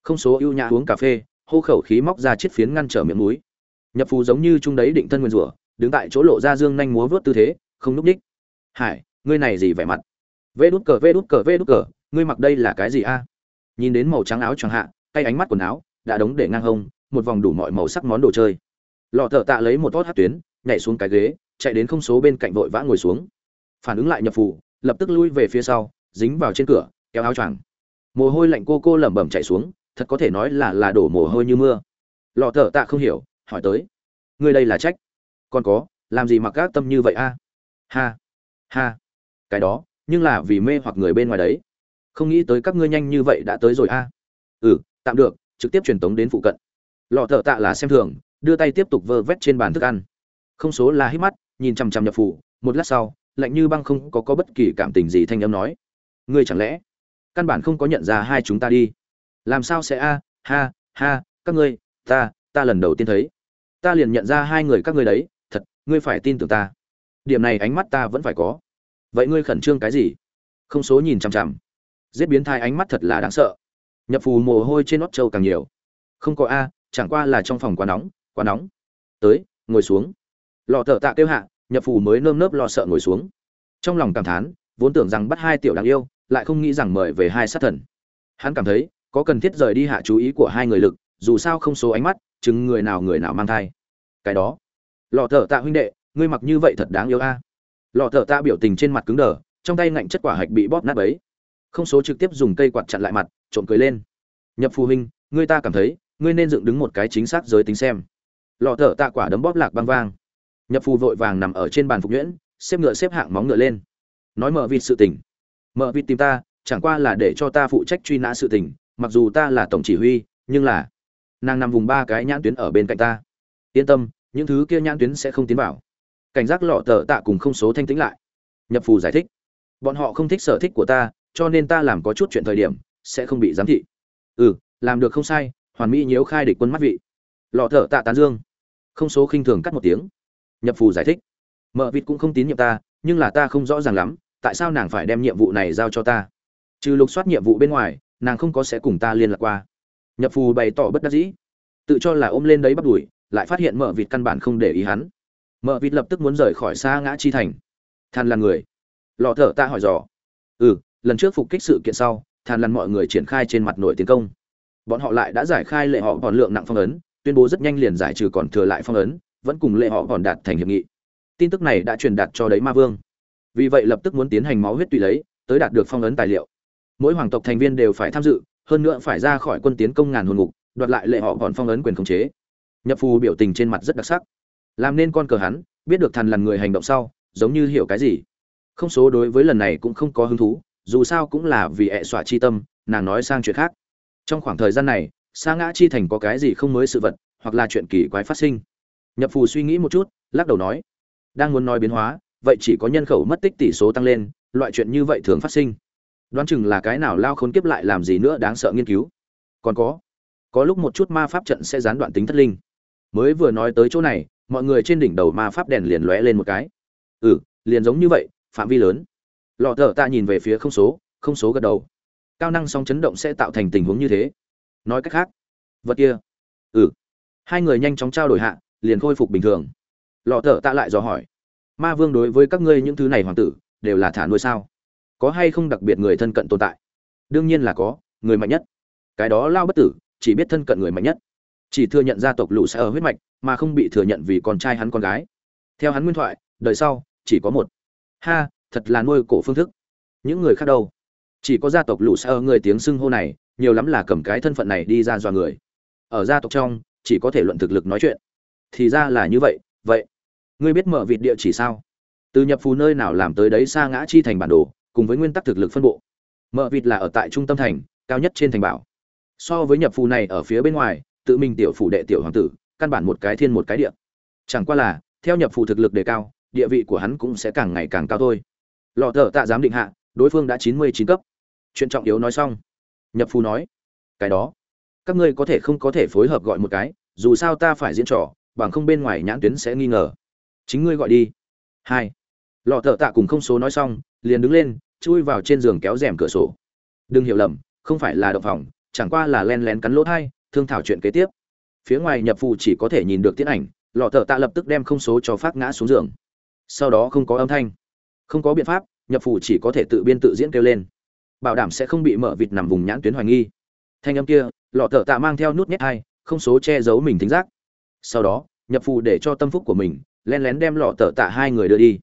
Không số ưu nhã uống cà phê, hô khẩu khí móc ra chiếc phiến ngăn trở miệng núi. Nhập phù giống như trung đấy định thân nguyên rủa, đứng tại chỗ lộ ra dương nhanh múa vớt tư thế, không núp ních hải, ngươi này gì vẻ mặt? Vê đút cờ, vê đút cờ, vê đút cờ, ngươi mặc đây là cái gì a? Nhìn đến màu trắng áo choàng hạ tay ánh mắt quần áo, đã đóng để ngang hông, một vòng đủ mọi màu sắc món đồ chơi. Lọ thợ tạ lấy một tót hát tuyến, nhảy xuống cái ghế, chạy đến không số bên cạnh vội vã ngồi xuống phản ứng lại nhập phù lập tức lui về phía sau, dính vào trên cửa, kéo áo choàng. Mồ hôi lạnh cô cô lẩm bẩm chạy xuống, thật có thể nói là là đổ mồ hôi như mưa. Lọ thở tạ không hiểu, hỏi tới. Ngươi đây là trách? Còn có, làm gì mặc các tâm như vậy a? Ha ha. Cái đó, nhưng là vì mê hoặc người bên ngoài đấy. Không nghĩ tới các ngươi nhanh như vậy đã tới rồi a. Ừ tạm được, trực tiếp truyền tống đến phụ cận. Lọ thợ tạ là xem thường, đưa tay tiếp tục vơ vét trên bàn thức ăn. Không số là hít mắt, nhìn chằm chằm nhập phủ, một lát sau lạnh như băng không có có bất kỳ cảm tình gì thanh âm nói. Ngươi chẳng lẽ, căn bản không có nhận ra hai chúng ta đi? Làm sao sẽ a, ha ha, các ngươi, ta ta lần đầu tiên thấy. Ta liền nhận ra hai người các ngươi đấy, thật, ngươi phải tin tưởng ta. Điểm này ánh mắt ta vẫn phải có. Vậy ngươi khẩn trương cái gì? Không số nhìn chằm chằm. Giết biến thai ánh mắt thật là đáng sợ. Nhập phù mồ hôi trên nót trâu càng nhiều. Không có a, chẳng qua là trong phòng quá nóng quá nóng. Tới, ngồi xuống. Lọ thợ tạ kêu hạ nhập phù mới nơm nớp lo sợ ngồi xuống. Trong lòng cảm thán, vốn tưởng rằng bắt hai tiểu đáng yêu, lại không nghĩ rằng mời về hai sát thần. Hắn cảm thấy, có cần thiết rời đi hạ chú ý của hai người lực, dù sao không số ánh mắt chứng người nào người nào mang thai. Cái đó. Lọ thợ tạ huynh đệ, ngươi mặc như vậy thật đáng yêu a. Lọ thợ tạ biểu tình trên mặt cứng đờ, trong tay ngạnh chất quả hạch bị bóp nát ấy không số trực tiếp dùng cây quạt chặn lại mặt, trộm cười lên. Nhập phù huynh, ngươi ta cảm thấy, ngươi nên dựng đứng một cái chính xác giới tính xem. Lọ thợ tạ quả đấm bóp lạc băng vang nhập phù vội vàng nằm ở trên bàn phục nhuyễn, xếp ngựa xếp hạng móng ngựa lên. Nói mở vịt sự tình. Mở vịt tìm ta, chẳng qua là để cho ta phụ trách truy nã sự tình, mặc dù ta là tổng chỉ huy, nhưng là nàng nằm vùng ba cái nhãn tuyến ở bên cạnh ta. Yên tâm, những thứ kia nhãn tuyến sẽ không tiến vào. Cảnh giác lọ tờ tạ cùng không số thanh tĩnh lại. Nhập phù giải thích. Bọn họ không thích sở thích của ta, cho nên ta làm có chút chuyện thời điểm, sẽ không bị giám thị. Ừ làm được không sai, hoàn mỹ nhiễu khai địch quân mắt vị. Lọ thở tạ tán dương. Không số khinh thường cắt một tiếng nhập phù giải thích. Mợ vịt cũng không tín nhiệm ta, nhưng là ta không rõ ràng lắm, tại sao nàng phải đem nhiệm vụ này giao cho ta? Trừ lục soát nhiệm vụ bên ngoài, nàng không có sẽ cùng ta liên lạc qua. Nhập phù bày tỏ bất đắc dĩ. Tự cho là ôm lên đấy bắt đuổi, lại phát hiện mợ vịt căn bản không để ý hắn. Mợ vịt lập tức muốn rời khỏi xa ngã chi thành. Than là người. Lọ thở ta hỏi dò. Ừ lần trước phục kích sự kiện sau, than lằn mọi người triển khai trên mặt nội tiến công. Bọn họ lại đã giải khai lệ họ còn lượng nặng phong ấn, tuyên bố rất nhanh liền giải trừ còn thừa lại phong ấn vẫn cùng lệ họ còn đạt thành hiệp nghị. Tin tức này đã truyền đạt cho đấy ma vương. Vì vậy lập tức muốn tiến hành máu huyết tùy lấy, tới đạt được phong ấn tài liệu. Mỗi hoàng tộc thành viên đều phải tham dự, hơn nữa phải ra khỏi quân tiến công ngàn hồn ngục, đoạt lại lệ họ còn phong ấn quyền khống chế. Nhập phù biểu tình trên mặt rất đặc sắc. Làm nên con cờ hắn, biết được thần lần người hành động sau, giống như hiểu cái gì. Không số đối với lần này cũng không có hứng thú, dù sao cũng là vì ẹ xỏa chi tâm, nàng nói sang chuyện khác. Trong khoảng thời gian này, sa ngã chi thành có cái gì không mới sự vật, hoặc là chuyện kỳ quái phát sinh? Nhập phù suy nghĩ một chút, lắc đầu nói, đang muốn nói biến hóa, vậy chỉ có nhân khẩu mất tích tỷ số tăng lên, loại chuyện như vậy thường phát sinh. Đoán chừng là cái nào lao khốn kiếp lại làm gì nữa đáng sợ nghiên cứu. Còn có có lúc một chút ma pháp trận sẽ gián đoạn tính thất linh. Mới vừa nói tới chỗ này, mọi người trên đỉnh đầu ma pháp đèn liền lóe lên một cái. Ừ liền giống như vậy, phạm vi lớn. Lọ thở ta nhìn về phía không số không số gật đầu. Cao năng sóng chấn động sẽ tạo thành tình huống như thế. Nói cách khác, vật kia ừ. Hai người nhanh chóng trao đổi hạ liền khôi phục bình thường. Lọ thợ tạ lại dò hỏi, ma vương đối với các ngươi những thứ này hoàng tử, đều là thả nuôi sao? Có hay không đặc biệt người thân cận tồn tại? Đương nhiên là có, người mạnh nhất. Cái đó lao bất tử, chỉ biết thân cận người mạnh nhất. Chỉ thừa nhận gia tộc lũ sẽ ở huyết mạch, mà không bị thừa nhận vì con trai hắn con gái. Theo hắn nguyên thoại, đời sau, chỉ có một. Ha, thật là nuôi cổ phương thức. Những người khác đâu? Chỉ có gia tộc lũ sẽ ở người tiếng xưng hô này, nhiều lắm là cầm cái thân phận này đi ra dọa người. Ở gia tộc trong, chỉ có thể luận thực lực nói chuyện thì ra là như vậy vậy, ngươi biết mở vịt địa chỉ sao? Từ nhập phù nơi nào làm tới đấy xa ngã chi thành bản đồ, cùng với nguyên tắc thực lực phân bộ. Mở vịt là ở tại trung tâm thành, cao nhất trên thành bảo. So với nhập phù này ở phía bên ngoài, tự mình tiểu phủ đệ tiểu hoàng tử, căn bản một cái thiên một cái địa. Chẳng qua là, theo nhập phù thực lực đề cao, địa vị của hắn cũng sẽ càng ngày càng cao thôi. Lọ thợ tạ giám định hạ, đối phương đã chín mươi chín cấp. Chuyện trọng yếu nói xong. Nhập phù nói, cái đó, các ngươi có thể không có thể phối hợp gọi một cái, dù sao ta phải diễn trò bằng không bên ngoài nhãn tuyến sẽ nghi ngờ. Chính ngươi gọi đi. Hai. Lọ thợ tạ cùng không số nói xong, liền đứng lên, chui vào trên giường kéo rèm cửa sổ. Đừng hiểu lầm, không phải là động phòng, chẳng qua là len lén cắn lỗ thai, thương thảo chuyện kế tiếp. Phía ngoài nhập phụ chỉ có thể nhìn được tiến ảnh, lọ thợ tạ lập tức đem không số cho phát ngã xuống giường. Sau đó không có âm thanh. Không có biện pháp, nhập phụ chỉ có thể tự biên tự diễn kêu lên. Bảo đảm sẽ không bị mở vịt nằm vùng nhãn tuyến hoài nghi. Thanh âm kia, lọ thợ tạ mang theo nút nhét hai, không số che giấu mình thính giác sau đó nhập phù để cho tâm phúc của mình len lén đem lọ tờ tạ hai người đưa đi.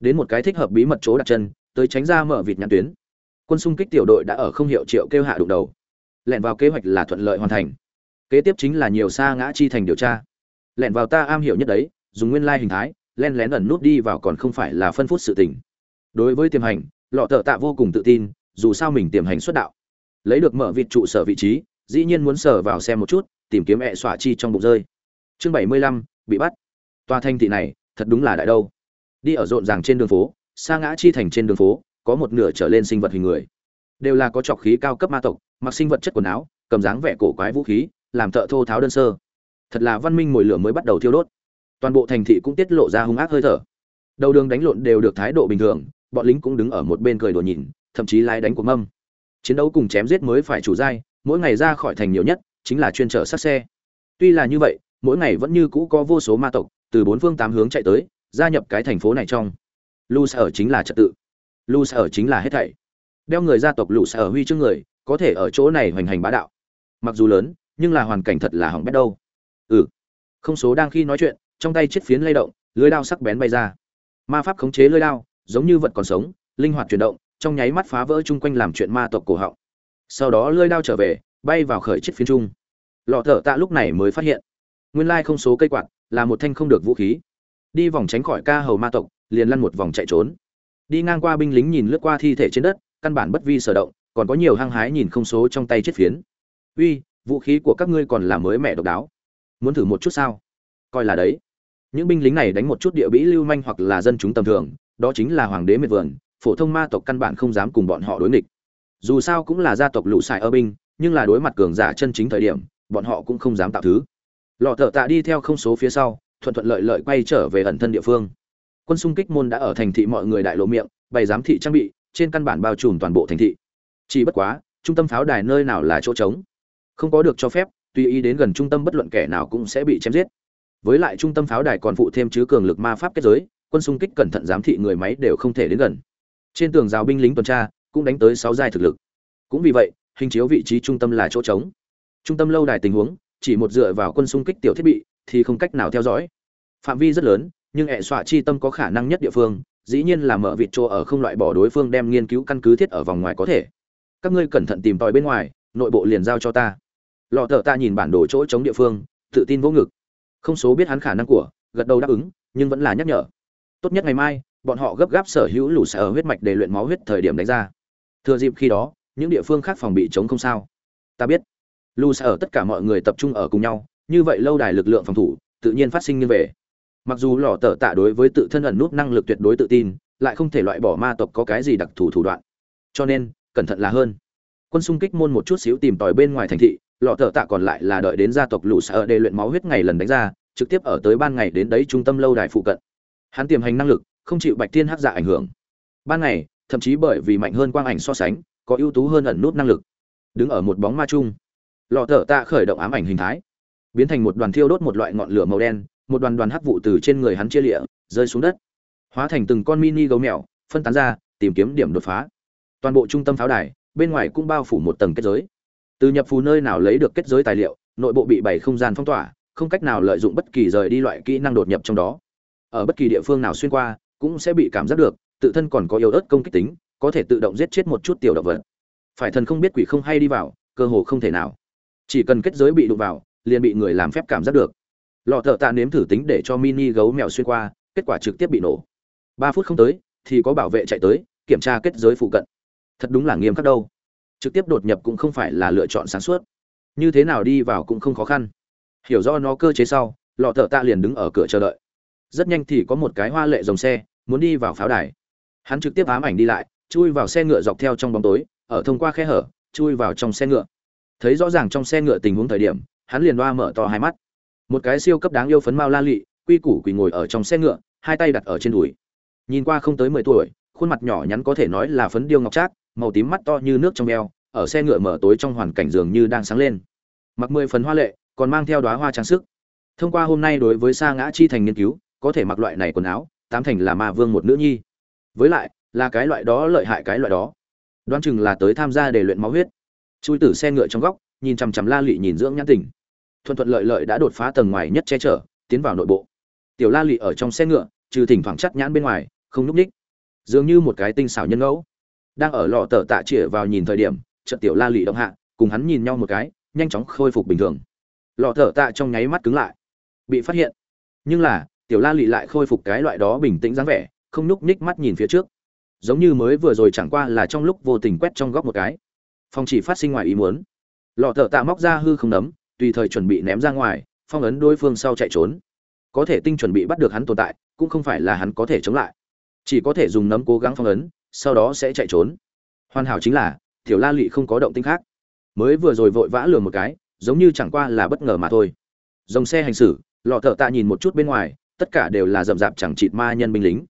Đến một cái thích hợp bí mật chỗ đặt chân, tới tránh ra mở vịt nhãn tuyến. Quân xung kích tiểu đội đã ở không hiệu triệu kêu hạ đụng đầu. Lẻn vào kế hoạch là thuận lợi hoàn thành. Kế tiếp chính là nhiều xa ngã chi thành điều tra. Lẻn vào ta am hiểu nhất đấy, dùng nguyên lai hình thái len lén ẩn nút đi vào còn không phải là phân phút sự tình. Đối với tiềm hành, lọ tờ tạ vô cùng tự tin, dù sao mình tiềm hành xuất đạo. Lấy được mở vịt trụ sở vị trí, dĩ nhiên muốn sở vào xem một chút, tìm kiếm ẹ xỏa chi trong bụng rơi chương bảy mươi lăm, bị bắt. Tòa thanh thị này, thật đúng là đại đâu. Đi ở rộn ràng trên đường phố xa ngã chi thành trên đường phố, có một nửa trở lên sinh vật hình người. Đều là có trọc khí cao cấp ma tộc, mặc sinh vật chất quần áo, cầm dáng vẻ cổ quái vũ khí, làm thợ thô tháo đơn sơ. Thật là văn minh mồi lửa mới bắt đầu thiêu đốt. Toàn bộ thành thị cũng tiết lộ ra hung ác hơi thở. Đầu đường đánh lộn đều được thái độ bình thường, bọn lính cũng đứng ở một bên cười đùa nhìn, thậm chí lái đánh của mâm. Chiến đấu cùng chém giết mới phải chủ giai, mỗi ngày ra khỏi thành nhiều nhất, chính là chuyên trở sát xe. Tuy là như vậy mỗi ngày vẫn như cũ có vô số ma tộc, từ bốn phương tám hướng chạy tới, gia nhập cái thành phố này trong. Lu sở chính là trật tự. Lu sở chính là hết thảy. Đeo người gia tộc lũ sở huy chương người, có thể ở chỗ này hoành hành bá đạo. Mặc dù lớn, nhưng là hoàn cảnh thật là hỏng bét đâu. Ừ. Không số đang khi nói chuyện, trong tay chiếc phiến lay động, lưới đao sắc bén bay ra. Ma pháp khống chế lưới đao, giống như vật còn sống, linh hoạt chuyển động, trong nháy mắt phá vỡ chung quanh làm chuyện ma tộc cổ họng. Sau đó lưới đao trở về, bay vào khởi chiếc phiến trung lọ thở tạ lúc này mới phát hiện nguyên lai không số cây quạt, là một thanh không được vũ khí. Đi vòng tránh khỏi ca hầu ma tộc, liền lăn một vòng chạy trốn. Đi ngang qua binh lính nhìn lướt qua thi thể trên đất, căn bản bất vi sở động, còn có nhiều hăng hái nhìn không số trong tay chết phiến. Uy, vũ khí của các ngươi còn là mới mẻ độc đáo. Muốn thử một chút sao? Coi là đấy. Những binh lính này đánh một chút địa bĩ lưu manh hoặc là dân chúng tầm thường, đó chính là hoàng đế miệt vườn, phổ thông ma tộc căn bản không dám cùng bọn họ đối nghịch. Dù sao cũng là gia tộc lũ xài ở binh, nhưng là đối mặt cường giả chân chính thời điểm, bọn họ cũng không dám tạo thứ lọ thợ tạ đi theo không số phía sau, thuận thuận lợi lợi quay trở về ẩn thân địa phương. Quân xung kích môn đã ở thành thị mọi người đại lộ miệng, bày giám thị trang bị, trên căn bản bao trùm toàn bộ thành thị. Chỉ bất quá, trung tâm pháo đài nơi nào là chỗ trống? Không có được cho phép tùy ý đến gần trung tâm bất luận kẻ nào cũng sẽ bị chém giết. Với lại trung tâm pháo đài còn phụ thêm chứ cường lực ma pháp kết giới, quân xung kích cẩn thận giám thị người máy đều không thể đến gần. Trên tường rào binh lính tuần tra, cũng đánh tới sáu giai thực lực. Cũng vì vậy, hình chiếu vị trí trung tâm là chỗ trống. Trung tâm lâu đài tình huống chỉ một dựa vào quân xung kích tiểu thiết bị thì không cách nào theo dõi. Phạm vi rất lớn, nhưng hệ xoa chi tâm có khả năng nhất địa phương, dĩ nhiên là mở vịt chỗ ở không loại bỏ đối phương đem nghiên cứu căn cứ thiết ở vòng ngoài có thể. Các ngươi cẩn thận tìm tòi bên ngoài, nội bộ liền giao cho ta. Lọ thợ ta nhìn bản đồ chỗ chống địa phương, tự tin vỗ ngực. Không số biết hắn khả năng của, gật đầu đáp ứng, nhưng vẫn là nhắc nhở. Tốt nhất ngày mai, bọn họ gấp gáp sở hữu lũ sở huyết mạch để luyện máu huyết thời điểm đánh ra. Thừa dịp khi đó, những địa phương khác phòng bị chống không sao. Ta biết lũ ở tất cả mọi người tập trung ở cùng nhau, như vậy lâu đài lực lượng phòng thủ tự nhiên phát sinh như về. Mặc dù lò tờ tạ đối với tự thân ẩn nút năng lực tuyệt đối tự tin, lại không thể loại bỏ ma tộc có cái gì đặc thù thủ đoạn. Cho nên, cẩn thận là hơn. Quân xung kích môn một chút xíu tìm tòi bên ngoài thành thị lọ tờ tạ còn lại là đợi đến gia tộc lũ sợ để luyện máu huyết ngày lần đánh ra, trực tiếp ở tới ban ngày đến đấy trung tâm lâu đài phụ cận. Hắn tiềm hành năng lực, không chịu bạch thiên hắc dạ ảnh hưởng. Ban ngày, thậm chí bởi vì mạnh hơn quang ảnh so sánh, có ưu tú hơn ẩn nút năng lực. Đứng ở một bóng ma chung lọ thở tạ khởi động ám ảnh hình thái. Biến thành một đoàn thiêu đốt một loại ngọn lửa màu đen, một đoàn đoàn hắc vụ từ trên người hắn chia lịa, rơi xuống đất. Hóa thành từng con mini gấu mèo, phân tán ra, tìm kiếm điểm đột phá. Toàn bộ trung tâm pháo đài, bên ngoài cũng bao phủ một tầng kết giới. Từ nhập phù nơi nào lấy được kết giới tài liệu, nội bộ bị bảy không gian phong tỏa, không cách nào lợi dụng bất kỳ rời đi loại kỹ năng đột nhập trong đó. Ở bất kỳ địa phương nào xuyên qua, cũng sẽ bị cảm giác được, tự thân còn có yếu ớt công kích tính, có thể tự động giết chết một chút tiểu động vật. Phải thần không biết quỷ không hay đi vào, cơ hồ không thể nào chỉ cần kết giới bị đụng vào, liền bị người làm phép cảm giác được. Lọ thợ tạ nếm thử tính để cho mini gấu mèo xuyên qua, kết quả trực tiếp bị nổ. Ba phút không tới, thì có bảo vệ chạy tới, kiểm tra kết giới phụ cận. Thật đúng là nghiêm khắc đâu. Trực tiếp đột nhập cũng không phải là lựa chọn sáng suốt. Như thế nào đi vào cũng không khó khăn. Hiểu do nó cơ chế sau, lọ thợ tạ liền đứng ở cửa chờ đợi. Rất nhanh thì có một cái hoa lệ dòng xe, muốn đi vào pháo đài. Hắn trực tiếp ám ảnh đi lại, chui vào xe ngựa dọc theo trong bóng tối, ở thông qua khe hở, chui vào trong xe ngựa thấy rõ ràng trong xe ngựa tình huống thời điểm, hắn liền đoa mở to hai mắt. Một cái siêu cấp đáng yêu phấn mao la lị, quy củ quỳ ngồi ở trong xe ngựa, hai tay đặt ở trên đùi. Nhìn qua không tới mười tuổi, khuôn mặt nhỏ nhắn có thể nói là phấn điêu ngọc trác, màu tím mắt to như nước trong veo ở xe ngựa mở tối trong hoàn cảnh dường như đang sáng lên. Mặc mười phần hoa lệ, còn mang theo đóa hoa trang sức. Thông qua hôm nay đối với sa ngã chi thành nghiên cứu, có thể mặc loại này quần áo, tám thành là ma vương một nữ nhi. Với lại, là cái loại đó lợi hại cái loại đó. Đoán chừng là tới tham gia để luyện máu huyết chui tử xe ngựa trong góc, nhìn chằm chằm la lị nhìn dưỡng nhãn tình. Thuận thuận lợi lợi đã đột phá tầng ngoài nhất che chở, tiến vào nội bộ. Tiểu la lị ở trong xe ngựa, trừ thỉnh thoảng chắt nhãn bên ngoài, không núp ních dường như một cái tinh xảo nhân ngẫu. Đang ở lò tờ tạ chĩa vào nhìn thời điểm trận tiểu la lị động hạ, cùng hắn nhìn nhau một cái, nhanh chóng khôi phục bình thường. Lò thở tạ trong nháy mắt cứng lại. Bị phát hiện. Nhưng là, tiểu la lị lại khôi phục cái loại đó bình tĩnh dáng vẻ, không núp ních mắt nhìn phía trước. Giống như mới vừa rồi chẳng qua là trong lúc vô tình quét trong góc một cái phong chỉ phát sinh ngoài ý muốn. Lọ thợ tạ móc ra hư không nấm, tùy thời chuẩn bị ném ra ngoài, phong ấn đối phương sau chạy trốn. Có thể tinh chuẩn bị bắt được hắn tồn tại, cũng không phải là hắn có thể chống lại. Chỉ có thể dùng nấm cố gắng phong ấn, sau đó sẽ chạy trốn. Hoàn hảo chính là, tiểu la lụy không có động tinh khác. Mới vừa rồi vội vã lừa một cái, giống như chẳng qua là bất ngờ mà thôi. Dòng xe hành xử, lọ thợ tạ nhìn một chút bên ngoài, tất cả đều là rậm rạp chẳng chịt ma nhân binh lính.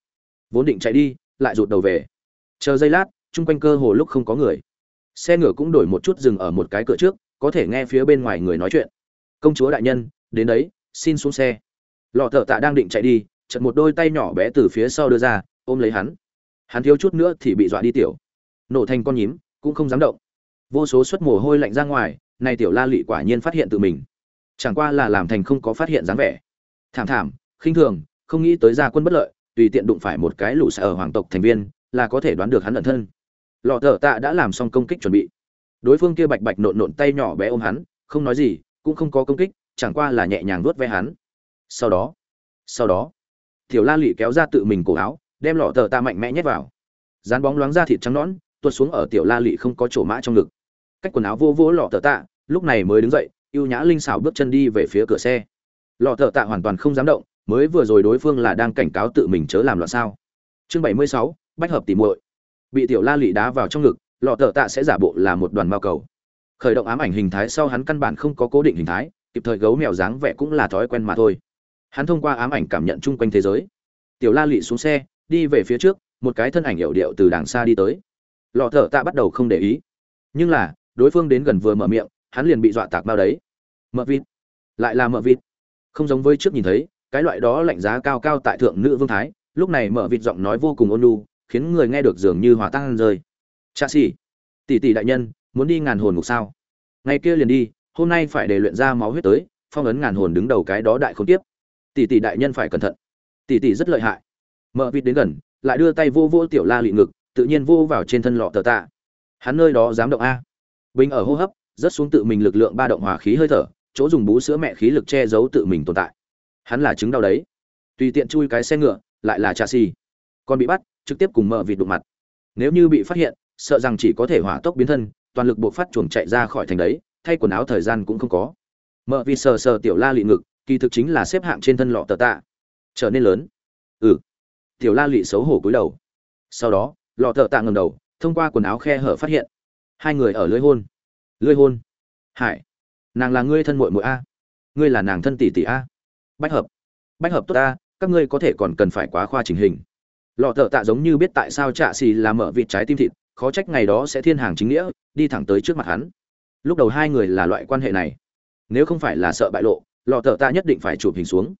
Vốn định chạy đi, lại rụt đầu về. Chờ giây lát, chung quanh cơ hồ lúc không có người xe ngựa cũng đổi một chút dừng ở một cái cửa trước, có thể nghe phía bên ngoài người nói chuyện. Công chúa đại nhân, đến đấy, xin xuống xe. Lọ thợ tạ đang định chạy đi chật một đôi tay nhỏ bé từ phía sau đưa ra, ôm lấy hắn. Hắn thiếu chút nữa thì bị dọa đi tiểu. Nổ thành con nhím, cũng không dám động. Vô số suất mồ hôi lạnh ra ngoài này tiểu la lị quả nhiên phát hiện tự mình. Chẳng qua là làm thành không có phát hiện dáng vẻ. Thảm thảm, khinh thường, không nghĩ tới gia quân bất lợi, tùy tiện đụng phải một cái lũ sở hoàng tộc thành viên, là có thể đoán được hắn ẩn thân lọ thợ tạ đã làm xong công kích chuẩn bị. Đối phương kia bạch bạch nộn nộn tay nhỏ bé ôm hắn, không nói gì, cũng không có công kích, chẳng qua là nhẹ nhàng vuốt ve hắn. Sau đó sau đó, tiểu la lị kéo ra tự mình cổ áo, đem lọ thợ tạ mạnh mẽ nhét vào. Dán bóng loáng ra thịt trắng nõn, tuột xuống ở tiểu la lị không có chỗ mã trong ngực. Cách quần áo vô vỗ lọ thợ tạ, lúc này mới đứng dậy ưu nhã linh xảo bước chân đi về phía cửa xe. Lọ thợ tạ hoàn toàn không dám động, mới vừa rồi đối phương là đang cảnh cáo tự mình chớ làm loạn sao. Chương bảy mươi sáu, bách hợp tỉ muội bị tiểu la lị đá vào trong ngực, lọ tờ tạ sẽ giả bộ là một đoàn mao cầu. Khởi động ám ảnh hình thái sau hắn căn bản không có cố định hình thái, kịp thời gấu mèo dáng vẻ cũng là thói quen mà thôi. Hắn thông qua ám ảnh cảm nhận chung quanh thế giới. Tiểu la lị xuống xe, đi về phía trước, một cái thân ảnh hiệu điệu từ đằng xa đi tới. Lọ thợ tạ bắt đầu không để ý. Nhưng là, đối phương đến gần vừa mở miệng, hắn liền bị dọa tạc bao đấy. Mợ vịt. Lại là mợ vịt. Không giống với trước nhìn thấy, cái loại đó lạnh giá cao cao tại thượng nữ vương thái, lúc này mợ vịt giọng nói vô cùng ôn nhu khiến người nghe được dường như hòa tan rơi. Cha xỉ tỷ tỷ đại nhân, muốn đi ngàn hồn ngục sao? Ngày kia liền đi, hôm nay phải để luyện ra máu huyết tới, phong ấn ngàn hồn đứng đầu cái đó đại không tiếp. Tỷ tỷ đại nhân phải cẩn thận. Tỷ tỷ rất lợi hại. Mợ vịt đến gần, lại đưa tay vô vô tiểu la lị ngực, tự nhiên vô vào trên thân lọ tờ tạ. Hắn nơi đó dám động a. Bình ở hô hấp rất xuống tự mình lực lượng ba động hòa khí hơi thở, chỗ dùng bú sữa mẹ khí lực che giấu tự mình tồn tại. Hắn là chứng đau đấy. Tùy tiện chui cái xe ngựa, lại là cha xì. Còn bị bắt trực tiếp cùng mợ vịt đụng mặt. Nếu như bị phát hiện, sợ rằng chỉ có thể hỏa tốc biến thân, toàn lực buộc phát chuồng chạy ra khỏi thành đấy, thay quần áo thời gian cũng không có. Mợ vịt sờ sờ tiểu la lị ngực, kỳ thực chính là xếp hạng trên thân lọ tờ tạ. Trở nên lớn. Ừ. Tiểu la lị xấu hổ cúi đầu. Sau đó, lọ tờ tạ ngầm đầu, thông qua quần áo khe hở phát hiện, hai người ở lưới hôn. Lưới hôn. Hải, nàng là ngươi thân muội muội a? Ngươi là nàng thân tỷ tỷ a? Bách hợp. Bách hợp tốt a, các ngươi có thể còn cần phải quá khoa chỉnh hình lọ thợ tạ giống như biết tại sao trạ xì là mở vịt trái tim thịt, khó trách ngày đó sẽ thiên hàng chính nghĩa, đi thẳng tới trước mặt hắn. Lúc đầu hai người là loại quan hệ này. Nếu không phải là sợ bại lộ, lọ thợ tạ nhất định phải chụp hình xuống.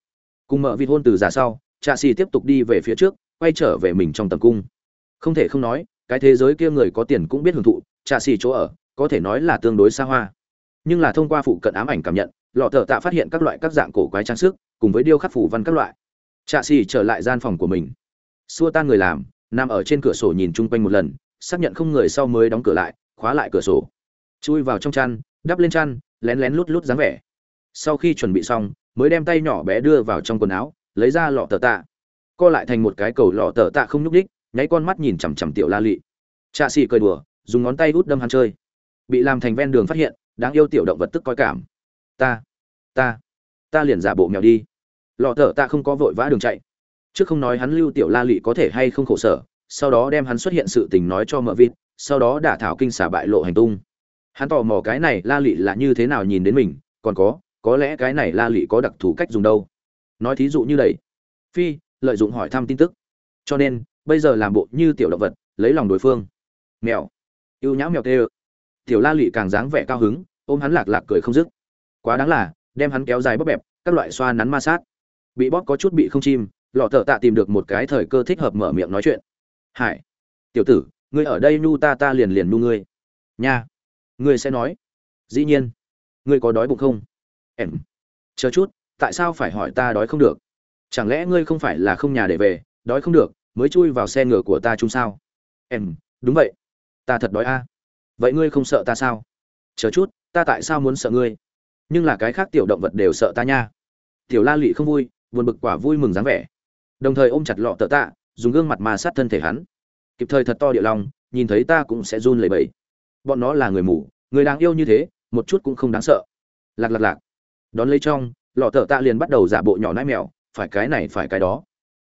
Cùng mở vịt hôn từ giả sau, trạ xì tiếp tục đi về phía trước, quay trở về mình trong tầm cung. Không thể không nói, cái thế giới kia người có tiền cũng biết hưởng thụ, trạ xì chỗ ở, có thể nói là tương đối xa hoa. Nhưng là thông qua phụ cận ám ảnh cảm nhận, lọ thợ tạ phát hiện các loại các dạng cổ quái trang sức, cùng với điêu khắc phủ văn các loại. Trạ xì trở lại gian phòng của mình xua tan người làm, nằm ở trên cửa sổ nhìn chung quanh một lần, xác nhận không người sau mới đóng cửa lại, khóa lại cửa sổ. Chui vào trong chăn, đắp lên chăn, lén lén lút lút dáng vẻ. Sau khi chuẩn bị xong, mới đem tay nhỏ bé đưa vào trong quần áo, lấy ra lọ tờ tạ. Co lại thành một cái cầu lọ tờ tạ không nhúc đích nháy con mắt nhìn chằm chằm tiểu la lị. Trạ xì cười đùa, dùng ngón tay út đâm hắn chơi. Bị làm thành ven đường phát hiện, đáng yêu tiểu động vật tức coi cảm. Ta ta ta liền giả bộ mèo đi. Lọ tờ tạ không có vội vã đường chạy trước không nói hắn lưu tiểu la lị có thể hay không khổ sở sau đó đem hắn xuất hiện sự tình nói cho mợ vịt sau đó đả thảo kinh xả bại lộ hành tung. Hắn tò mò cái này la lị là như thế nào nhìn đến mình còn có có lẽ cái này la lị có đặc thù cách dùng đâu. Nói thí dụ như đẩy, phi lợi dụng hỏi thăm tin tức. Cho nên bây giờ làm bộ như tiểu động vật lấy lòng đối phương. Mèo. Yêu nhã mèo tê tiểu la lị càng dáng vẻ cao hứng ôm hắn lạc lạc cười không dứt. Quá đáng là đem hắn kéo dài bóp bẹp các loại xoa nắn ma sát. Bị bóp có chút bị không chim lọ thợ tạ tìm được một cái thời cơ thích hợp mở miệng nói chuyện. Hải, tiểu tử, ngươi ở đây nhu ta ta liền liền nhu ngươi. Nha, ngươi sẽ nói. Dĩ nhiên, ngươi có đói bụng không? Em, chờ chút, tại sao phải hỏi ta đói không được? Chẳng lẽ ngươi không phải là không nhà để về, đói không được, mới chui vào xe ngựa của ta chung sao? Em, đúng vậy. Ta thật đói a. Vậy ngươi không sợ ta sao? Chờ chút, ta tại sao muốn sợ ngươi? Nhưng là cái khác tiểu động vật đều sợ ta nha. Tiểu la lị không vui, buồn bực quả vui mừng dáng vẻ đồng thời ôm chặt lọ tợ tạ, dùng gương mặt mà sát thân thể hắn. Kịp thời thật to địa lòng, nhìn thấy ta cũng sẽ run lẩy bẩy. Bọn nó là người mù, người đáng yêu như thế, một chút cũng không đáng sợ. Lạc lạc lạc. Đón lấy trong, lọ tợ tạ liền bắt đầu giả bộ nhỏ nãi mèo, phải cái này, phải cái đó.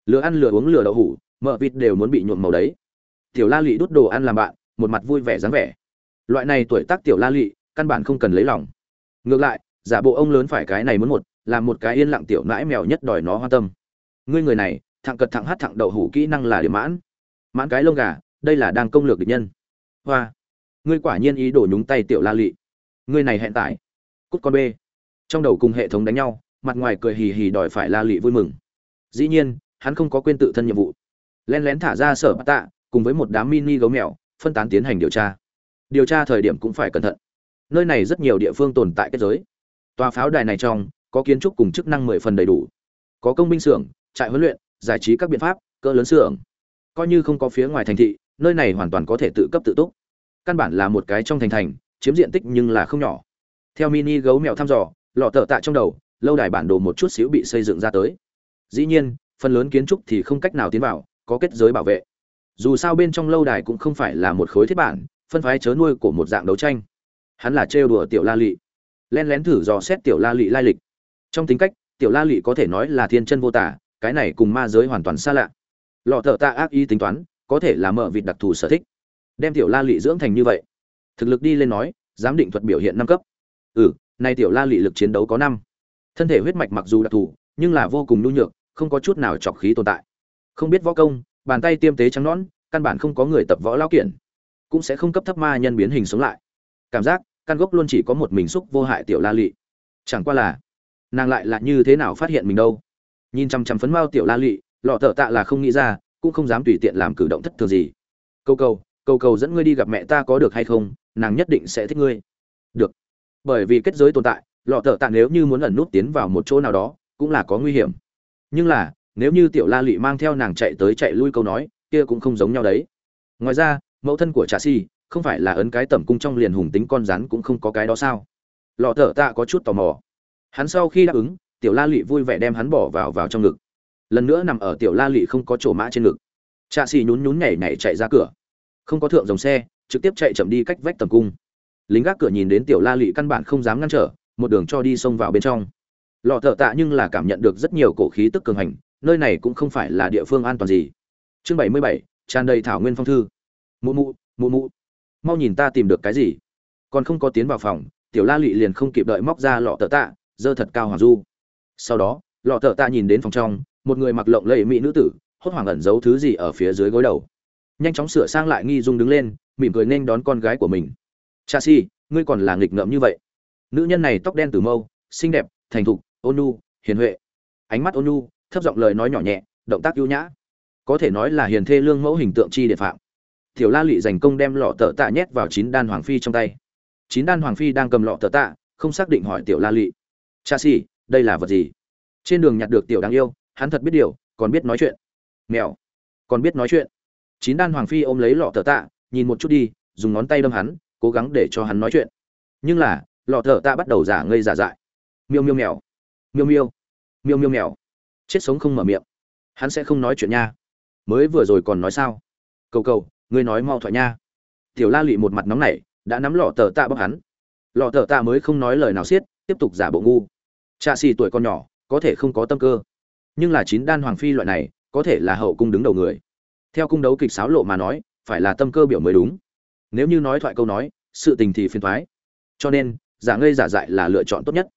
Lừa ăn lừa uống lừa đậu hủ, mợ vịt đều muốn bị nhuộm màu đấy. Tiểu la lị đút đồ ăn làm bạn, một mặt vui vẻ dáng vẻ. Loại này tuổi tác tiểu la lị, căn bản không cần lấy lòng. Ngược lại, giả bộ ông lớn phải cái này muốn một, làm một cái yên lặng tiểu nãi mèo nhất đòi nó hoa tâm ngươi người này, thẳng cật thẳng hát thẳng đậu hủ kỹ năng là điểm mãn. Mãn cái lông gà, đây là đang công lược địch nhân. Hoa. Ngươi quả nhiên ý đồ nhúng tay tiểu la lị. Ngươi này hẹn tải. Cút con b trong đầu cùng hệ thống đánh nhau, mặt ngoài cười hì hì đòi phải la lị vui mừng. Dĩ nhiên, hắn không có quên tự thân nhiệm vụ. Len lén thả ra sở bát tạ, cùng với một đám mini gấu mèo, phân tán tiến hành điều tra. Điều tra thời điểm cũng phải cẩn thận. Nơi này rất nhiều địa phương tồn tại kết giới. Tòa pháo đài này trong, có kiến trúc cùng chức năng mười phần đầy đủ. Có công binh xưởng trại huấn luyện, giải trí các biện pháp, cỡ lớn xưởng. Coi như không có phía ngoài thành thị, nơi này hoàn toàn có thể tự cấp tự túc. Căn bản là một cái trong thành thành, chiếm diện tích nhưng là không nhỏ. Theo mini gấu mèo thăm dò, lọ tở tạ trong đầu, lâu đài bản đồ một chút xíu bị xây dựng ra tới. Dĩ nhiên, phần lớn kiến trúc thì không cách nào tiến vào, có kết giới bảo vệ. Dù sao bên trong lâu đài cũng không phải là một khối thiết bản, phân phái chớ nuôi của một dạng đấu tranh. Hắn là trêu đùa tiểu la lị. Lén lén thử dò xét tiểu la lị lai lịch. Trong tính cách, tiểu la lị có thể nói là thiên chân vô tả cái này cùng ma giới hoàn toàn xa lạ. Lọ thợ tạ ác ý tính toán, có thể là mở vịt đặc thù sở thích. Đem tiểu la lị dưỡng thành như vậy. Thực lực đi lên nói, giám định thuật biểu hiện năm cấp. Ừ nay tiểu la lị lực chiến đấu có năm. Thân thể huyết mạch mặc dù đặc thù, nhưng là vô cùng nhu nhược, không có chút nào chọc khí tồn tại. Không biết võ công, bàn tay tiêm tế trắng nõn, căn bản không có người tập võ lao kiển cũng sẽ không cấp thấp ma nhân biến hình sống lại. Cảm giác, căn gốc luôn chỉ có một mình xúc vô hại tiểu la lị. Chẳng qua là, nàng lại là như thế nào phát hiện mình đâu? Nhìn chằm chằm phấn mao tiểu la lị, lọ thợ tạ là không nghĩ ra, cũng không dám tùy tiện làm cử động thất thường gì. Câu cầu câu cầu dẫn ngươi đi gặp mẹ ta có được hay không, nàng nhất định sẽ thích ngươi. Được. Bởi vì kết giới tồn tại, lọ thợ tạ nếu như muốn ẩn nút tiến vào một chỗ nào đó, cũng là có nguy hiểm. Nhưng là, nếu như tiểu la lị mang theo nàng chạy tới chạy lui câu nói, kia cũng không giống nhau đấy. Ngoài ra, mẫu thân của trà si, không phải là ấn cái tẩm cung trong liền hùng tính con rắn cũng không có cái đó sao? Lọ thợ tạ có chút tò mò. Hắn sau khi đáp ứng tiểu la lị vui vẻ đem hắn bỏ vào vào trong ngực. Lần nữa nằm ở tiểu la lị không có chỗ mã trên ngực. Trà xì nhún nhún nhảy nhảy chạy ra cửa. Không có thượng dòng xe, trực tiếp chạy chậm đi cách vách tầm cung. Lính gác cửa nhìn đến tiểu la lị căn bản không dám ngăn trở, một đường cho đi xông vào bên trong. Lọ thợ tạ nhưng là cảm nhận được rất nhiều cổ khí tức cường hành, nơi này cũng không phải là địa phương an toàn gì. Chương bảy mươi bảy, tràn đầy thảo nguyên phong thư. Mụ mụ mụ mụ. Mau nhìn ta tìm được cái gì? Còn không có tiến vào phòng, tiểu la lị liền không kịp đợi móc ra lọ tờ tạ, dơ thật cao hoàng du sau đó, lọ thợ tạ nhìn đến phòng trong, một người mặc lộng lẫy mỹ nữ tử, hốt hoảng ẩn giấu thứ gì ở phía dưới gối đầu. Nhanh chóng sửa sang lại nghi dung đứng lên, mỉm cười nên đón con gái của mình. Cha si, ngươi còn là nghịch ngợm như vậy. Nữ nhân này tóc đen từ mâu, xinh đẹp, thành thục, ôn nhu, hiền huệ. Ánh mắt ôn nhu, thấp giọng lời nói nhỏ nhẹ, động tác ưu nhã. Có thể nói là hiền thê lương mẫu hình tượng chi địa phạm. Tiểu la lụy dành công đem lọ tợ tạ nhét vào chín đan hoàng phi trong tay. Chín đan hoàng phi đang cầm lọ tợ tạ, không xác định hỏi tiểu la lụy cha si đây là vật gì? Trên đường nhặt được tiểu đáng yêu, hắn thật biết điều, còn biết nói chuyện. Mèo còn biết nói chuyện. Chín đan hoàng phi ôm lấy lọ thở tạ, nhìn một chút đi, dùng ngón tay đâm hắn, cố gắng để cho hắn nói chuyện. Nhưng là, lọ thở tạ bắt đầu giả ngây giả dại. Miêu miêu mèo miêu miêu miêu miêu mèo chết sống không mở miệng. Hắn sẽ không nói chuyện nha. Mới vừa rồi còn nói sao? Cầu cầu, ngươi nói mau thoại nha. Tiểu la lụy một mặt nóng nảy, đã nắm lọ tờ tạ bóc hắn. Lọ tờ tạ mới không nói lời nào xiết, tiếp tục giả bộ ngu trạ xì tuổi con nhỏ, có thể không có tâm cơ. Nhưng là chín đan hoàng phi loại này, có thể là hậu cung đứng đầu người. Theo cung đấu kịch sáo lộ mà nói, phải là tâm cơ biểu mới đúng. Nếu như nói thoại câu nói, sự tình thì phiền thoái. Cho nên, giả ngây giả dại là lựa chọn tốt nhất.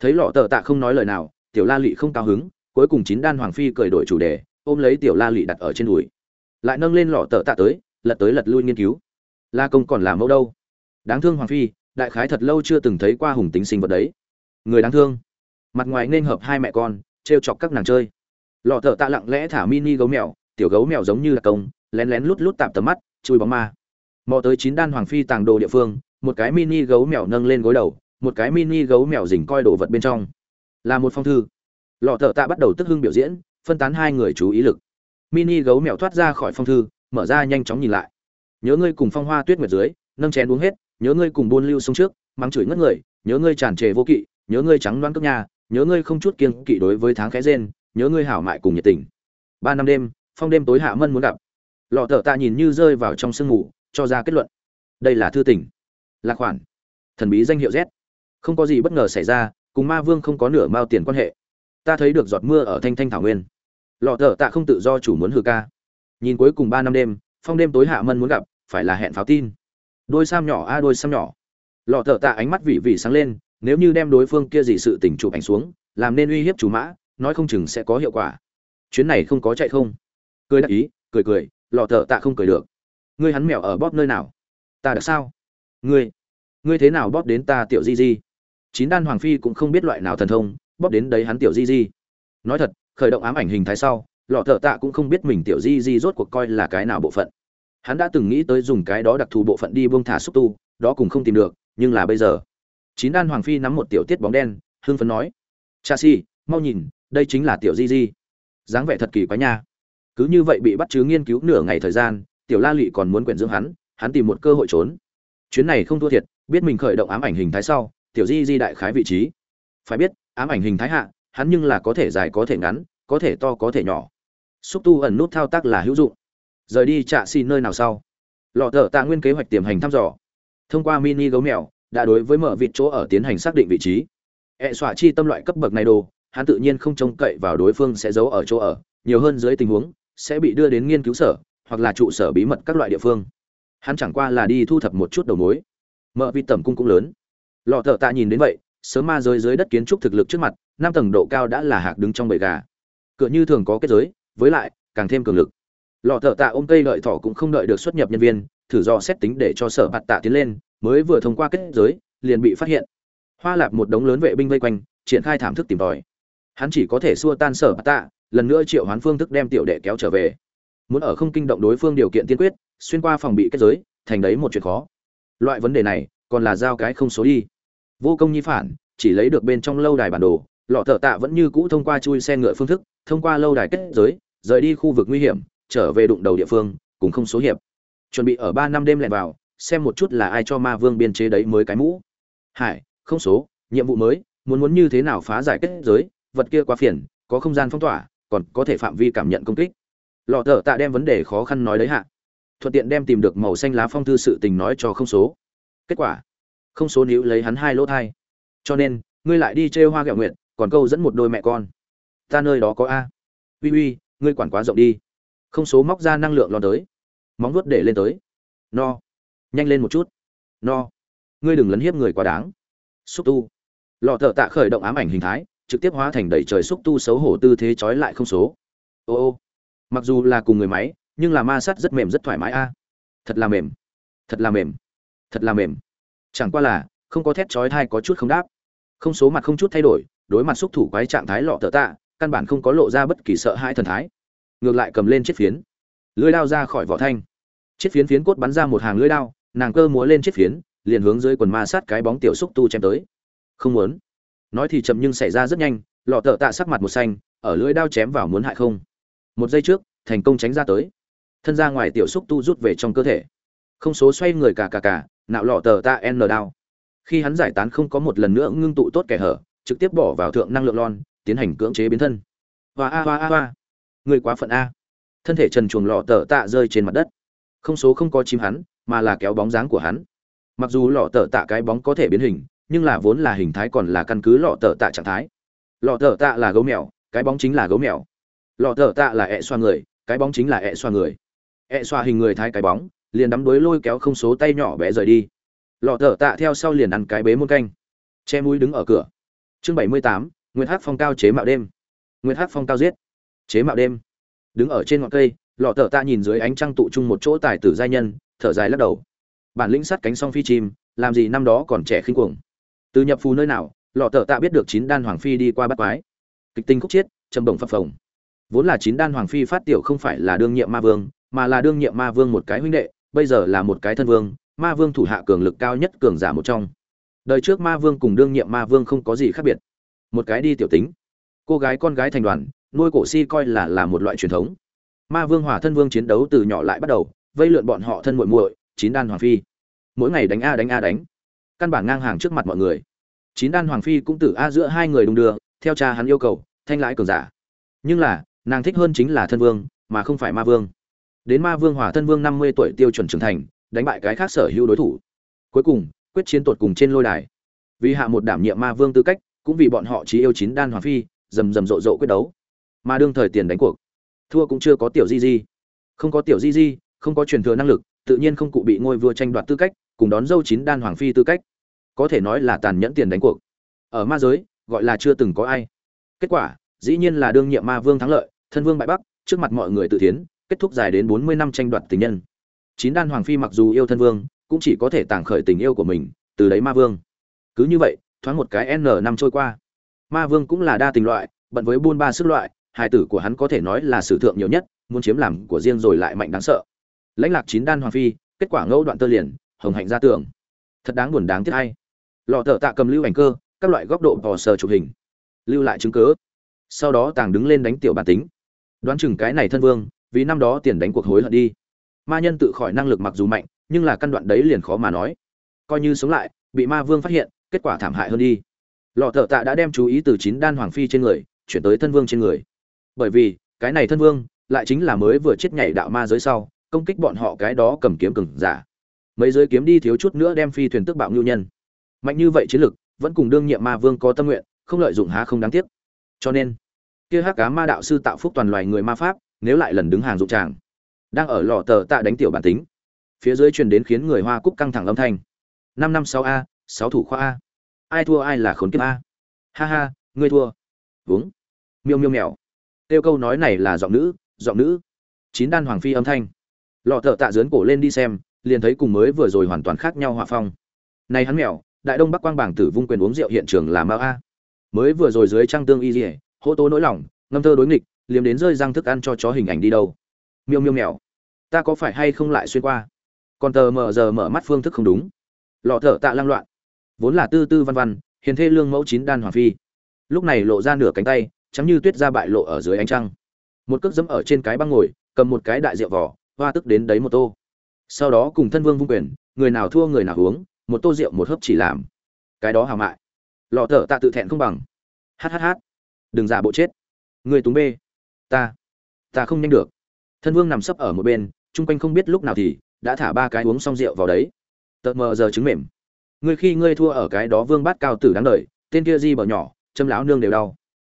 Thấy lọ tờ tạ không nói lời nào, tiểu la lụy không cao hứng, cuối cùng chín đan hoàng phi cười đổi chủ đề, ôm lấy tiểu la lụy đặt ở trên đùi. Lại nâng lên lọ tờ tạ tới, lật tới lật lui nghiên cứu. La công còn làm mẫu đâu? Đáng thương hoàng phi, đại khái thật lâu chưa từng thấy qua hùng tính sinh vật đấy. Người đáng thương mặt ngoài nên hợp hai mẹ con, trêu chọc các nàng chơi. Lọ thợ tạ lặng lẽ thả mini gấu mèo, tiểu gấu mèo giống như là công, lén lén lút lút tạp tầm mắt, chui bóng ma. Mò tới chín đan hoàng phi tàng đồ địa phương, một cái mini gấu mèo nâng lên gối đầu, một cái mini gấu mèo dình coi đồ vật bên trong. Là một phong thư. Lọ thợ tạ bắt đầu tức hưng biểu diễn, phân tán hai người chú ý lực. Mini gấu mèo thoát ra khỏi phong thư, mở ra nhanh chóng nhìn lại. Nhớ ngươi cùng phong hoa tuyết nguyệt dưới, nâng chén uống hết, nhớ ngươi cùng buôn lưu sông trước, mắng chửi ngất người, nhớ ngươi tràn trề vô kỵ, nhớ ngươi trắng đoán cướp nhà nhớ ngươi không chút kiêng kỵ đối với tháng khẽ rên, nhớ ngươi hảo mại cùng nhiệt tình. Ba năm đêm, phong đêm tối hạ mân muốn gặp. Lọ thợ tạ nhìn như rơi vào trong sương ngủ cho ra kết luận. Đây là thư tình. Là khoản. Thần bí danh hiệu z. Không có gì bất ngờ xảy ra, cùng ma vương không có nửa mao tiền quan hệ. Ta thấy được giọt mưa ở thanh thanh thảo nguyên. Lọ thợ tạ không tự do chủ muốn hừ ca. Nhìn cuối cùng ba năm đêm, phong đêm tối hạ mân muốn gặp, phải là hẹn pháo tin. Đôi sam nhỏ a, đôi sam nhỏ. Lọ thợ tạ ánh mắt vị vị sáng lên nếu như đem đối phương kia gì sự tình chụp ảnh xuống, làm nên uy hiếp chủ mã, nói không chừng sẽ có hiệu quả. Chuyến này không có chạy không? Cười đắc ý, cười cười, lọ thợ tạ không cười được. Ngươi hắn mèo ở bóp nơi nào? Ta được sao? Ngươi ngươi thế nào bóp đến ta tiểu di di? Chín đan hoàng phi cũng không biết loại nào thần thông, bóp đến đấy hắn tiểu di di. Nói thật, khởi động ám ảnh hình thái sau, lọ thợ tạ cũng không biết mình tiểu di di rốt cuộc coi là cái nào bộ phận. Hắn đã từng nghĩ tới dùng cái đó đặc thù bộ phận đi buông thả xúc tu, đó cũng không tìm được, nhưng là bây giờ chín đan hoàng phi nắm một tiểu tiết bóng đen hương phấn nói, cha si, mau nhìn, đây chính là tiểu di di. Dáng vẻ thật kỳ quá nha. Cứ như vậy bị bắt chứ nghiên cứu nửa ngày thời gian, tiểu la lụy còn muốn quyển dưỡng hắn hắn tìm một cơ hội trốn. Chuyến này không thua thiệt, biết mình khởi động ám ảnh hình thái sau, tiểu di di đại khái vị trí. Phải biết, ám ảnh hình thái hạ, hắn nhưng là có thể dài có thể ngắn, có thể to có thể nhỏ. Xúc tu ẩn nút thao tác là hữu dụng. Rời đi trạ xin nơi nào sau? Lọ thợ tạ nguyên kế hoạch tiềm hành thăm dò. Thông qua mini gấu mèo đã đối với mở vịt chỗ ở tiến hành xác định vị trí. Ẹ e xọa chi tâm loại cấp bậc này đồ, hắn tự nhiên không trông cậy vào đối phương sẽ giấu ở chỗ ở, nhiều hơn dưới tình huống, sẽ bị đưa đến nghiên cứu sở, hoặc là trụ sở bí mật các loại địa phương. Hắn chẳng qua là đi thu thập một chút đầu mối. Mở vịt tầm cung cũng lớn. Lọ thợ tạ nhìn đến vậy, sớm ma rơi dưới đất kiến trúc thực lực trước mặt, năm tầng độ cao đã là hạc đứng trong bầy gà. Cửa như thường có kết giới, với lại, càng thêm cường lực. Lọ thợ tạ ôm cây lợi thỏ cũng không đợi được xuất nhập nhân viên, thử do xét tính để cho sở bạt tạ tiến lên mới vừa thông qua kết giới, liền bị phát hiện. Hoa lạp một đống lớn vệ binh vây quanh, triển khai thảm thức tìm tòi. Hắn chỉ có thể xua tan sở bạt tạ, lần nữa triệu hoán phương thức đem tiểu đệ kéo trở về. Muốn ở không kinh động đối phương điều kiện tiên quyết, xuyên qua phòng bị kết giới, thành đấy một chuyện khó. Loại vấn đề này, còn là giao cái không số đi. Vô công nhi phản, chỉ lấy được bên trong lâu đài bản đồ, lọ thợ tạ vẫn như cũ thông qua chui xe ngựa phương thức, thông qua lâu đài kết giới, rời đi khu vực nguy hiểm, trở về đụng đầu địa phương, cùng không số hiệp. Chuẩn bị ở ba năm đêm lẻn vào xem một chút là ai cho ma vương biên chế đấy mới cái mũ. Hải, không số, nhiệm vụ mới, muốn muốn như thế nào phá giải kết giới, vật kia quá phiền, có không gian phong tỏa, còn có thể phạm vi cảm nhận công kích. Lọ thợ tạ đem vấn đề khó khăn nói đấy hạ. Thuận tiện đem tìm được màu xanh lá phong thư sự tình nói cho không số. Kết quả, không số níu lấy hắn hai lỗ thai. Cho nên, ngươi lại đi trêu hoa gạo nguyện còn câu dẫn một đôi mẹ con. Ta nơi đó có a. Uy uy, ngươi quản quá rộng đi. Không số móc ra năng lượng lo tới. Móng vuốt để lên tới. No nhanh lên một chút. No. Ngươi đừng lấn hiếp người quá đáng. Xúc tu. Lọ thợ tạ khởi động ám ảnh hình thái, trực tiếp hóa thành đầy trời xúc tu xấu hổ tư thế trói lại không số. Ô ô. Mặc dù là cùng người máy, nhưng là ma sát rất mềm rất thoải mái a. Thật là mềm. Thật là mềm. Thật là mềm. Chẳng qua là, không có thét chói thai có chút không đáp. Không số mặt không chút thay đổi, đối mặt xúc thủ quái trạng thái lọ thợ tạ, căn bản không có lộ ra bất kỳ sợ hãi thần thái. Ngược lại cầm lên chiếc phiến. Lưỡi đao ra khỏi vỏ thanh. Chiếc phiến phiến cốt bắn ra một hàng lưỡi đao nàng cơ múa lên chiếc phiến, liền hướng dưới quần ma sát cái bóng tiểu xúc tu chém tới. Không muốn. Nói thì chậm nhưng xảy ra rất nhanh, lọ tờ tạ sắc mặt một xanh, ở lưỡi đao chém vào muốn hại không. Một giây trước, thành công tránh ra tới. Thân ra ngoài tiểu xúc tu rút về trong cơ thể. Không số xoay người cả cả cả, nạo lọ tờ tạ n đao. Khi hắn giải tán không có một lần nữa ngưng tụ tốt kẻ hở, trực tiếp bỏ vào thượng năng lượng lon, tiến hành cưỡng chế biến thân. Hoa a hoa a hoa. Người quá phận a. Thân thể trần chuồng lọ tờ tạ rơi trên mặt đất. Không số không có chim hắn mà là kéo bóng dáng của hắn. Mặc dù lọ tờ tạ cái bóng có thể biến hình, nhưng là vốn là hình thái còn là căn cứ lọ tờ tạ trạng thái. Lọ tờ tạ là gấu mèo, cái bóng chính là gấu mèo. Lọ tờ tạ là ẹ xoa người, cái bóng chính là ẹ xoa người. Ẹ xoa hình người thái cái bóng, liền đắm đuối lôi kéo không số tay nhỏ bé rời đi. Lọ tờ tạ theo sau liền ăn cái bế muôn canh. Che mũi đứng ở cửa. Chương bảy mươi tám nguyễn hát phong cao chế mạo đêm. Nguyễn hát phong cao giết. Chế mạo đêm. Đứng ở trên ngọn cây, lọ tờ tạ nhìn dưới ánh trăng tụ chung một chỗ tài tử giai nhân thở dài lắc đầu. Bản lĩnh sắt cánh song phi chim, làm gì năm đó còn trẻ khinh cuồng. Từ nhập phù nơi nào, lọ tờ tạ biết được chín đan hoàng phi đi qua bắt quái. Kịch tinh khúc chiết, trầm đồng phập phồng. Vốn là chín đan hoàng phi phát tiểu không phải là đương nhiệm ma vương, mà là đương nhiệm ma vương một cái huynh đệ, bây giờ là một cái thân vương, ma vương thủ hạ cường lực cao nhất cường giả một trong. Đời trước ma vương cùng đương nhiệm ma vương không có gì khác biệt. Một cái đi tiểu tính. Cô gái con gái thành đoàn, nuôi cổ si coi là là một loại truyền thống. Ma vương hòa thân vương chiến đấu từ nhỏ lại bắt đầu vây lượn bọn họ thân muội muội, chín đan hoàng phi. Mỗi ngày đánh a đánh a đánh. Căn bản ngang hàng trước mặt mọi người. Chín đan hoàng phi cũng tử a giữa hai người đung đưa, theo cha hắn yêu cầu, thanh lãi cường giả. Nhưng là, nàng thích hơn chính là thân vương, mà không phải ma vương. Đến ma vương hòa thân vương năm mươi tuổi tiêu chuẩn trưởng thành, đánh bại cái khác sở hữu đối thủ. Cuối cùng, quyết chiến tột cùng trên lôi đài. Vì hạ một đảm nhiệm ma vương tư cách, cũng vì bọn họ chỉ yêu chín đan hoàng phi, rầm rầm rộ rộ quyết đấu. Mà đương thời tiền đánh cuộc. Thua cũng chưa có tiểu di di. Không có tiểu di di không có truyền thừa năng lực, tự nhiên không cụ bị ngôi vua tranh đoạt tư cách, cùng đón dâu chín đan hoàng phi tư cách. Có thể nói là tàn nhẫn tiền đánh cuộc. Ở ma giới, gọi là chưa từng có ai. Kết quả, dĩ nhiên là đương nhiệm ma vương thắng lợi, thân vương bại bắc, trước mặt mọi người tự tiến kết thúc dài đến bốn mươi năm tranh đoạt tình nhân. Chín đan hoàng phi mặc dù yêu thân vương, cũng chỉ có thể tàng khởi tình yêu của mình, từ đấy ma vương. Cứ như vậy, thoáng một cái n năm trôi qua. Ma vương cũng là đa tình loại, bận với buôn ba sức loại, hài tử của hắn có thể nói là sử thượng nhiều nhất, muốn chiếm làm của riêng rồi lại mạnh đáng sợ lãnh lạc chín đan hoàng phi, kết quả ngẫu đoạn tơ liền, hồng hạnh ra tường. Thật đáng buồn đáng tiếc hay. Lọ thợ tạ cầm lưu ảnh cơ, các loại góc độ vò sờ chụp hình. Lưu lại chứng cớ. Sau đó tàng đứng lên đánh tiểu bản tính. Đoán chừng cái này thân vương, vì năm đó tiền đánh cuộc hối hận đi. Ma nhân tự khỏi năng lực mặc dù mạnh, nhưng là căn đoạn đấy liền khó mà nói. Coi như sống lại, bị ma vương phát hiện, kết quả thảm hại hơn đi. Lọ thợ tạ đã đem chú ý từ chín đan hoàng phi trên người, chuyển tới thân vương trên người. Bởi vì, cái này thân vương, lại chính là mới vừa chết nhảy đạo ma giới sau công kích bọn họ cái đó cầm kiếm cừng giả. Mấy giới kiếm đi thiếu chút nữa đem phi thuyền tước bạo ngưu nhân. Mạnh như vậy chiến lực, vẫn cùng đương nhiệm ma vương có tâm nguyện, không lợi dụng há không đáng tiếc. Cho nên, kia hắc cá ma đạo sư tạo phúc toàn loài người ma pháp, nếu lại lần đứng hàng dụng tràng, đang ở lò tờ tạ đánh tiểu bản tính. Phía dưới truyền đến khiến người hoa cúc căng thẳng âm thanh. Năm năm sáu a, sáu thủ khoa a. Ai thua ai là khốn kiếp a. Ha ha, ngươi thua. Uống miêu miêu mèo. Tiêu câu nói này là giọng nữ giọng nữ. Chín đan hoàng phi âm thanh lọ thợ tạ dướn cổ lên đi xem, liền thấy cùng mới vừa rồi hoàn toàn khác nhau hòa phong. Này hắn mèo, đại đông bắc quang bảng tử vung quyền uống rượu hiện trường là mao a. Mới vừa rồi dưới trăng tương y dỉa hô tố nỗi lòng, ngâm thơ đối nghịch, liếm đến rơi răng thức ăn cho chó hình ảnh đi đâu. Miêu miêu mèo, ta có phải hay không lại xuyên qua? Còn tờ mờ giờ mở mắt phương thức không đúng. Lọ thợ tạ lang loạn. Vốn là tư tư văn văn, hiền thê lương mẫu chín đan hoàng phi. Lúc này lộ ra nửa cánh tay, trắng như tuyết ra bại lộ ở dưới ánh trăng. Một cước dẫm ở trên cái băng ngồi, cầm một cái đại rượu vỏ hoa tức đến đấy một tô. Sau đó cùng thân vương vung quyền, người nào thua người nào uống, một tô rượu một hớp chỉ làm. Cái đó hào mại. Lọ thở tạ tự thẹn không bằng. Hhh đừng giả bộ chết. Người túng bê. Ta. Ta không nhanh được. Thân vương nằm sấp ở một bên, chung quanh không biết lúc nào thì đã thả ba cái uống xong rượu vào đấy. Tợt mờ giờ trứng mềm. Ngươi khi ngươi thua ở cái đó vương bát cao tử đáng đời, tên kia di bờ nhỏ, châm lão nương đều đau.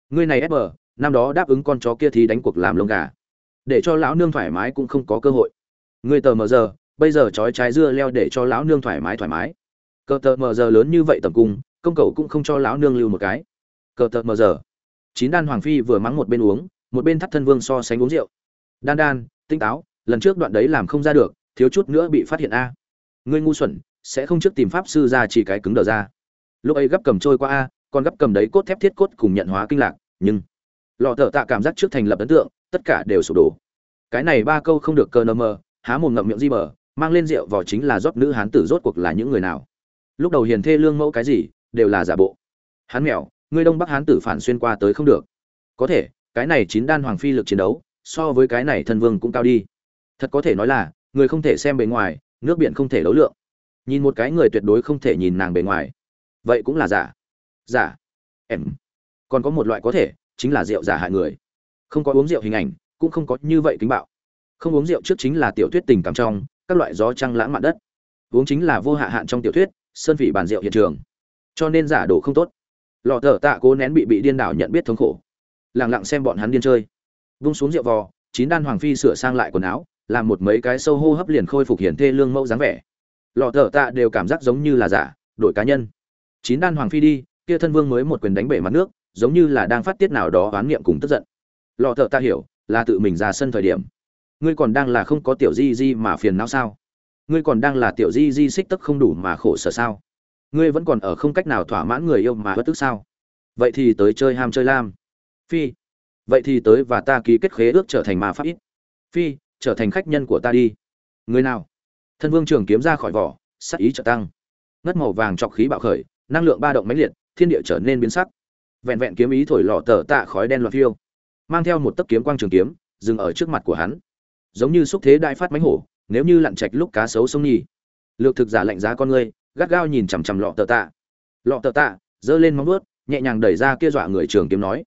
Ngươi này ép bờ, năm đó đáp ứng con chó kia thì đánh cuộc làm lông gà để cho lão nương thoải mái cũng không có cơ hội. Ngươi tờ mờ giờ, bây giờ trói trái dưa leo để cho lão nương thoải mái thoải mái. Cờ tờ mờ giờ lớn như vậy tầm cung, công cầu cũng không cho lão nương lưu một cái. Cờ tờ mờ giờ. Chín đan hoàng phi vừa mắng một bên uống, một bên thắt thân vương so sánh uống rượu. Đan đan, tinh táo, lần trước đoạn đấy làm không ra được, thiếu chút nữa bị phát hiện a. Ngươi ngu xuẩn, sẽ không trước tìm pháp sư ra chỉ cái cứng đờ ra. Lúc ấy gấp cầm trôi qua a, còn gấp cầm đấy cốt thép thiết cốt cùng nhận hóa kinh lạc, nhưng lọ thợ tạ cảm giác trước thành lập ấn tượng tất cả đều sụp đổ. Cái này ba câu không được cơ nơ mơ, há mồm ngậm miệng di bờ, mang lên rượu vào chính là rót nữ hán tử rốt cuộc là những người nào. Lúc đầu hiền thê lương mẫu cái gì, đều là giả bộ. Hán mèo, ngươi đông bắc hán tử phản xuyên qua tới không được. Có thể, cái này chín đan hoàng phi lực chiến đấu, so với cái này thân vương cũng cao đi. Thật có thể nói là, người không thể xem bề ngoài, nước biển không thể đấu lượng. Nhìn một cái người tuyệt đối không thể nhìn nàng bề ngoài. Vậy cũng là giả. Giả. Em. Còn có một loại có thể, chính là rượu giả hại người không có uống rượu hình ảnh, cũng không có như vậy kính bạo. Không uống rượu trước chính là tiểu thuyết tình cảm trong, các loại gió trăng lãng mạn đất. Uống chính là vô hạ hạn trong tiểu thuyết, sơn vị bàn rượu hiện trường. Cho nên giả đồ không tốt. Lọ thở tạ cố nén bị bị điên đảo nhận biết thống khổ. Lẳng lặng xem bọn hắn điên chơi. Vung xuống rượu vò, chín đan hoàng phi sửa sang lại quần áo, làm một mấy cái sâu hô hấp liền khôi phục hiển thê lương mẫu dáng vẻ. Lọ thở tạ đều cảm giác giống như là giả đội cá nhân. Chín đan hoàng phi đi, kia thân vương mới một quyền đánh bể mặt nước, giống như là đang phát tiết nào đó oán niệm cùng tức giận lọ thở ta hiểu, là tự mình ra sân thời điểm. Ngươi còn đang là không có tiểu di di mà phiền não sao? Ngươi còn đang là tiểu di di xích tức không đủ mà khổ sở sao? Ngươi vẫn còn ở không cách nào thỏa mãn người yêu mà bất tức sao? Vậy thì tới chơi ham chơi lam. Phi. Vậy thì tới và ta ký kết khế ước trở thành ma pháp ít. Phi, trở thành khách nhân của ta đi. Người nào? Thân vương trường kiếm ra khỏi vỏ, sắc ý trợ tăng. Ngất màu vàng trọc khí bạo khởi, năng lượng ba động mãnh liệt, thiên địa trở nên biến sắc. Vẹn vẹn kiếm ý thổi lọ tờ tạ khói đen loạt phiêu mang theo một tấc kiếm quang trường kiếm, dừng ở trước mặt của hắn. Giống như xúc thế đại phát mánh hổ, nếu như lặn trạch lúc cá sấu sông nhì. Lược thực giả lạnh giá con ngươi, gắt gao nhìn chằm chằm lọ tờ tạ. Lọ tờ tạ, giơ lên móng vuốt, nhẹ nhàng đẩy ra kia dọa người trường kiếm nói.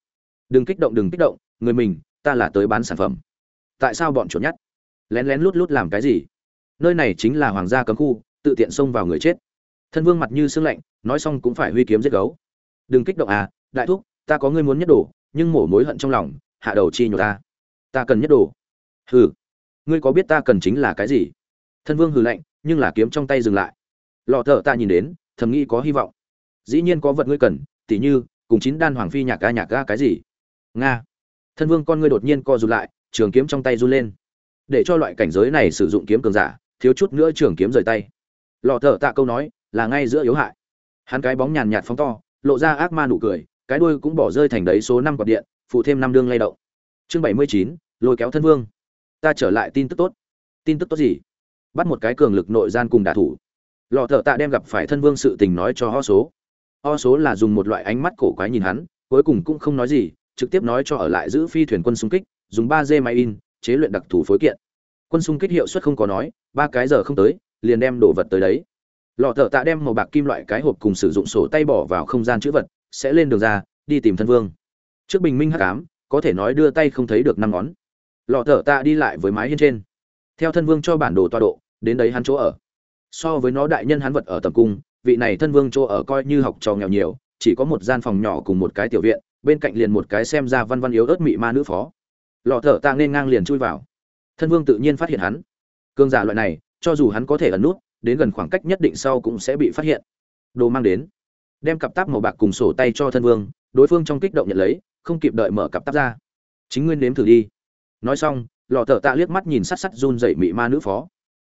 Đừng kích động, đừng kích động, người mình, ta là tới bán sản phẩm. Tại sao bọn chuột nhắt? Lén lén lút lút làm cái gì? Nơi này chính là hoàng gia cấm khu, tự tiện xông vào người chết. Thân vương mặt như sương lạnh, nói xong cũng phải huy kiếm giết gấu. Đừng kích động à đại thúc, ta có ngươi muốn nhất đổ nhưng mổ mối hận trong lòng hạ đầu chi nhổ ta. Ta cần nhất đồ. hừ. Ngươi có biết ta cần chính là cái gì? Thân vương hừ lạnh, nhưng là kiếm trong tay dừng lại. Lọ thợ ta nhìn đến, thầm nghĩ có hy vọng. Dĩ nhiên có vật ngươi cần, tỉ như, cùng chín đan hoàng phi nhạc ca nhạc ca cái gì? Nga. Thân vương con ngươi đột nhiên co rụt lại, trường kiếm trong tay run lên. Để cho loại cảnh giới này sử dụng kiếm cường giả, thiếu chút nữa trường kiếm rời tay. Lọ thợ tạ câu nói, là ngay giữa yếu hại. Hắn cái bóng nhàn nhạt phóng to, lộ ra ác ma nụ cười, cái đuôi cũng bỏ rơi thành đấy số năm quạt điện phụ thêm năm đương lay động. Chương bảy mươi chín, lôi kéo thân vương. Ta trở lại tin tức tốt. Tin tức tốt gì? Bắt một cái cường lực nội gian cùng đả thủ. Lọ thợ tạ đem gặp phải thân vương sự tình nói cho ho số. Ho số là dùng một loại ánh mắt cổ quái nhìn hắn, cuối cùng cũng không nói gì, trực tiếp nói cho ở lại giữ phi thuyền quân xung kích, dùng ba d máy in, chế luyện đặc thù phối kiện. Quân xung kích hiệu suất không có nói, ba cái giờ không tới, liền đem đồ vật tới đấy. Lọ thợ tạ đem màu bạc kim loại cái hộp cùng sử dụng sổ tay bỏ vào không gian chữ vật, sẽ lên đường ra, đi tìm thân vương trước bình minh hắc ám, có thể nói đưa tay không thấy được năm ngón. Lọ thở tạ đi lại với mái hiên trên. Theo thân vương cho bản đồ toa độ, đến đấy hắn chỗ ở. So với nó đại nhân hắn vật ở tầm cung, vị này thân vương chỗ ở coi như học trò nghèo nhiều, chỉ có một gian phòng nhỏ cùng một cái tiểu viện, bên cạnh liền một cái xem ra văn văn yếu ớt mị ma nữ phó. Lọ thở tạ nên ngang liền chui vào. Thân vương tự nhiên phát hiện hắn. Cương giả loại này, cho dù hắn có thể ẩn nút, đến gần khoảng cách nhất định sau cũng sẽ bị phát hiện. Đồ mang đến. Đem cặp táp màu bạc cùng sổ tay cho thân vương, đối phương trong kích động nhận lấy không kịp đợi mở cặp táp ra. Chính nguyên nếm thử đi. Nói xong lọ thợ tạ liếc mắt nhìn sắt sắt run dậy mị ma nữ phó.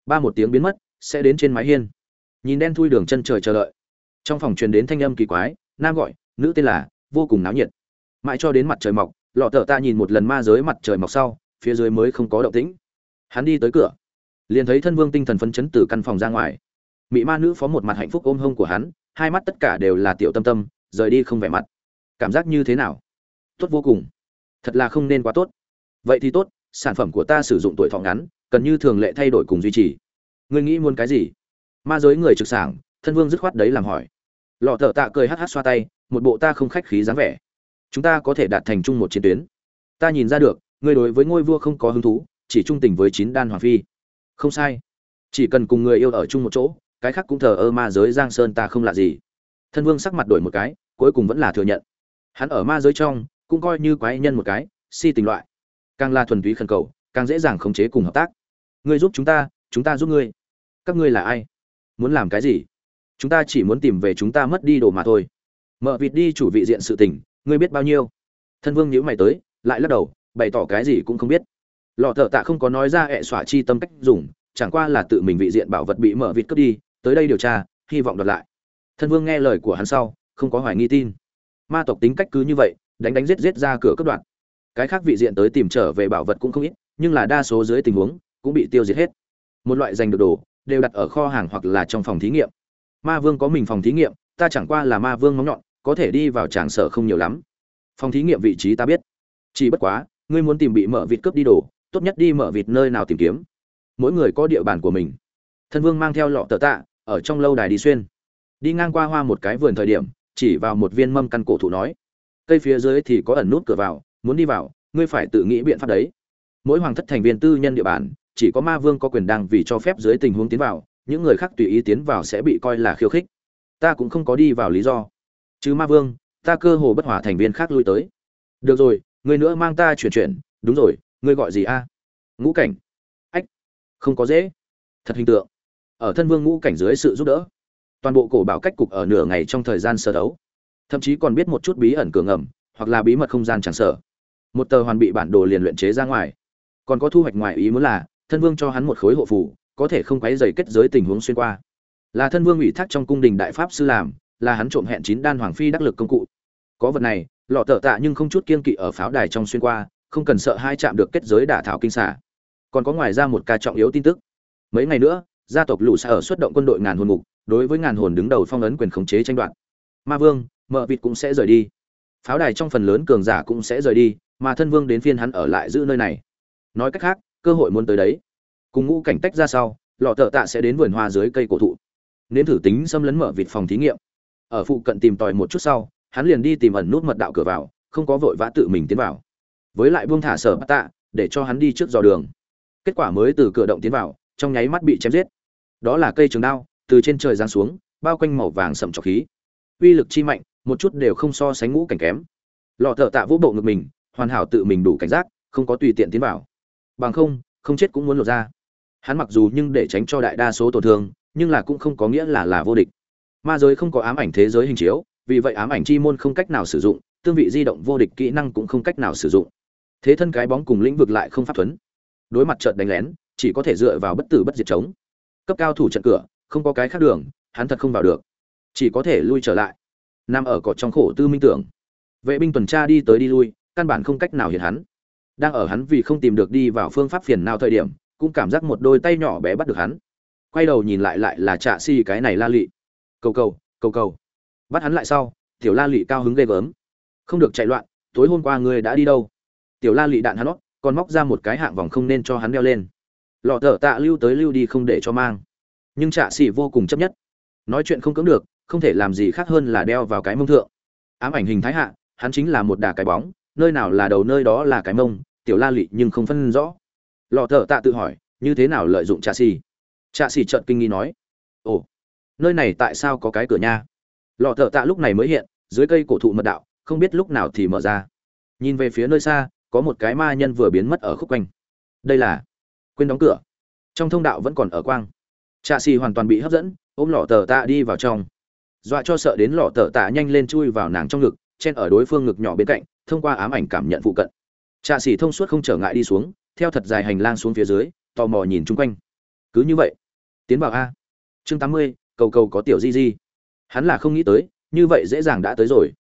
Ba một tiếng biến mất, sẽ đến trên mái hiên. Nhìn đen thui đường chân trời chờ đợi. Trong phòng truyền đến thanh âm kỳ quái, nam gọi, nữ tên là, vô cùng náo nhiệt. Mãi cho đến mặt trời mọc lọ thợ tạ nhìn một lần ma giới mặt trời mọc sau, phía dưới mới không có động tĩnh. Hắn đi tới cửa. Liền thấy thân vương tinh thần phấn chấn từ căn phòng ra ngoài. Mị ma nữ phó một mặt hạnh phúc ôm hông của hắn, hai mắt tất cả đều là tiểu tâm tâm, rời đi không vẻ mặt. Cảm giác như thế nào? Tốt vô cùng. Thật là không nên quá tốt. Vậy thì tốt, sản phẩm của ta sử dụng tuổi thọ ngắn, cần như thường lệ thay đổi cùng duy trì. Ngươi nghĩ muốn cái gì? Ma giới người trực sảng, thân vương dứt khoát đấy làm hỏi. Lọ thợ tạ cười hắt hắt xoa tay, một bộ ta không khách khí dáng vẻ. Chúng ta có thể đạt thành chung một chiến tuyến. Ta nhìn ra được, ngươi đối với ngôi vua không có hứng thú, chỉ trung tình với chín đan hoàng phi. Không sai. Chỉ cần cùng người yêu ở chung một chỗ, cái khác cũng thờ ơ ma giới giang sơn ta không lạ gì. Thân vương sắc mặt đổi một cái, cuối cùng vẫn là thừa nhận. Hắn ở ma giới trong cũng coi như quái nhân một cái, si tình loại. Càng là thuần túy khẩn cầu, càng dễ dàng khống chế cùng hợp tác. Ngươi giúp chúng ta chúng ta giúp ngươi. Các ngươi là ai? Muốn làm cái gì? Chúng ta chỉ muốn tìm về chúng ta mất đi đồ mà thôi. Mở vịt đi chủ vị diện sự tình, ngươi biết bao nhiêu? Thân vương nhíu mày tới, lại lắc đầu, bày tỏ cái gì cũng không biết. Lọ thợ tạ không có nói ra ẹ xỏa chi tâm cách dùng, chẳng qua là tự mình vị diện bảo vật bị mở vịt cướp đi, tới đây điều tra, hy vọng đoạt lại. Thân vương nghe lời của hắn sau, không có hoài nghi tin. Ma tộc tính cách cứ như vậy đánh đánh giết giết ra cửa cướp đoạn cái khác vị diện tới tìm trở về bảo vật cũng không ít, nhưng là đa số dưới tình huống cũng bị tiêu diệt hết. Một loại giành được đồ, đều đặt ở kho hàng hoặc là trong phòng thí nghiệm. Ma vương có mình phòng thí nghiệm, ta chẳng qua là ma vương móng nhọn, có thể đi vào tràng sở không nhiều lắm. Phòng thí nghiệm vị trí ta biết. Chỉ bất quá, ngươi muốn tìm bị mở vịt cướp đi đồ, tốt nhất đi mở vịt nơi nào tìm kiếm. Mỗi người có địa bàn của mình. Thân vương mang theo lọ tờ tạ, ở trong lâu đài đi xuyên. Đi ngang qua hoa một cái vườn thời điểm, chỉ vào một viên mâm căn cổ thụ nói cây phía dưới thì có ẩn nút cửa vào, muốn đi vào, ngươi phải tự nghĩ biện pháp đấy. Mỗi hoàng thất thành viên tư nhân địa bàn, chỉ có ma vương có quyền đang vì cho phép dưới tình huống tiến vào, những người khác tùy ý tiến vào sẽ bị coi là khiêu khích. Ta cũng không có đi vào lý do. Chứ ma vương, ta cơ hồ bất hòa thành viên khác lui tới. Được rồi người nữa mang ta chuyển chuyển, đúng rồi, ngươi gọi gì a? Ngũ cảnh. Ách, không có dễ. Thật hình tượng. Ở thân vương ngũ cảnh dưới sự giúp đỡ. Toàn bộ cổ bảo cách cục ở nửa ngày trong thời gian sơ đấu thậm chí còn biết một chút bí ẩn cửa ngầm, hoặc là bí mật không gian chẳng sở một tờ hoàn bị bản đồ liền luyện chế ra ngoài. Còn có thu hoạch ngoài ý muốn là, thân vương cho hắn một khối hộ phủ, có thể không quấy dày kết giới tình huống xuyên qua. Là thân vương ủy thác trong cung đình đại pháp sư làm, là hắn trộm hẹn chín đan hoàng phi đắc lực công cụ. Có vật này, lọ tợ tạ nhưng không chút kiên kỵ ở pháo đài trong xuyên qua, không cần sợ hai chạm được kết giới đả thảo kinh xả. Còn có ngoài ra một ca trọng yếu tin tức. Mấy ngày nữa, gia tộc lũ sẽ ở xuất động quân đội ngàn hồn ngục, đối với ngàn hồn đứng đầu phong ấn quyền khống chế tranh đoạt. Ma vương mợ vịt cũng sẽ rời đi. Pháo đài trong phần lớn cường giả cũng sẽ rời đi, mà thân vương đến phiên hắn ở lại giữ nơi này. Nói cách khác, cơ hội muốn tới đấy. Cùng ngũ cảnh tách ra sau, lọ thợ tạ sẽ đến vườn hoa dưới cây cổ thụ. Nếm thử tính xâm lấn mở vịt phòng thí nghiệm. Ở phụ cận tìm tòi một chút sau, hắn liền đi tìm ẩn nút mật đạo cửa vào, không có vội vã tự mình tiến vào. Với lại buông thả sở bát tạ, để cho hắn đi trước dò đường. Kết quả mới từ cửa động tiến vào, trong nháy mắt bị chém giết. Đó là cây trường đao, từ trên trời giáng xuống, bao quanh màu vàng sậm trọc khí. Uy lực chi mạnh một chút đều không so sánh ngũ cảnh kém. Lọ thợ tạ vũ bộ ngực mình, hoàn hảo tự mình đủ cảnh giác, không có tùy tiện tiến vào. Bằng không không chết cũng muốn lột ra. Hắn mặc dù nhưng để tránh cho đại đa số tổn thương, nhưng là cũng không có nghĩa là là vô địch. Ma giới không có ám ảnh thế giới hình chiếu, vì vậy ám ảnh chi môn không cách nào sử dụng, tương vị di động vô địch kỹ năng cũng không cách nào sử dụng. Thế thân cái bóng cùng lĩnh vực lại không pháp thuấn. Đối mặt trận đánh lén, chỉ có thể dựa vào bất tử bất diệt chống. Cấp cao thủ trận cửa, không có cái khác đường, hắn thật không vào được. Chỉ có thể lui trở lại nằm ở cỏ trong khổ tư minh tưởng. Vệ binh tuần tra đi tới đi lui căn bản không cách nào hiện hắn. Đang ở hắn vì không tìm được đi vào phương pháp phiền nào thời điểm cũng cảm giác một đôi tay nhỏ bé bắt được hắn. Quay đầu nhìn lại lại là trạ si cái này la lị. Cầu cầu cầu cầu. Bắt hắn lại sau tiểu la lị cao hứng ghê gớm. Không được chạy loạn tối hôm qua ngươi đã đi đâu? Tiểu la lị đạn hắn óc, còn móc ra một cái hạng vòng không nên cho hắn đeo lên. Lọ thở tạ lưu tới lưu đi không để cho mang. Nhưng trạ xỉ vô cùng chấp nhất nói chuyện không cưỡng được, không thể làm gì khác hơn là đeo vào cái mông thượng. Ám ảnh hình thái hạ, hắn chính là một đà cái bóng, nơi nào là đầu nơi đó là cái mông, tiểu la lị nhưng không phân rõ. Lọ thợ tạ tự hỏi, như thế nào lợi dụng trạ xì trạ xì trợn kinh nghi nói, ồ, nơi này tại sao có cái cửa nha? Lọ thợ tạ lúc này mới hiện, dưới cây cổ thụ mật đạo, không biết lúc nào thì mở ra. Nhìn về phía nơi xa, có một cái ma nhân vừa biến mất ở khúc quanh. Đây là quên đóng cửa. Trong thông đạo vẫn còn ở quang trạ xì hoàn toàn bị hấp dẫn, ôm lọ tờ tạ đi vào trong. Dọa cho sợ đến lọ tờ tạ nhanh lên chui vào nàng trong ngực, chen ở đối phương ngực nhỏ bên cạnh, thông qua ám ảnh cảm nhận phụ cận. Trạ xì thông suốt không trở ngại đi xuống, theo thật dài hành lang xuống phía dưới, tò mò nhìn chung quanh. Cứ như vậy, tiến vào a. Chương tám mươi, cầu cầu có tiểu di di. Hắn là không nghĩ tới, như vậy dễ dàng đã tới rồi.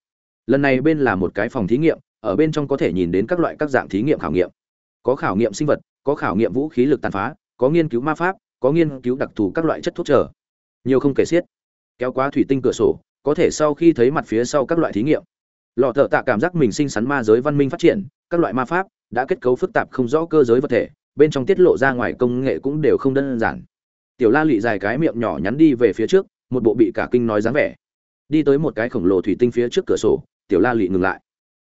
Lần này bên là một cái phòng thí nghiệm, ở bên trong có thể nhìn đến các loại các dạng thí nghiệm khảo nghiệm. Có khảo nghiệm sinh vật, có khảo nghiệm vũ khí lực tàn phá, có nghiên cứu ma pháp có nghiên cứu đặc thù các loại chất thuốc trở. Nhiều không kể xiết. Kéo quá thủy tinh cửa sổ, có thể sau khi thấy mặt phía sau các loại thí nghiệm. Lọ thợ tạ cảm giác mình sinh sắn ma giới văn minh phát triển, các loại ma pháp đã kết cấu phức tạp không rõ cơ giới vật thể, bên trong tiết lộ ra ngoài công nghệ cũng đều không đơn giản. Tiểu la lị dài cái miệng nhỏ nhắn đi về phía trước, một bộ bị cả kinh nói dáng vẻ. Đi tới một cái khổng lồ thủy tinh phía trước cửa sổ, tiểu la lị ngừng lại.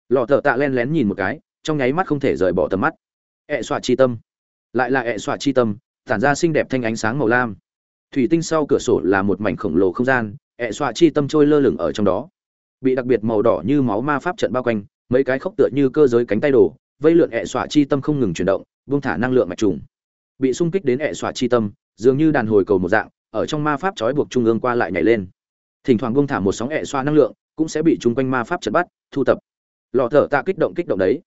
Lọ thợ tạ len lén nhìn một cái, trong nháy mắt không thể rời bỏ tầm mắt. Ẹ xoa chi tâm. Lại là ẹ xoa chi tâm tản ra xinh đẹp thanh ánh sáng màu lam. Thủy tinh sau cửa sổ là một mảnh khổng lồ không gian, ẹ xoa chi tâm trôi lơ lửng ở trong đó. Bị đặc biệt màu đỏ như máu ma pháp trận bao quanh, mấy cái khốc tựa như cơ giới cánh tay đổ, vây lượn ẹ xoa chi tâm không ngừng chuyển động, buông thả năng lượng mạch trùng. Bị xung kích đến ẹ xoa chi tâm, dường như đàn hồi cầu một dạng, ở trong ma pháp trói buộc trung ương qua lại nhảy lên. Thỉnh thoảng buông thả một sóng ẹ xoa năng lượng, cũng sẽ bị chung quanh ma pháp trận bắt, thu tập. Lọ thở tạ kích động kích động đấy.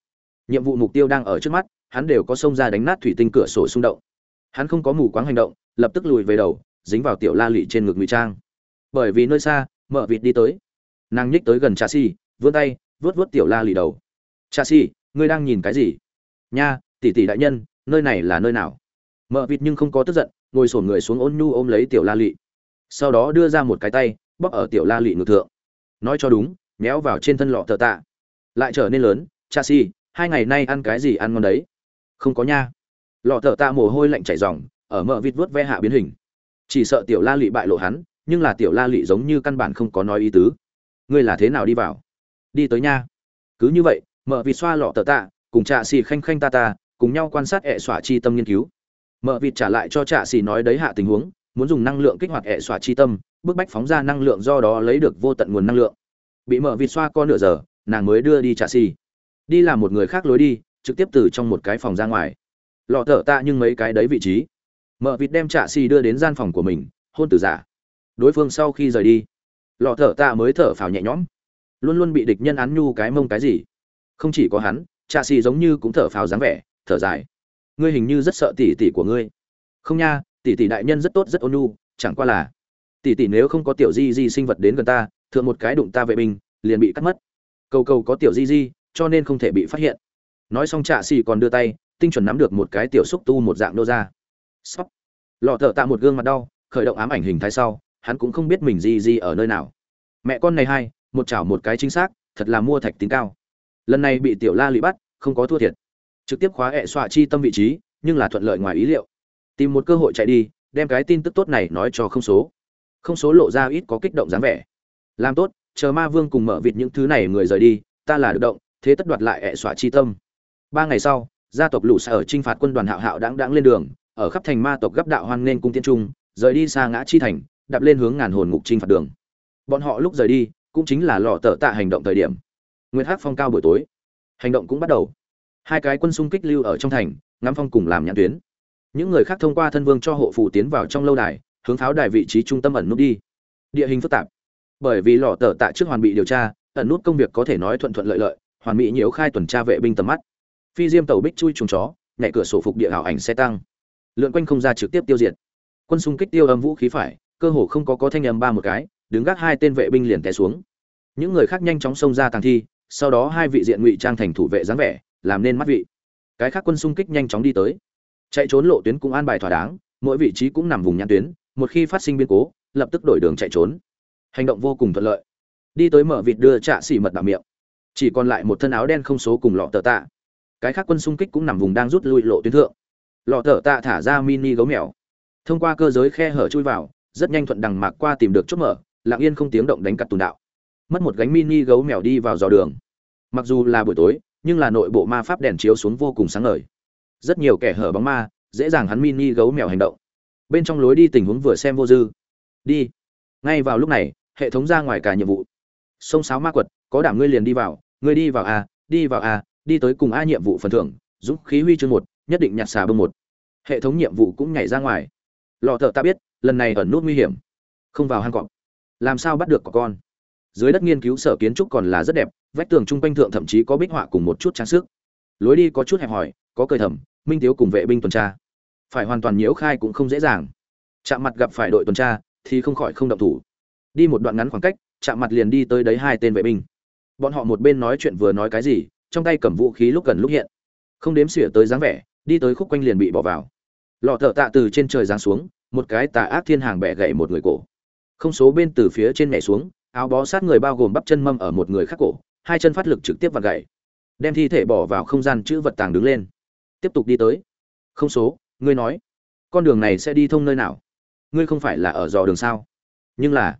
Nhiệm vụ mục tiêu đang ở trước mắt, hắn đều có xông ra đánh nát thủy tinh cửa sổ xung động hắn không có mù quáng hành động, lập tức lùi về đầu, dính vào tiểu la lị trên ngực ngụy trang. Bởi vì nơi xa, mợ vịt đi tới. Nàng nhích tới gần trà si, vươn tay vớt vớt tiểu la lị đầu. Trà si, ngươi đang nhìn cái gì? Nha, tỷ tỷ đại nhân, nơi này là nơi nào? Mợ vịt nhưng không có tức giận, ngồi sổn người xuống ôn nhu ôm lấy tiểu la lị. Sau đó đưa ra một cái tay bóc ở tiểu la lị ngược thượng. Nói cho đúng, méo vào trên thân lọ thợ tạ. Lại trở nên lớn cha si, hai ngày nay ăn cái gì ăn ngon đấy? Không có nha lọ thở tạ mồ hôi lạnh chảy ròng ở mợ vịt vớt ve hạ biến hình. Chỉ sợ tiểu la lị bại lộ hắn, nhưng là tiểu la lị giống như căn bản không có nói ý tứ. Ngươi là thế nào đi vào? Đi tới nha. Cứ như vậy mợ vịt xoa lọ thở tạ cùng trạ xì khanh khanh ta ta, cùng nhau quan sát hệ xỏa chi tâm nghiên cứu. Mợ vịt trả lại cho trạ xì nói đấy hạ tình huống, muốn dùng năng lượng kích hoạt hệ xỏa chi tâm, bức bách phóng ra năng lượng do đó lấy được vô tận nguồn năng lượng. Bị mợ vịt xoa con nửa giờ, nàng mới đưa đi trạ xì đi làm một người khác lối đi, trực tiếp từ trong một cái phòng ra ngoài lọ thở tạ nhưng mấy cái đấy vị trí. Mợ vịt đem trạ xì đưa đến gian phòng của mình, hôn tử giả. Đối phương sau khi rời đi, lọ thở tạ mới thở phào nhẹ nhõm. Luôn luôn bị địch nhân án nhu cái mông cái gì. Không chỉ có hắn, trạ xì giống như cũng thở phào dáng vẻ, thở dài. Ngươi hình như rất sợ tỷ tỷ của ngươi. Không nha, tỷ tỷ đại nhân rất tốt, rất ôn nhu, chẳng qua là tỷ tỷ nếu không có tiểu di di sinh vật đến gần ta, thượng một cái đụng ta vệ binh, liền bị cắt mất. Cầu cầu có tiểu di di, cho nên không thể bị phát hiện. Nói xong trạ xì còn đưa tay tinh chuẩn nắm được một cái tiểu xúc tu một dạng nô ra. Sóc lọ thợ tạ một gương mặt đau, khởi động ám ảnh hình thái sau, hắn cũng không biết mình di di ở nơi nào. Mẹ con này hai, một chảo một cái chính xác, thật là mua thạch tín cao. Lần này bị tiểu la lụy bắt, không có thua thiệt. Trực tiếp khóa hẹ xoa chi tâm vị trí, nhưng là thuận lợi ngoài ý liệu. Tìm một cơ hội chạy đi, đem cái tin tức tốt này nói cho không số. Không số lộ ra ít có kích động dáng vẻ. Làm tốt, chờ ma vương cùng mở vịt những thứ này người rời đi, ta là được động, thế tất đoạt lại hẹ xoa chi tâm. Ba ngày sau gia tộc lũ sở ở trinh phạt quân đoàn hạo hạo đáng đáng lên đường, ở khắp thành ma tộc gấp đạo hoan nên cung tiên trung, rời đi xa ngã chi thành, đạp lên hướng ngàn hồn ngục trinh phạt đường. Bọn họ lúc rời đi, cũng chính là lò tờ tạ hành động thời điểm. Nguyên hắc phong cao buổi tối. Hành động cũng bắt đầu. Hai cái quân xung kích lưu ở trong thành, ngắm phong cùng làm nhãn tuyến. Những người khác thông qua thân vương cho hộ phủ tiến vào trong lâu đài, hướng pháo đài vị trí trung tâm ẩn nút đi. Địa hình phức tạp. Bởi vì lò tờ tạ trước hoàn bị điều tra, ẩn nút công việc có thể nói thuận thuận lợi lợi, hoàn bị nhiễu khai tuần tra vệ binh tầm mắt phi diêm tàu bích chui trùng chó, nhảy cửa sổ phục địa hảo ảnh xe tăng. Lượn quanh không ra trực tiếp tiêu diệt. Quân xung kích tiêu âm vũ khí phải, cơ hồ không có có thanh âm ba một cái, đứng gác hai tên vệ binh liền té xuống. Những người khác nhanh chóng xông ra tàng thi, sau đó hai vị diện ngụy trang thành thủ vệ dáng vẻ, làm nên mắt vị. Cái khác quân xung kích nhanh chóng đi tới. Chạy trốn lộ tuyến cũng an bài thỏa đáng, mỗi vị trí cũng nằm vùng nhãn tuyến, một khi phát sinh biến cố, lập tức đổi đường chạy trốn. Hành động vô cùng thuận lợi. Đi tới mở vịt đưa trạ xỉ mật đạo miệng. Chỉ còn lại một thân áo đen không số cùng lọ tờ tạ cái khác quân xung kích cũng nằm vùng đang rút lui lộ tuyến thượng. Lọ thở tạ thả ra mini gấu mèo. Thông qua cơ giới khe hở chui vào, rất nhanh thuận đằng mạc qua tìm được chốt mở, lặng yên không tiếng động đánh cặp tùn đạo. Mất một gánh mini gấu mèo đi vào dò đường. Mặc dù là buổi tối, nhưng là nội bộ ma pháp đèn chiếu xuống vô cùng sáng ngời. Rất nhiều kẻ hở bóng ma, dễ dàng hắn mini gấu mèo hành động. Bên trong lối đi tình huống vừa xem vô dư. Đi. Ngay vào lúc này, hệ thống ra ngoài cả nhiệm vụ. Sông sáo ma quật, có đảm ngươi liền đi vào, ngươi đi vào à đi vào à đi tới cùng a nhiệm vụ phần thưởng, dũng khí huy chương một, nhất định nhặt xà bông một. Hệ thống nhiệm vụ cũng nhảy ra ngoài. Lò thợ ta biết, lần này ẩn nút nguy hiểm. Không vào hang cọp. Làm sao bắt được có con? Dưới đất nghiên cứu sở kiến trúc còn là rất đẹp, vách tường trung quanh thượng thậm chí có bích họa cùng một chút trang sức. Lối đi có chút hẹp hòi, có cơi thầm, minh tiếu cùng vệ binh tuần tra. Phải hoàn toàn nhiễu khai cũng không dễ dàng. Chạm mặt gặp phải đội tuần tra thì không khỏi không động thủ. Đi một đoạn ngắn khoảng cách, chạm mặt liền đi tới đấy hai tên vệ binh. Bọn họ một bên nói chuyện vừa nói cái gì trong tay cầm vũ khí lúc gần lúc hiện. Không đếm xỉa tới dáng vẻ, đi tới khúc quanh liền bị bỏ vào. Lọ thợ tạ từ trên trời giáng xuống, một cái tà ác thiên hàng bẻ gãy một người cổ. Không số bên từ phía trên nhảy xuống, áo bó sát người bao gồm bắp chân mâm ở một người khác cổ, hai chân phát lực trực tiếp và gãy đem thi thể bỏ vào không gian chữ vật tàng đứng lên. Tiếp tục đi tới. Không số, ngươi nói, con đường này sẽ đi thông nơi nào? Ngươi không phải là ở dò đường sao? Nhưng là,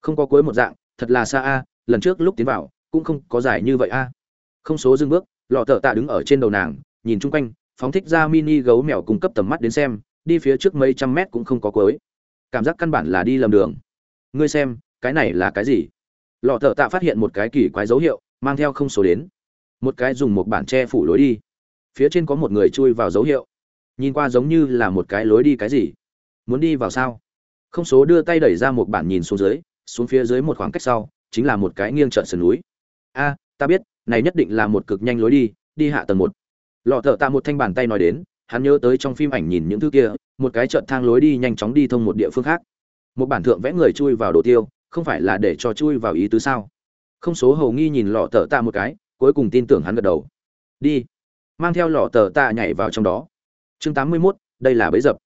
không có cuối một dạng, thật là xa a, lần trước lúc tiến vào, cũng không có dài như vậy a không số dưng bước, lọ thợ tạ đứng ở trên đầu nàng, nhìn chung quanh, phóng thích ra mini gấu mèo cung cấp tầm mắt đến xem, đi phía trước mấy trăm mét cũng không có cuối. Cảm giác căn bản là đi lầm đường. Ngươi xem, cái này là cái gì? Lọ thợ tạ phát hiện một cái kỳ quái dấu hiệu, mang theo không số đến. Một cái dùng một bản che phủ lối đi. Phía trên có một người chui vào dấu hiệu. Nhìn qua giống như là một cái lối đi cái gì? Muốn đi vào sao? Không số đưa tay đẩy ra một bản nhìn xuống dưới, xuống phía dưới một khoảng cách sau, chính là một cái nghiêng trợn sườn núi. A ta biết này nhất định là một cực nhanh lối đi đi hạ tầng một. Lọ thợ tạ một thanh bàn tay nói đến hắn nhớ tới trong phim ảnh nhìn những thứ kia một cái trận thang lối đi nhanh chóng đi thông một địa phương khác. Một bản thượng vẽ người chui vào đồ tiêu không phải là để cho chui vào ý tứ sao? Không số hầu nghi nhìn lọ thợ tạ một cái cuối cùng tin tưởng hắn gật đầu. Đi. Mang theo lọ tờ tạ nhảy vào trong đó. Chương tám mươi 81, đây là bẫy dập.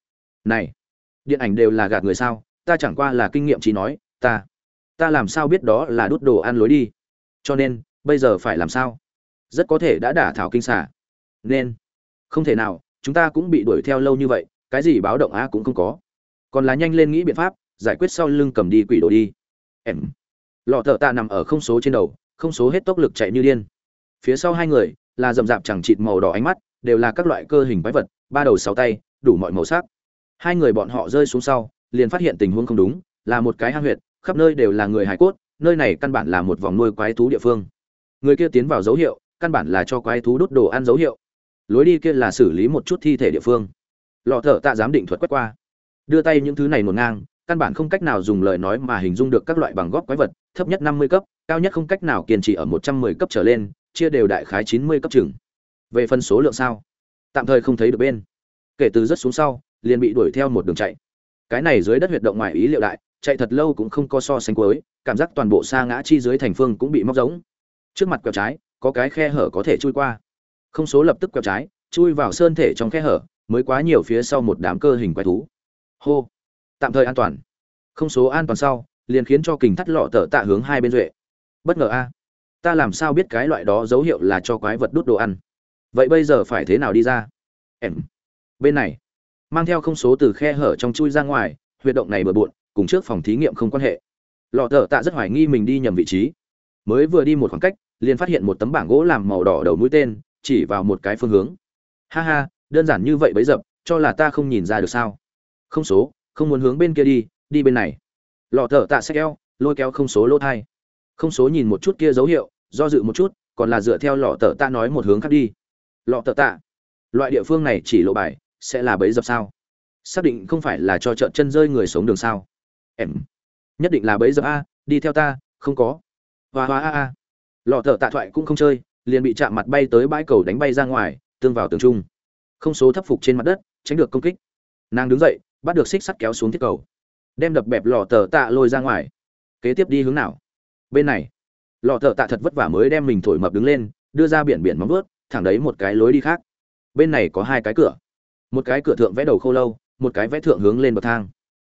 Này điện ảnh đều là gạt người sao? Ta chẳng qua là kinh nghiệm chỉ nói ta ta làm sao biết đó là đút đồ ăn lối đi? Cho nên bây giờ phải làm sao? Rất có thể đã đả thảo kinh xả nên, không thể nào, chúng ta cũng bị đuổi theo lâu như vậy, cái gì báo động a cũng không có. Còn là nhanh lên nghĩ biện pháp, giải quyết sau lưng cầm đi quỷ đồ đi. Em. Lọ thợ tạ nằm ở không số trên đầu, không số hết tốc lực chạy như điên. Phía sau hai người, là rậm rạp chẳng chịt màu đỏ ánh mắt, đều là các loại cơ hình quái vật, ba đầu sáu tay, đủ mọi màu sắc. Hai người bọn họ rơi xuống sau, liền phát hiện tình huống không đúng, là một cái hang huyệt, khắp nơi đều là người hải cốt, nơi này căn bản là một vòng nuôi quái thú địa phương người kia tiến vào dấu hiệu, căn bản là cho quái thú đốt đồ ăn dấu hiệu. Lối đi kia là xử lý một chút thi thể địa phương. Lọ thợ tạ giám định thuật quét qua. Đưa tay những thứ này một ngang, căn bản không cách nào dùng lời nói mà hình dung được các loại bằng góp quái vật, thấp nhất năm mươi cấp, cao nhất không cách nào kiên trì ở một trăm mười cấp trở lên, chia đều đại khái chín mươi cấp chừng. Về phân số lượng sao? Tạm thời không thấy được bên. Kể từ rất xuống sau, liền bị đuổi theo một đường chạy. Cái này dưới đất huyệt động ngoài ý liệu đại, chạy thật lâu cũng không có so sánh cuối, cảm giác toàn bộ xa ngã chi dưới thành phương cũng bị móc giống trước mặt quẹo trái, có cái khe hở có thể chui qua. Không số lập tức quẹo trái, chui vào sơn thể trong khe hở, mới quá nhiều phía sau một đám cơ hình quái thú. Hô! Tạm thời an toàn. Không số an toàn sau, liền khiến cho kình thắt lọ tở tạ hướng hai bên duệ. Bất ngờ a, ta làm sao biết cái loại đó dấu hiệu là cho quái vật đút đồ ăn? Vậy bây giờ phải thế nào đi ra? Em! Bên này, mang theo không số từ khe hở trong chui ra ngoài, huyệt động này bừa bộn, cùng trước phòng thí nghiệm không quan hệ. Lọ tở tạ rất hoài nghi mình đi nhầm vị trí mới vừa đi một khoảng cách, liền phát hiện một tấm bảng gỗ làm màu đỏ đầu mũi tên, chỉ vào một cái phương hướng. Ha ha, đơn giản như vậy bấy dập, cho là ta không nhìn ra được sao? Không số, không muốn hướng bên kia đi đi bên này. Lọ thở tạ xe keo lôi kéo không số lỗ thai. Không số nhìn một chút kia dấu hiệu, do dự một chút, còn là dựa theo lọ tờ tạ nói một hướng khác đi. Lọ tờ tạ, loại địa phương này chỉ lộ bài, sẽ là bẫy dập sao? Xác định không phải là cho trợn chân rơi người sống đường sao? Em, nhất định là bẫy dập a, đi theo ta, không có hoa hoa a a. Lọ thợ tạ thoại cũng không chơi, liền bị chạm mặt bay tới bãi cầu đánh bay ra ngoài, tương vào tường trung không số thấp phục trên mặt đất, tránh được công kích. Nàng đứng dậy, bắt được xích sắt kéo xuống thiết cầu. Đem đập bẹp lò tờ tạ lôi ra ngoài. Kế tiếp đi hướng nào? Bên này. Lò thợ tạ thật vất vả mới đem mình thổi mập đứng lên, đưa ra biển biển móng vớt thẳng đấy một cái lối đi khác. Bên này có hai cái cửa. Một cái cửa thượng vẽ đầu khô lâu, một cái vẽ thượng hướng lên bậc thang.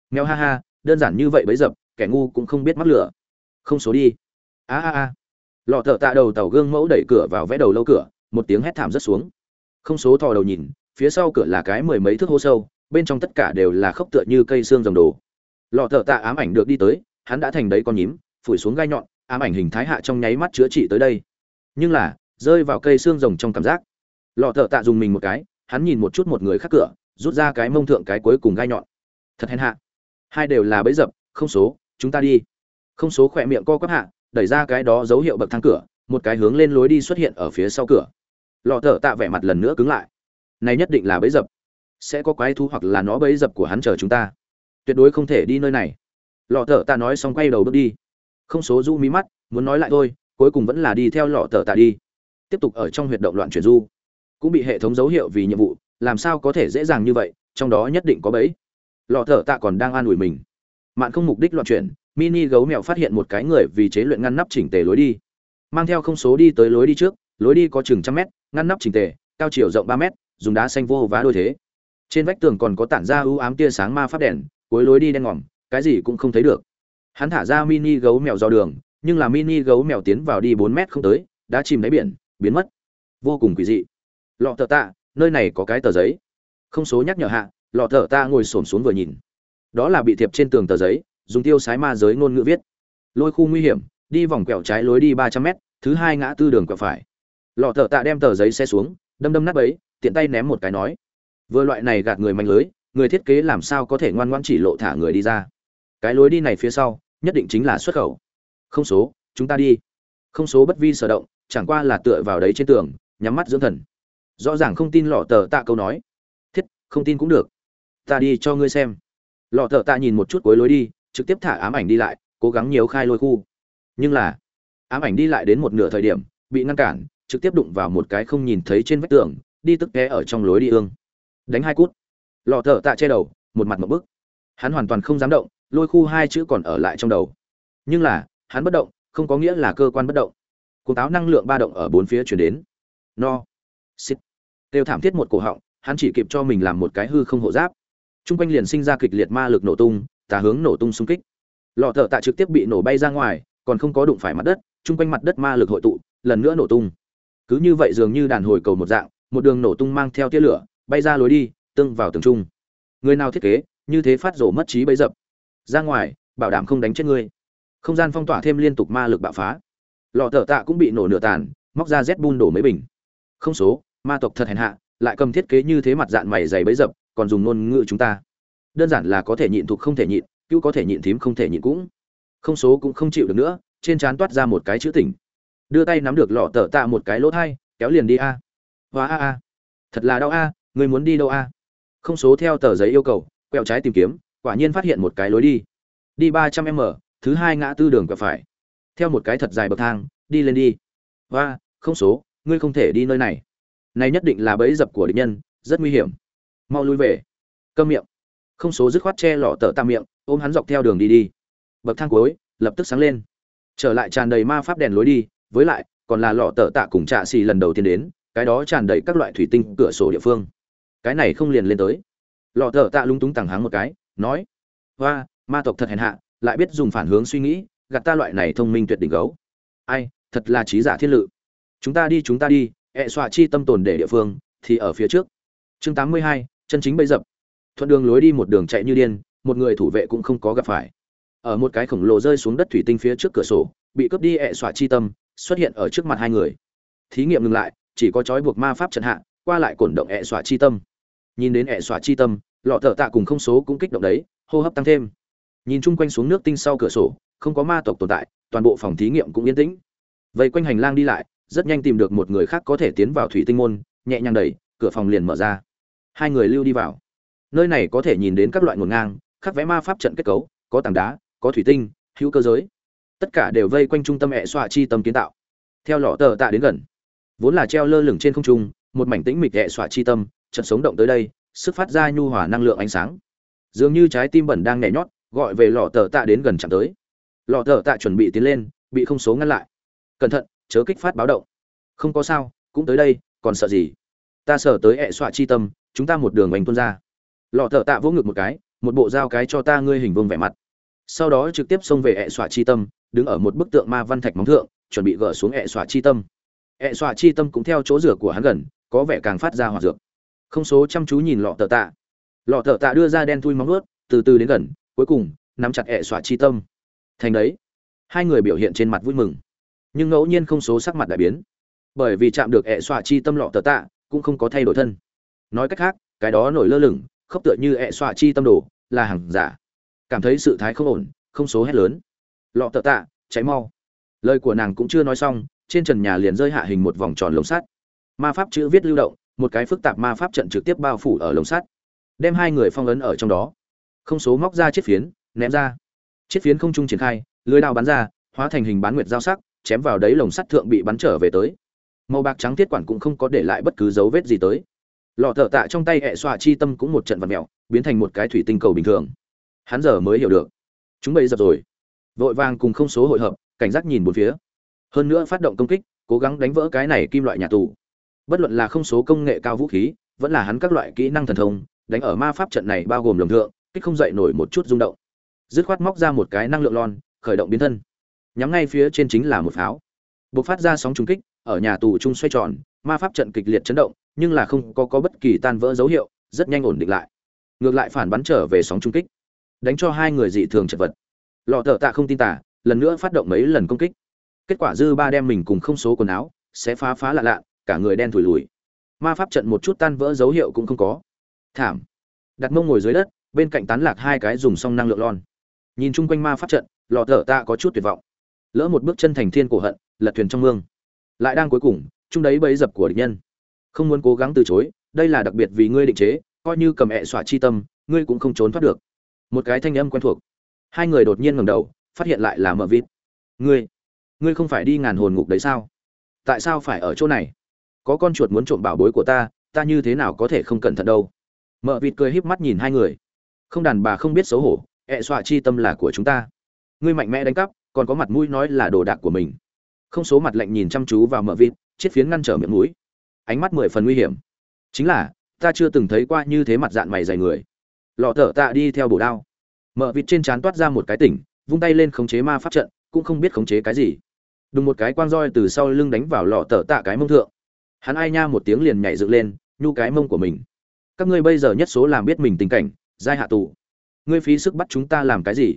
Nghèo ha ha, đơn giản như vậy bấy dập, kẻ ngu cũng không biết mắc lửa. Không số đi a a a. Lọ thợ tạ đầu tàu gương mẫu đẩy cửa vào vẽ đầu lâu cửa, một tiếng hét thảm rất xuống. Không số thò đầu nhìn, phía sau cửa là cái mười mấy thước hô sâu, bên trong tất cả đều là khốc tựa như cây xương rồng đồ. Lọ thợ tạ ám ảnh được đi tới, hắn đã thành đấy con nhím, phủi xuống gai nhọn, ám ảnh hình thái hạ trong nháy mắt chữa trị tới đây. Nhưng là, rơi vào cây xương rồng trong cảm giác. Lọ thợ tạ dùng mình một cái, hắn nhìn một chút một người khác cửa, rút ra cái mông thượng cái cuối cùng gai nhọn. Thật hèn hạ. Hai đều là bẫy dập, không số, chúng ta đi. Không số khỏe miệng co quắp hạ đẩy ra cái đó dấu hiệu bậc thang cửa, một cái hướng lên lối đi xuất hiện ở phía sau cửa. Lọ thợ tạ vẻ mặt lần nữa cứng lại. Này nhất định là bẫy dập. Sẽ có quái thú hoặc là nó bẫy dập của hắn chờ chúng ta. Tuyệt đối không thể đi nơi này. Lọ thợ tạ nói xong quay đầu bước đi. Không số du mí mắt, muốn nói lại thôi, cuối cùng vẫn là đi theo lọ tờ tạ đi. Tiếp tục ở trong huyệt động loạn chuyển du. Cũng bị hệ thống dấu hiệu vì nhiệm vụ, làm sao có thể dễ dàng như vậy, trong đó nhất định có bẫy. Lọ thợ tạ còn đang an ủi mình. Mạn không mục đích loạn chuyển mini gấu mèo phát hiện một cái người vì chế luyện ngăn nắp chỉnh tề lối đi. Mang theo không số đi tới lối đi trước, lối đi có chừng trăm mét, ngăn nắp chỉnh tề, cao chiều rộng ba mét, dùng đá xanh vô vá đôi thế. Trên vách tường còn có tản ra ưu ám tia sáng ma phát đèn, cuối lối đi đen ngòm, cái gì cũng không thấy được. Hắn thả ra mini gấu mèo do đường, nhưng là mini gấu mèo tiến vào đi bốn mét không tới, đã chìm đáy biển, biến mất. Vô cùng quỷ dị. Lọ thợ tạ, nơi này có cái tờ giấy. Không số nhắc nhở hạ, lọ thợ ta ngồi xổm xuống vừa nhìn. Đó là bị thiệp trên tường tờ giấy dùng tiêu sái ma giới ngôn ngữ viết. Lôi khu nguy hiểm, đi vòng quẹo trái lối đi ba trăm mét, thứ hai ngã tư đường quẹo phải. Lọ thợ tạ đem tờ giấy xe xuống, đâm đâm nắp ấy, tiện tay ném một cái nói. Vừa loại này gạt người mạnh lưới, người thiết kế làm sao có thể ngoan ngoãn chỉ lộ thả người đi ra. Cái lối đi này phía sau, nhất định chính là xuất khẩu. Không số, chúng ta đi. Không số bất vi sở động, chẳng qua là tựa vào đấy trên tường, nhắm mắt dưỡng thần. Rõ ràng không tin lọ tờ tạ câu nói. Thiết, không tin cũng được. Ta đi cho ngươi xem. Lọ tờ tạ nhìn một chút cuối lối đi trực tiếp thả ám ảnh đi lại, cố gắng nhiều khai lôi khu. Nhưng là, ám ảnh đi lại đến một nửa thời điểm, bị ngăn cản, trực tiếp đụng vào một cái không nhìn thấy trên vách tường, đi tức té ở trong lối đi ương. Đánh hai cút. Lọ thợ tạ che đầu, một mặt một bức. Hắn hoàn toàn không dám động, lôi khu hai chữ còn ở lại trong đầu. Nhưng là, hắn bất động, không có nghĩa là cơ quan bất động. Cuồng táo năng lượng ba động ở bốn phía chuyển đến. No. Xít têu thảm thiết một cổ họng, hắn chỉ kịp cho mình làm một cái hư không hộ giáp. T r u n g quanh liền sinh ra kịch liệt ma lực nổ tung tà hướng nổ tung xung kích. Lọ thợ tạ trực tiếp bị nổ bay ra ngoài, còn không có đụng phải mặt đất, chung quanh mặt đất ma lực hội tụ, lần nữa nổ tung. Cứ như vậy dường như đàn hồi cầu một dạng, một đường nổ tung mang theo tia lửa, bay ra lối đi, tương vào tường trung. Người nào thiết kế, như thế phát rổ mất trí bấy dập. Ra ngoài, bảo đảm không đánh chết ngươi không gian phong tỏa thêm liên tục ma lực bạo phá. Lọ thợ tạ cũng bị nổ nửa tàn, móc ra z bun đổ mấy bình. Không số, ma tộc thật hèn hạ, lại cầm thiết kế như thế mặt dạng mày dày bấy dập, còn dùng ngôn ngữ chúng ta đơn giản là có thể nhịn thuộc không thể nhịn, cứu có thể nhịn thím không thể nhịn cũng. Không số cũng không chịu được nữa, trên trán toát ra một cái chữ tỉnh đưa tay nắm được lọ tờ tạ một cái lỗ thai, kéo liền đi a. Hóa a a. Thật là đau a, người muốn đi đâu a? Không số theo tờ giấy yêu cầu, quẹo trái tìm kiếm, quả nhiên phát hiện một cái lối đi. Đi ba trăm m, thứ hai ngã tư đường quẹo phải. Theo một cái thật dài bậc thang, đi lên đi. Và không số, ngươi không thể đi nơi này. Này nhất định là bẫy dập của địch nhân, rất nguy hiểm. Mau lui về. Câm miệng không số dứt khoát che lọ tở tam miệng, ôm hắn dọc theo đường đi đi. Bậc thang cuối, lập tức sáng lên. Trở lại tràn đầy ma pháp đèn lối đi, với lại, còn là lọ tở tạ cùng trạ xì lần đầu tiên đến, cái đó tràn đầy các loại thủy tinh cửa sổ địa phương. Cái này không liền lên tới. Lọ tở tạ lung túng tằng háng một cái, nói hoa ma tộc thật hèn hạ, lại biết dùng phản hướng suy nghĩ, gạt ta loại này thông minh tuyệt đỉnh gấu. Ai, thật là trí giả thiên lự. Chúng ta đi, chúng ta đi, ẹ xoa chi tâm tồn để địa phương, thì ở phía trước. Chương tám mươi hai, chân chính bây dập thuận đường lối đi một đường chạy như điên, một người thủ vệ cũng không có gặp phải. Ở một cái khổng lồ rơi xuống đất thủy tinh phía trước cửa sổ, bị cướp đi ẹ xoa chi tâm, xuất hiện ở trước mặt hai người. Thí nghiệm ngừng lại, chỉ có trói buộc ma pháp trận hạ, qua lại cổn động ẹ xoa chi tâm. Nhìn đến ẹ xoa chi tâm, lọ thợ tạ cùng không số cũng kích động đấy, hô hấp tăng thêm. Nhìn chung quanh xuống nước tinh sau cửa sổ, không có ma tộc tồn tại, toàn bộ phòng thí nghiệm cũng yên tĩnh. Vây quanh hành lang đi lại, rất nhanh tìm được một người khác có thể tiến vào thủy tinh môn, nhẹ nhàng đẩy, cửa phòng liền mở ra. Hai người lưu đi vào nơi này có thể nhìn đến các loại nguồn ngang, khắc vẽ ma pháp trận kết cấu, có tảng đá, có thủy tinh, hữu cơ giới. Tất cả đều vây quanh trung tâm hệ xoa chi tâm kiến tạo. Theo lọ tờ tạ đến gần. Vốn là treo lơ lửng trên không trung, một mảnh tĩnh mịch hệ xoa chi tâm trận sống động tới đây, sức phát ra nhu hòa năng lượng ánh sáng. Dường như trái tim bẩn đang nhảy nhót, gọi về lọ tờ tạ đến gần chạm tới. Lọ tờ tạ chuẩn bị tiến lên, bị không số ngăn lại. Cẩn thận, chớ kích phát báo động. Không có sao, cũng tới đây, còn sợ gì? Ta sợ tới hệ xoa chi tâm, chúng ta một đường bành tuôn ra lọ thợ tạ vỗ ngực một cái một bộ dao cái cho ta ngươi hình vuông vẻ mặt. Sau đó trực tiếp xông về ẹ xoa chi tâm đứng ở một bức tượng ma văn thạch móng thượng chuẩn bị gỡ xuống ẹ xoa chi tâm. Ẹ xoa chi tâm cũng theo chỗ rửa của hắn gần có vẻ càng phát ra hoạt dược. Không số chăm chú nhìn lọ thợ tạ. Lọ thợ tạ đưa ra đen thui móng ướt, từ từ đến gần cuối cùng nắm chặt ẹ xoa chi tâm. Thành đấy. Hai người biểu hiện trên mặt vui mừng. Nhưng ngẫu nhiên không số sắc mặt đại biến. Bởi vì chạm được ẹ xoa chi tâm lọ thợ tạ cũng không có thay đổi thân. Nói cách khác cái đó nổi lơ lửng khốc tựa như ẹ xoa chi tâm đồ, là hàng giả. Cảm thấy sự thái không ổn, không số hét lớn. Lọ tợ tạ, cháy mau. Lời của nàng cũng chưa nói xong, trên trần nhà liền rơi hạ hình một vòng tròn lồng sắt. Ma pháp chữ viết lưu động, một cái phức tạp ma pháp trận trực tiếp bao phủ ở lồng sắt. Đem hai người phong ấn ở trong đó. Không số móc ra chiếc phiến, ném ra. Chiếc phiến không trung triển khai, lưới đao bắn ra, hóa thành hình bán nguyệt giao sắc, chém vào đấy lồng sắt thượng bị bắn trở về tới. Màu bạc trắng tiết quản cũng không có để lại bất cứ dấu vết gì tới lọ thợ tạ trong tay hẹ xoa chi tâm cũng một trận vật mèo, biến thành một cái thủy tinh cầu bình thường. Hắn giờ mới hiểu được. Chúng bây dập rồi. Vội vàng cùng không số hội hợp cảnh giác nhìn bốn phía. Hơn nữa phát động công kích cố gắng đánh vỡ cái này kim loại nhà tù. Bất luận là không số công nghệ cao vũ khí vẫn là hắn các loại kỹ năng thần thông đánh ở ma pháp trận này bao gồm lồng thượng kích không dậy nổi một chút rung động. Dứt khoát móc ra một cái năng lượng lon khởi động biến thân. Nhắm ngay phía trên chính là một pháo. Bộc phát ra sóng trúng kích ở nhà tù trung xoay tròn ma pháp trận kịch liệt chấn động nhưng là không có, có bất kỳ tan vỡ dấu hiệu rất nhanh ổn định lại. Ngược lại phản bắn trở về sóng trung kích đánh cho hai người dị thường chật vật. Lọ thợ tạ không tin tả lần nữa phát động mấy lần công kích. Kết quả dư ba đem mình cùng không số quần áo sẽ phá phá lạ lạ cả người đen thủi lùi. Ma pháp trận một chút tan vỡ dấu hiệu cũng không có. Thảm. Đặt mông ngồi dưới đất bên cạnh tán lạc hai cái dùng xong năng lượng lon. Nhìn chung quanh ma pháp trận lọ thở tạ có chút tuyệt vọng. Lỡ một bước chân thành thiên cổ hận lật thuyền trong mương. Lại đang cuối cùng chung đấy bấy dập của địch nhân không muốn cố gắng từ chối, đây là đặc biệt vì ngươi định chế, coi như cầm ẹ xỏa chi tâm, ngươi cũng không trốn thoát được. Một cái thanh âm quen thuộc. Hai người đột nhiên ngẩng đầu, phát hiện lại là mợ Vịt. ngươi ngươi không phải đi ngàn hồn ngục đấy sao? Tại sao phải ở chỗ này? Có con chuột muốn trộm bảo bối của ta ta như thế nào có thể không cẩn thận đâu? Mợ vịt cười híp mắt nhìn hai người. Không đàn bà không biết xấu hổ, ẹ xoa chi tâm là của chúng ta. Ngươi mạnh mẽ đánh cắp, còn có mặt mũi nói là đồ đạc của mình. Không số mặt lạnh nhìn chăm chú vào mợ vịt, chiếc phiến ngăn trở miệng mũi ánh mắt mười phần nguy hiểm. Chính là, ta chưa từng thấy qua như thế mặt dạng mày dày người. Lọ thở tạ đi theo bổ đao. Mợ vịt trên trán toát ra một cái tỉnh, vung tay lên khống chế ma pháp trận, cũng không biết khống chế cái gì. Đùng một cái quang roi từ sau lưng đánh vào lọ tở tạ cái mông thượng. Hắn ai nha một tiếng liền nhảy dựng lên, nhu cái mông của mình. Các ngươi bây giờ nhất số làm biết mình tình cảnh, giai hạ tù. Ngươi phí sức bắt chúng ta làm cái gì?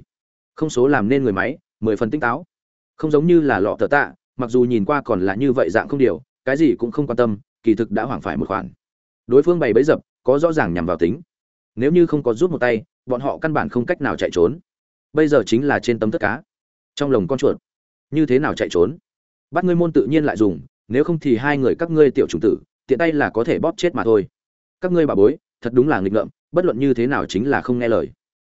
Không số làm nên người máy, mười phần tinh táo. Không giống như là lọ tở tạ, mặc dù nhìn qua còn là như vậy dạng không điều, cái gì cũng không quan tâm kỳ thực đã hoảng phải một khoản. Đối phương bày bẫy dập, có rõ ràng nhằm vào tính. Nếu như không có rút một tay, bọn họ căn bản không cách nào chạy trốn. Bây giờ chính là trên tấm tất cá. Trong lồng con chuột. Như thế nào chạy trốn? Bắt ngươi môn tự nhiên lại dùng, nếu không thì hai người các ngươi tiểu chủng tử, tiện tay là có thể bóp chết mà thôi. Các ngươi bà bối, thật đúng là nghịch ngợm, bất luận như thế nào chính là không nghe lời.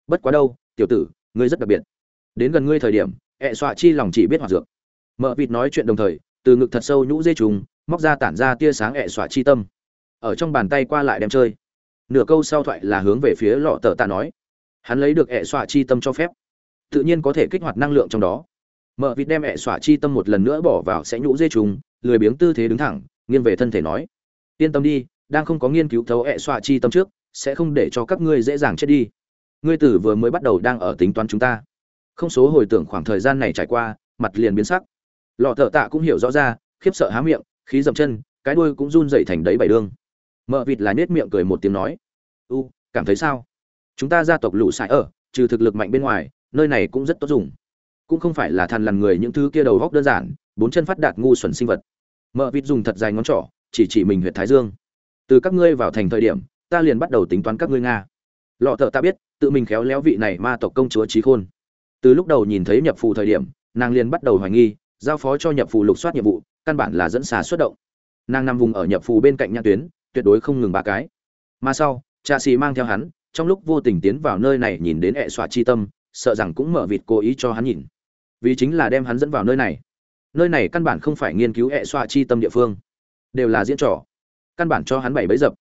Bất quá đâu, tiểu tử, ngươi rất đặc biệt. Đến gần ngươi thời điểm, ẹ xoa chi lòng chỉ biết hoạt dược. Mợ vịt nói chuyện đồng thời, từ ngực thật sâu nhũ dê trùng móc ra tản ra tia sáng ẹ xoạ chi tâm. Ở trong bàn tay qua lại đem chơi. Nửa câu sau thoại là hướng về phía lọ tờ tạ nói. Hắn lấy được ẹ xoạ chi tâm cho phép. Tự nhiên có thể kích hoạt năng lượng trong đó. Mở vịt đem ẹ xỏa chi tâm một lần nữa bỏ vào sẽ nhũ dê trùng, lười biếng tư thế đứng thẳng, nghiêng về thân thể nói. Yên tâm đi, đang không có nghiên cứu thấu ẹ xỏa chi tâm trước, sẽ không để cho các ngươi dễ dàng chết đi. Ngươi tử vừa mới bắt đầu đang ở tính toán chúng ta. Không số hồi tưởng khoảng thời gian này trải qua, mặt liền biến sắc. Lọ thợ tạ cũng hiểu rõ ra, khiếp sợ há miệng khí dậm chân, cái đuôi cũng run dậy thành đấy bảy đương Mở vịt là nết miệng cười một tiếng nói, u, cảm thấy sao? Chúng ta gia tộc lũ sải ở, trừ thực lực mạnh bên ngoài, nơi này cũng rất tốt dùng. Cũng không phải là thằn lằn người những thứ kia đầu góc đơn giản, bốn chân phát đạt ngu xuẩn sinh vật. Mợ vịt dùng thật dài ngón trỏ, chỉ chỉ mình huyện thái dương. Từ các ngươi vào thành thời điểm, ta liền bắt đầu tính toán các ngươi nga. Lọ thợ ta biết, tự mình khéo léo vị này ma tộc công chúa trí khôn. Từ lúc đầu nhìn thấy nhập phù thời điểm, nàng liền bắt đầu hoài nghi, giao phó cho nhập phù lục soát nhiệm vụ căn bản là dẫn xà xuất động. Nàng nằm vùng ở nhập phù bên cạnh nhãn tuyến, tuyệt đối không ngừng ba cái. Mà sau cha xì mang theo hắn, trong lúc vô tình tiến vào nơi này nhìn đến ẹ xòa chi tâm, sợ rằng cũng mở vịt cố ý cho hắn nhìn. Vì chính là đem hắn dẫn vào nơi này. Nơi này căn bản không phải nghiên cứu hệ xòa chi tâm địa phương. Đều là diễn trò. Căn bản cho hắn bảy bấy dập.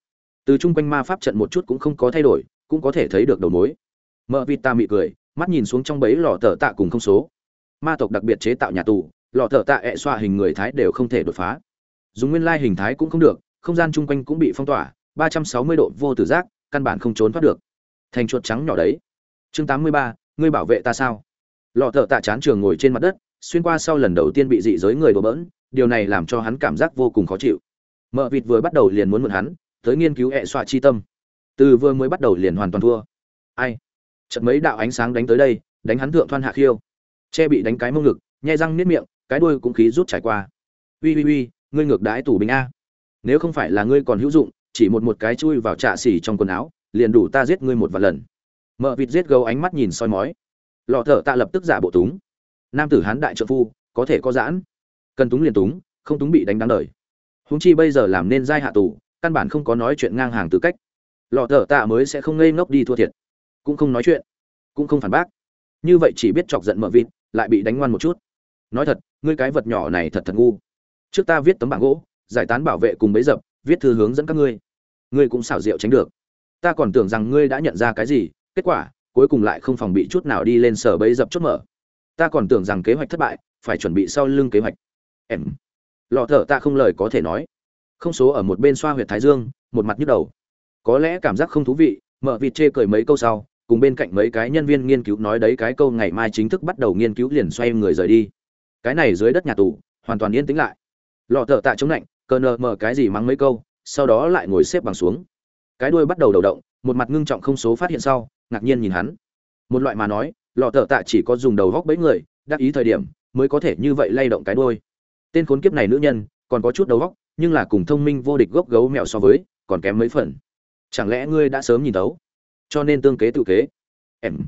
Từ chung quanh ma pháp trận một chút cũng không có thay đổi, cũng có thể thấy được đầu mối. Mợ vịt ta mị cười, mắt nhìn xuống trong bấy lò tờ tạ cùng không số. Ma tộc đặc biệt chế tạo nhà tù lọ thở tạ ẹ xoa hình người thái đều không thể đột phá. Dùng nguyên lai hình thái cũng không được, không gian chung quanh cũng bị phong tỏa, ba trăm sáu mươi độ vô tử giác, căn bản không trốn thoát được. Thành chuột trắng nhỏ đấy. Chương tám mươi ba, ngươi bảo vệ ta sao? Lọ thợ tạ chán trường ngồi trên mặt đất, xuyên qua sau lần đầu tiên bị dị giới người đổ bỡn, điều này làm cho hắn cảm giác vô cùng khó chịu. Mợ vịt vừa bắt đầu liền muốn mượn hắn, tới nghiên cứu hệ xoa chi tâm. Từ vừa mới bắt đầu liền hoàn toàn thua. Ai? Chật mấy đạo ánh sáng đánh tới đây, đánh hắn thượng thoan hạ khiêu. Che bị đánh cái mông ngực, nhai răng niết miệng cái đuôi cũng khí rút trải qua. Uy uy uy, ngươi ngược đãi tù binh a. Nếu không phải là ngươi còn hữu dụng, chỉ một một cái chui vào trạ xỉ trong quần áo, liền đủ ta giết ngươi một vài lần. Mợ vịt giết gấu ánh mắt nhìn soi mói. Lọ thở tạ lập tức giả bộ túng. Nam tử hán đại trợ phu, có thể có giãn. Cần túng liền túng, không túng bị đánh đáng đời. Huống chi bây giờ làm nên giai hạ tù, căn bản không có nói chuyện ngang hàng tư cách. Lọ thở tạ mới sẽ không ngây ngốc đi thua thiệt. Cũng không nói chuyện, cũng không phản bác. Như vậy chỉ biết chọc giận mợ vịt, lại bị đánh ngoan một chút nói thật, ngươi cái vật nhỏ này thật thật ngu. Trước ta viết tấm bảng gỗ, giải tán bảo vệ cùng bấy dập, viết thư hướng dẫn các ngươi. Ngươi cũng xảo diệu tránh được. Ta còn tưởng rằng ngươi đã nhận ra cái gì, kết quả, cuối cùng lại không phòng bị chút nào đi lên sở bấy dập chốt mở. Ta còn tưởng rằng kế hoạch thất bại, phải chuẩn bị sau lưng kế hoạch. Em. Lọ thở ta không lời có thể nói. Không số ở một bên xoa huyệt thái dương, một mặt nhức đầu. Có lẽ cảm giác không thú vị mở vịt chê cười mấy câu sau, cùng bên cạnh mấy cái nhân viên nghiên cứu nói đấy cái câu ngày mai chính thức bắt đầu nghiên cứu liền xoay người rời đi cái này dưới đất nhà tù, hoàn toàn yên tĩnh lại. Lọ thợ tạ chống lạnh, cờ nờ mở cái gì mắng mấy câu, sau đó lại ngồi xếp bằng xuống. Cái đuôi bắt đầu đầu động, một mặt ngưng trọng không số phát hiện sau, ngạc nhiên nhìn hắn. Một loại mà nói, lọ thợ tạ chỉ có dùng đầu góc bẫy người, đắc ý thời điểm, mới có thể như vậy lay động cái đuôi. Tên khốn kiếp này nữ nhân, còn có chút đầu góc, nhưng là cùng thông minh vô địch gốc gấu mèo so với, còn kém mấy phần. Chẳng lẽ ngươi đã sớm nhìn tấu? Cho nên tương kế tự kế. Em.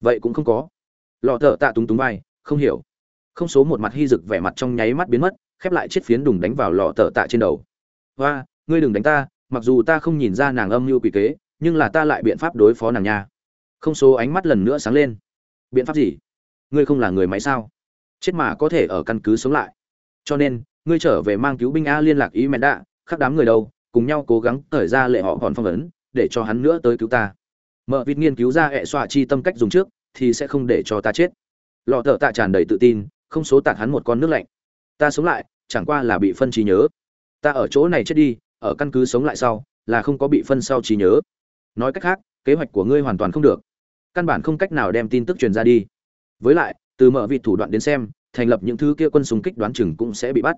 Vậy cũng không có. Lọ thợ tạ túng túng vai, không hiểu không số một mặt hy dực vẻ mặt trong nháy mắt biến mất, khép lại chiếc phiến đùng đánh vào lọ tờ tạ trên đầu. Hoa, ngươi đừng đánh ta, mặc dù ta không nhìn ra nàng âm mưu quỷ kế, nhưng là ta lại biện pháp đối phó nàng nha. Không số ánh mắt lần nữa sáng lên. Biện pháp gì? Ngươi không là người máy sao? Chết mà có thể ở căn cứ sống lại. Cho nên, ngươi trở về mang cứu binh a liên lạc ý mẹ đạ khắc đám người đâu, cùng nhau cố gắng thời ra lệ họ còn phong ấn, để cho hắn nữa tới cứu ta. Mở vịt nghiên cứu ra hệ xoa chi tâm cách dùng trước, thì sẽ không để cho ta chết. Lọ thợ tạ tràn đầy tự tin không số tạt hắn một con nước lạnh. Ta sống lại, chẳng qua là bị phân trí nhớ. Ta ở chỗ này chết đi, ở căn cứ sống lại sau, là không có bị phân sau trí nhớ. Nói cách khác, kế hoạch của ngươi hoàn toàn không được. Căn bản không cách nào đem tin tức truyền ra đi. Với lại, từ mở vị thủ đoạn đến xem, thành lập những thứ kia quân súng kích đoán chừng cũng sẽ bị bắt.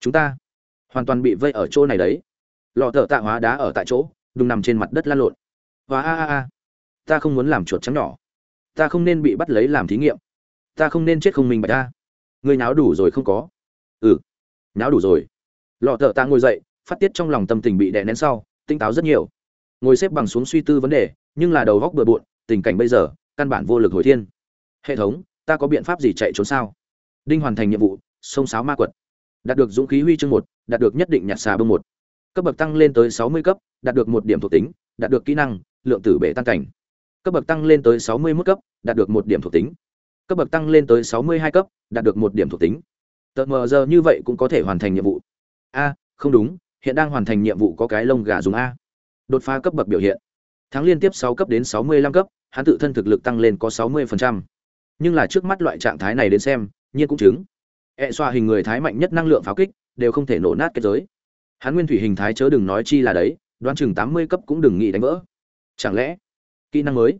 Chúng ta hoàn toàn bị vây ở chỗ này đấy. Lọ thợ tạ hóa đá ở tại chỗ đừng nằm trên mặt đất lăn lộn. Và a a a. Ta không muốn làm chuột trắng nhỏ. Ta không nên bị bắt lấy làm thí nghiệm. Ta không nên chết không minh bạch ta ngươi náo đủ rồi không có. Ừ náo đủ rồi. Lọ thợ tạ ngồi dậy, phát tiết trong lòng tâm tình bị đè nén sau tinh táo rất nhiều. Ngồi xếp bằng xuống suy tư vấn đề, nhưng là đầu góc bừa bộn, tình cảnh bây giờ, căn bản vô lực hồi thiên. Hệ thống, ta có biện pháp gì chạy trốn sao? Đinh hoàn thành nhiệm vụ, sông sáo ma quật. Đạt được dũng khí huy chương một, đạt được nhất định nhặt xà bông một. Cấp bậc tăng lên tới sáu mươi cấp, đạt được một điểm thuộc tính, đạt được kỹ năng, lượng tử bể tăng cảnh. Cấp bậc tăng lên tới sáu mươi mức cấp, đạt được một điểm thuộc tính. Cấp bậc tăng lên tới sáu mươi hai cấp đạt được một điểm thuộc tính. Tợt mờ giờ như vậy cũng có thể hoàn thành nhiệm vụ. A, không đúng, hiện đang hoàn thành nhiệm vụ có cái lông gà dùng a. Đột phá cấp bậc biểu hiện. Tháng liên tiếp sáu cấp đến sáu mươi lăm cấp, hắn tự thân thực lực tăng lên có sáu mươi phần trăm. Nhưng là trước mắt loại trạng thái này đến xem, nhiên cũng chứng. E xoa hình người thái mạnh nhất năng lượng pháo kích, đều không thể nổ nát kết giới. Hắn nguyên thủy hình thái chớ đừng nói chi là đấy, đoán chừng tám mươi cấp cũng đừng nghĩ đánh vỡ. Chẳng lẽ, kỹ năng mới?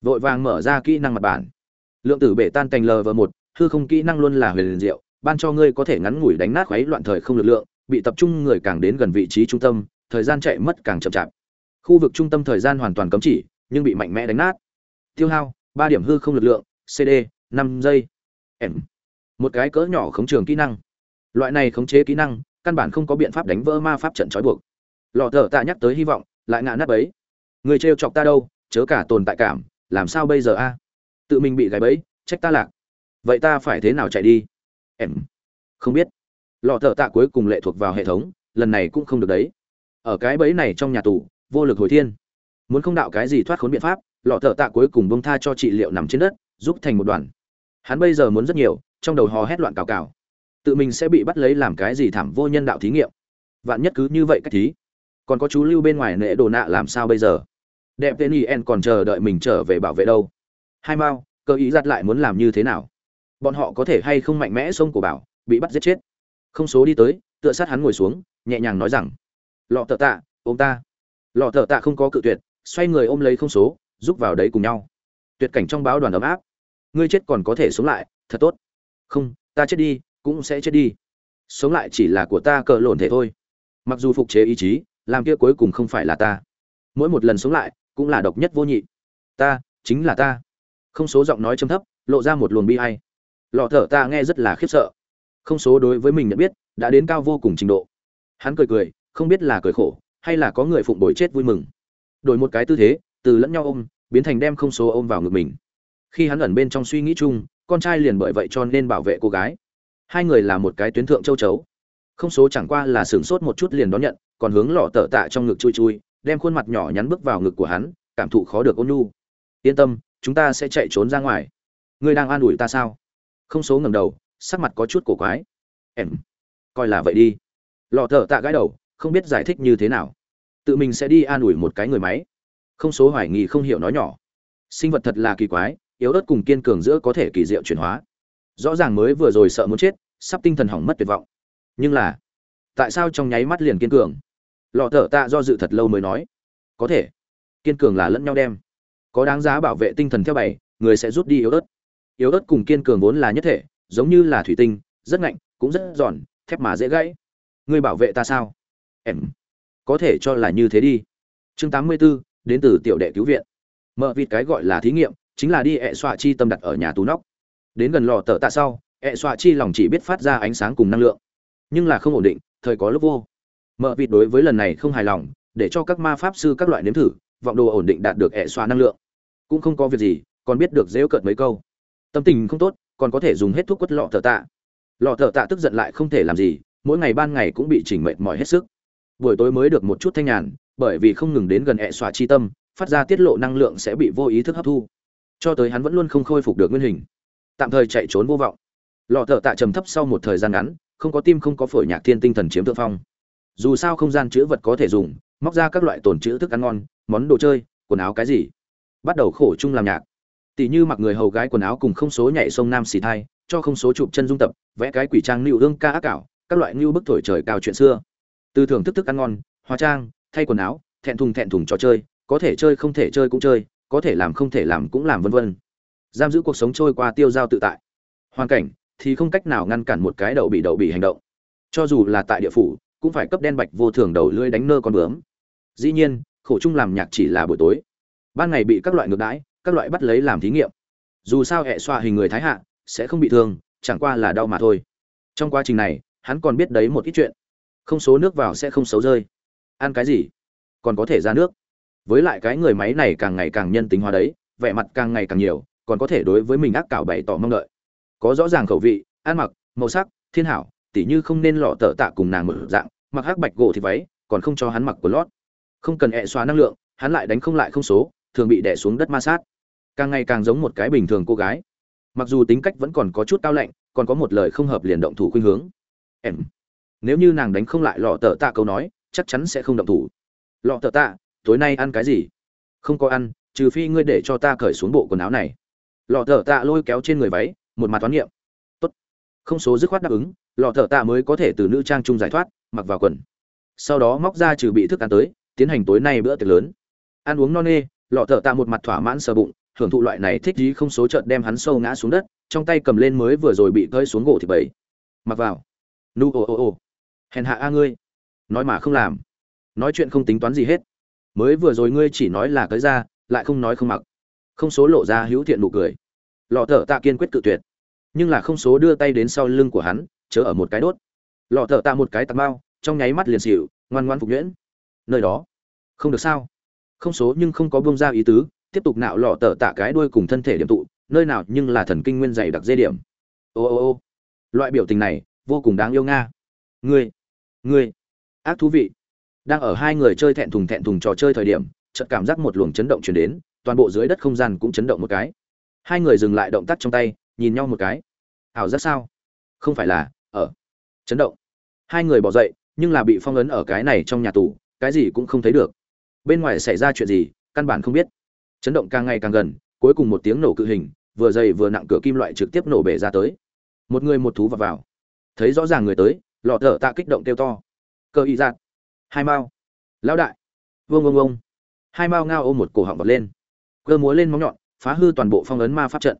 Vội vàng mở ra kỹ năng mặt bản. Lượng tử bể tan cành lv một hư không kỹ năng luôn là huyền liền diệu, ban cho ngươi có thể ngắn ngủi đánh nát khuấy loạn thời không lực lượng, bị tập trung người càng đến gần vị trí trung tâm, thời gian chạy mất càng chậm chạp. Khu vực trung tâm thời gian hoàn toàn cấm chỉ, nhưng bị mạnh mẽ đánh nát. Tiêu hao, ba điểm hư không lực lượng cd năm giây. M một cái cỡ nhỏ khống trường kỹ năng. Loại này khống chế kỹ năng, căn bản không có biện pháp đánh vỡ ma pháp trận trói buộc. Lọ thở tạ nhắc tới hy vọng, lại ngã nát ấy người trêu chọc ta đâu, chớ cả tồn tại cảm, làm sao bây giờ a? Tự mình bị gáy bẫy, trách ta lạc vậy ta phải thế nào chạy đi? Em. Không biết. Lọ thợ tạ cuối cùng lệ thuộc vào hệ thống, lần này cũng không được đấy. Ở cái bẫy này trong nhà tù, vô lực hồi thiên. Muốn không đạo cái gì thoát khốn biện pháp, lọ thợ tạ cuối cùng bông tha cho trị liệu nằm trên đất, giúp thành một đoàn. Hắn bây giờ muốn rất nhiều, trong đầu hò hét loạn cào cào. Tự mình sẽ bị bắt lấy làm cái gì thảm vô nhân đạo thí nghiệm. Vạn nhất cứ như vậy cách thí. Còn có chú lưu bên ngoài nệ đồ nạ làm sao bây giờ? Đẹp tên yen còn chờ đợi mình trở về bảo vệ đâu. Hai mao cơ ý giặt lại muốn làm như thế nào? Bọn họ có thể hay không mạnh mẽ sông của bảo, bị bắt giết chết. Không số đi tới, tựa sát hắn ngồi xuống, nhẹ nhàng nói rằng, lọ thợ tạ, ôm ta. Lọ thợ tạ không có cự tuyệt, xoay người ôm lấy không số giúp vào đấy cùng nhau. Tuyệt cảnh trong báo đoàn ấm áp. Ngươi chết còn có thể sống lại, thật tốt. Không, ta chết đi, cũng sẽ chết đi. Sống lại chỉ là của ta cờ lộn thể thôi. Mặc dù phục chế ý chí, làm kia cuối cùng không phải là ta. Mỗi một lần sống lại, cũng là độc nhất vô nhị. Ta, chính là ta. Không số giọng nói châm thấp, lộ ra một luồng bi hay lọ thở ta nghe rất là khiếp sợ. Không số đối với mình nhận biết, đã đến cao vô cùng trình độ. Hắn cười cười, không biết là cười khổ, hay là có người phụng bồi chết vui mừng. Đổi một cái tư thế, từ lẫn nhau ôm, biến thành đem không số ôm vào ngực mình. Khi hắn ẩn bên trong suy nghĩ chung, con trai liền bởi vậy cho nên bảo vệ cô gái. Hai người là một cái tuyến thượng châu chấu. Không số chẳng qua là sửng sốt một chút liền đón nhận, còn hướng lọ tở tạ trong ngực chui chui, đem khuôn mặt nhỏ nhắn bước vào ngực của hắn, cảm thụ khó được ôn nhu. Yên tâm, chúng ta sẽ chạy trốn ra ngoài. Ngươi đang an ủi ta sao? Không số ngầm đầu, sắc mặt có chút cổ quái. Em, coi là vậy đi. Lò thở tạ gãi đầu, không biết giải thích như thế nào. Tự mình sẽ đi an ủi một cái người máy. Không số hoài nghi không hiểu nói nhỏ. Sinh vật thật là kỳ quái, yếu ớt cùng kiên cường giữa có thể kỳ diệu chuyển hóa. Rõ ràng mới vừa rồi sợ muốn chết, sắp tinh thần hỏng mất tuyệt vọng. Nhưng là, tại sao trong nháy mắt liền kiên cường? Lọ thở tạ do dự thật lâu mới nói. Có thể. Kiên cường là lẫn nhau đem. Có đáng giá bảo vệ tinh thần theo bảy người sẽ rút đi yếu ớt yếu ớt cùng kiên cường vốn là nhất thể giống như là thủy tinh rất ngạnh cũng rất giòn thép mà dễ gãy. Ngươi bảo vệ ta sao? Em có thể cho là như thế đi. Chương 84, đến từ tiểu đệ cứu viện. Mở vịt cái gọi là thí nghiệm chính là đi ẹ xoa chi tâm đặt ở nhà tù nóc. Đến gần lò tờ tạ sau ẹ xoa chi lòng chỉ biết phát ra ánh sáng cùng năng lượng. Nhưng là không ổn định thời có lúc vô. Mở vịt đối với lần này không hài lòng để cho các ma pháp sư các loại nếm thử vọng đồ ổn định đạt được ẹ xoa năng lượng. Cũng không có việc gì còn biết được dễu cợt mấy câu tâm tình không tốt, còn có thể dùng hết thuốc quất lọ thợ tạ. Lọ thợ tạ tức giận lại không thể làm gì, mỗi ngày ban ngày cũng bị chỉnh mệt mỏi hết sức. Buổi tối mới được một chút thanh nhàn, bởi vì không ngừng đến gần ẹ xoa chi tâm, phát ra tiết lộ năng lượng sẽ bị vô ý thức hấp thu. Cho tới hắn vẫn luôn không khôi phục được nguyên hình. Tạm thời chạy trốn vô vọng. Lọ thợ tạ trầm thấp sau một thời gian ngắn, không có tim không có phổi nhạc thiên tinh thần chiếm thượng phong. Dù sao không gian chữ vật có thể dùng, móc ra các loại tồn chữ thức ăn ngon, món đồ chơi, quần áo cái gì. Bắt đầu khổ chung làm nhạc tỷ như mặc người hầu gái quần áo cùng không số nhảy sông nam xì thai, cho không số chụp chân dung tập, vẽ cái quỷ trang nịu hương ca ác cảo các loại ngưu bức thổi trời cao chuyện xưa. Từ thưởng thức thức ăn ngon, hóa trang, thay quần áo, thẹn thùng thẹn thùng trò chơi, có thể chơi không thể chơi cũng chơi, có thể làm không thể làm cũng làm vân vân. Giam giữ cuộc sống trôi qua tiêu dao tự tại. Hoàn cảnh thì không cách nào ngăn cản một cái đậu bị đậu bị hành động. Cho dù là tại địa phủ, cũng phải cấp đen bạch vô thường đầu lưỡi đánh nơ con bướm. Dĩ nhiên, khổ chung làm nhạc chỉ là buổi tối. Ban ngày bị các loại ngược đãi các loại bắt lấy làm thí nghiệm. Dù sao hệ xoa hình người thái hạ, sẽ không bị thương, chẳng qua là đau mà thôi. Trong quá trình này, hắn còn biết đấy một ít chuyện. Không số nước vào sẽ không xấu rơi. Ăn cái gì? Còn có thể ra nước. Với lại cái người máy này càng ngày càng nhân tính hóa đấy, vẻ mặt càng ngày càng nhiều, còn có thể đối với mình ác cảo bày tỏ mong đợi. Có rõ ràng khẩu vị, ăn mặc, màu sắc, thiên hảo, tỉ như không nên lọ tợ tạ cùng nàng một dạng, mặc hắc bạch gỗ thì váy, còn không cho hắn mặc quần lót. Không cần hẹ xóa năng lượng, hắn lại đánh không lại không số, thường bị đè xuống đất ma sát càng ngày càng giống một cái bình thường cô gái. Mặc dù tính cách vẫn còn có chút cao lạnh, còn có một lời không hợp liền động thủ khuynh hướng. Em. Nếu như nàng đánh không lại lọ tợ tạ câu nói, chắc chắn sẽ không động thủ. Lọ tợ tạ, tối nay ăn cái gì? Không có ăn, trừ phi ngươi để cho ta cởi xuống bộ quần áo này. Lọ tợ tạ lôi kéo trên người váy, một mặt toán niệm. Tốt. Không số dứt khoát đáp ứng, lọ tợ tạ mới có thể từ nữ trang trung giải thoát, mặc vào quần. Sau đó móc ra trừ bị thức ăn tới, tiến hành tối nay bữa tiệc lớn. Ăn uống no nê, lọ thợ tạ một mặt thỏa mãn sờ bụng hưởng thụ loại này thích gì không số chợt đem hắn sâu ngã xuống đất, trong tay cầm lên mới vừa rồi bị cơi xuống gỗ thì bảy mặc vào. Nu ồ ồ ồ hèn hạ a ngươi. Nói mà không làm. Nói chuyện không tính toán gì hết. Mới vừa rồi ngươi chỉ nói là cởi ra, lại không nói không mặc. Không số lộ ra hữu thiện nụ cười. Lọ thợ tạ kiên quyết cự tuyệt. Nhưng là không số đưa tay đến sau lưng của hắn, chớ ở một cái đốt. Lọ thợ tạ một cái tạt bao trong nháy mắt liền xỉu, ngoan ngoan phục nhuyễn. Nơi đó. Không được sao? Không số nhưng không có bông ra ý tứ tiếp tục nạo lọ tở tạ cái đuôi cùng thân thể điểm tụ, nơi nào nhưng là thần kinh nguyên dày đặc dây điểm. Ô ô ô, loại biểu tình này vô cùng đáng yêu nga. Ngươi ngươi, ác thú vị. Đang ở hai người chơi thẹn thùng thẹn thùng trò chơi thời điểm, chợt cảm giác một luồng chấn động truyền đến, toàn bộ dưới đất không gian cũng chấn động một cái. Hai người dừng lại động tác trong tay, nhìn nhau một cái. Ảo giác sao? Không phải là, ở, chấn động. Hai người bỏ dậy, nhưng là bị phong ấn ở cái này trong nhà tù, cái gì cũng không thấy được. Bên ngoài xảy ra chuyện gì, căn bản không biết chấn động càng ngày càng gần, cuối cùng một tiếng nổ cự hình, vừa dày vừa nặng cửa kim loại trực tiếp nổ bể ra tới. Một người một thú vào vào. Thấy rõ ràng người tới, lọ thở tạ kích động kêu to. Cơ y giạt hai mao. Lão đại. Vương vương vương hai mao ngao ôm một cổ họng vật lên. Cơ múa lên móng nhọn, phá hư toàn bộ phong ấn ma pháp trận.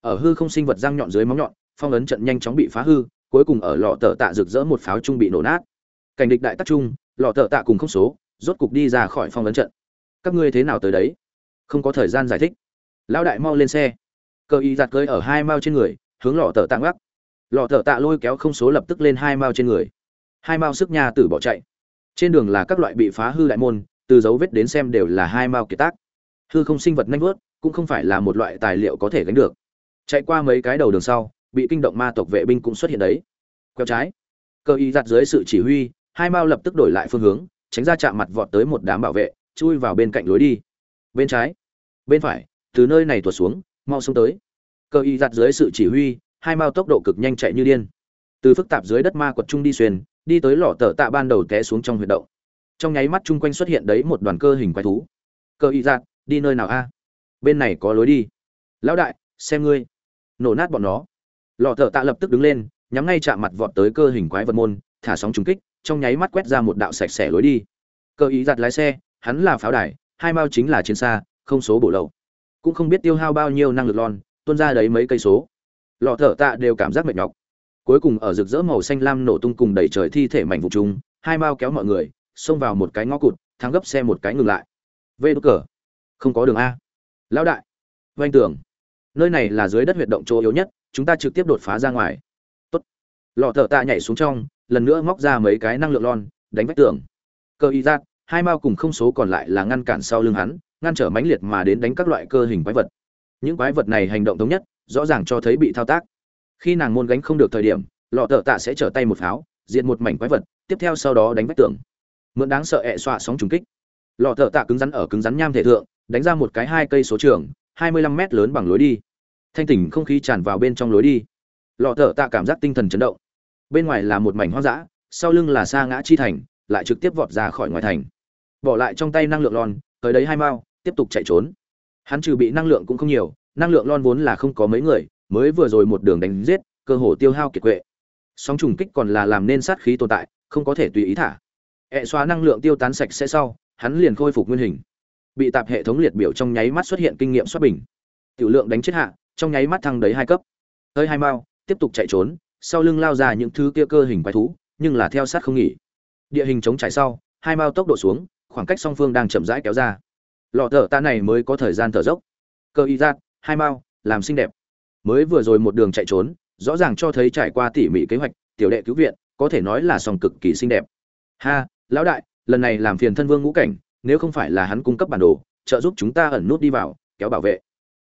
Ở hư không sinh vật răng nhọn dưới móng nhọn, phong ấn trận nhanh chóng bị phá hư, cuối cùng ở lọ tờ tạ rực rỡ một pháo trung bị nổ nát. Cảnh địch đại tắc trung lọ tờ tạ cùng không số, rốt cục đi ra khỏi phong ấn trận. Các ngươi thế nào tới đấy? Không có thời gian giải thích. Lão đại mau lên xe. Cờ y giặt cưới ở hai mao trên người, hướng lọ tờ tạ gác lọ tờ tạ lôi kéo không số lập tức lên hai mao trên người. Hai mao sức nhà tử bỏ chạy. Trên đường là các loại bị phá hư đại môn, từ dấu vết đến xem đều là hai mao kiệt tác. Hư không sinh vật nhanh vớt, cũng không phải là một loại tài liệu có thể gánh được. Chạy qua mấy cái đầu đường sau, bị kinh động ma tộc vệ binh cũng xuất hiện đấy. Quẹo trái. Cơ y giặt dưới sự chỉ huy, hai mao lập tức đổi lại phương hướng, tránh ra chạm mặt vọt tới một đám bảo vệ, chui vào bên cạnh lối đi. Bên trái bên phải, từ nơi này tuột xuống, mau xuống tới. Cơ y giặt dưới sự chỉ huy, hai mao tốc độ cực nhanh chạy như điên. Từ phức tạp dưới đất ma quật trung đi xuyên, đi tới lò tờ tạ ban đầu té xuống trong huyệt động. Trong nháy mắt chung quanh xuất hiện đấy một đoàn cơ hình quái thú. Cơ y giặt, đi nơi nào a? Bên này có lối đi. Lão đại, xem ngươi. Nổ nát bọn nó. Lò tờ tạ lập tức đứng lên, nhắm ngay chạm mặt vọt tới cơ hình quái vật môn, thả sóng trúng kích, trong nháy mắt quét ra một đạo sạch sẽ lối đi. Cơ ý giặt lái xe, hắn là pháo đài, hai mao chính là chiến xa không số bổ lậu. Cũng không biết tiêu hao bao nhiêu năng lực lon, tuôn ra đấy mấy cây số. Lọ thở tạ đều cảm giác mệt nhọc. Cuối cùng ở rực rỡ màu xanh lam nổ tung cùng đẩy trời thi thể mảnh vụ chúng hai mao kéo mọi người, xông vào một cái ngõ cụt, thắng gấp xe một cái ngừng lại. Vê đốt cờ. Không có đường a. Lão đại. Vanh tưởng nơi này là dưới đất huyệt động chỗ yếu nhất, chúng ta trực tiếp đột phá ra ngoài. Tốt. Lọ thở tạ nhảy xuống trong, lần nữa móc ra mấy cái năng lượng lon, đánh vách tường. Cờ y giác hai mao cùng không số còn lại là ngăn cản sau lưng hắn ngăn trở mãnh liệt mà đến đánh các loại cơ hình quái vật. Những quái vật này hành động thống nhất, rõ ràng cho thấy bị thao tác. Khi nàng môn gánh không được thời điểm, lọ tợ tạ sẽ trở tay một pháo diện một mảnh quái vật, tiếp theo sau đó đánh vách tường. Mượn đáng sợ ẹ xoa sóng trùng kích. Lọ tợ tạ cứng rắn ở cứng rắn nham thể thượng, đánh ra một cái hai cây số trường, hai mươi lăm mét lớn bằng lối đi. Thanh tỉnh không khí tràn vào bên trong lối đi. Lọ tợ tạ cảm giác tinh thần chấn động. Bên ngoài là một mảnh hoang dã, sau lưng là xa ngã chi thành, lại trực tiếp vọt ra khỏi ngoài thành. Bỏ lại trong tay năng lượng lon, tới đấy hai mao tiếp tục chạy trốn. Hắn trừ bị năng lượng cũng không nhiều, năng lượng lon vốn là không có mấy người, mới vừa rồi một đường đánh giết, cơ hồ tiêu hao kiệt quệ. Sóng trùng kích còn là làm nên sát khí tồn tại, không có thể tùy ý thả. Hệ xóa năng lượng tiêu tán sạch sẽ sau, hắn liền khôi phục nguyên hình. Bị tạp hệ thống liệt biểu trong nháy mắt xuất hiện kinh nghiệm xuất bình. Tiểu lượng đánh chết hạ, trong nháy mắt thăng đấy hai cấp. Hơi hai mao, tiếp tục chạy trốn, sau lưng lao ra những thứ kia cơ hình quái thú, nhưng là theo sát không nghỉ. Địa hình chống trải sau, hai mao tốc độ xuống, khoảng cách song phương đang chậm rãi kéo ra lọ thở ta này mới có thời gian thở dốc. Cơ y giác, hai mao làm xinh đẹp. Mới vừa rồi một đường chạy trốn, rõ ràng cho thấy trải qua tỉ mỉ kế hoạch, tiểu đệ cứu viện, có thể nói là sòng cực kỳ xinh đẹp. Ha, lão đại, lần này làm phiền thân vương ngũ cảnh, nếu không phải là hắn cung cấp bản đồ, trợ giúp chúng ta ẩn nút đi vào, kéo bảo vệ.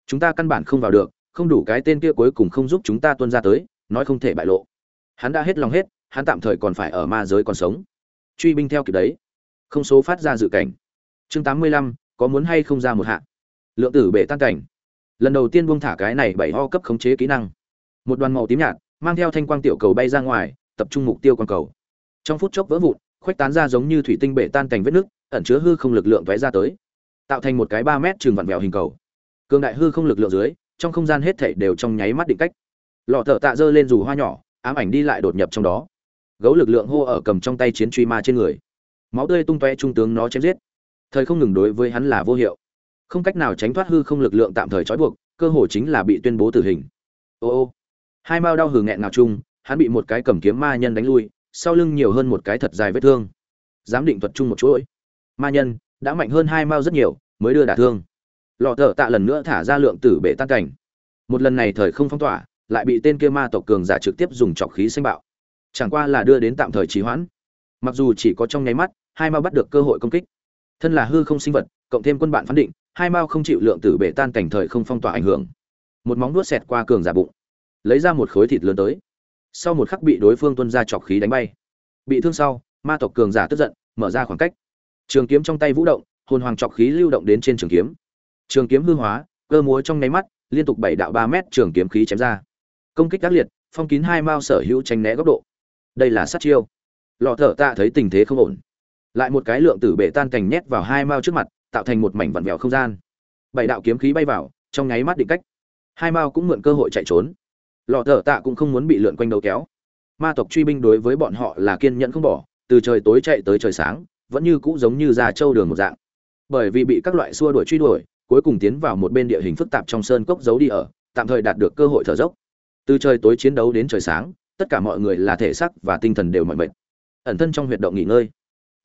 Chúng ta căn bản không vào được, không đủ cái tên kia cuối cùng không giúp chúng ta tuân ra tới, nói không thể bại lộ. Hắn đã hết lòng hết, hắn tạm thời còn phải ở ma giới còn sống. Truy binh theo kịp đấy. Không số phát ra dự cảnh. Chương tám mươi lăm có muốn hay không ra một hạ? Lượng tử bể tan cảnh. Lần đầu tiên buông thả cái này bảy ho cấp khống chế kỹ năng. Một đoàn màu tím nhạt, mang theo thanh quang tiểu cầu bay ra ngoài, tập trung mục tiêu quang cầu. Trong phút chốc vỡ vụn, khuếch tán ra giống như thủy tinh bể tan cảnh vết nước, ẩn chứa hư không lực lượng vẽ ra tới. Tạo thành một cái ba mét trường vặn vẹo hình cầu. Cường đại hư không lực lượng dưới, trong không gian hết thảy đều trong nháy mắt định cách. Lọ thợ tạ dơ lên dù hoa nhỏ, ám ảnh đi lại đột nhập trong đó. Gấu lực lượng hô ở cầm trong tay chiến truy ma trên người. Máu tươi tung tóe trung tướng nó chém giết thời không ngừng đối với hắn là vô hiệu. Không cách nào tránh thoát hư không lực lượng tạm thời trói buộc, cơ hồ chính là bị tuyên bố tử hình. Ô ô. Hai mao đau hừ nghẹn nào chung, hắn bị một cái cầm kiếm ma nhân đánh lui, sau lưng nhiều hơn một cái thật dài vết thương. Giám định thuật chung một chuỗi. Ma nhân, đã mạnh hơn hai mao rất nhiều, mới đưa đả thương. Lọ thợ tạ lần nữa thả ra lượng tử bể tan cảnh. Một lần này thời không phong tỏa, lại bị tên kia ma tộc cường giả trực tiếp dùng trọc khí xanh bạo. Chẳng qua là đưa đến tạm thời trì hoãn. Mặc dù chỉ có trong nháy mắt, hai mao bắt được cơ hội công kích thân là hư không sinh vật, cộng thêm quân bạn phán định, hai mao không chịu lượng tử bể tan cảnh thời không phong tỏa ảnh hưởng. Một móng nuốt xẹt qua cường giả bụng, lấy ra một khối thịt lớn tới. Sau một khắc bị đối phương tuân ra chọc khí đánh bay. Bị thương sau, ma tộc cường giả tức giận, mở ra khoảng cách. Trường kiếm trong tay vũ động, hồn hoàng chọc khí lưu động đến trên trường kiếm. Trường kiếm hư hóa, cơ múa trong nháy mắt, liên tục bảy đạo ba mét trường kiếm khí chém ra. Công kích ác liệt, phong kín hai mao sở hữu tranh né góc độ. Đây là sát chiêu. Lọ thở tạ thấy tình thế không ổn lại một cái lượng tử bể tan cành nhét vào hai mao trước mặt, tạo thành một mảnh vặn vẹo không gian. Bảy đạo kiếm khí bay vào, trong nháy mắt định cách. Hai mao cũng mượn cơ hội chạy trốn. Lọ thở tạ cũng không muốn bị lượn quanh đầu kéo. Ma tộc truy binh đối với bọn họ là kiên nhẫn không bỏ, từ trời tối chạy tới trời sáng, vẫn như cũ giống như già trâu đường một dạng. Bởi vì bị các loại xua đuổi truy đuổi, cuối cùng tiến vào một bên địa hình phức tạp trong sơn cốc giấu đi ở, tạm thời đạt được cơ hội thở dốc. Từ trời tối chiến đấu đến trời sáng, tất cả mọi người là thể xác và tinh thần đều mọi mệt. Ẩn thân trong huyệt động nghỉ ngơi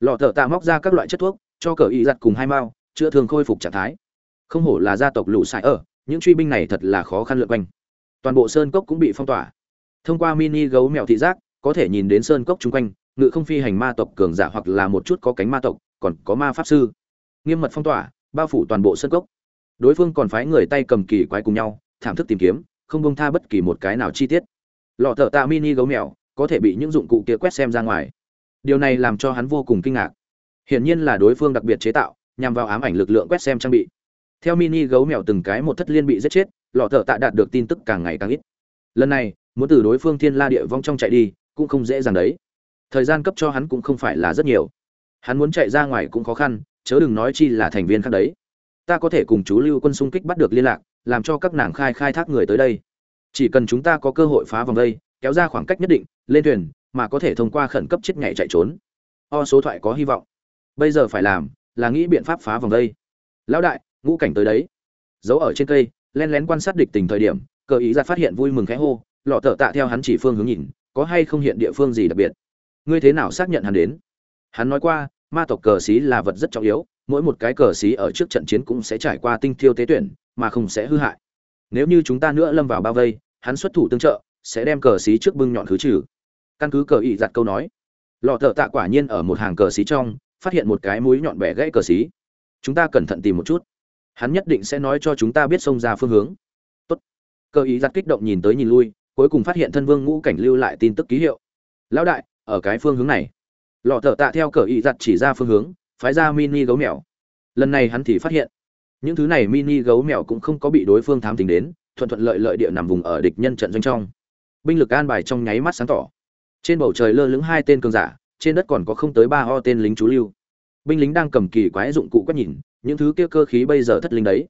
lọ thợ tạ móc ra các loại chất thuốc, cho cờ y giặt cùng hai mao, chữa thương khôi phục trạng thái. Không hổ là gia tộc lũ sải ở, những truy binh này thật là khó khăn lượt quanh. Toàn bộ sơn cốc cũng bị phong tỏa. Thông qua mini gấu mèo thị giác, có thể nhìn đến sơn cốc chung quanh, ngự không phi hành ma tộc cường giả hoặc là một chút có cánh ma tộc, còn có ma pháp sư. Nghiêm mật phong tỏa, bao phủ toàn bộ sơn cốc. Đối phương còn phái người tay cầm kỳ quái cùng nhau, thảm thức tìm kiếm, không bông tha bất kỳ một cái nào chi tiết. Lọ thợ tạ mini gấu mèo, có thể bị những dụng cụ kia quét xem ra ngoài điều này làm cho hắn vô cùng kinh ngạc. Hiển nhiên là đối phương đặc biệt chế tạo, nhằm vào ám ảnh lực lượng quét xem trang bị. Theo mini gấu mèo từng cái một thất liên bị giết chết, lọ thợ tạ đạt được tin tức càng ngày càng ít. Lần này, muốn từ đối phương thiên la địa vong trong chạy đi, cũng không dễ dàng đấy. Thời gian cấp cho hắn cũng không phải là rất nhiều. Hắn muốn chạy ra ngoài cũng khó khăn, chớ đừng nói chi là thành viên khác đấy. Ta có thể cùng chú lưu quân xung kích bắt được liên lạc, làm cho các nàng khai khai thác người tới đây. Chỉ cần chúng ta có cơ hội phá vòng đây, kéo ra khoảng cách nhất định, lên thuyền mà có thể thông qua khẩn cấp chết nhảy chạy trốn. O số thoại có hy vọng. Bây giờ phải làm là nghĩ biện pháp phá vòng đây. Lão đại, ngũ cảnh tới đấy. Giấu ở trên cây, len lén quan sát địch tình thời điểm, cờ ý ra phát hiện vui mừng khẽ hô, lọ tợ tạ theo hắn chỉ phương hướng nhìn, có hay không hiện địa phương gì đặc biệt? Ngươi thế nào xác nhận hắn đến? Hắn nói qua, ma tộc cờ xí là vật rất trọng yếu, mỗi một cái cờ xí ở trước trận chiến cũng sẽ trải qua tinh thiêu tế tuyển, mà không sẽ hư hại. Nếu như chúng ta nữa lâm vào bao vây, hắn xuất thủ tương trợ, sẽ đem cờ xí trước bưng nhọn khứ trừ căn cứ cờ ý giặt câu nói, lọ thợ tạ quả nhiên ở một hàng cờ xí trong, phát hiện một cái mũi nhọn bẻ gãy cờ xí. Chúng ta cẩn thận tìm một chút. Hắn nhất định sẽ nói cho chúng ta biết xông ra phương hướng. Tốt. Cờ ý giặt kích động nhìn tới nhìn lui, cuối cùng phát hiện thân vương ngũ cảnh lưu lại tin tức ký hiệu. Lão đại, ở cái phương hướng này. Lọ thợ tạ theo cờ ý giặt chỉ ra phương hướng, phái ra mini gấu mèo. Lần này hắn thì phát hiện, những thứ này mini gấu mèo cũng không có bị đối phương thám tính đến, thuận thuận lợi lợi địa nằm vùng ở địch nhân trận doanh trong. Binh lực an bài trong nháy mắt sáng tỏ trên bầu trời lơ lửng hai tên cường giả, trên đất còn có không tới ba ho tên lính chú lưu. Binh lính đang cầm kỳ quái dụng cụ quét nhìn, những thứ kia cơ khí bây giờ thất linh đấy.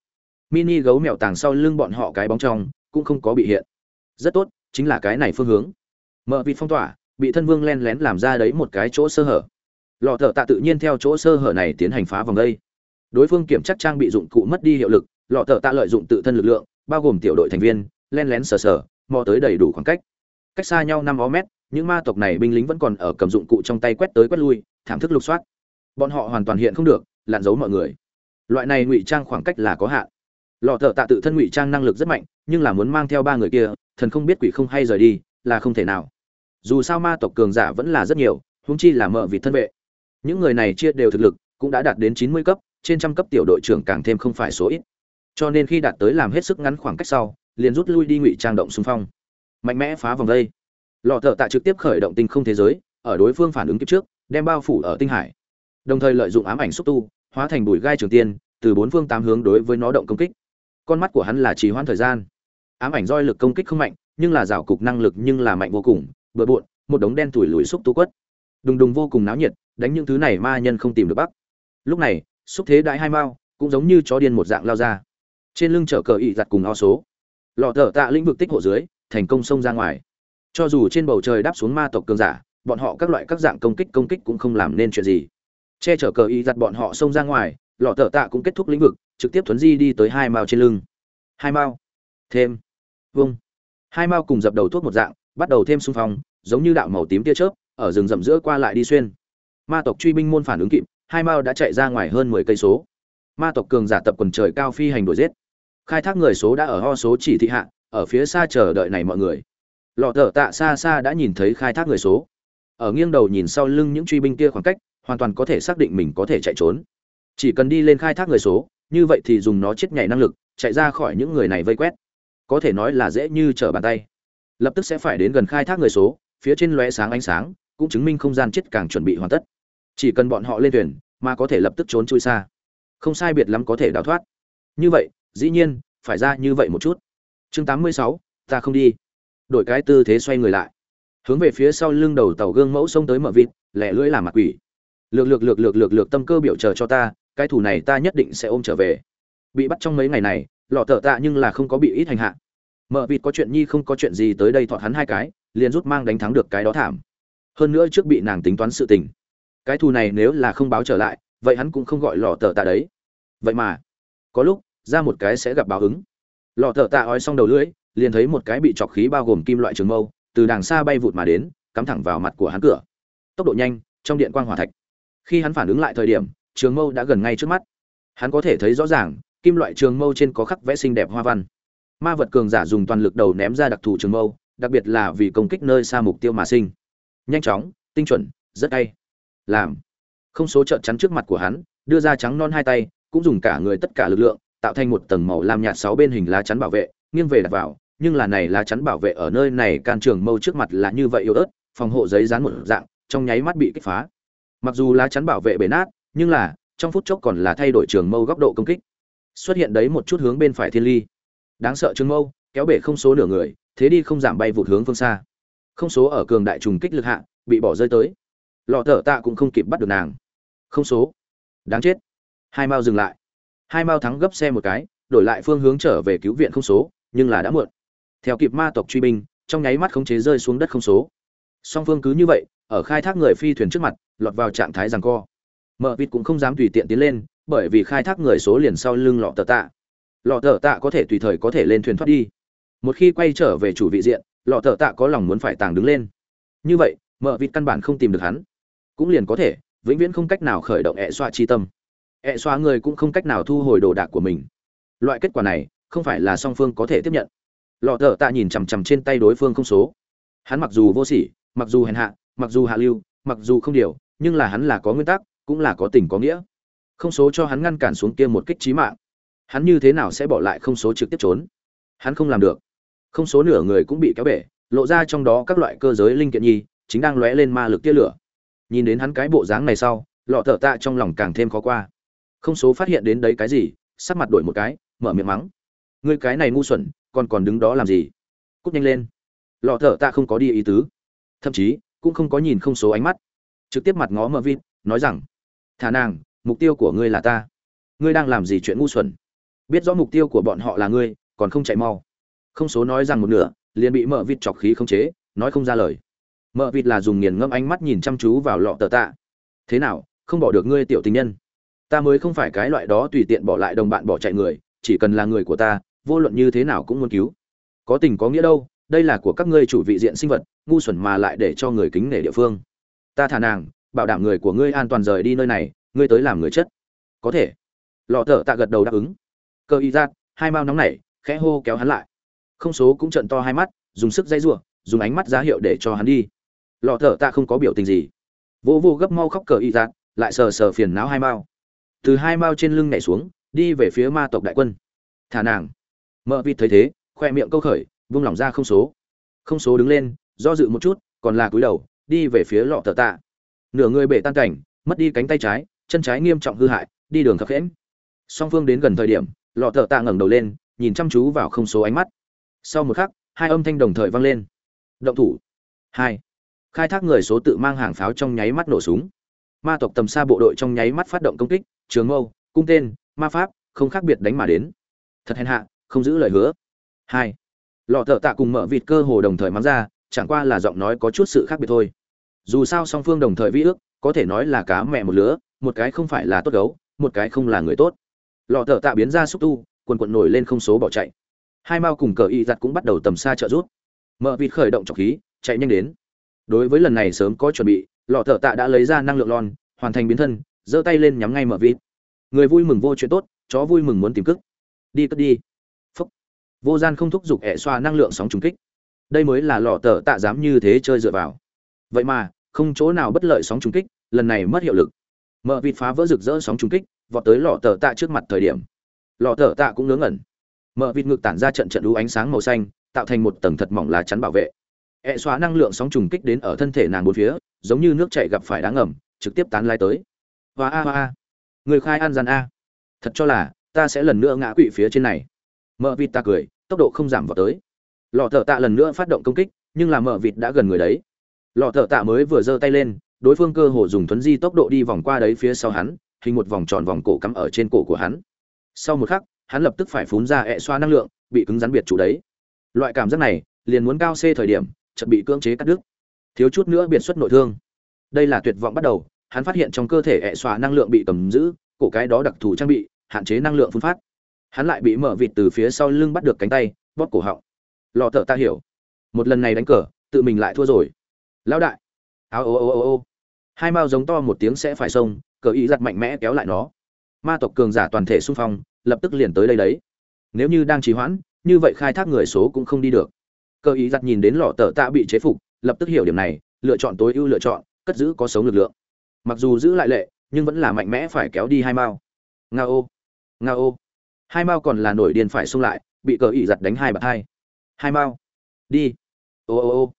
Mini gấu mèo tàng sau lưng bọn họ cái bóng trong, cũng không có bị hiện. Rất tốt, chính là cái này phương hướng. Mở vịt phong tỏa, bị thân vương len lén làm ra đấy một cái chỗ sơ hở. Lọ thợ tạ tự nhiên theo chỗ sơ hở này tiến hành phá vòng đây. Đối phương kiểm chắc trang bị dụng cụ mất đi hiệu lực, lọ thợ tạ lợi dụng tự thân lực lượng, bao gồm tiểu đội thành viên, len lén sờ sờ, mò tới đầy đủ khoảng cách cách xa nhau năm ó mét, những ma tộc này binh lính vẫn còn ở cầm dụng cụ trong tay quét tới quét lui, thảm thức lục soát. Bọn họ hoàn toàn hiện không được, lặn giấu mọi người. Loại này ngụy trang khoảng cách là có hạn. Lọ thợ tạ tự thân ngụy trang năng lực rất mạnh, nhưng là muốn mang theo ba người kia, thần không biết quỷ không hay rời đi, là không thể nào. Dù sao ma tộc cường giả vẫn là rất nhiều húng chi là mợ vị thân vệ. Những người này chia đều thực lực, cũng đã đạt đến chín mươi cấp, trên trăm cấp tiểu đội trưởng càng thêm không phải số ít. Cho nên khi đạt tới làm hết sức ngắn khoảng cách sau, liền rút lui đi ngụy trang động xung phong mạnh mẽ phá vòng đây. Lọ thợ tạ trực tiếp khởi động tinh không thế giới, ở đối phương phản ứng kịp trước, đem bao phủ ở tinh hải. Đồng thời lợi dụng ám ảnh xúc tu, hóa thành bụi gai trường tiên, từ bốn phương tám hướng đối với nó động công kích. Con mắt của hắn là trì hoãn thời gian. Ám ảnh roi lực công kích không mạnh, nhưng là rào cục năng lực nhưng là mạnh vô cùng, bừa bộn, một đống đen tủi lùi xúc tu quất. Đùng đùng vô cùng náo nhiệt, đánh những thứ này ma nhân không tìm được bắc. Lúc này, xúc thế đại hai mao, cũng giống như chó điên một dạng lao ra. Trên lưng chở cờ ị giặt cùng ao số. Lọ thở tạ lĩnh vực tích hộ dưới thành công xông ra ngoài. Cho dù trên bầu trời đáp xuống ma tộc cường giả, bọn họ các loại các dạng công kích công kích cũng không làm nên chuyện gì. Che chở cờ y giặt bọn họ xông ra ngoài, lọ tờ tạ cũng kết thúc lĩnh vực, trực tiếp thuấn di đi tới hai mao trên lưng. Hai mao. Thêm. Vung. Hai mao cùng dập đầu thuốc một dạng, bắt đầu thêm xung phong, giống như đạo màu tím tia chớp, ở rừng rậm giữa qua lại đi xuyên. Ma tộc truy binh môn phản ứng kịp, hai mao đã chạy ra ngoài hơn mười cây số. Ma tộc cường giả tập quần trời cao phi hành đuổi giết. Khai thác người số đã ở ho số chỉ thị hạ ở phía xa chờ đợi này mọi người. Lọ thở tạ xa xa đã nhìn thấy khai thác người số. Ở nghiêng đầu nhìn sau lưng những truy binh kia khoảng cách, hoàn toàn có thể xác định mình có thể chạy trốn. Chỉ cần đi lên khai thác người số, như vậy thì dùng nó chết nhảy năng lực, chạy ra khỏi những người này vây quét. Có thể nói là dễ như trở bàn tay. Lập tức sẽ phải đến gần khai thác người số, phía trên lóe sáng ánh sáng, cũng chứng minh không gian chết càng chuẩn bị hoàn tất. Chỉ cần bọn họ lên thuyền, mà có thể lập tức trốn chui xa. Không sai biệt lắm có thể đào thoát. Như vậy, dĩ nhiên, phải ra như vậy một chút chương 86, ta không đi. Đổi cái tư thế xoay người lại. Hướng về phía sau lưng đầu tàu gương mẫu xông tới mở vịt lẻ lưỡi làm mặt quỷ. Lược lược lược lược lược lược tâm cơ biểu chờ cho ta cái thủ này ta nhất định sẽ ôm trở về. Bị bắt trong mấy ngày này lọ thợ tạ nhưng là không có bị ít hành hạ. Mở vịt có chuyện nhi không có chuyện gì tới đây thọt hắn hai cái liền rút mang đánh thắng được cái đó thảm. Hơn nữa trước bị nàng tính toán sự tình. Cái thù này nếu là không báo trở lại vậy hắn cũng không gọi lọ thợ tạ đấy. Vậy mà có lúc ra một cái sẽ gặp báo ứng lọ thợ tạ ói xong đầu lưỡi, liền thấy một cái bị chọc khí bao gồm kim loại trường mâu, từ đàng xa bay vụt mà đến, cắm thẳng vào mặt của hắn cửa. Tốc độ nhanh, trong điện quang hỏa thạch. Khi hắn phản ứng lại thời điểm, trường mâu đã gần ngay trước mắt. Hắn có thể thấy rõ ràng, kim loại trường mâu trên có khắc vẽ xinh đẹp hoa văn. Ma vật cường giả dùng toàn lực đầu ném ra đặc thù trường mâu, đặc biệt là vì công kích nơi xa mục tiêu mà sinh. Nhanh chóng, tinh chuẩn, rất hay. Làm. Không số trợn chắn trước mặt của hắn, đưa ra trắng non hai tay, cũng dùng cả người tất cả lực lượng tạo thành một tầng màu lam nhạt sáu bên hình lá chắn bảo vệ, nghiêng về đặt vào, nhưng là này lá chắn bảo vệ ở nơi này can trường mâu trước mặt là như vậy yếu ớt, phòng hộ giấy dán một dạng, trong nháy mắt bị kích phá. Mặc dù lá chắn bảo vệ bể nát, nhưng là, trong phút chốc còn là thay đổi trường mâu góc độ công kích. Xuất hiện đấy một chút hướng bên phải thiên ly. Đáng sợ trường mâu, kéo bể không số nửa người, thế đi không giảm bay vụt hướng phương xa. Không số ở cường đại trùng kích lực hạ, bị bỏ rơi tới. Lọ thở tạ cũng không kịp bắt được nàng. Không số. Đáng chết. Hai mao dừng lại hai mao thắng gấp xe một cái, đổi lại phương hướng trở về cứu viện không số, nhưng là đã muộn. Theo kịp ma tộc truy binh, trong nháy mắt khống chế rơi xuống đất không số. Song phương cứ như vậy, ở khai thác người phi thuyền trước mặt, lọt vào trạng thái rằng co. Mợ vịt cũng không dám tùy tiện tiến lên, bởi vì khai thác người số liền sau lưng lọ tờ tạ. Lọ tờ tạ có thể tùy thời có thể lên thuyền thoát đi. Một khi quay trở về chủ vị diện, lọ tờ tạ có lòng muốn phải tàng đứng lên. Như vậy, mợ vịt căn bản không tìm được hắn. Cũng liền có thể, vĩnh viễn không cách nào khởi động ẹ xoa chi tâm ẹ xoa người cũng không cách nào thu hồi đồ đạc của mình. Loại kết quả này, không phải là song phương có thể tiếp nhận. Lọ thợ tạ nhìn chằm chằm trên tay đối phương không số. Hắn mặc dù vô sỉ, mặc dù hèn hạ, mặc dù hạ lưu, mặc dù không điều, nhưng là hắn là có nguyên tắc, cũng là có tình có nghĩa. Không số cho hắn ngăn cản xuống kia một kích trí mạng. Hắn như thế nào sẽ bỏ lại không số trực tiếp trốn? Hắn không làm được. Không số nửa người cũng bị kéo bể, lộ ra trong đó các loại cơ giới linh kiện nhi, chính đang lóe lên ma lực tia lửa. Nhìn đến hắn cái bộ dáng này sau, lọ thợ tạ trong lòng càng thêm khó qua không số phát hiện đến đấy cái gì, sắc mặt đổi một cái, mở miệng mắng. Ngươi cái này ngu xuẩn, còn còn đứng đó làm gì? Cút nhanh lên. Lọ thở ta không có đi ý tứ. Thậm chí, cũng không có nhìn không số ánh mắt. Trực tiếp mặt ngó mờ vịt, nói rằng, thả nàng, mục tiêu của ngươi là ta. Ngươi đang làm gì chuyện ngu xuẩn? Biết rõ mục tiêu của bọn họ là ngươi, còn không chạy mau. Không số nói rằng một nửa, liền bị mợ vịt chọc khí không chế, nói không ra lời. Mợ vịt là dùng nghiền ngâm ánh mắt nhìn chăm chú vào lọ tờ tạ. Thế nào, không bỏ được ngươi tiểu tình nhân? Ta mới không phải cái loại đó tùy tiện bỏ lại đồng bạn bỏ chạy người, chỉ cần là người của ta, vô luận như thế nào cũng muốn cứu. Có tình có nghĩa đâu, đây là của các ngươi chủ vị diện sinh vật, ngu xuẩn mà lại để cho người kính nể địa phương. Ta thả nàng, bảo đảm người của ngươi an toàn rời đi nơi này, ngươi tới làm người chất. Có thể. Lọ thở tạ gật đầu đáp ứng. Cơ y giác, hai mao nóng nảy, khẽ hô kéo hắn lại. Không số cũng trận to hai mắt, dùng sức dây giụa dùng ánh mắt giá hiệu để cho hắn đi. Lọ thở tạ không có biểu tình gì. Vô vô gấp mau khóc cờ y giác, lại sờ sờ phiền não hai mao từ hai mao trên lưng nhảy xuống, đi về phía ma tộc đại quân. Thả nàng. Mợ vịt thấy thế, khoe miệng câu khởi, vung lỏng ra không số. Không số đứng lên, do dự một chút, còn là cúi đầu, đi về phía lọ tờ tạ. Nửa người bể tan cảnh, mất đi cánh tay trái, chân trái nghiêm trọng hư hại, đi đường khập khẽm song phương đến gần thời điểm, lọ tờ tạ ngẩng đầu lên, nhìn chăm chú vào không số ánh mắt. Sau một khắc, hai âm thanh đồng thời vang lên. Động thủ. Hai. Khai thác người số tự mang hàng pháo trong nháy mắt nổ súng ma tộc tầm xa bộ đội trong nháy mắt phát động công kích, trường mâu, cung tên, ma pháp, không khác biệt đánh mà đến. Thật hèn hạ, không giữ lời hứa. Hai. Lọ thợ tạ cùng mở vịt cơ hồ đồng thời mắng ra, chẳng qua là giọng nói có chút sự khác biệt thôi. Dù sao song phương đồng thời vi ước, có thể nói là cá mẹ một lứa, một cái không phải là tốt gấu, một cái không là người tốt. Lọ thợ tạ biến ra xúc tu, quần quần nổi lên không số bỏ chạy. Hai mao cùng cờ y giặt cũng bắt đầu tầm xa trợ rút mở vịt khởi động trọc khí, chạy nhanh đến. Đối với lần này sớm có chuẩn bị lọ thợ tạ đã lấy ra năng lượng lon, hoàn thành biến thân, giơ tay lên nhắm ngay mở vít người vui mừng vô chuyện tốt, chó vui mừng muốn tìm cức đi cất đi. Phúc. Vô gian không thúc giục ẹ xoa năng lượng sóng trùng kích. Đây mới là lọ tờ tạ dám như thế chơi dựa vào. Vậy mà, không chỗ nào bất lợi sóng trùng kích, lần này mất hiệu lực. Mở vịt phá vỡ rực rỡ sóng trùng kích, vọt tới lọ tờ tạ trước mặt thời điểm. Lọ tờ tạ cũng ngớ ngẩn. Mở vịt ngực tản ra trận trận đu ánh sáng màu xanh, tạo thành một tầng thật mỏng lá chắn bảo vệ. Ẹ xóa năng lượng sóng trùng kích đến ở thân thể nàng bốn phía giống như nước chảy gặp phải đá ngầm, trực tiếp tán lai tới. Hoa a hoa a. Người khai an gian a. Thật cho là, ta sẽ lần nữa ngã quỵ phía trên này. Mợ vịt ta cười, tốc độ không giảm vào tới. Lọ thợ tạ lần nữa phát động công kích, nhưng là mợ vịt đã gần người đấy. Lọ thợ tạ mới vừa giơ tay lên, đối phương cơ hồ dùng thuấn di tốc độ đi vòng qua đấy phía sau hắn, hình một vòng tròn vòng cổ cắm ở trên cổ của hắn. Sau một khắc, hắn lập tức phải phún ra ẹ xoa năng lượng, bị cứng rắn biệt chủ đấy. Loại cảm giác này, liền muốn cao c thời điểm, chợt bị cưỡng chế cắt đứt thiếu chút nữa biệt xuất nội thương. Đây là tuyệt vọng bắt đầu, hắn phát hiện trong cơ thể ẹ xoa năng lượng bị cầm giữ, cổ cái đó đặc thù trang bị, hạn chế năng lượng phun phát. Hắn lại bị mở vịt từ phía sau lưng bắt được cánh tay, bóp cổ họng. Lò thợ ta hiểu. Một lần này đánh cờ, tự mình lại thua rồi. Lão đại. Áo ô ô ô ô hai mao giống to một tiếng sẽ phải xông, cờ ý giặt mạnh mẽ kéo lại nó. Ma tộc cường giả toàn thể xung phong, lập tức liền tới đây đấy. Nếu như đang trì hoãn, như vậy khai thác người số cũng không đi được. Cờ ý giặt nhìn đến lò tờ tạ bị chế phục lập tức hiểu điểm này, lựa chọn tối ưu lựa chọn, cất giữ có sống lực lượng. Mặc dù giữ lại lệ, nhưng vẫn là mạnh mẽ phải kéo đi hai mao. Nga ô. Nga ô. Hai mao còn là nổi điên phải xung lại, bị cờ ỉ giặt đánh hai bạt hai. Hai mao. Đi. Ô ô ô.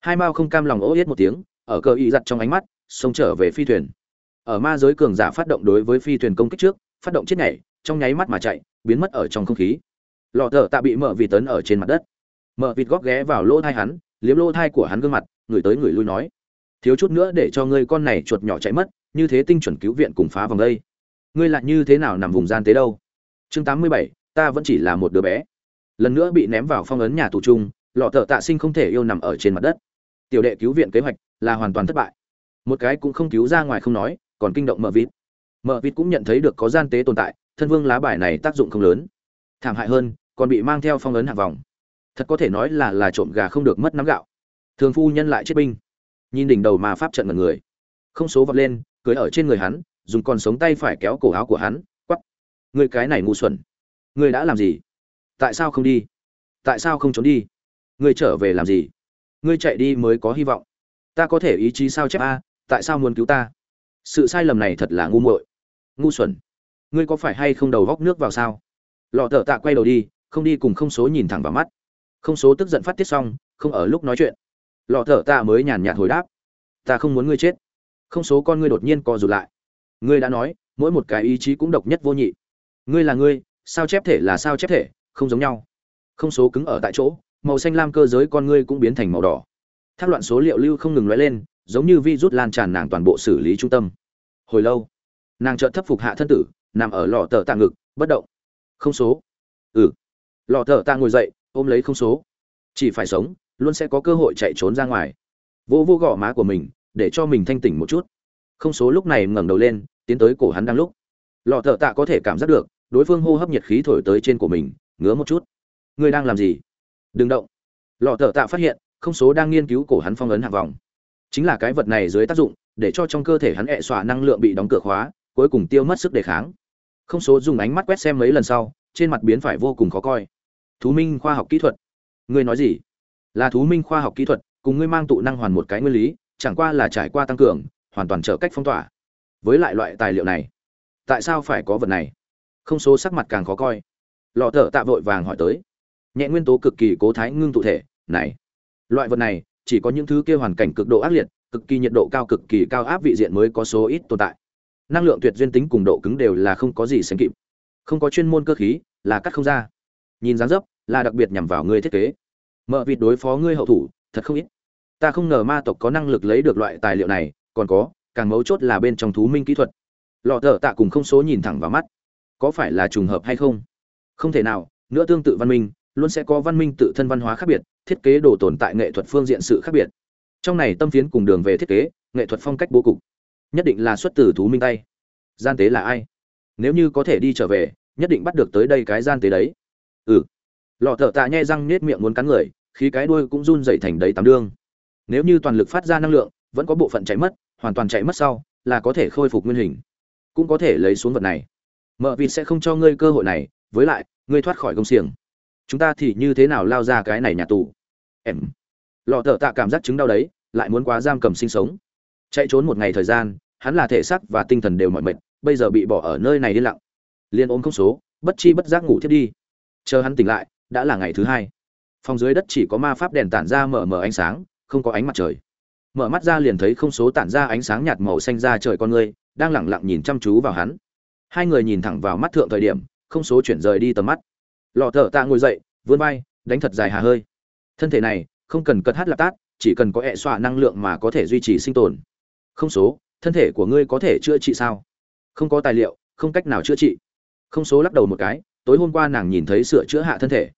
Hai mao không cam lòng ô yết một tiếng, ở cờ ỉ giặt trong ánh mắt, xông trở về phi thuyền. Ở ma giới cường giả phát động đối với phi thuyền công kích trước, phát động chết nhảy, trong nháy mắt mà chạy, biến mất ở trong không khí. Lọ thở tạ bị mở vì tấn ở trên mặt đất. Mở vịt góp ghé vào lỗ thai hắn liếm Lô thai của hắn gương mặt người tới người lui nói thiếu chút nữa để cho ngươi con này chuột nhỏ chạy mất như thế tinh chuẩn cứu viện cùng phá vòng đây. Ngươi lại như thế nào nằm vùng gian tế đâu? Chương tám mươi bảy ta vẫn chỉ là một đứa bé. Lần nữa bị ném vào phong ấn nhà tù chung, lọ thợ tạ sinh không thể yêu nằm ở trên mặt đất. Tiểu đệ cứu viện kế hoạch là hoàn toàn thất bại. Một cái cũng không cứu ra ngoài không nói còn kinh động mợ vịt. Mợ vịt cũng nhận thấy được có gian tế tồn tại thân vương lá bài này tác dụng không lớn. Thảm hại hơn còn bị mang theo phong ấn hạ vòng thật có thể nói là là trộm gà không được mất nắm gạo. Thường phu nhân lại chết binh. Nhìn đỉnh đầu mà pháp trận mật người. Không số vọt lên, cưới ở trên người hắn, dùng con sống tay phải kéo cổ áo của hắn quắp người cái này ngu xuẩn. Người đã làm gì? Tại sao không đi? Tại sao không trốn đi? Người trở về làm gì? Ngươi chạy đi mới có hy vọng. Ta có thể ý chí sao chép a, tại sao muốn cứu ta? Sự sai lầm này thật là ngu muội. Ngu xuẩn. Ngươi có phải hay không đầu góc nước vào sao? Lọ thợ tạ quay đầu đi, không đi cùng không số nhìn thẳng vào mắt không số tức giận phát tiết xong, không ở lúc nói chuyện. Lọ thở ta mới nhàn nhạt hồi đáp. Ta không muốn ngươi chết. Không số con ngươi đột nhiên co rụt lại. Ngươi đã nói, mỗi một cái ý chí cũng độc nhất vô nhị. Ngươi là ngươi, sao chép thể là sao chép thể, không giống nhau. Không số cứng ở tại chỗ, màu xanh lam cơ giới con ngươi cũng biến thành màu đỏ. Thác loạn số liệu lưu không ngừng lóe lên, giống như vi rút lan tràn nàng toàn bộ xử lý trung tâm. Hồi lâu, nàng chợt thấp phục hạ thân tử, nằm ở lò tờ tạ ngực, bất động. Không số. Ừ. Lò tờ tạ ngồi dậy ôm lấy không số. Chỉ phải sống, luôn sẽ có cơ hội chạy trốn ra ngoài. Vô vô gõ má của mình, để cho mình thanh tỉnh một chút. Không số lúc này ngẩng đầu lên, tiến tới cổ hắn đang lúc. Lọ thợ tạ có thể cảm giác được, đối phương hô hấp nhiệt khí thổi tới trên của mình, ngứa một chút. Ngươi đang làm gì? Đừng động. Lọ thợ tạ phát hiện, không số đang nghiên cứu cổ hắn phong ấn hạ vòng. Chính là cái vật này dưới tác dụng, để cho trong cơ thể hắn hẹ xỏa năng lượng bị đóng cửa khóa, cuối cùng tiêu mất sức đề kháng. Không số dùng ánh mắt quét xem mấy lần sau, trên mặt biến phải vô cùng khó coi thú minh khoa học kỹ thuật. Ngươi nói gì? Là thú minh khoa học kỹ thuật, cùng ngươi mang tụ năng hoàn một cái nguyên lý, chẳng qua là trải qua tăng cường, hoàn toàn trở cách phong tỏa. Với lại loại tài liệu này, tại sao phải có vật này? Không số sắc mặt càng khó coi. Lọ thợ tạ vội vàng hỏi tới. Nhẹ nguyên tố cực kỳ cố thái ngưng tụ thể, này. Loại vật này, chỉ có những thứ kia hoàn cảnh cực độ ác liệt, cực kỳ nhiệt độ cao, cực kỳ cao áp vị diện mới có số ít tồn tại. Năng lượng tuyệt duyên tính cùng độ cứng đều là không có gì sánh kịp. Không có chuyên môn cơ khí, là cắt không ra nhìn dáng dấp là đặc biệt nhằm vào ngươi thiết kế. Mợ vịt đối phó ngươi hậu thủ, thật không ít. Ta không ngờ ma tộc có năng lực lấy được loại tài liệu này, còn có, càng mấu chốt là bên trong thú minh kỹ thuật. Lọ thợ tạ cùng không số nhìn thẳng vào mắt. Có phải là trùng hợp hay không? Không thể nào, nữa tương tự văn minh, luôn sẽ có văn minh tự thân văn hóa khác biệt, thiết kế đồ tồn tại nghệ thuật phương diện sự khác biệt. Trong này tâm phiến cùng đường về thiết kế, nghệ thuật phong cách bố cục. Nhất định là xuất từ thú minh tay. Gian tế là ai? Nếu như có thể đi trở về, nhất định bắt được tới đây cái gian tế đấy ừ. Lọ thợ tạ nhai răng nết miệng muốn cắn người khi cái đuôi cũng run dậy thành đấy tắm đương. Nếu như toàn lực phát ra năng lượng, vẫn có bộ phận chạy mất, hoàn toàn chạy mất sau, là có thể khôi phục nguyên hình. Cũng có thể lấy xuống vật này. Mợ vịt sẽ không cho ngươi cơ hội này, với lại, ngươi thoát khỏi công xiềng. Chúng ta thì như thế nào lao ra cái này nhà tù? Em. Lọ thợ tạ cảm giác chứng đau đấy, lại muốn quá giam cầm sinh sống. Chạy trốn một ngày thời gian, hắn là thể xác và tinh thần đều mỏi mệt, bây giờ bị bỏ ở nơi này đi lặng. Liên ôm không số, bất chi bất giác ngủ thiết đi chờ hắn tỉnh lại, đã là ngày thứ hai. Phòng dưới đất chỉ có ma pháp đèn tản ra mở mở ánh sáng, không có ánh mặt trời. Mở mắt ra liền thấy không số tản ra ánh sáng nhạt màu xanh ra trời con người, đang lẳng lặng nhìn chăm chú vào hắn. Hai người nhìn thẳng vào mắt thượng thời điểm, không số chuyển rời đi tầm mắt. Lọ thợ tạ ngồi dậy, vươn vai, đánh thật dài hà hơi. Thân thể này, không cần cật hát lạp tát, chỉ cần có hệ xoa năng lượng mà có thể duy trì sinh tồn. Không số, thân thể của ngươi có thể chữa trị sao? Không có tài liệu, không cách nào chữa trị. Không số lắc đầu một cái tối hôm qua nàng nhìn thấy sửa chữa hạ thân thể.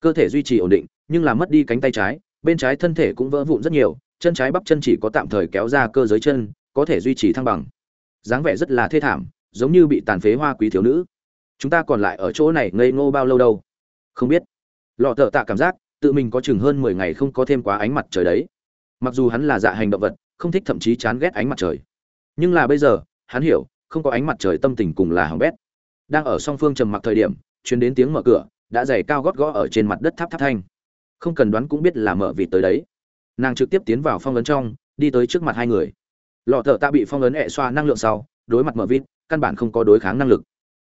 Cơ thể duy trì ổn định, nhưng là mất đi cánh tay trái, bên trái thân thể cũng vỡ vụn rất nhiều, chân trái bắp chân chỉ có tạm thời kéo ra cơ giới chân, có thể duy trì thăng bằng. Dáng vẻ rất là thê thảm, giống như bị tàn phế hoa quý thiếu nữ. Chúng ta còn lại ở chỗ này ngây ngô bao lâu đâu? Không biết. Lọ thợ tạ cảm giác, tự mình có chừng hơn mười ngày không có thêm quá ánh mặt trời đấy. Mặc dù hắn là dạ hành động vật, không thích thậm chí chán ghét ánh mặt trời. Nhưng là bây giờ, hắn hiểu, không có ánh mặt trời tâm tình cùng là hỏng bét. Đang ở song phương trầm mặc thời điểm chuyến đến tiếng mở cửa, đã giày cao gót gõ ở trên mặt đất tháp tháp thanh. Không cần đoán cũng biết là mở vịt tới đấy. Nàng trực tiếp tiến vào phong ấn trong, đi tới trước mặt hai người. Lọ thợ tạ bị phong ấn hẹ xoa năng lượng sau, đối mặt mở vịt, căn bản không có đối kháng năng lực.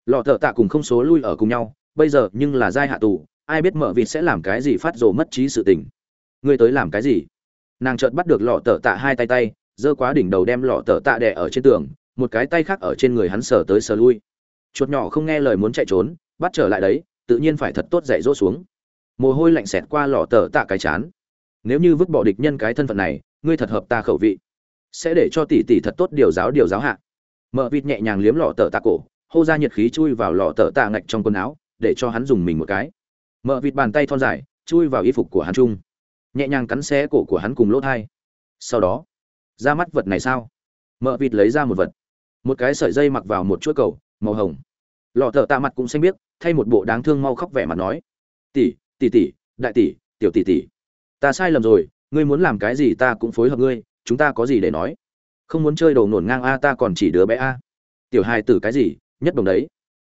Lọ thợ tạ cùng không số lui ở cùng nhau, bây giờ nhưng là giai hạ tù, ai biết mở vịt sẽ làm cái gì phát rồ mất trí sự tình. Ngươi tới làm cái gì? Nàng chợt bắt được lọ thợ tạ hai tay tay, giơ quá đỉnh đầu đem lọ thợ tạ đè ở trên tường, một cái tay khác ở trên người hắn sờ tới sờ lui. Chuột nhỏ không nghe lời muốn chạy trốn bắt trở lại đấy, tự nhiên phải thật tốt dạy dỗ xuống. Mồ hôi lạnh xẹt qua lọ tờ tạ cái chán. Nếu như vứt bỏ địch nhân cái thân phận này, ngươi thật hợp ta khẩu vị. Sẽ để cho tỷ tỷ thật tốt điều giáo điều giáo hạ. Mợ vịt nhẹ nhàng liếm lọ tờ tạ cổ, hô ra nhiệt khí chui vào lọ tờ tạ ngạch trong quần áo, để cho hắn dùng mình một cái. Mợ vịt bàn tay thon dài, chui vào y phục của hắn trung nhẹ nhàng cắn xé cổ của hắn cùng lỗ thai. Sau đó, ra mắt vật này sao? Mợ vịt lấy ra một vật. Một cái sợi dây mặc vào một chuỗi cầu, màu hồng lọ thợ tạ mặt cũng xanh biết thay một bộ đáng thương mau khóc vẻ mặt nói. Tỷ tỷ tỷ, đại tỷ, tiểu tỷ tỷ. Ta sai lầm rồi, ngươi muốn làm cái gì ta cũng phối hợp ngươi, chúng ta có gì để nói? Không muốn chơi đầu nổn ngang a, ta còn chỉ đứa bé a. Tiểu hài tử cái gì, nhất đồng đấy.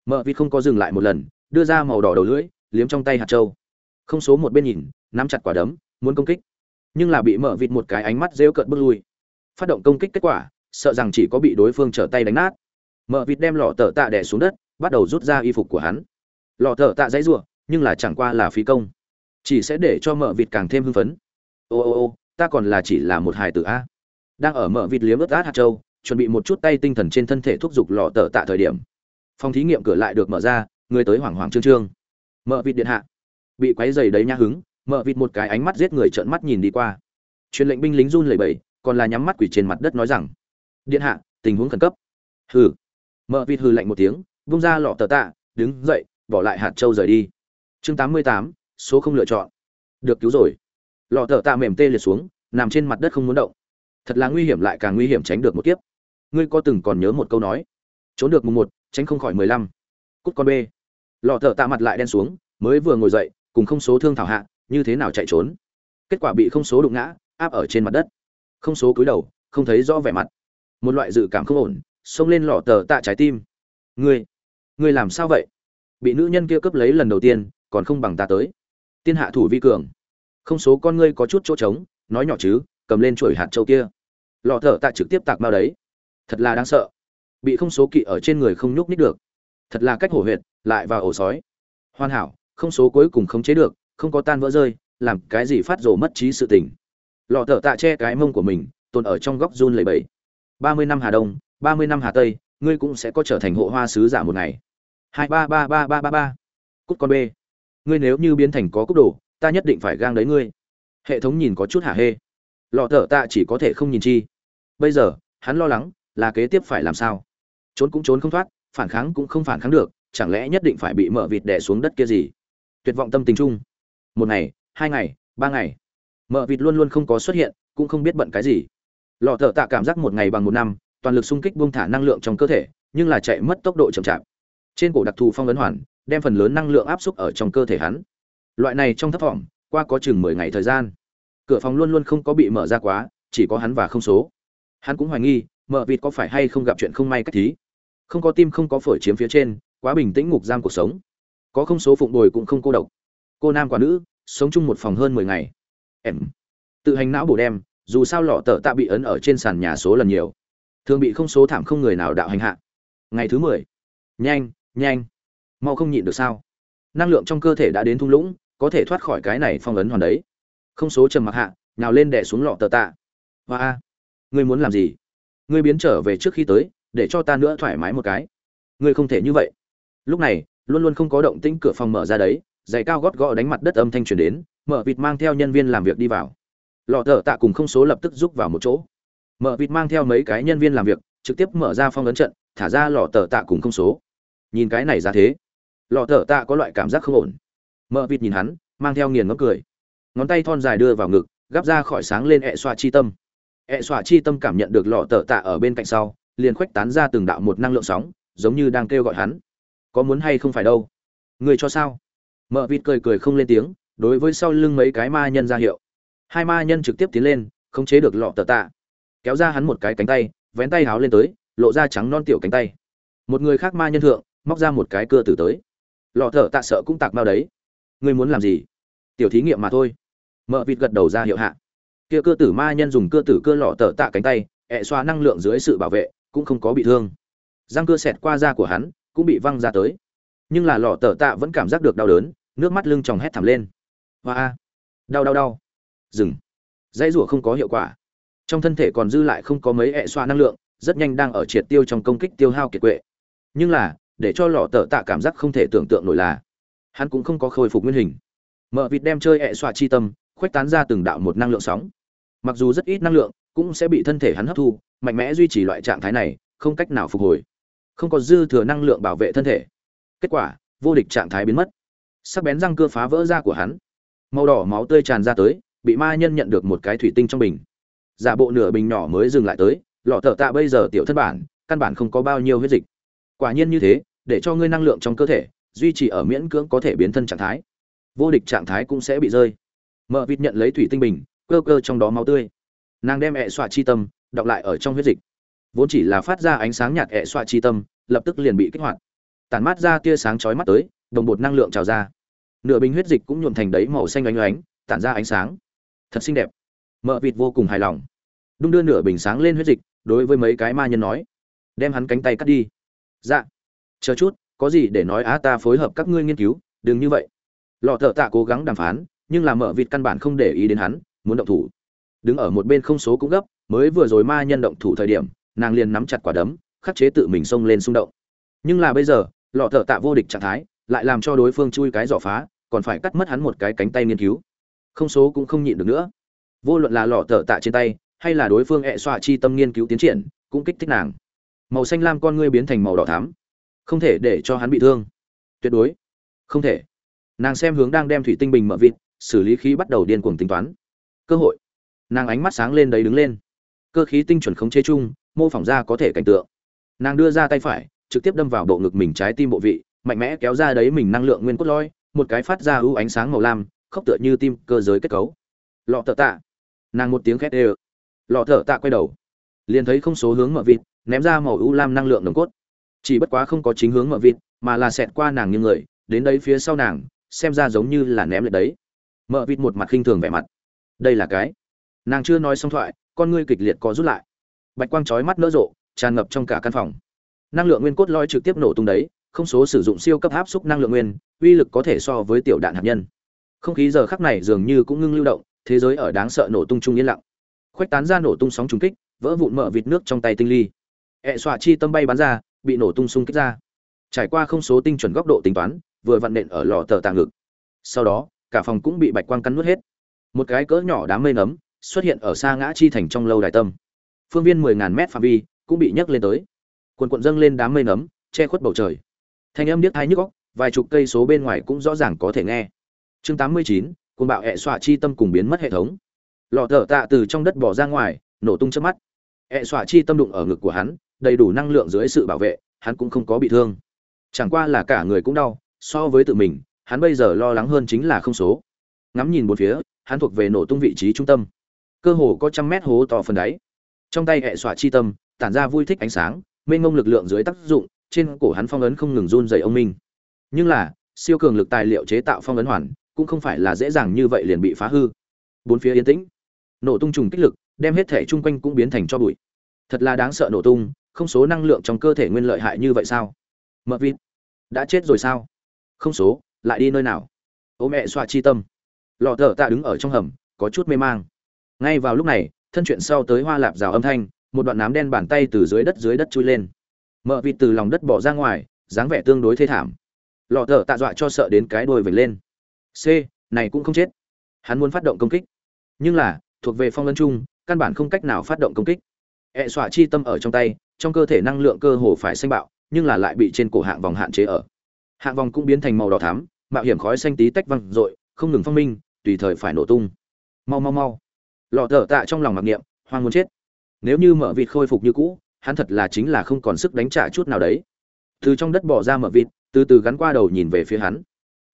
Mợ vịt không có dừng lại một lần, đưa ra màu đỏ đầu lưỡi, liếm trong tay hạt trâu. Không số một bên nhìn, nắm chặt quả đấm, muốn công kích. Nhưng là bị mợ vịt một cái ánh mắt rêu cợt bước lui. Phát động công kích kết quả, sợ rằng chỉ có bị đối phương trở tay đánh nát. Mợ vịt đem lọ tờ tạ đẻ xuống đất bắt đầu rút ra y phục của hắn. Lò thợ tạ dãy ruộng nhưng là chẳng qua là phí công. Chỉ sẽ để cho mợ vịt càng thêm hưng phấn. Ô ô ô, ta còn là chỉ là một hài tử a. Đang ở mợ vịt liếm ướt át hạt châu, chuẩn bị một chút tay tinh thần trên thân thể thúc giục lò tờ tạ thời điểm. Phòng thí nghiệm cửa lại được mở ra, người tới hoảng hoảng trương trương. Mợ vịt điện hạ. Bị quấy dày đấy nha hứng, mợ vịt một cái ánh mắt giết người trợn mắt nhìn đi qua. Truyền lệnh binh lính run lẩy bẩy, còn là nhắm mắt quỷ trên mặt đất nói rằng, điện hạ, tình huống khẩn cấp. Hừ. Mợ vịt hừ lạnh một tiếng bung ra lọ tờ tạ, đứng dậy, bỏ lại hạt trâu rời đi. Chương tám mươi tám, số không lựa chọn. Được cứu rồi. Lọ tờ tạ mềm tê liệt xuống, nằm trên mặt đất không muốn động. Thật là nguy hiểm lại càng nguy hiểm tránh được một kiếp. Ngươi có từng còn nhớ một câu nói? Trốn được mùng một, tránh không khỏi mười lăm. Cút con b lọ thợ tạ mặt lại đen xuống, mới vừa ngồi dậy, cùng không số thương thảo hạ, như thế nào chạy trốn? Kết quả bị không số đụng ngã, áp ở trên mặt đất. Không số cúi đầu, không thấy rõ vẻ mặt. Một loại dự cảm không ổn, xông lên lọ tờ tạ trái tim. Ngươi ngươi làm sao vậy? Bị nữ nhân kia cướp lấy lần đầu tiên, còn không bằng ta tới. Tiên hạ thủ vi cường. Không số con ngươi có chút chỗ trống, nói nhỏ chứ, cầm lên chuỗi hạt châu kia. Lọ thở tạ trực tiếp tạc bao đấy. Thật là đáng sợ. Bị không số kỵ ở trên người không nhúc nít được. Thật là cách hổ huyệt, lại vào ổ sói. Hoàn hảo, không số cuối cùng khống chế được, không có tan vỡ rơi, làm cái gì phát rồ mất trí sự tình. Lọ thở tạ che cái mông của mình, tồn ở trong góc run lầy bẫy ba mươi năm hà đông, ba mươi năm hà tây, ngươi cũng sẽ có trở thành hộ hoa sứ giả một ngày hai ba ba ba ba ba ba. Cút con b ngươi nếu như biến thành có cúc đồ, ta nhất định phải gang đấy ngươi. Hệ thống nhìn có chút hả hê. Lọ thở tạ chỉ có thể không nhìn chi. Bây giờ, hắn lo lắng, là kế tiếp phải làm sao? Trốn cũng trốn không thoát, phản kháng cũng không phản kháng được, chẳng lẽ nhất định phải bị mở vịt đè xuống đất kia gì? Tuyệt vọng tâm tình chung. Một ngày, hai ngày, ba ngày. Mở vịt luôn luôn không có xuất hiện, cũng không biết bận cái gì. Lọ thợ tạ cảm giác một ngày bằng một năm, toàn lực xung kích buông thả năng lượng trong cơ thể, nhưng là chạy mất tốc độ chậm chạp trên cổ đặc thù phong ấn hoàn, đem phần lớn năng lượng áp xúc ở trong cơ thể hắn. Loại này trong thấp vọng, qua có chừng mười ngày thời gian, cửa phòng luôn luôn không có bị mở ra quá, chỉ có hắn và không số. Hắn cũng hoài nghi mở vịt có phải hay không gặp chuyện không may cách thí. Không có tim không có phổi chiếm phía trên, quá bình tĩnh ngục giam cuộc sống. Có không số phụng bồi cũng không cô độc. Cô nam quả nữ, sống chung một phòng hơn mười ngày. Em. Tự hành não bổ đem, dù sao lọ tờ tạ bị ấn ở trên sàn nhà số lần nhiều. Thường bị không số thảm không người nào đạo hành hạ. Ngày thứ mười. Nhanh nhanh. Mau không nhịn được sao? Năng lượng trong cơ thể đã đến thung lũng, có thể thoát khỏi cái này phong ấn hoàn đấy. Không số trầm mặc hạ nào lên đè xuống lọ tờ tạ. Và a, ngươi muốn làm gì? Ngươi biến trở về trước khi tới, để cho ta nữa thoải mái một cái. Ngươi không thể như vậy. Lúc này, luôn luôn không có động tĩnh cửa phòng mở ra đấy, giày cao gót gõ đánh mặt đất âm thanh truyền đến, mở vịt mang theo nhân viên làm việc đi vào. Lọ thợ tạ cùng không số lập tức rút vào một chỗ. Mở vịt mang theo mấy cái nhân viên làm việc, trực tiếp mở ra phong ấn trận, thả ra lọ tờ tạ cùng không số nhìn cái này ra thế. Lọ thở tạ có loại cảm giác không ổn. Mở vịt nhìn hắn, mang theo nghiền ngấm cười. Ngón tay thon dài đưa vào ngực, gắp ra khỏi sáng lên ẹ xoa chi tâm. Ẹ xoa chi tâm cảm nhận được lọ thở tạ ở bên cạnh sau, liền khuếch tán ra từng đạo một năng lượng sóng, giống như đang kêu gọi hắn. Có muốn hay không phải đâu? Người cho sao? Mợ vịt cười cười không lên tiếng, đối với sau lưng mấy cái ma nhân ra hiệu. Hai ma nhân trực tiếp tiến lên, khống chế được lọ tờ tạ kéo ra hắn một cái cánh tay, vén tay háo lên tới, lộ ra trắng non tiểu cánh tay. Một người khác ma nhân thượng móc ra một cái cưa tử tới. Lọ thở tạ sợ cũng tạc bao đấy. Ngươi muốn làm gì? Tiểu thí nghiệm mà thôi. Mợ vịt gật đầu ra hiệu hạ. Kia cơ tử ma nhân dùng cơ tử cơ lọ thở tạ cánh tay, ẹ xoa năng lượng dưới sự bảo vệ, cũng không có bị thương. Răng cưa xẹt qua da của hắn, cũng bị văng ra tới. Nhưng là lọ thở tạ vẫn cảm giác được đau đớn, nước mắt lưng tròng hét thẳm lên. Hoa đau đau đau. Dừng. Dãy rủa không có hiệu quả. Trong thân thể còn dư lại không có mấy ẹ xoa năng lượng, rất nhanh đang ở triệt tiêu trong công kích tiêu hao kiệt quệ. Nhưng là để cho lọ tờ tạ cảm giác không thể tưởng tượng nổi là, hắn cũng không có khôi phục nguyên hình. Mở vịt đem chơi ẹ xoa chi tâm, khuếch tán ra từng đạo một năng lượng sóng. Mặc dù rất ít năng lượng, cũng sẽ bị thân thể hắn hấp thu, mạnh mẽ duy trì loại trạng thái này, không cách nào phục hồi. Không có dư thừa năng lượng bảo vệ thân thể. Kết quả, vô địch trạng thái biến mất. Sắc bén răng cưa phá vỡ da của hắn. Màu đỏ máu tươi tràn ra tới, bị ma nhân nhận được một cái thủy tinh trong bình. Giả bộ nửa bình nhỏ mới dừng lại tới, lọ thợ tạ bây giờ tiểu thân bản, căn bản không có bao nhiêu huyết dịch. Quả nhiên như thế để cho ngươi năng lượng trong cơ thể duy trì ở miễn cưỡng có thể biến thân trạng thái. Vô địch trạng thái cũng sẽ bị rơi. Mợ vịt nhận lấy thủy tinh bình, cơ cơ trong đó máu tươi. Nàng đem ẹ xoa chi tâm, đọc lại ở trong huyết dịch. Vốn chỉ là phát ra ánh sáng nhạt ẹ xoa chi tâm, lập tức liền bị kích hoạt. Tản mát ra tia sáng chói mắt tới, đồng bột năng lượng trào ra. Nửa bình huyết dịch cũng nhuộm thành đấy màu xanh ánh ánh, tản ra ánh sáng. Thật xinh đẹp. Mợ vịt vô cùng hài lòng. Đung đưa nửa bình sáng lên huyết dịch, đối với mấy cái ma nhân nói. Đem hắn cánh tay cắt đi. Dạ chờ chút, có gì để nói á, ta phối hợp các ngươi nghiên cứu, đừng như vậy. Lọ thợ tạ cố gắng đàm phán, nhưng làm Mở vịt căn bản không để ý đến hắn, muốn động thủ. Đứng ở một bên không số cũng gấp, mới vừa rồi ma nhân động thủ thời điểm, nàng liền nắm chặt quả đấm, khắc chế tự mình xông lên xung động. Nhưng là bây giờ, lọ thợ tạ vô địch trạng thái, lại làm cho đối phương chui cái giỏ phá, còn phải cắt mất hắn một cái cánh tay nghiên cứu. Không số cũng không nhịn được nữa. Vô luận là lọ thợ tạ trên tay, hay là đối phương ẹ xoa chi tâm nghiên cứu tiến triển, cũng kích thích nàng. Màu xanh lam con ngươi biến thành màu đỏ thắm không thể để cho hắn bị thương. Tuyệt đối. Không thể. Nàng xem hướng đang đem thủy tinh bình mở vịt, xử lý khí bắt đầu điên cuồng tính toán. Cơ hội. Nàng ánh mắt sáng lên đấy đứng lên. Cơ khí tinh chuẩn khống chế chung, mô phỏng ra có thể cảnh tượng. Nàng đưa ra tay phải, trực tiếp đâm vào bộ ngực mình trái tim bộ vị, mạnh mẽ kéo ra đấy mình năng lượng nguyên cốt lõi, một cái phát ra ưu ánh sáng màu lam, khốc tựa như tim cơ giới kết cấu. Lọ thợ tạ. Nàng một tiếng khét ê lọ thợ tạ quay đầu. Liền thấy không số hướng mở vịt, ném ra màu ưu lam năng lượng nồng cốt chỉ bất quá không có chính hướng mở vịt, mà là xẹt qua nàng như người, đến đấy phía sau nàng, xem ra giống như là ném lại đấy. Mở vịt một mặt khinh thường vẻ mặt. Đây là cái. Nàng chưa nói xong thoại, con ngươi kịch liệt có rút lại. Bạch quang chói mắt nỡ rộ, tràn ngập trong cả căn phòng. Năng lượng nguyên cốt lõi trực tiếp nổ tung đấy, không số sử dụng siêu cấp áp xúc năng lượng nguyên, uy lực có thể so với tiểu đạn hạt nhân. Không khí giờ khắc này dường như cũng ngưng lưu động, thế giới ở đáng sợ nổ tung chung yên lặng. Khuếch tán ra nổ tung sóng trùng kích, vỡ vụn mở vịt nước trong tay tinh ly. Ẹ xoa chi tâm bay bắn ra bị nổ tung xung kích ra. Trải qua không số tinh chuẩn góc độ tính toán, vừa vặn nện ở lò tờ tàng ngực. Sau đó, cả phòng cũng bị bạch quang cắn nuốt hết. Một cái cỡ nhỏ đám mây nấm xuất hiện ở xa ngã chi thành trong lâu đài tâm. Phương viên mười ngàn mét phạm vi cũng bị nhấc lên tới. Quần quận dâng lên đám mây nấm, che khuất bầu trời. Thanh âm điếc hai nhức góc vài chục cây số bên ngoài cũng rõ ràng có thể nghe. Chương tám mươi chín côn bạo hẹ xoa chi tâm cùng biến mất hệ thống. Lò thở tạ từ trong đất bỏ ra ngoài, nổ tung trước mắt. Hẹ xoa chi tâm đụng ở ngực của hắn đầy đủ năng lượng dưới sự bảo vệ, hắn cũng không có bị thương. Chẳng qua là cả người cũng đau, so với tự mình, hắn bây giờ lo lắng hơn chính là không số. Ngắm nhìn một phía, hắn thuộc về nổ tung vị trí trung tâm. Cơ hồ có trăm mét hố to phần đáy. Trong tay hệ xoa chi tâm, tản ra vui thích ánh sáng, mênh ngông lực lượng dưới tác dụng, trên cổ hắn phong ấn không ngừng run dày ông minh nhưng là, siêu cường lực tài liệu chế tạo phong ấn hoàn, cũng không phải là dễ dàng như vậy liền bị phá hư. Bốn phía yên tĩnh. Nổ tung trùng kích lực, đem hết thể chung quanh cũng biến thành cho bụi. Thật là đáng sợ nổ tung không số năng lượng trong cơ thể nguyên lợi hại như vậy sao? Mợ vịt, đã chết rồi sao? Không số, lại đi nơi nào? Ô mẹ xoa chi tâm. Lọ thở tạ đứng ở trong hầm, có chút mê mang. Ngay vào lúc này, thân chuyện sau tới hoa lạp rào âm thanh, một đoạn nám đen bàn tay từ dưới đất dưới đất chui lên. Mợ vịt từ lòng đất bỏ ra ngoài, dáng vẻ tương đối thê thảm. Lọ thở tạ dọa cho sợ đến cái đuôi vểnh lên. C, này cũng không chết. Hắn muốn phát động công kích. Nhưng là, thuộc về phong lân chung, căn bản không cách nào phát động công kích. Ẹ xoa chi tâm ở trong tay trong cơ thể năng lượng cơ hồ phải xanh bạo, nhưng là lại bị trên cổ hạng vòng hạn chế ở. Hạng vòng cũng biến thành màu đỏ thắm, mạo hiểm khói xanh tí tách văng r không ngừng phong minh, tùy thời phải nổ tung. Mau mau mau. Lọ thở tạ trong lòng mặc niệm, hoang muốn chết. Nếu như mở vịt khôi phục như cũ, hắn thật là chính là không còn sức đánh trả chút nào đấy. Từ trong đất bỏ ra mở vịt, từ từ gắn qua đầu nhìn về phía hắn.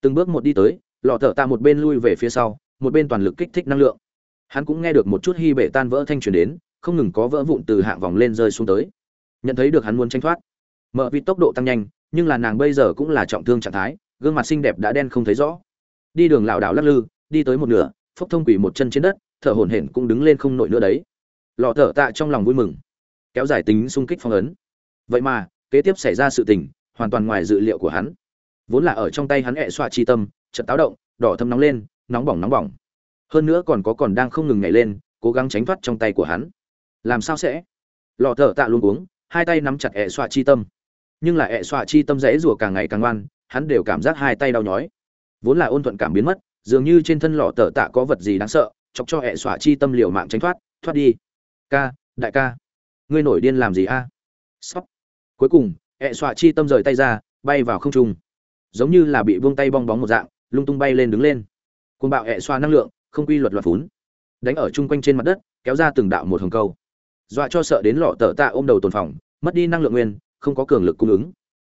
Từng bước một đi tới, lọ thở tạ một bên lui về phía sau, một bên toàn lực kích thích năng lượng. Hắn cũng nghe được một chút hy bệ tan vỡ thanh truyền đến, không ngừng có vỡ vụn từ hạng vòng lên rơi xuống tới nhận thấy được hắn muốn tranh thoát. Mở vịt tốc độ tăng nhanh, nhưng là nàng bây giờ cũng là trọng thương trạng thái, gương mặt xinh đẹp đã đen không thấy rõ. Đi đường lảo đảo lắc lư, đi tới một nửa, phốc thông quỷ một chân trên đất, thở hổn hển cũng đứng lên không nổi nữa đấy. Lọ thở tạ trong lòng vui mừng, kéo dài tính xung kích phong ấn. Vậy mà, kế tiếp xảy ra sự tình, hoàn toàn ngoài dự liệu của hắn. Vốn là ở trong tay hắn hẹ xoa chi tâm, chợt táo động, đỏ thâm nóng lên, nóng bỏng nóng bỏng. Hơn nữa còn có còn đang không ngừng nhảy lên, cố gắng tránh thoát trong tay của hắn. Làm sao sẽ? Lọ thở tạ luôn uống hai tay nắm chặt ẹ xoa chi tâm. Nhưng là ẹ xoa chi tâm rẽ rùa càng ngày càng ngoan, hắn đều cảm giác hai tay đau nhói. Vốn là ôn thuận cảm biến mất, dường như trên thân lò tờ tạ có vật gì đáng sợ, chọc cho ẹ xoa chi tâm liều mạng tránh thoát thoát đi. Ca, đại ca, ngươi nổi điên làm gì a? À? cuối cùng, ẹ xoa chi tâm rời tay ra, bay vào không trung. Giống như là bị buông tay bong bóng một dạng, lung tung bay lên đứng lên. Côn bạo ẹ xoa năng lượng, không quy luật loạt phún. Đánh ở chung quanh trên mặt đất, kéo ra từng đạo một hồng câu dọa cho sợ đến lọ tờ tạ ôm đầu tồn phòng, mất đi năng lượng nguyên, không có cường lực cung ứng.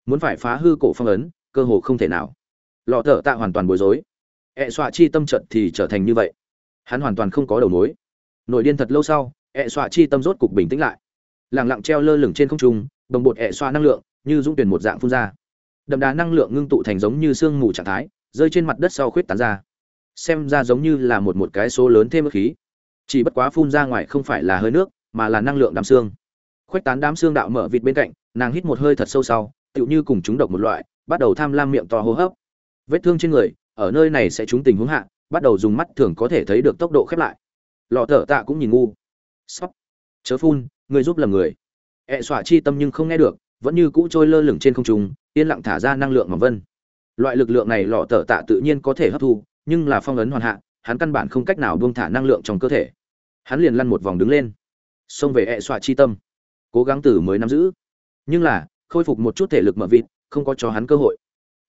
Muốn phải phá hư cổ phong ấn, cơ hồ không thể nào. Lọ thở tạ hoàn toàn bối rối. E ẹ xoa chi tâm trận thì trở thành như vậy. Hắn hoàn toàn không có đầu mối. Nội điên thật lâu sau e ẹ xoa chi tâm rốt cục bình tĩnh lại. Lẳng lặng treo lơ lửng trên không trung, đồng bột ẹ e xoa năng lượng, như dũng tuyển một dạng phun ra. Đậm đà năng lượng ngưng tụ thành giống như sương mù trạng thái, rơi trên mặt đất sau khuyết tán ra. Xem ra giống như là một một cái số lớn thêm khí. Chỉ bất quá phun ra ngoài không phải là hơi nước mà là năng lượng đám xương. Khuếch tán đám xương đạo mở vịt bên cạnh, nàng hít một hơi thật sâu sau, tựu như cùng chúng độc một loại, bắt đầu tham lam miệng to hô hấp. Vết thương trên người, ở nơi này sẽ trúng tình huống hạ, bắt đầu dùng mắt thường có thể thấy được tốc độ khép lại. Lọ thở tạ cũng nhìn ngu. Sóc. Chớ phun, người giúp lầm người. Ẹ xỏa chi tâm nhưng không nghe được, vẫn như cũ trôi lơ lửng trên không trung, yên lặng thả ra năng lượng mỏng vân. Loại lực lượng này lọ thở tạ tự nhiên có thể hấp thu, nhưng là phong ấn hoàn hạ, hắn căn bản không cách nào buông thả năng lượng trong cơ thể. Hắn liền lăn một vòng đứng lên xông về ẹ xoa chi tâm, cố gắng từ mới nắm giữ. Nhưng là, khôi phục một chút thể lực mở vịt, không có cho hắn cơ hội.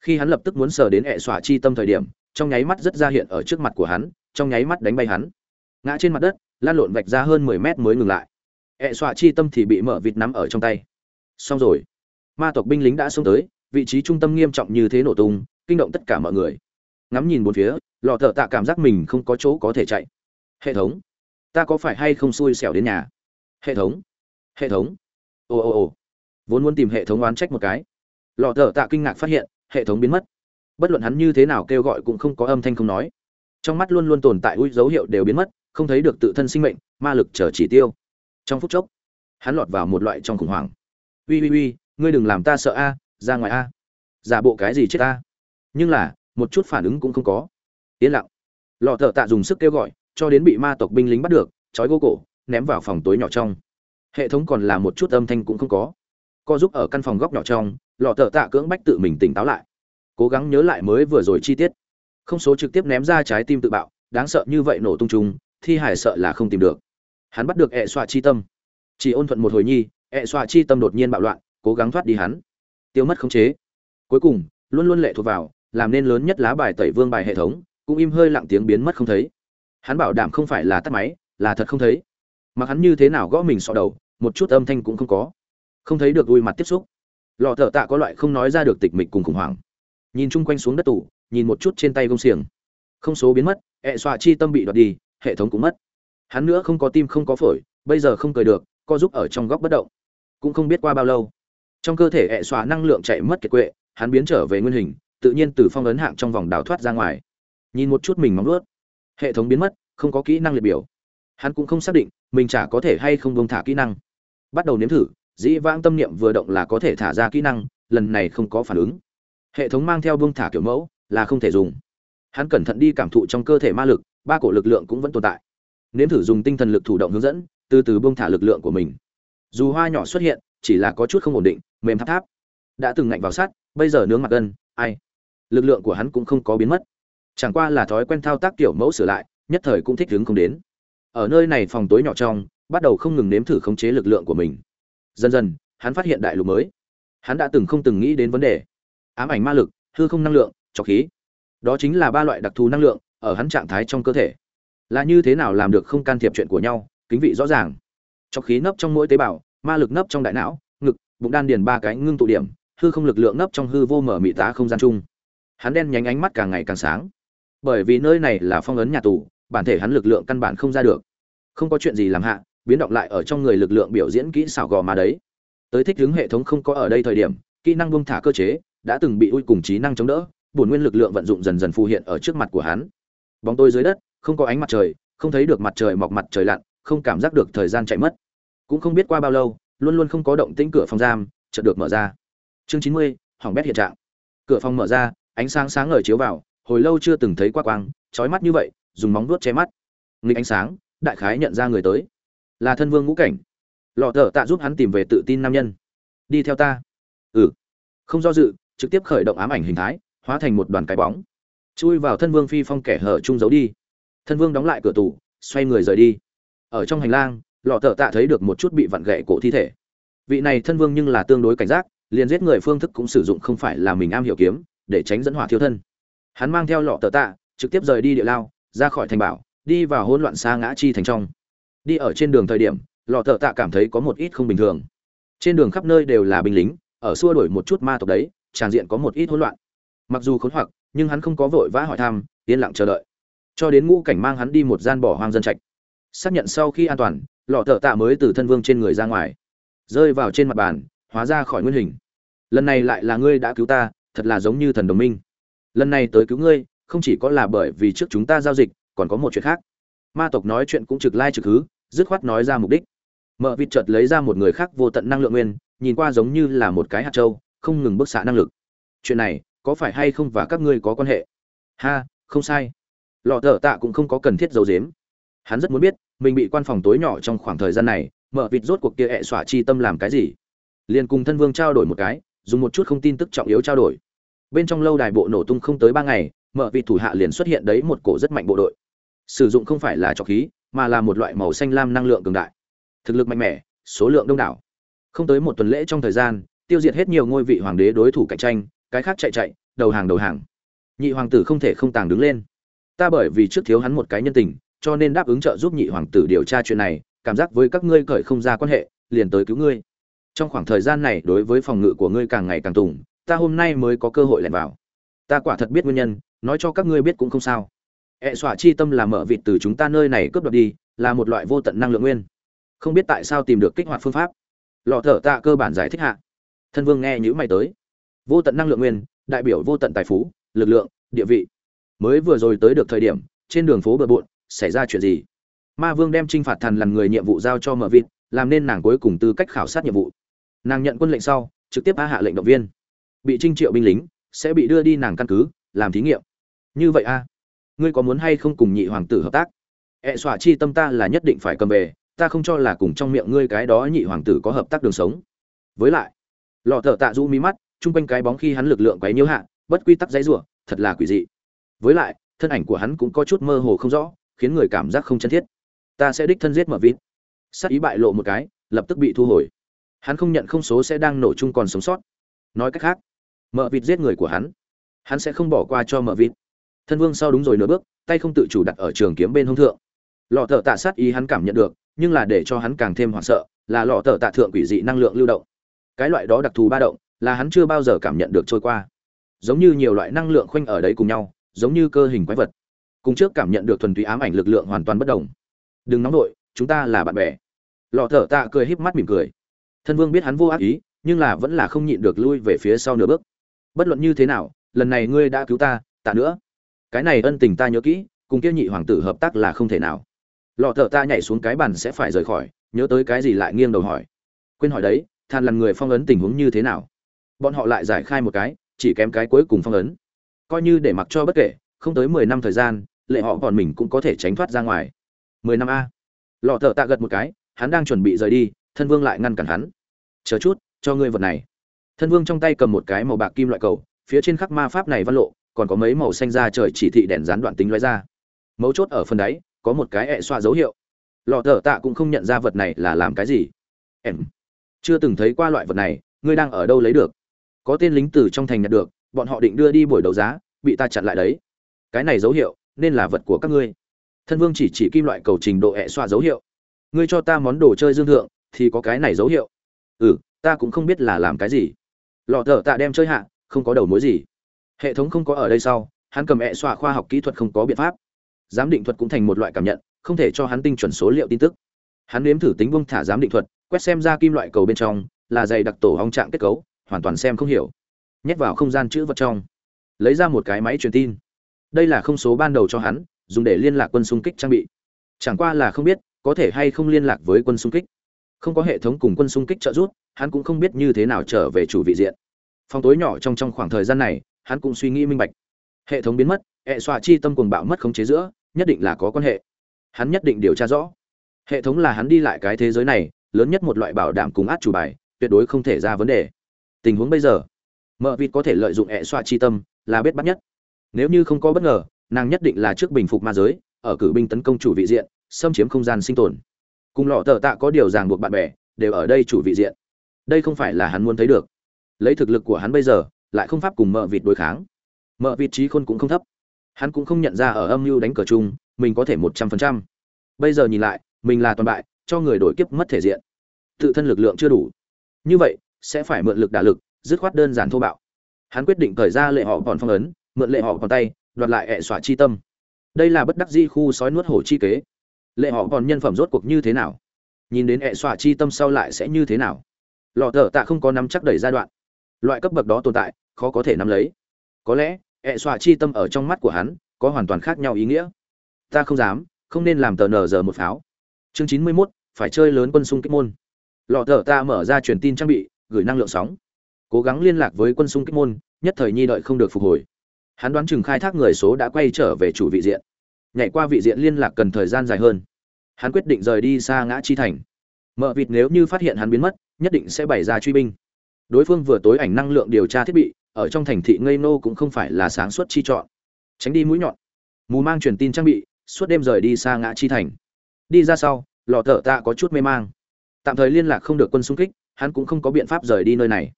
Khi hắn lập tức muốn sờ đến ẹ xoa chi tâm thời điểm, trong nháy mắt rất ra hiện ở trước mặt của hắn, trong nháy mắt đánh bay hắn. Ngã trên mặt đất, lan lộn vạch ra hơn mười mét mới ngừng lại. Ẹ xoa chi tâm thì bị mở vịt nắm ở trong tay. Xong rồi, ma tộc binh lính đã xông tới, vị trí trung tâm nghiêm trọng như thế nổ tung, kinh động tất cả mọi người. Ngắm nhìn bốn phía, lò thợ tạ cảm giác mình không có chỗ có thể chạy. Hệ thống, ta có phải hay không xui xẻo đến nhà? Hệ thống hệ thống. Ồ ồ ồ. Vốn muốn tìm hệ thống oán trách một cái. Lọ thợ tạ kinh ngạc phát hiện hệ thống biến mất. Bất luận hắn như thế nào kêu gọi cũng không có âm thanh không nói. Trong mắt luôn luôn tồn tại ui dấu hiệu đều biến mất không thấy được tự thân sinh mệnh ma lực chờ chỉ tiêu. Trong phút chốc hắn lọt vào một loại trong khủng hoảng. Ui ui ui, ngươi đừng làm ta sợ a ra ngoài a. Giả bộ cái gì chết ta? Nhưng là một chút phản ứng cũng không có. Yên lặng. Lọ thợ tạ dùng sức kêu gọi cho đến bị ma tộc binh lính bắt được trói gô cổ ném vào phòng tối nhỏ trong. Hệ thống còn là một chút âm thanh cũng không có. Co giúp ở căn phòng góc nhỏ trong, lọ thợ tạ cưỡng bách tự mình tỉnh táo lại. Cố gắng nhớ lại mới vừa rồi chi tiết. Không số trực tiếp ném ra trái tim tự bạo, đáng sợ như vậy nổ tung trùng, thi hải sợ là không tìm được. Hắn bắt được ẹ xoa chi tâm. Chỉ ôn thuận một hồi nhi, ẹ xoa chi tâm đột nhiên bạo loạn, cố gắng thoát đi hắn. Tiêu mất khống chế. Cuối cùng, luôn luôn lệ thuộc vào, làm nên lớn nhất lá bài tẩy vương bài hệ thống, cũng im hơi lặng tiếng biến mất không thấy. Hắn bảo đảm không phải là tắt máy, là thật không thấy mặc hắn như thế nào gõ mình sọ đầu, một chút âm thanh cũng không có. Không thấy được đuôi mặt tiếp xúc. Lò thợ tạ có loại không nói ra được tịch mịch cùng khủng hoảng. Nhìn chung quanh xuống đất tủ nhìn một chút trên tay gông xiềng. Không số biến mất hệ xoa chi tâm bị đoạt đi, hệ thống cũng mất. Hắn nữa không có tim không có phổi, bây giờ không cười được, co giúp ở trong góc bất động. Cũng không biết qua bao lâu. Trong cơ thể hệ xoa năng lượng chạy mất kiệt quệ, hắn biến trở về nguyên hình, tự nhiên từ phong ấn hạng trong vòng đào thoát ra ngoài. Nhìn một chút mình móng ướt hệ thống biến mất, không có kỹ năng liệt biểu hắn cũng không xác định mình chả có thể hay không bông thả kỹ năng. Bắt đầu nếm thử dĩ vãng tâm niệm vừa động là có thể thả ra kỹ năng lần này không có phản ứng. Hệ thống mang theo bông thả kiểu mẫu là không thể dùng. Hắn cẩn thận đi cảm thụ trong cơ thể ma lực ba cổ lực lượng cũng vẫn tồn tại. Nếm thử dùng tinh thần lực thủ động hướng dẫn từ từ bông thả lực lượng của mình. Dù hoa nhỏ xuất hiện chỉ là có chút không ổn định mềm tháp tháp. Đã từng ngạnh vào sát, bây giờ nướng mặt gân ai? Lực lượng của hắn cũng không có biến mất. Chẳng qua là thói quen thao tác kiểu mẫu sửa lại nhất thời cũng thích đứng không đến ở nơi này phòng tối nhỏ trong, bắt đầu không ngừng nếm thử khống chế lực lượng của mình. Dần dần, hắn phát hiện đại lục mới. Hắn đã từng không từng nghĩ đến vấn đề. Ám ảnh ma lực, hư không năng lượng trọc khí. Đó chính là ba loại đặc thù năng lượng ở hắn trạng thái trong cơ thể. Là như thế nào làm được không can thiệp chuyện của nhau, kính vị rõ ràng. Trọc khí nấp trong mỗi tế bào, ma lực nấp trong đại não, ngực, bụng đan điền ba cái ngưng tụ điểm, hư không lực lượng nấp trong hư vô mở mị tá không gian chung. Hắn đen nhánh ánh mắt càng ngày càng sáng. Bởi vì nơi này là phong ấn nhà tù bản thể hắn lực lượng căn bản không ra được. Không có chuyện gì làm hạ, biến động lại ở trong người lực lượng biểu diễn kỹ xảo gò mà đấy. Tới thích ứng hệ thống không có ở đây thời điểm, kỹ năng bông thả cơ chế đã từng bị ui cùng trí năng chống đỡ, bổn nguyên lực lượng vận dụng dần dần phù hiện ở trước mặt của hắn. Bóng tôi dưới đất, không có ánh mặt trời, không thấy được mặt trời mọc mặt trời lặn, không cảm giác được thời gian chạy mất. Cũng không biết qua bao lâu, luôn luôn không có động tĩnh cửa phòng giam, chợt được mở ra. Chương chín mươi, hỏng bét hiện trạng. Cửa phòng mở ra, ánh sáng sáng ngời chiếu vào, hồi lâu chưa từng thấy qua quang, chói mắt như vậy dùng móng vuốt che mắt. Nghịch ánh sáng, đại khái nhận ra người tới. Là thân vương ngũ cảnh. Lọ thợ tạ giúp hắn tìm về tự tin nam nhân. Đi theo ta. Ừ. Không do dự, trực tiếp khởi động ám ảnh hình thái, hóa thành một đoàn cái bóng. Chui vào thân vương phi phong kẻ hở chung giấu đi. Thân vương đóng lại cửa tủ, xoay người rời đi. Ở trong hành lang, lọ thợ tạ thấy được một chút bị vặn gậy cổ thi thể. Vị này thân vương nhưng là tương đối cảnh giác, liền giết người phương thức cũng sử dụng không phải là mình am hiểu kiếm, để tránh dẫn hỏa thiêu thân. Hắn mang theo lọ tờ tạ, trực tiếp rời đi địa lao ra khỏi thành bảo, đi vào hỗn loạn xa ngã chi thành trong. Đi ở trên đường thời điểm, lọ thợ tạ cảm thấy có một ít không bình thường. Trên đường khắp nơi đều là binh lính, ở xua đuổi một chút ma tộc đấy tràn diện có một ít hỗn loạn. Mặc dù khốn hoặc, nhưng hắn không có vội vã hỏi thăm, yên lặng chờ đợi. Cho đến ngũ cảnh mang hắn đi một gian bỏ hoang dân trạch. Xác nhận sau khi an toàn, lọ thợ tạ mới từ thân vương trên người ra ngoài. Rơi vào trên mặt bàn, hóa ra khỏi nguyên hình. Lần này lại là ngươi đã cứu ta, thật là giống như thần đồng minh. Lần này tới cứu ngươi không chỉ có là bởi vì trước chúng ta giao dịch, còn có một chuyện khác. Ma tộc nói chuyện cũng trực lai trực hứ, dứt khoát nói ra mục đích. Mợ vịt chợt lấy ra một người khác vô tận năng lượng nguyên, nhìn qua giống như là một cái hạt trâu không ngừng bức xạ năng lực. Chuyện này, có phải hay không và các ngươi có quan hệ? Ha, không sai. Lọ thợ tạ cũng không có cần thiết giấu dếm hắn rất muốn biết, mình bị quan phòng tối nhỏ trong khoảng thời gian này, mợ vịt rốt cuộc kia hẹ xỏa chi tâm làm cái gì? Liền cùng thân vương trao đổi một cái, dùng một chút không tin tức trọng yếu trao đổi. Bên trong lâu đài bộ nổ tung không tới ba ngày mở vị thủ hạ liền xuất hiện đấy một cổ rất mạnh bộ đội. Sử dụng không phải là trọc khí, mà là một loại màu xanh lam năng lượng cường đại. Thực lực mạnh mẽ, số lượng đông đảo. Không tới một tuần lễ trong thời gian, tiêu diệt hết nhiều ngôi vị hoàng đế đối thủ cạnh tranh, cái khác chạy chạy, đầu hàng đầu hàng. Nhị hoàng tử không thể không tàng đứng lên. Ta bởi vì trước thiếu hắn một cái nhân tình, cho nên đáp ứng trợ giúp nhị hoàng tử điều tra chuyện này, cảm giác với các ngươi cởi không ra quan hệ, liền tới cứu ngươi. Trong khoảng thời gian này đối với phòng ngự của ngươi càng ngày càng tùng, ta hôm nay mới có cơ hội lẻn vào. Ta quả thật biết nguyên nhân nói cho các ngươi biết cũng không sao. Ẹ xọa chi tâm là mở vịt từ chúng ta nơi này cướp đoạt đi, là một loại vô tận năng lượng nguyên. Không biết tại sao tìm được kích hoạt phương pháp. Lọ thở tạ cơ bản giải thích hạ. Thân vương nghe nhữ mày tới. Vô tận năng lượng nguyên, đại biểu vô tận tài phú, lực lượng, địa vị. Mới vừa rồi tới được thời điểm, trên đường phố bờ bộn, xảy ra chuyện gì? Ma vương đem t r i n h phạt thần làm người nhiệm vụ giao cho mở vịt, làm nên nàng cuối cùng tư cách khảo sát nhiệm vụ. Nàng nhận quân lệnh sau, trực tiếp a hạ lệnh động viên. Bị trinh triệu binh lính, sẽ bị đưa đi nàng căn cứ làm thí nghiệm. Như vậy a, ngươi có muốn hay không cùng nhị hoàng tử hợp tác? Ẹ e chi tâm ta là nhất định phải cầm về, ta không cho là cùng trong miệng ngươi cái đó nhị hoàng tử có hợp tác đường sống. Với lại, lọ thợ tạ du mí mắt, chung quanh cái bóng khi hắn lực lượng quấy nhiễu hạ, bất quy tắc dãy rủa, thật là quỷ dị. Với lại, thân ảnh của hắn cũng có chút mơ hồ không rõ, khiến người cảm giác không chân thiết. Ta sẽ đích thân giết mở vít sắc ý bại lộ một cái, lập tức bị thu hồi. Hắn không nhận không số sẽ đang nổ chung còn sống sót. Nói cách khác, mở vịt giết người của hắn hắn sẽ không bỏ qua cho mở vịt. Thân vương sau đúng rồi nửa bước, tay không tự chủ đặt ở trường kiếm bên hông thượng. Lọ thợ tạ sát ý hắn cảm nhận được, nhưng là để cho hắn càng thêm hoảng sợ, là lọ thợ tạ thượng quỷ dị năng lượng lưu động. Cái loại đó đặc thù ba động, là hắn chưa bao giờ cảm nhận được trôi qua. Giống như nhiều loại năng lượng khoanh ở đấy cùng nhau, giống như cơ hình quái vật. Cùng trước cảm nhận được thuần túy ám ảnh lực lượng hoàn toàn bất đồng. Đừng nóng nổi chúng ta là bạn bè. Lọ thở tạ cười híp mắt mỉm cười. Thân vương biết hắn vô ác ý, nhưng là vẫn là không nhịn được lui về phía sau nửa bước. Bất luận như thế nào lần này ngươi đã cứu ta tạ nữa. Cái này ân tình ta nhớ kỹ, cùng kia nhị hoàng tử hợp tác là không thể nào. Lọ thợ ta nhảy xuống cái bàn sẽ phải rời khỏi, nhớ tới cái gì lại nghiêng đầu hỏi. Quên hỏi đấy, than lần người phong ấn tình huống như thế nào? Bọn họ lại giải khai một cái, chỉ kém cái cuối cùng phong ấn. Coi như để mặc cho bất kể, không tới mười năm thời gian, lệ họ còn mình cũng có thể tránh thoát ra ngoài. Mười năm a. Lọ thợ tạ gật một cái, hắn đang chuẩn bị rời đi, thân vương lại ngăn cản hắn. Chờ chút, cho ngươi vật này. Thân vương trong tay cầm một cái màu bạc kim loại cầu phía trên khắc ma pháp này văn lộ, còn có mấy màu xanh ra trời chỉ thị đèn gián đoạn tính lóe ra. Mấu chốt ở phần đáy, có một cái ẹ xoa dấu hiệu. Lọ thở tạ cũng không nhận ra vật này là làm cái gì. Em. Chưa từng thấy qua loại vật này, ngươi đang ở đâu lấy được? Có tên lính từ trong thành nhận được, bọn họ định đưa đi buổi đấu giá, bị ta chặn lại đấy. Cái này dấu hiệu, nên là vật của các ngươi. Thân vương chỉ chỉ kim loại cầu trình độ ẹ xoa dấu hiệu. Ngươi cho ta món đồ chơi dương thượng, thì có cái này dấu hiệu. Ừ ta cũng không biết là làm cái gì. Lọ thở tạ đem chơi hạ không có đầu mối gì. Hệ thống không có ở đây sau, hắn cầm hẹ xoa khoa học kỹ thuật không có biện pháp. Giám định thuật cũng thành một loại cảm nhận, không thể cho hắn tinh chuẩn số liệu tin tức. Hắn nếm thử tính bông thả giám định thuật, quét xem ra kim loại cầu bên trong là dày đặc tổ hong trạng kết cấu, hoàn toàn xem không hiểu. Nhét vào không gian chữ vật trong. Lấy ra một cái máy truyền tin. Đây là không số ban đầu cho hắn, dùng để liên lạc quân xung kích trang bị. Chẳng qua là không biết, có thể hay không liên lạc với quân xung kích. Không có hệ thống cùng quân xung kích trợ giúp, hắn cũng không biết như thế nào trở về chủ vị diện phòng tối nhỏ trong trong khoảng thời gian này, hắn cũng suy nghĩ minh bạch. Hệ thống biến mất, hệ xoa chi tâm cuồng bạo mất khống chế giữa, nhất định là có quan hệ. Hắn nhất định điều tra rõ. Hệ thống là hắn đi lại cái thế giới này, lớn nhất một loại bảo đảm cùng át chủ bài, tuyệt đối không thể ra vấn đề. Tình huống bây giờ, mợ vịt có thể lợi dụng hệ xoa chi tâm là biết bắt nhất. Nếu như không có bất ngờ, nàng nhất định là trước bình phục ma giới, ở cử binh tấn công chủ vị diện, xâm chiếm không gian sinh tồn. Cùng lọ tờ tạ có điều ràng buộc bạn bè, đều ở đây chủ vị diện. Đây không phải là hắn muốn thấy được lấy thực lực của hắn bây giờ, lại không pháp cùng mợ vịt đối kháng. Mợ vịt trí khôn cũng không thấp. Hắn cũng không nhận ra ở âm mưu đánh cờ chung, mình có thể một trăm phần trăm. Bây giờ nhìn lại, mình là toàn bại, cho người đổi kiếp mất thể diện. Tự thân lực lượng chưa đủ. Như vậy, sẽ phải mượn lực đả lực, dứt khoát đơn giản thô bạo. Hắn quyết định thời ra lệ họ còn phong ấn, mượn lệ họ còn tay, đoạt lại ẹ xỏa chi tâm. Đây là bất đắc di khu sói nuốt hổ chi kế. Lệ họ còn nhân phẩm rốt cuộc như thế nào? Nhìn đến ẹ xỏa chi tâm sau lại sẽ như thế nào? Lọ thở tạ không có nắm chắc đẩy giai đoạn loại cấp bậc đó tồn tại khó có thể nắm lấy. Có lẽ ẹ xoa chi tâm ở trong mắt của hắn có hoàn toàn khác nhau ý nghĩa. Ta không dám không nên làm tờ nờ giờ một pháo. Chương chín mươi 91, phải chơi lớn quân xung kích môn. Lọ thở ta mở ra truyền tin trang bị gửi năng lượng sóng. Cố gắng liên lạc với quân xung kích môn nhất thời nhi đợi không được phục hồi. Hắn đoán chừng khai thác người số đã quay trở về chủ vị diện. Nhảy qua vị diện liên lạc cần thời gian dài hơn. Hắn quyết định rời đi xa ngã chi thành. Mợ vịt nếu như phát hiện hắn biến mất nhất định sẽ bày ra truy binh đối phương vừa tối ảnh năng lượng điều tra thiết bị, ở trong thành thị ngây nô cũng không phải là sáng suốt chi chọn. Tránh đi mũi nhọn. Mù mang truyền tin trang bị, suốt đêm rời đi xa ngã chi thành. Đi ra sau lò thợ tạ có chút mê mang. Tạm thời liên lạc không được quân xung kích, hắn cũng không có biện pháp rời đi nơi này.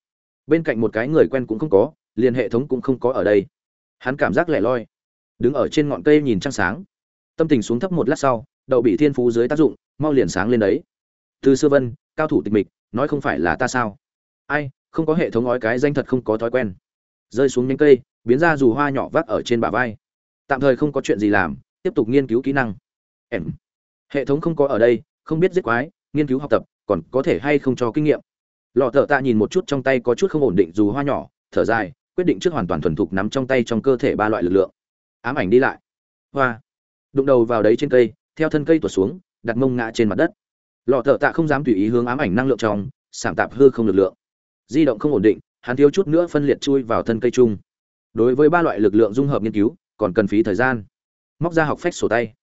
Bên cạnh một cái người quen cũng không có, liền hệ thống cũng không có ở đây. Hắn cảm giác lẻ loi. Đứng ở trên ngọn cây nhìn trăng sáng. Tâm tình xuống thấp một lát sau, đậu bị thiên phú dưới tác dụng, mau liền sáng lên đấy. Từ xưa vân, cao thủ tịch mịch, nói không phải là ta sao? Ai, không có hệ thống nói cái danh thật không có thói quen. Rơi xuống nhánh cây, biến ra dù hoa nhỏ vác ở trên bả vai. Tạm thời không có chuyện gì làm, tiếp tục nghiên cứu kỹ năng. Em. Hệ thống không có ở đây, không biết giết quái, nghiên cứu học tập, còn có thể hay không cho kinh nghiệm. Lọ thợ tạ nhìn một chút trong tay có chút không ổn định dù hoa nhỏ, thở dài, quyết định trước hoàn toàn thuần thục nắm trong tay trong cơ thể ba loại lực lượng. Ám ảnh đi lại. Hoa. Đụng đầu vào đấy trên cây, theo thân cây tuột xuống, đặt mông ngã trên mặt đất. Lọ thợ tạ không dám tùy ý hướng ám ảnh năng lượng trong sảm tạp hư không lực lượng di động không ổn định, hắn thiếu chút nữa phân liệt chui vào thân cây chung. Đối với ba loại lực lượng dung hợp nghiên cứu, còn cần phí thời gian. Móc ra học phách sổ tay.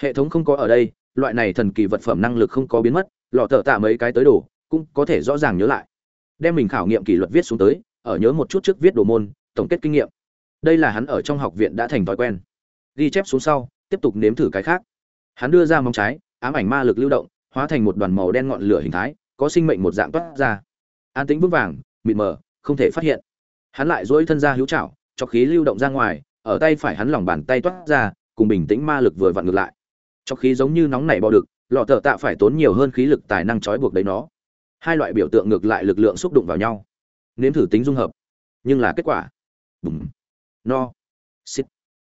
Hệ thống không có ở đây, loại này thần kỳ vật phẩm năng lực không có biến mất, lọ thợ tạ mấy cái tới đồ, cũng có thể rõ ràng nhớ lại. Đem mình khảo nghiệm kỷ luật viết xuống tới, ở nhớ một chút trước viết đồ môn, tổng kết kinh nghiệm. Đây là hắn ở trong học viện đã thành thói quen. Ghi chép xuống sau, tiếp tục nếm thử cái khác. Hắn đưa ra móng trái, ám ảnh ma lực lưu động, hóa thành một đoàn màu đen ngọn lửa hình thái, có sinh mệnh một dạng toát ra an tĩnh vững vàng, mịt mờ, không thể phát hiện. Hắn lại dỗi thân ra hữu trảo, cho khí lưu động ra ngoài, ở tay phải hắn lòng bàn tay toát ra, cùng bình tĩnh ma lực vừa vặn ngược lại. Cho khí giống như nóng nảy bò được, lọ thợ tạ phải tốn nhiều hơn khí lực tài năng trói buộc đấy nó. Hai loại biểu tượng ngược lại lực lượng xúc đụng vào nhau. Nếm thử tính dung hợp. Nhưng là kết quả. Bùm. No. Xít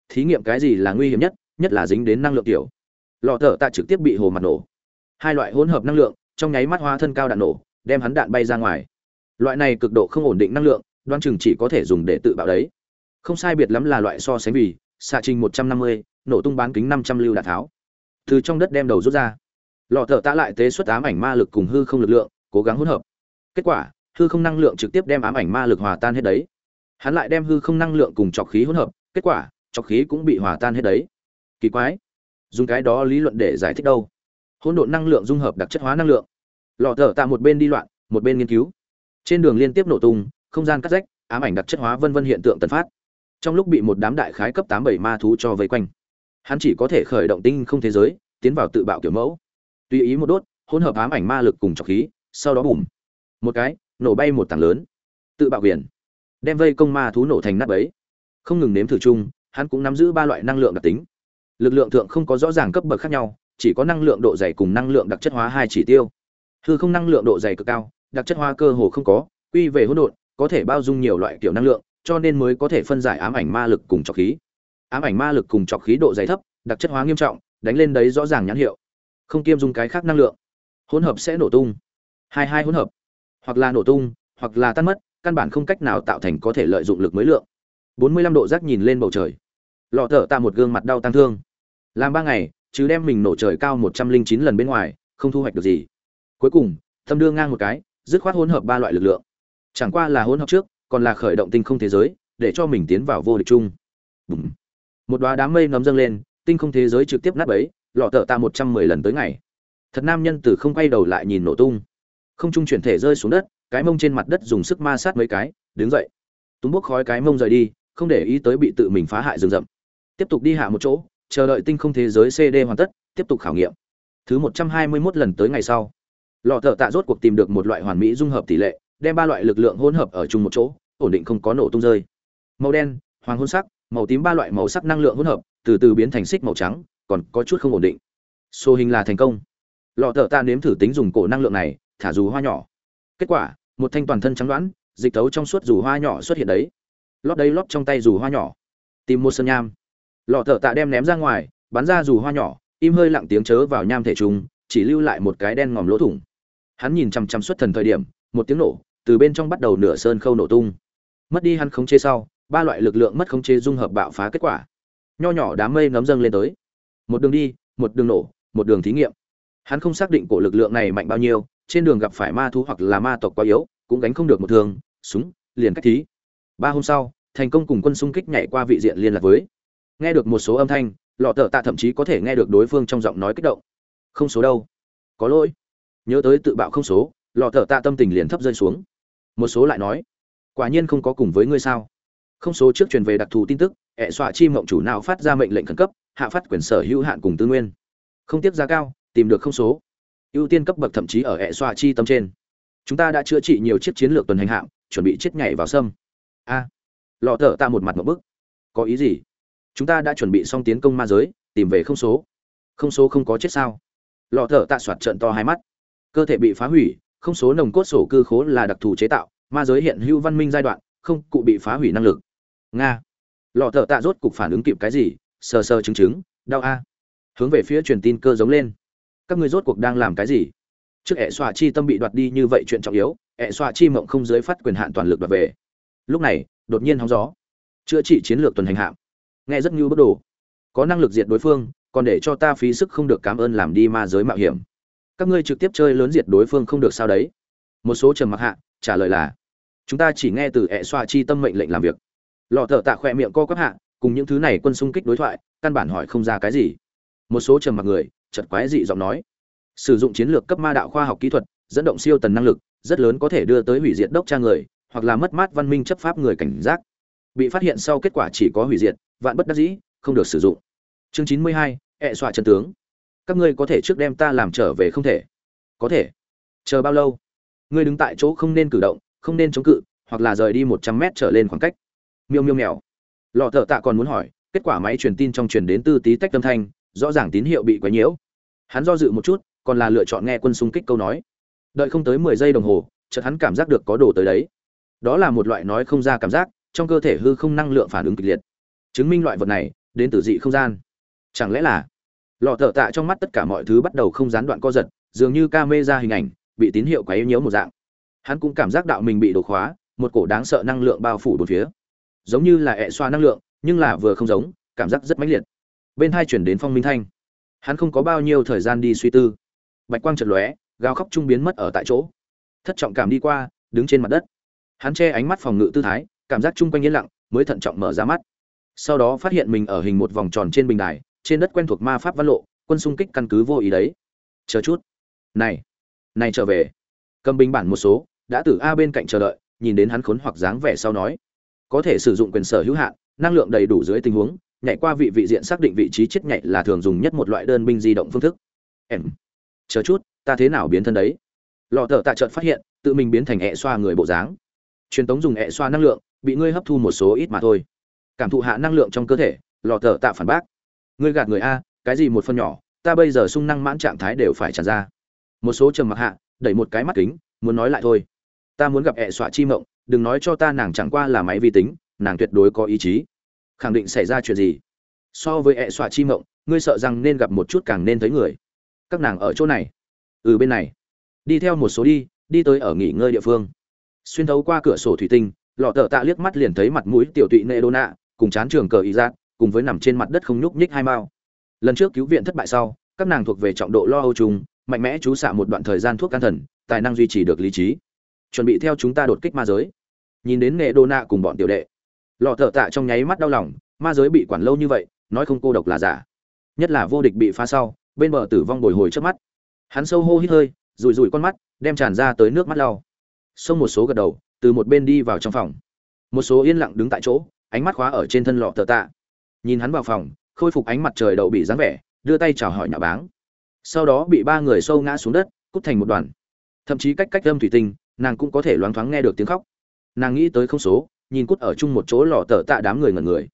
thí nghiệm cái gì là nguy hiểm nhất? Nhất là dính đến năng lượng tiểu. Lọ thợ tạ trực tiếp bị hồ mặt nổ. Hai loại hỗn hợp năng lượng, trong nháy mắt hoa thân cao đạn nổ, đem hắn đạn bay ra ngoài loại này cực độ không ổn định năng lượng, đoan chừng chỉ có thể dùng để tự bạo đấy. Không sai biệt lắm là loại so sánh vì, xạ trình một trăm năm mươi, nổ tung bán kính năm trăm lưu đạn tháo. Từ trong đất đem đầu rút ra. Lọ thợ tạ lại tế xuất ám ảnh ma lực cùng hư không lực lượng, cố gắng hỗn hợp. Kết quả, hư không năng lượng trực tiếp đem ám ảnh ma lực hòa tan hết đấy. Hắn lại đem hư không năng lượng cùng trọc khí hỗn hợp, kết quả trọc khí cũng bị hòa tan hết đấy. Kỳ quái. Dùng cái đó lý luận để giải thích đâu. Hỗn độn năng lượng dung hợp đặc chất hóa năng lượng. Lọ thợ tạ một bên đi loạn, một bên nghiên cứu trên đường liên tiếp nổ tung, không gian cắt rách, ám ảnh đặc chất hóa vân vân hiện tượng tần phát. Trong lúc bị một đám đại khái cấp tám bảy ma thú cho vây quanh, hắn chỉ có thể khởi động tinh không thế giới, tiến vào tự bạo kiểu mẫu. Tùy ý một đốt, hỗn hợp ám ảnh ma lực cùng trọc khí, sau đó bùm, một cái, nổ bay một tảng lớn. Tự bạo biển đem vây công ma thú nổ thành nắp ấy không ngừng nếm thử chung, hắn cũng nắm giữ ba loại năng lượng đặc tính. Lực lượng thượng không có rõ ràng cấp bậc khác nhau, chỉ có năng lượng độ dày cùng năng lượng đặc chất hóa hai chỉ tiêu. Hư không năng lượng độ dày cực cao đặc chất hoa cơ hồ không có, quy về hỗn độn, có thể bao dung nhiều loại kiểu năng lượng, cho nên mới có thể phân giải ám ảnh ma lực cùng trọc khí. Ám ảnh ma lực cùng trọc khí độ dày thấp, đặc chất hóa nghiêm trọng, đánh lên đấy rõ ràng nhãn hiệu. Không kiêm dung cái khác năng lượng. Hỗn hợp sẽ nổ tung. Hai hai hỗn hợp. Hoặc là nổ tung, hoặc là tan mất, căn bản không cách nào tạo thành có thể lợi dụng lực mới lượng. Bốn mươi lăm độ rác nhìn lên bầu trời. Lọ thở tạ một gương mặt đau tăng thương. Làm ba ngày chứ đem mình nổ trời cao một trăm linh chín lần bên ngoài, không thu hoạch được gì. Cuối cùng, thâm đương ngang một cái dứt khoát hỗn hợp ba loại lực lượng. Chẳng qua là hỗn hợp trước, còn là khởi động tinh không thế giới, để cho mình tiến vào vô địch chung. Bùm. một đoá đám mây nấm dâng lên, tinh không thế giới trực tiếp nát bấy, lọ tợ ta một trăm mười lần tới ngày. Thật nam nhân từ không quay đầu lại nhìn nổ tung. Không trung chuyển thể rơi xuống đất, cái mông trên mặt đất dùng sức ma sát mấy cái, đứng dậy. Túng bốc khói cái mông rời đi, không để ý tới bị tự mình phá hại rừng rậm. Tiếp tục đi hạ một chỗ, chờ đợi tinh không thế giới cd hoàn tất, tiếp tục khảo nghiệm. Thứ một trăm hai mươi 121 lần tới ngày sau lọ thợ tạ rốt cuộc tìm được một loại hoàn mỹ dung hợp tỷ lệ, đem ba loại lực lượng hỗn hợp ở chung một chỗ, ổn định không có nổ tung rơi. Màu đen, hoàng hôn sắc, màu tím ba loại màu sắc năng lượng hỗn hợp, từ từ biến thành xích màu trắng, còn có chút không ổn định. Xô hình là thành công. Lọ thợ tạ nếm thử tính dùng cổ năng lượng này, thả dù hoa nhỏ. Kết quả, một thanh toàn thân trắng đoán, dịch tấu trong suốt dù hoa nhỏ xuất hiện đấy. Lót đấy lót trong tay dù hoa nhỏ. Tìm một sơn nham. Lọ thợ tạ đem ném ra ngoài, bắn ra dù hoa nhỏ, im hơi lặng tiếng chớ vào nham thể trùng chỉ lưu lại một cái đen ngòm lỗ thủng. Hắn nhìn chằm chằm xuất thần thời điểm, một tiếng nổ, từ bên trong bắt đầu nửa sơn khâu nổ tung. Mất đi hắn khống chế sau, ba loại lực lượng mất khống chế dung hợp bạo phá kết quả. Nho nhỏ đám mây nấm dâng lên tới. Một đường đi, một đường nổ, một đường thí nghiệm. Hắn không xác định cổ lực lượng này mạnh bao nhiêu, trên đường gặp phải ma thú hoặc là ma tộc quá yếu, cũng gánh không được một thường súng, liền cách thí. Ba hôm sau, thành công cùng quân xung kích nhảy qua vị diện liên lạc với. Nghe được một số âm thanh, lọ tờ tạ thậm chí có thể nghe được đối phương trong giọng nói kích động không số đâu. Có lỗi. Nhớ tới tự bạo không số, lọ thở tạ tâm tình liền thấp rơi xuống. Một số lại nói, quả nhiên không có cùng với ngươi sao? Không số trước truyền về đặc thù tin tức ẹ xọa chi mộng chủ nào phát ra mệnh lệnh khẩn cấp, hạ phát quyền sở hữu hạn cùng tư nguyên. Không tiếp giá cao, tìm được không số. Ưu tiên cấp bậc thậm chí ở ẹ xoa chi tâm trên. Chúng ta đã chữa trị nhiều chiếc chiến lược tuần hành hạm chuẩn bị chết nhảy vào sâm. A. Lọ thợ ta một mặt một bức. Có ý gì? Chúng ta đã chuẩn bị xong tiến công ma giới, tìm về không số. Không số không có chết sao? Lọ thở tạ soạt trận to hai mắt. Cơ thể bị phá hủy, không số nồng cốt sổ cư khố là đặc thù chế tạo, ma giới hiện hữu văn minh giai đoạn, không cụ bị phá hủy năng lực. Nga. Lọ thợ tạ rốt cục phản ứng kịp cái gì, sờ sờ chứng chứng, đau a. Hướng về phía truyền tin cơ giống lên. Các ngươi rốt cuộc đang làm cái gì? Trước ẹ xoa chi tâm bị đoạt đi như vậy chuyện trọng yếu ẹ xoa chi mộng không giới phát quyền hạn toàn lực đoạt về. Lúc này, đột nhiên hóng gió. Chữa trị chiến lược tuần hành hạm. Nghe rất như bất đồ. Có năng lực diệt đối phương còn để cho ta phí sức không được cảm ơn làm đi ma giới mạo hiểm. Các ngươi trực tiếp chơi lớn diệt đối phương không được sao đấy? Một số trầm mặc hạ, trả lời là, chúng ta chỉ nghe từ ẹ xoa chi tâm mệnh lệnh làm việc. Lọ thợ tạ khỏe miệng co quắp hạ, cùng những thứ này quân xung kích đối thoại, căn bản hỏi không ra cái gì. Một số trầm mặc người chật quái dị giọng nói, sử dụng chiến lược cấp ma đạo khoa học kỹ thuật, dẫn động siêu tần năng lực, rất lớn có thể đưa tới hủy diệt đốc tra người, hoặc là mất mát văn minh chấp pháp người cảnh giác. Bị phát hiện sau kết quả chỉ có hủy diệt, vạn bất đắc dĩ, không được sử dụng. Chương chín mươi hai ẹ xoa chân tướng. Các ngươi có thể trước đem ta làm trở về không thể? Có thể. Chờ bao lâu? Ngươi đứng tại chỗ không nên cử động, không nên chống cự, hoặc là rời đi một trăm mét trở lên khoảng cách. Miêu miêu mèo. Lọ thợ tạ còn muốn hỏi, kết quả máy truyền tin trong truyền đến tư tí tách âm thanh, rõ ràng tín hiệu bị quấy nhiễu. Hắn do dự một chút, còn là lựa chọn nghe quân xung kích câu nói. Đợi không tới mười giây đồng hồ, chợt hắn cảm giác được có đồ tới đấy. Đó là một loại nói không ra cảm giác, trong cơ thể hư không năng lượng phản ứng kịch liệt. Chứng minh loại vật này, đến từ dị không gian chẳng lẽ là lọ thợ tạ trong mắt tất cả mọi thứ bắt đầu không gián đoạn co giật, dường như ca mê ra hình ảnh, bị tín hiệu quấy nhiễu một dạng. Hắn cũng cảm giác đạo mình bị đổ khóa, một cổ đáng sợ năng lượng bao phủ bốn phía. Giống như là ẹ xoa năng lượng, nhưng là vừa không giống, cảm giác rất mãnh liệt. Bên hai chuyển đến phong minh thanh. Hắn không có bao nhiêu thời gian đi suy tư. Bạch quang chật lóe, gào khóc trung biến mất ở tại chỗ. Thất trọng cảm đi qua, đứng trên mặt đất. Hắn che ánh mắt phòng ngự tư thái, cảm giác chung quanh yên lặng, mới thận trọng mở ra mắt. Sau đó phát hiện mình ở hình một vòng tròn trên bình đài trên đất quen thuộc ma pháp văn lộ, quân xung kích căn cứ vô ý đấy. Chờ chút. Này. Này trở về. Cầm bình bản một số, đã từ a bên cạnh chờ đợi, nhìn đến hắn khốn hoặc dáng vẻ sau nói. Có thể sử dụng quyền sở hữu hạn, năng lượng đầy đủ dưới tình huống, nhảy qua vị vị diện xác định vị trí chết nhảy là thường dùng nhất một loại đơn binh di động phương thức. Em. Chờ chút, ta thế nào biến thân đấy? Lọ thợ tạ trợt phát hiện, tự mình biến thành ẹ xoa người bộ dáng. Truyền tống dùng ẹ xoa năng lượng, bị ngươi hấp thu một số ít mà thôi. Cảm thụ hạ năng lượng trong cơ thể, lọ thợ tạ phản bác ngươi gạt người a, cái gì một phần nhỏ, ta bây giờ sung năng mãn trạng thái đều phải tràn ra. Một số trầm mặc hạ, đẩy một cái mắt kính, muốn nói lại thôi. Ta muốn gặp ẹ Xọa chi mộng, đừng nói cho ta nàng chẳng qua là máy vi tính, nàng tuyệt đối có ý chí. Khẳng định xảy ra chuyện gì? So với ẹ Xọa chi mộng, ngươi sợ rằng nên gặp một chút càng nên thấy người. Các nàng ở chỗ này. Ừ bên này. Đi theo một số đi đi tới ở nghỉ ngơi địa phương. Xuyên thấu qua cửa sổ thủy tinh, lọ tờ tạ liếc mắt liền thấy mặt mũi tiểu tụy nệ đô nạ cùng chán trường cờ ý giác cùng với nằm trên mặt đất không nhúc nhích hai mao. Lần trước cứu viện thất bại sau, các nàng thuộc về trọng độ lo âu trùng mạnh mẽ chú xạ một đoạn thời gian thuốc can thần, tài năng duy trì được lý trí. Chuẩn bị theo chúng ta đột kích ma giới. Nhìn đến nghệ đô nạ cùng bọn tiểu đệ, lọ thợ tạ trong nháy mắt đau lòng, ma giới bị quản lâu như vậy, nói không cô độc là giả. Nhất là vô địch bị phá sau, bên bờ tử vong bồi hồi trước mắt. Hắn sâu hô hít hơi, rủi rủi con mắt, đem tràn ra tới nước mắt lau. Xông một số gật đầu, từ một bên đi vào trong phòng. Một số yên lặng đứng tại chỗ, ánh mắt khóa ở trên thân lọ thợ tạ nhìn hắn vào phòng, khôi phục ánh mặt trời đậu bị dáng vẻ, đưa tay chào hỏi nhà báng. Sau đó bị ba người sâu ngã xuống đất, cút thành một đoàn. Thậm chí cách cách âm thủy tinh, nàng cũng có thể loáng thoáng nghe được tiếng khóc. Nàng nghĩ tới không số, nhìn cút ở chung một chỗ lò tờ tạ đám người ngẩn người.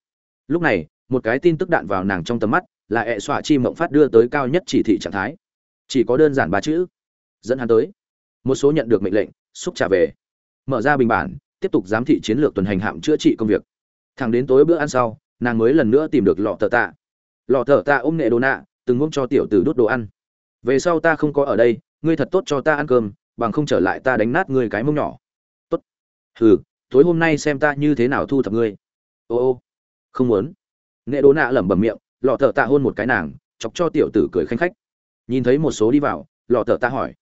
Lúc này, một cái tin tức đạn vào nàng trong tầm mắt, là hệ xọa chi mộng phát đưa tới cao nhất chỉ thị trạng thái. Chỉ có đơn giản ba chữ, dẫn hắn tới. Một số nhận được mệnh lệnh, xúc trả về. Mở ra bình bản, tiếp tục giám thị chiến lược tuần hành hạm chữa trị công việc. Thẳng đến tối bữa ăn sau nàng mới lần nữa tìm được lọ thợ tạ. Lọ thợ tạ ôm nghệ đồ nạ, từng ngôm cho tiểu tử đốt đồ ăn. Về sau ta không có ở đây, ngươi thật tốt cho ta ăn cơm, bằng không trở lại ta đánh nát ngươi cái mông nhỏ. Tốt. Hừ, tối hôm nay xem ta như thế nào thu thập ngươi. Ô ô. Không muốn. Nghệ đồ nạ lẩm bẩm miệng, lọ thợ tạ hôn một cái nàng, chọc cho tiểu tử cười khanh khách. Nhìn thấy một số đi vào, lọ thợ tạ hỏi.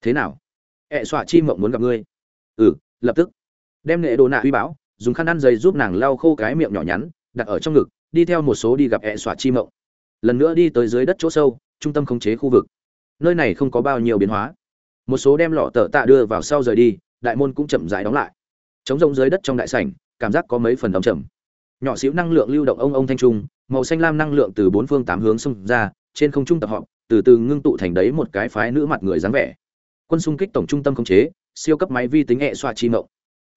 Thế nào? Ẹ xọa chi mộng muốn gặp ngươi. Ừ lập tức. Đem nghệ đồ nạ uy báo dùng khăn ăn dày giúp nàng lau khô cái miệng nhỏ nhắn đặt ở trong ngực, đi theo một số đi gặp ẹ xọa chi mộng. Lần nữa đi tới dưới đất chỗ sâu, trung tâm khống chế khu vực. Nơi này không có bao nhiêu biến hóa. Một số đem lọ tờ tạ đưa vào sau rời đi, đại môn cũng chậm rãi đóng lại. Chống rông dưới đất trong đại sảnh, cảm giác có mấy phần đóng chậm nhỏ xíu năng lượng lưu động ông ông thanh trung, màu xanh lam năng lượng từ bốn phương tám hướng xông ra, trên không trung tập họp từ từ ngưng tụ thành đấy một cái phái nữ mặt người dáng vẻ. Quân xung kích tổng trung tâm khống chế, siêu cấp máy vi tính hệ xoa chi mộng.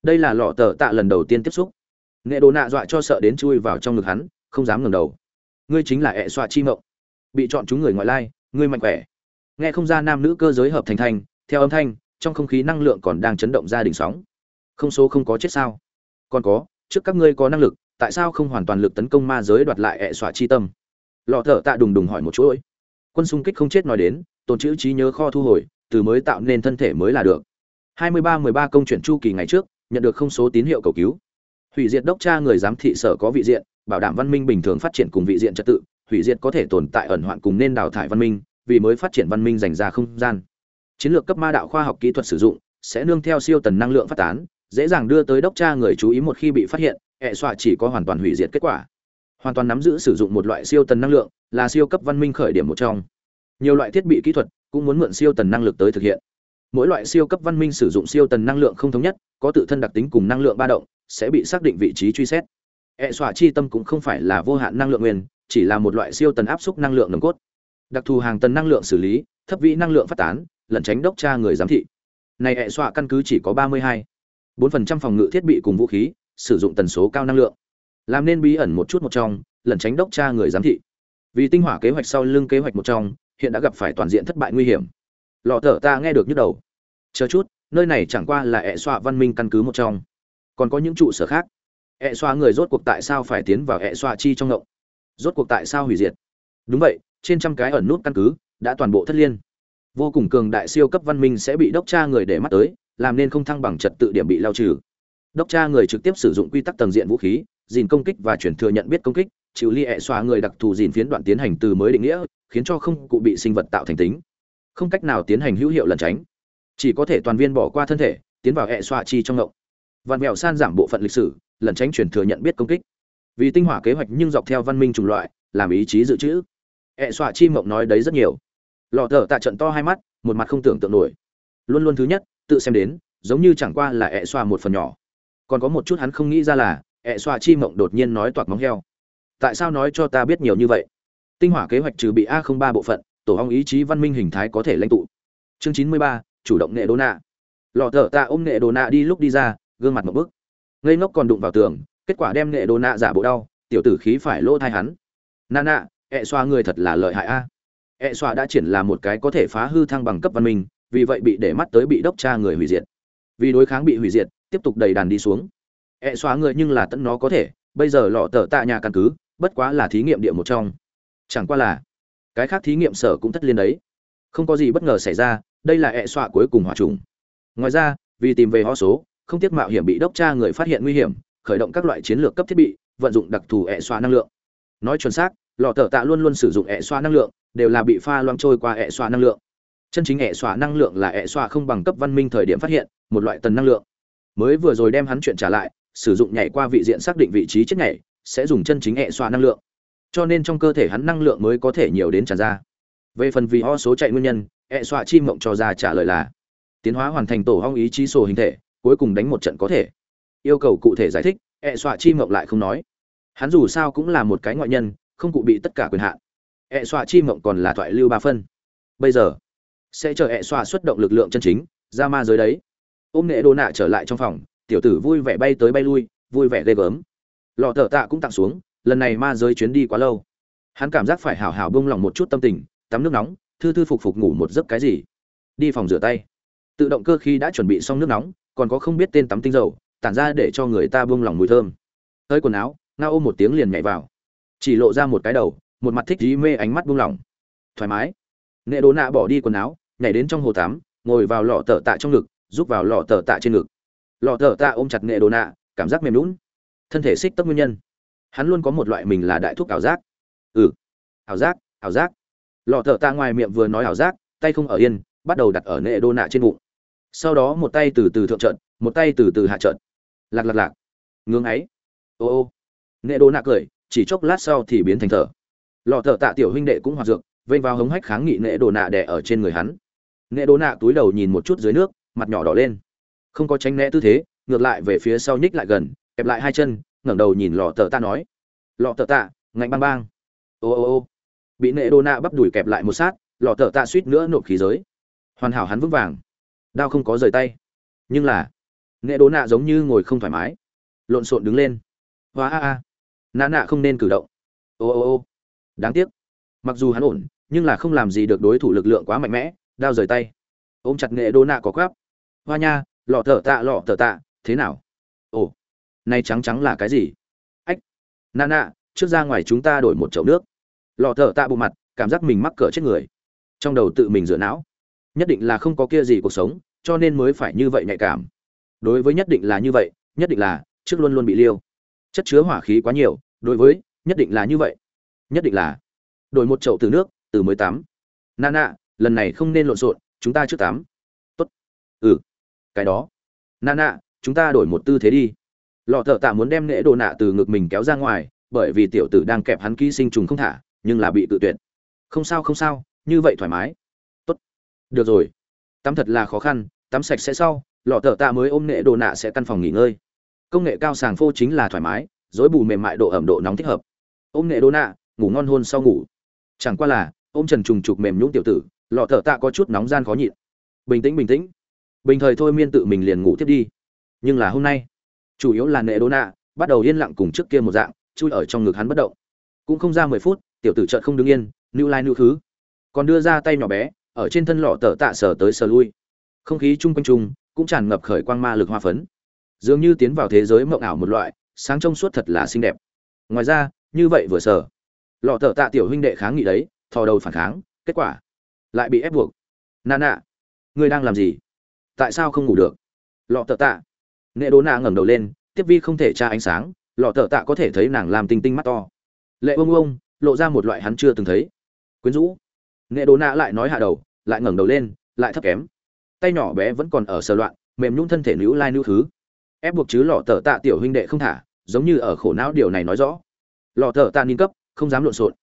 Đây là lọ tờ tạ lần đầu tiên tiếp xúc nghệ đồ nạ dọa cho sợ đến chui vào trong ngực hắn, không dám ngẩng đầu. Ngươi chính là ẹ xoa chi mộng. Bị chọn chúng người ngoại lai, ngươi mạnh khỏe. Nghe không ra nam nữ cơ giới hợp thành thành, theo âm thanh, trong không khí năng lượng còn đang chấn động ra đỉnh sóng. Không số không có chết sao? Còn có, trước các ngươi có năng lực, tại sao không hoàn toàn lực tấn công ma giới đoạt lại ẹ xoa chi tâm? Lọ thở tạ đùng đùng hỏi một chuỗi. Quân xung kích không chết nói đến, tồn chữ trí nhớ kho thu hồi, từ mới tạo nên thân thể mới là được. 23-13 công chuyển chu kỳ ngày trước, nhận được không số tín hiệu cầu cứu hủy diệt đốc tra người giám thị sở có vị diện, bảo đảm văn minh bình thường phát triển cùng vị diện trật tự, hủy diệt có thể tồn tại ẩn hoạn cùng nên đào thải văn minh, vì mới phát triển văn minh dành ra không gian. Chiến lược cấp ma đạo khoa học kỹ thuật sử dụng, sẽ nương theo siêu tần năng lượng phát tán, dễ dàng đưa tới đốc tra người chú ý một khi bị phát hiện, hệ xoa chỉ có hoàn toàn hủy diệt kết quả. Hoàn toàn nắm giữ sử dụng một loại siêu tần năng lượng, là siêu cấp văn minh khởi điểm một trong. Nhiều loại thiết bị kỹ thuật cũng muốn mượn siêu tần năng lực tới thực hiện. Mỗi loại siêu cấp văn minh sử dụng siêu tần năng lượng không thống nhất, có tự thân đặc tính cùng năng lượng ba động sẽ bị xác định vị trí truy xét. Hệ xoa chi tâm cũng không phải là vô hạn năng lượng nguyên, chỉ là một loại siêu tần áp suất năng lượng nồng cốt. Đặc thù hàng tần năng lượng xử lý, thấp vị năng lượng phát tán, lẩn tránh đốc tra người giám thị. Này hệ xoa căn cứ chỉ có ba mươi hai. bốn phần trăm phòng ngự thiết bị cùng vũ khí, sử dụng tần số cao năng lượng. Làm nên bí ẩn một chút một trong, lẩn tránh đốc tra người giám thị. Vì tinh hỏa kế hoạch sau lưng kế hoạch một trong, hiện đã gặp phải toàn diện thất bại nguy hiểm. Lọ thở ta nghe được nhức đầu. Chờ chút, nơi này chẳng qua là E xoa văn minh căn cứ một trong còn có những trụ sở khác. Ẹ xoa người rốt cuộc tại sao phải tiến vào ẹ xoa chi trong ngộng? Rốt cuộc tại sao hủy diệt? Đúng vậy, trên trăm cái ẩn nút căn cứ đã toàn bộ thất liên. Vô cùng cường đại siêu cấp văn minh sẽ bị đốc tra người để mắt tới, làm nên không thăng bằng trật tự điểm bị lao trừ. Đốc tra người trực tiếp sử dụng quy tắc tầng diện vũ khí dìn công kích và chuyển thừa nhận biết công kích, chịu ly ẹ xóa người đặc thù dìn phiến đoạn tiến hành từ mới định nghĩa, khiến cho không cụ bị sinh vật tạo thành tính. Không cách nào tiến hành hữu hiệu lẩn tránh. Chỉ có thể toàn viên bỏ qua thân thể, tiến vào ẹ xóa chi trong ngộng vạn mèo san giảm bộ phận lịch sử, lẩn tránh chuyển thừa nhận biết công kích. Vì tinh hỏa kế hoạch nhưng dọc theo văn minh chủng loại, làm ý chí dự trữ. Ẹ Xoạ chi mộng nói đấy rất nhiều. Lọ thở tạ trận to hai mắt, một mặt không tưởng tượng nổi. Luôn luôn thứ nhất, tự xem đến, giống như chẳng qua là ẹ xoa một phần nhỏ. Còn có một chút hắn không nghĩ ra là ẹ xoa chi mộng đột nhiên nói toạc móng heo. Tại sao nói cho ta biết nhiều như vậy? Tinh hỏa kế hoạch trừ bị a không ba bộ phận, tổ hong ý chí văn minh hình thái có thể lãnh tụ. Chương chín mươi ba, chủ động nghệ đô nạ lọ thở tạ ôm nghệ đồ nạ đi lúc đi ra gương mặt một bức. Ngây ngốc còn đụng vào tường, kết quả đem nghệ đồ nạ giả bộ đau, tiểu tử khí phải lỗ thai hắn. Nà nạ, ẹ xoa người thật là lợi hại a. Ẹ xoa đã triển là một cái có thể phá hư thăng bằng cấp văn minh, vì vậy bị để mắt tới bị đốc tra người hủy diệt. Vì đối kháng bị hủy diệt, tiếp tục đầy đàn đi xuống. Ẹ xóa người nhưng là tận nó có thể, bây giờ lọ tờ tạ nhà căn cứ, bất quá là thí nghiệm địa một trong. Chẳng qua là, cái khác thí nghiệm sở cũng thất liên đấy. Không có gì bất ngờ xảy ra, đây là ẹ xóa cuối cùng hỏa trùng. Ngoài ra, vì tìm về ho số không tiếc mạo hiểm bị đốc tra người phát hiện nguy hiểm, khởi động các loại chiến lược cấp thiết bị, vận dụng đặc thù ẹ xoa năng lượng. Nói chuẩn xác, lọ tờ tạ luôn luôn sử dụng ẹ xoa năng lượng, đều là bị pha loang trôi qua ẹ xoa năng lượng. Chân chính ẹ xoa năng lượng là ẹ xoa không bằng cấp văn minh thời điểm phát hiện, một loại tần năng lượng. Mới vừa rồi đem hắn chuyện trả lại, sử dụng nhảy qua vị diện xác định vị trí chết nhảy, sẽ dùng chân chính ẹ xoa năng lượng. Cho nên trong cơ thể hắn năng lượng mới có thể nhiều đến tràn ra. Về phần vì ho số chạy nguyên nhân, ẹ xoa chi mộng cho ra trả lời là, tiến hóa hoàn thành tổ hong ý chí sổ hình thể cuối cùng đánh một trận có thể. Yêu cầu cụ thể giải thích ẹ xoa chi mộng lại không nói. Hắn dù sao cũng là một cái ngoại nhân, không cụ bị tất cả quyền hạn. Ẹ xoa chi mộng còn là thoại lưu ba phân. Bây giờ, sẽ chờ ẹ xoa xuất động lực lượng chân chính, ra ma giới đấy. Ôm nghệ đồ nạ trở lại trong phòng, tiểu tử vui vẻ bay tới bay lui, vui vẻ ghê gớm. Lọ thợ tạ cũng tặng xuống, lần này ma giới chuyến đi quá lâu. Hắn cảm giác phải hào hào bông lòng một chút tâm tình, tắm nước nóng, thư thư phục phục ngủ một giấc cái gì. Đi phòng rửa tay. Tự động cơ khi đã chuẩn bị xong nước nóng còn có không biết tên tắm tinh dầu, tản ra để cho người ta buông lòng mùi thơm. Hơi quần áo, ngao ôm một tiếng liền nhảy vào. Chỉ lộ ra một cái đầu, một mặt thích dí mê ánh mắt buông lỏng. Thoải mái. Nệ đồ nạ bỏ đi quần áo, nhảy đến trong hồ tắm, ngồi vào lọ tờ tạ trong ngực giúp vào lọ tờ tạ trên ngực. Lọ tờ tạ ôm chặt nệ đồ nạ, cảm giác mềm lún thân thể xích tất nguyên nhân. Hắn luôn có một loại mình là đại thuốc ảo giác. Ừ. Ảo giác ảo giác. Lọ tờ tạ ngoài miệng vừa nói ảo giác, tay không ở yên, bắt đầu đặt ở nệ đồ nạ trên bụng sau đó một tay từ từ thượng trận, một tay từ từ hạ trận. Lạc lạc lạc. Ngưng ấy. Ô ô. Nệ đồ nạ cười, chỉ chốc lát sau thì biến thành thở. Lọ thợ tạ tiểu huynh đệ cũng hoạt dược, vênh vào hống hách kháng nghị nệ đồ nạ đẻ ở trên người hắn. Nệ đồ nạ túi đầu nhìn một chút dưới nước, mặt nhỏ đỏ lên. Không có tránh né tư thế, ngược lại về phía sau nhích lại gần, kẹp lại hai chân, ngẩng đầu nhìn lọ tờ tạ nói. Lọ tờ tạ, ngạnh bang bang ô ô ô. Bị nệ đồ nạ bắp đùi kẹp lại một sát, lọ thợ tạ suýt nữa nộp khí giới. Hoàn hảo hắn vững vàng đao không có rời tay. Nhưng là, nghệ đố nạ giống như ngồi không thoải mái. Lộn xộn đứng lên. Hóa a a. Nạ nạ không nên cử động. Ô ô ô. Đáng tiếc. Mặc dù hắn ổn, nhưng là không làm gì được đối thủ lực lượng quá mạnh mẽ, đao rời tay. Ôm chặt nghệ đố nạ có quáp hoa nha, lọ thở tạ, lọ thở tạ, thế nào? Ồ nay trắng trắng là cái gì? Ách. Nạ nạ, trước ra ngoài chúng ta đổi một chậu nước. Lọ thở tạ bộ mặt, cảm giác mình mắc cỡ chết người. Trong đầu tự mình rửa não nhất định là không có kia gì cuộc sống, cho nên mới phải như vậy nhạy cảm. Đối với nhất định là như vậy, nhất định là trước luôn luôn bị liêu. Chất chứa hỏa khí quá nhiều, đối với nhất định là như vậy. Nhất định là đổi một chậu từ nước, từ mới tắm. Nà nạ lần này không nên lộn xộn, chúng ta trước tắm. Tốt. Ừ. Cái đó. Nà nạ chúng ta đổi một tư thế đi. Lọ thợ tạ muốn đem nễ đồ nạ từ ngực mình kéo ra ngoài, bởi vì tiểu tử đang kẹp hắn ký sinh trùng không thả, nhưng là bị tự tuyệt. Không sao không sao, như vậy thoải mái được rồi. Tắm thật là khó khăn, tắm sạch sẽ sau, lọ thợ tạ mới ôm nghệ đồ nạ sẽ căn phòng nghỉ ngơi. Công nghệ cao sàng phô chính là thoải mái dối bù mềm mại độ ẩm độ nóng thích hợp. Ôm nghệ đồ nạ, ngủ ngon hôn sau ngủ. Chẳng qua là, ôm trần trùng trục mềm nhũng tiểu tử, lọ thợ tạ có chút nóng gian khó nhịn. Bình tĩnh bình tĩnh. Bình thời thôi miên tự mình liền ngủ tiếp đi. Nhưng là hôm nay, chủ yếu là nệ đồ nạ bắt đầu yên lặng cùng trước kia một dạng, chui ở trong ngực hắn bất động. Cũng không ra mười phút, tiểu tử trợn không đứng yên nữ lai nữ khứ còn đưa ra tay nhỏ bé ở trên thân lọ tờ tạ sờ tới sờ lui. Không khí chung quanh chung cũng tràn ngập khởi quang ma lực hoa phấn. Dường như tiến vào thế giới mộng ảo một loại, sáng trông suốt thật là xinh đẹp. Ngoài ra, như vậy vừa sờ, lọ tờ tạ tiểu huynh đệ kháng nghị đấy, thò đầu phản kháng, kết quả lại bị ép buộc. Nà nạ ngươi đang làm gì? Tại sao không ngủ được? Lọ tờ tạ. Nệ đố nạ ngẩng đầu lên, tiếp vi không thể tra ánh sáng, lọ tờ tạ có thể thấy nàng làm tinh tinh mắt to. Lệ ông ông lộ ra một loại hắn chưa từng thấy. Quyến rũ. Nệ đồ nạ lại nói hạ đầu lại ngẩng đầu lên, lại thấp kém. Tay nhỏ bé vẫn còn ở sờ loạn, mềm nhũn thân thể nữ lai nữ thứ. Ép buộc chứ lọ tờ tạ tiểu huynh đệ không thả, giống như ở khổ não điều này nói rõ. Lọ tờ tạ nín cấp, không dám lộn xộn.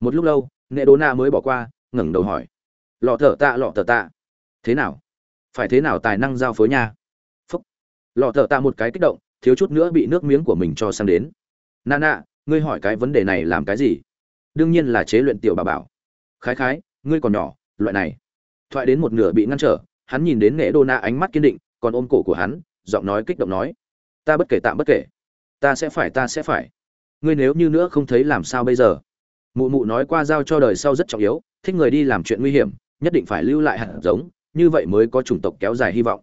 Một lúc lâu, nghệ đồ na mới bỏ qua, ngẩng đầu hỏi. Lọ tở tạ, lọ tở tạ. Thế nào? Phải thế nào tài năng giao phối nha? Phúc. Lọ tở tạ một cái kích động, thiếu chút nữa bị nước miếng của mình cho sang đến. Nà nạ ngươi hỏi cái vấn đề này làm cái gì? Đương nhiên là chế luyện tiểu bà bảo. Khái khái, ngươi còn nhỏ, loại này thoại đến một nửa bị ngăn trở, hắn nhìn đến nghệ đô na ánh mắt kiên định, còn ôm cổ của hắn, giọng nói kích động nói, ta bất kể tạm bất kể, ta sẽ phải, ta sẽ phải. Ngươi nếu như nữa không thấy làm sao bây giờ? Mụ mụ nói qua giao cho đời sau rất trọng yếu, thích người đi làm chuyện nguy hiểm, nhất định phải lưu lại hạt giống, như vậy mới có chủng tộc kéo dài hy vọng.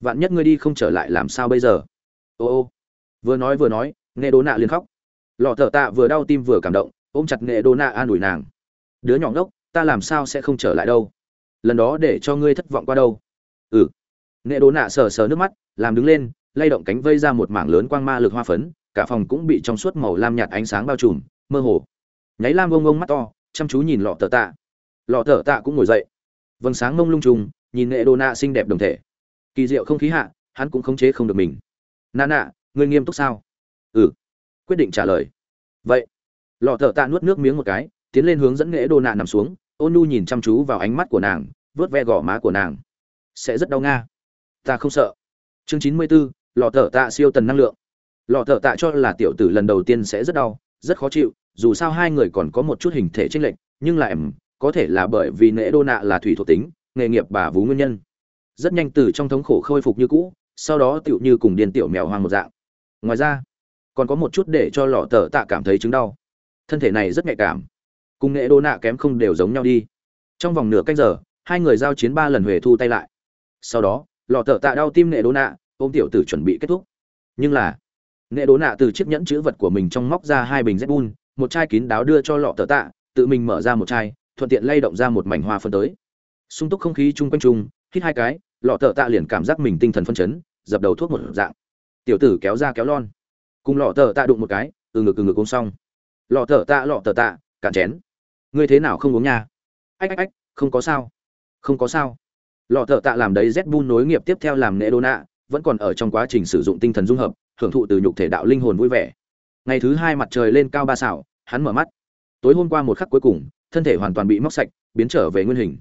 Vạn nhất ngươi đi không trở lại làm sao bây giờ? Ô ô. Vừa nói vừa nói nghệ đô nạ liền khóc. Lọ thợ tạ vừa đau tim vừa cảm động, ôm chặt nghệ đô nạ an ủi nàng. Đứa nhỏ ngốc, ta làm sao sẽ không trở lại đâu? Lần đó để cho ngươi thất vọng qua đâu? Ừ. Nghệ đố nạ sờ sờ nước mắt, làm đứng lên, lay động cánh vây ra một mảng lớn quang ma lực hoa phấn, cả phòng cũng bị trong suốt màu lam nhạt ánh sáng bao trùm, mơ hồ. Nháy lam vông ông mắt to, chăm chú nhìn lọ tờ tạ. Lọ tờ tạ cũng ngồi dậy. Vầng sáng mông lung trùng, nhìn nghệ đô nạ xinh đẹp đồng thể. Kỳ diệu không khí hạ, hắn cũng khống chế không được mình. Nà nạ, ngươi nghiêm túc sao? Ừ. Quyết định trả lời. Vậy, lọ thợ tạ nuốt nước miếng một cái, tiến lên hướng dẫn nghệ đô nạ nằm xuống ôn nu nhìn chăm chú vào ánh mắt của nàng vớt ve gò má của nàng. Sẽ rất đau nga. Ta không sợ. Chương chín mươi 94, lọ thợ tạ siêu tần năng lượng. Lọ thợ tạ cho là tiểu tử lần đầu tiên sẽ rất đau rất khó chịu dù sao hai người còn có một chút hình thể tranh lệch nhưng lại có thể là bởi vì nễ đô nạ là thủy thuộc tính nghề nghiệp bà vú nguyên nhân. Rất nhanh từ trong thống khổ khôi phục như cũ sau đó tựu như cùng điên tiểu mèo hoang một dạng. Ngoài ra còn có một chút để cho lọ tờ tạ cảm thấy chứng đau. Thân thể này rất nhạy cảm cùng nghệ đô nạ kém không đều giống nhau đi. Trong vòng nửa canh giờ, hai người giao chiến ba lần huề thu tay lại. Sau đó, lọ thợ tạ đau tim nghệ đô nạ, ôm tiểu tử chuẩn bị kết thúc. Nhưng là, nghệ đố nạ từ chiếc nhẫn chữ vật của mình trong móc ra hai bình zbun một chai kín đáo đưa cho lọ tờ tạ, tự mình mở ra một chai, thuận tiện lay động ra một mảnh hoa phân tới. Sung túc không khí chung quanh chung, hít hai cái, lọ tờ tạ liền cảm giác mình tinh thần phân chấn, dập đầu thuốc một dạng. Tiểu tử kéo ra kéo lon. Cùng lọ tờ tạ đụng một cái, từ ngực từ ngực uống xong. Lọ tờ tạ, lọ tờ tạ, cạn chén ngươi thế nào không uống nha? Ách ách ách, không có sao. Không có sao. Lọ thợ tạ làm đấy z bun nối nghiệp tiếp theo làm nệ đô nạ vẫn còn ở trong quá trình sử dụng tinh thần dung hợp, hưởng thụ từ nhục thể đạo linh hồn vui vẻ. Ngày thứ hai mặt trời lên cao ba xảo, hắn mở mắt. Tối hôm qua một khắc cuối cùng, thân thể hoàn toàn bị móc sạch, biến trở về nguyên hình.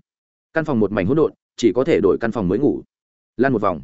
Căn phòng một mảnh hỗn độn, chỉ có thể đổi căn phòng mới ngủ. Lan một vòng.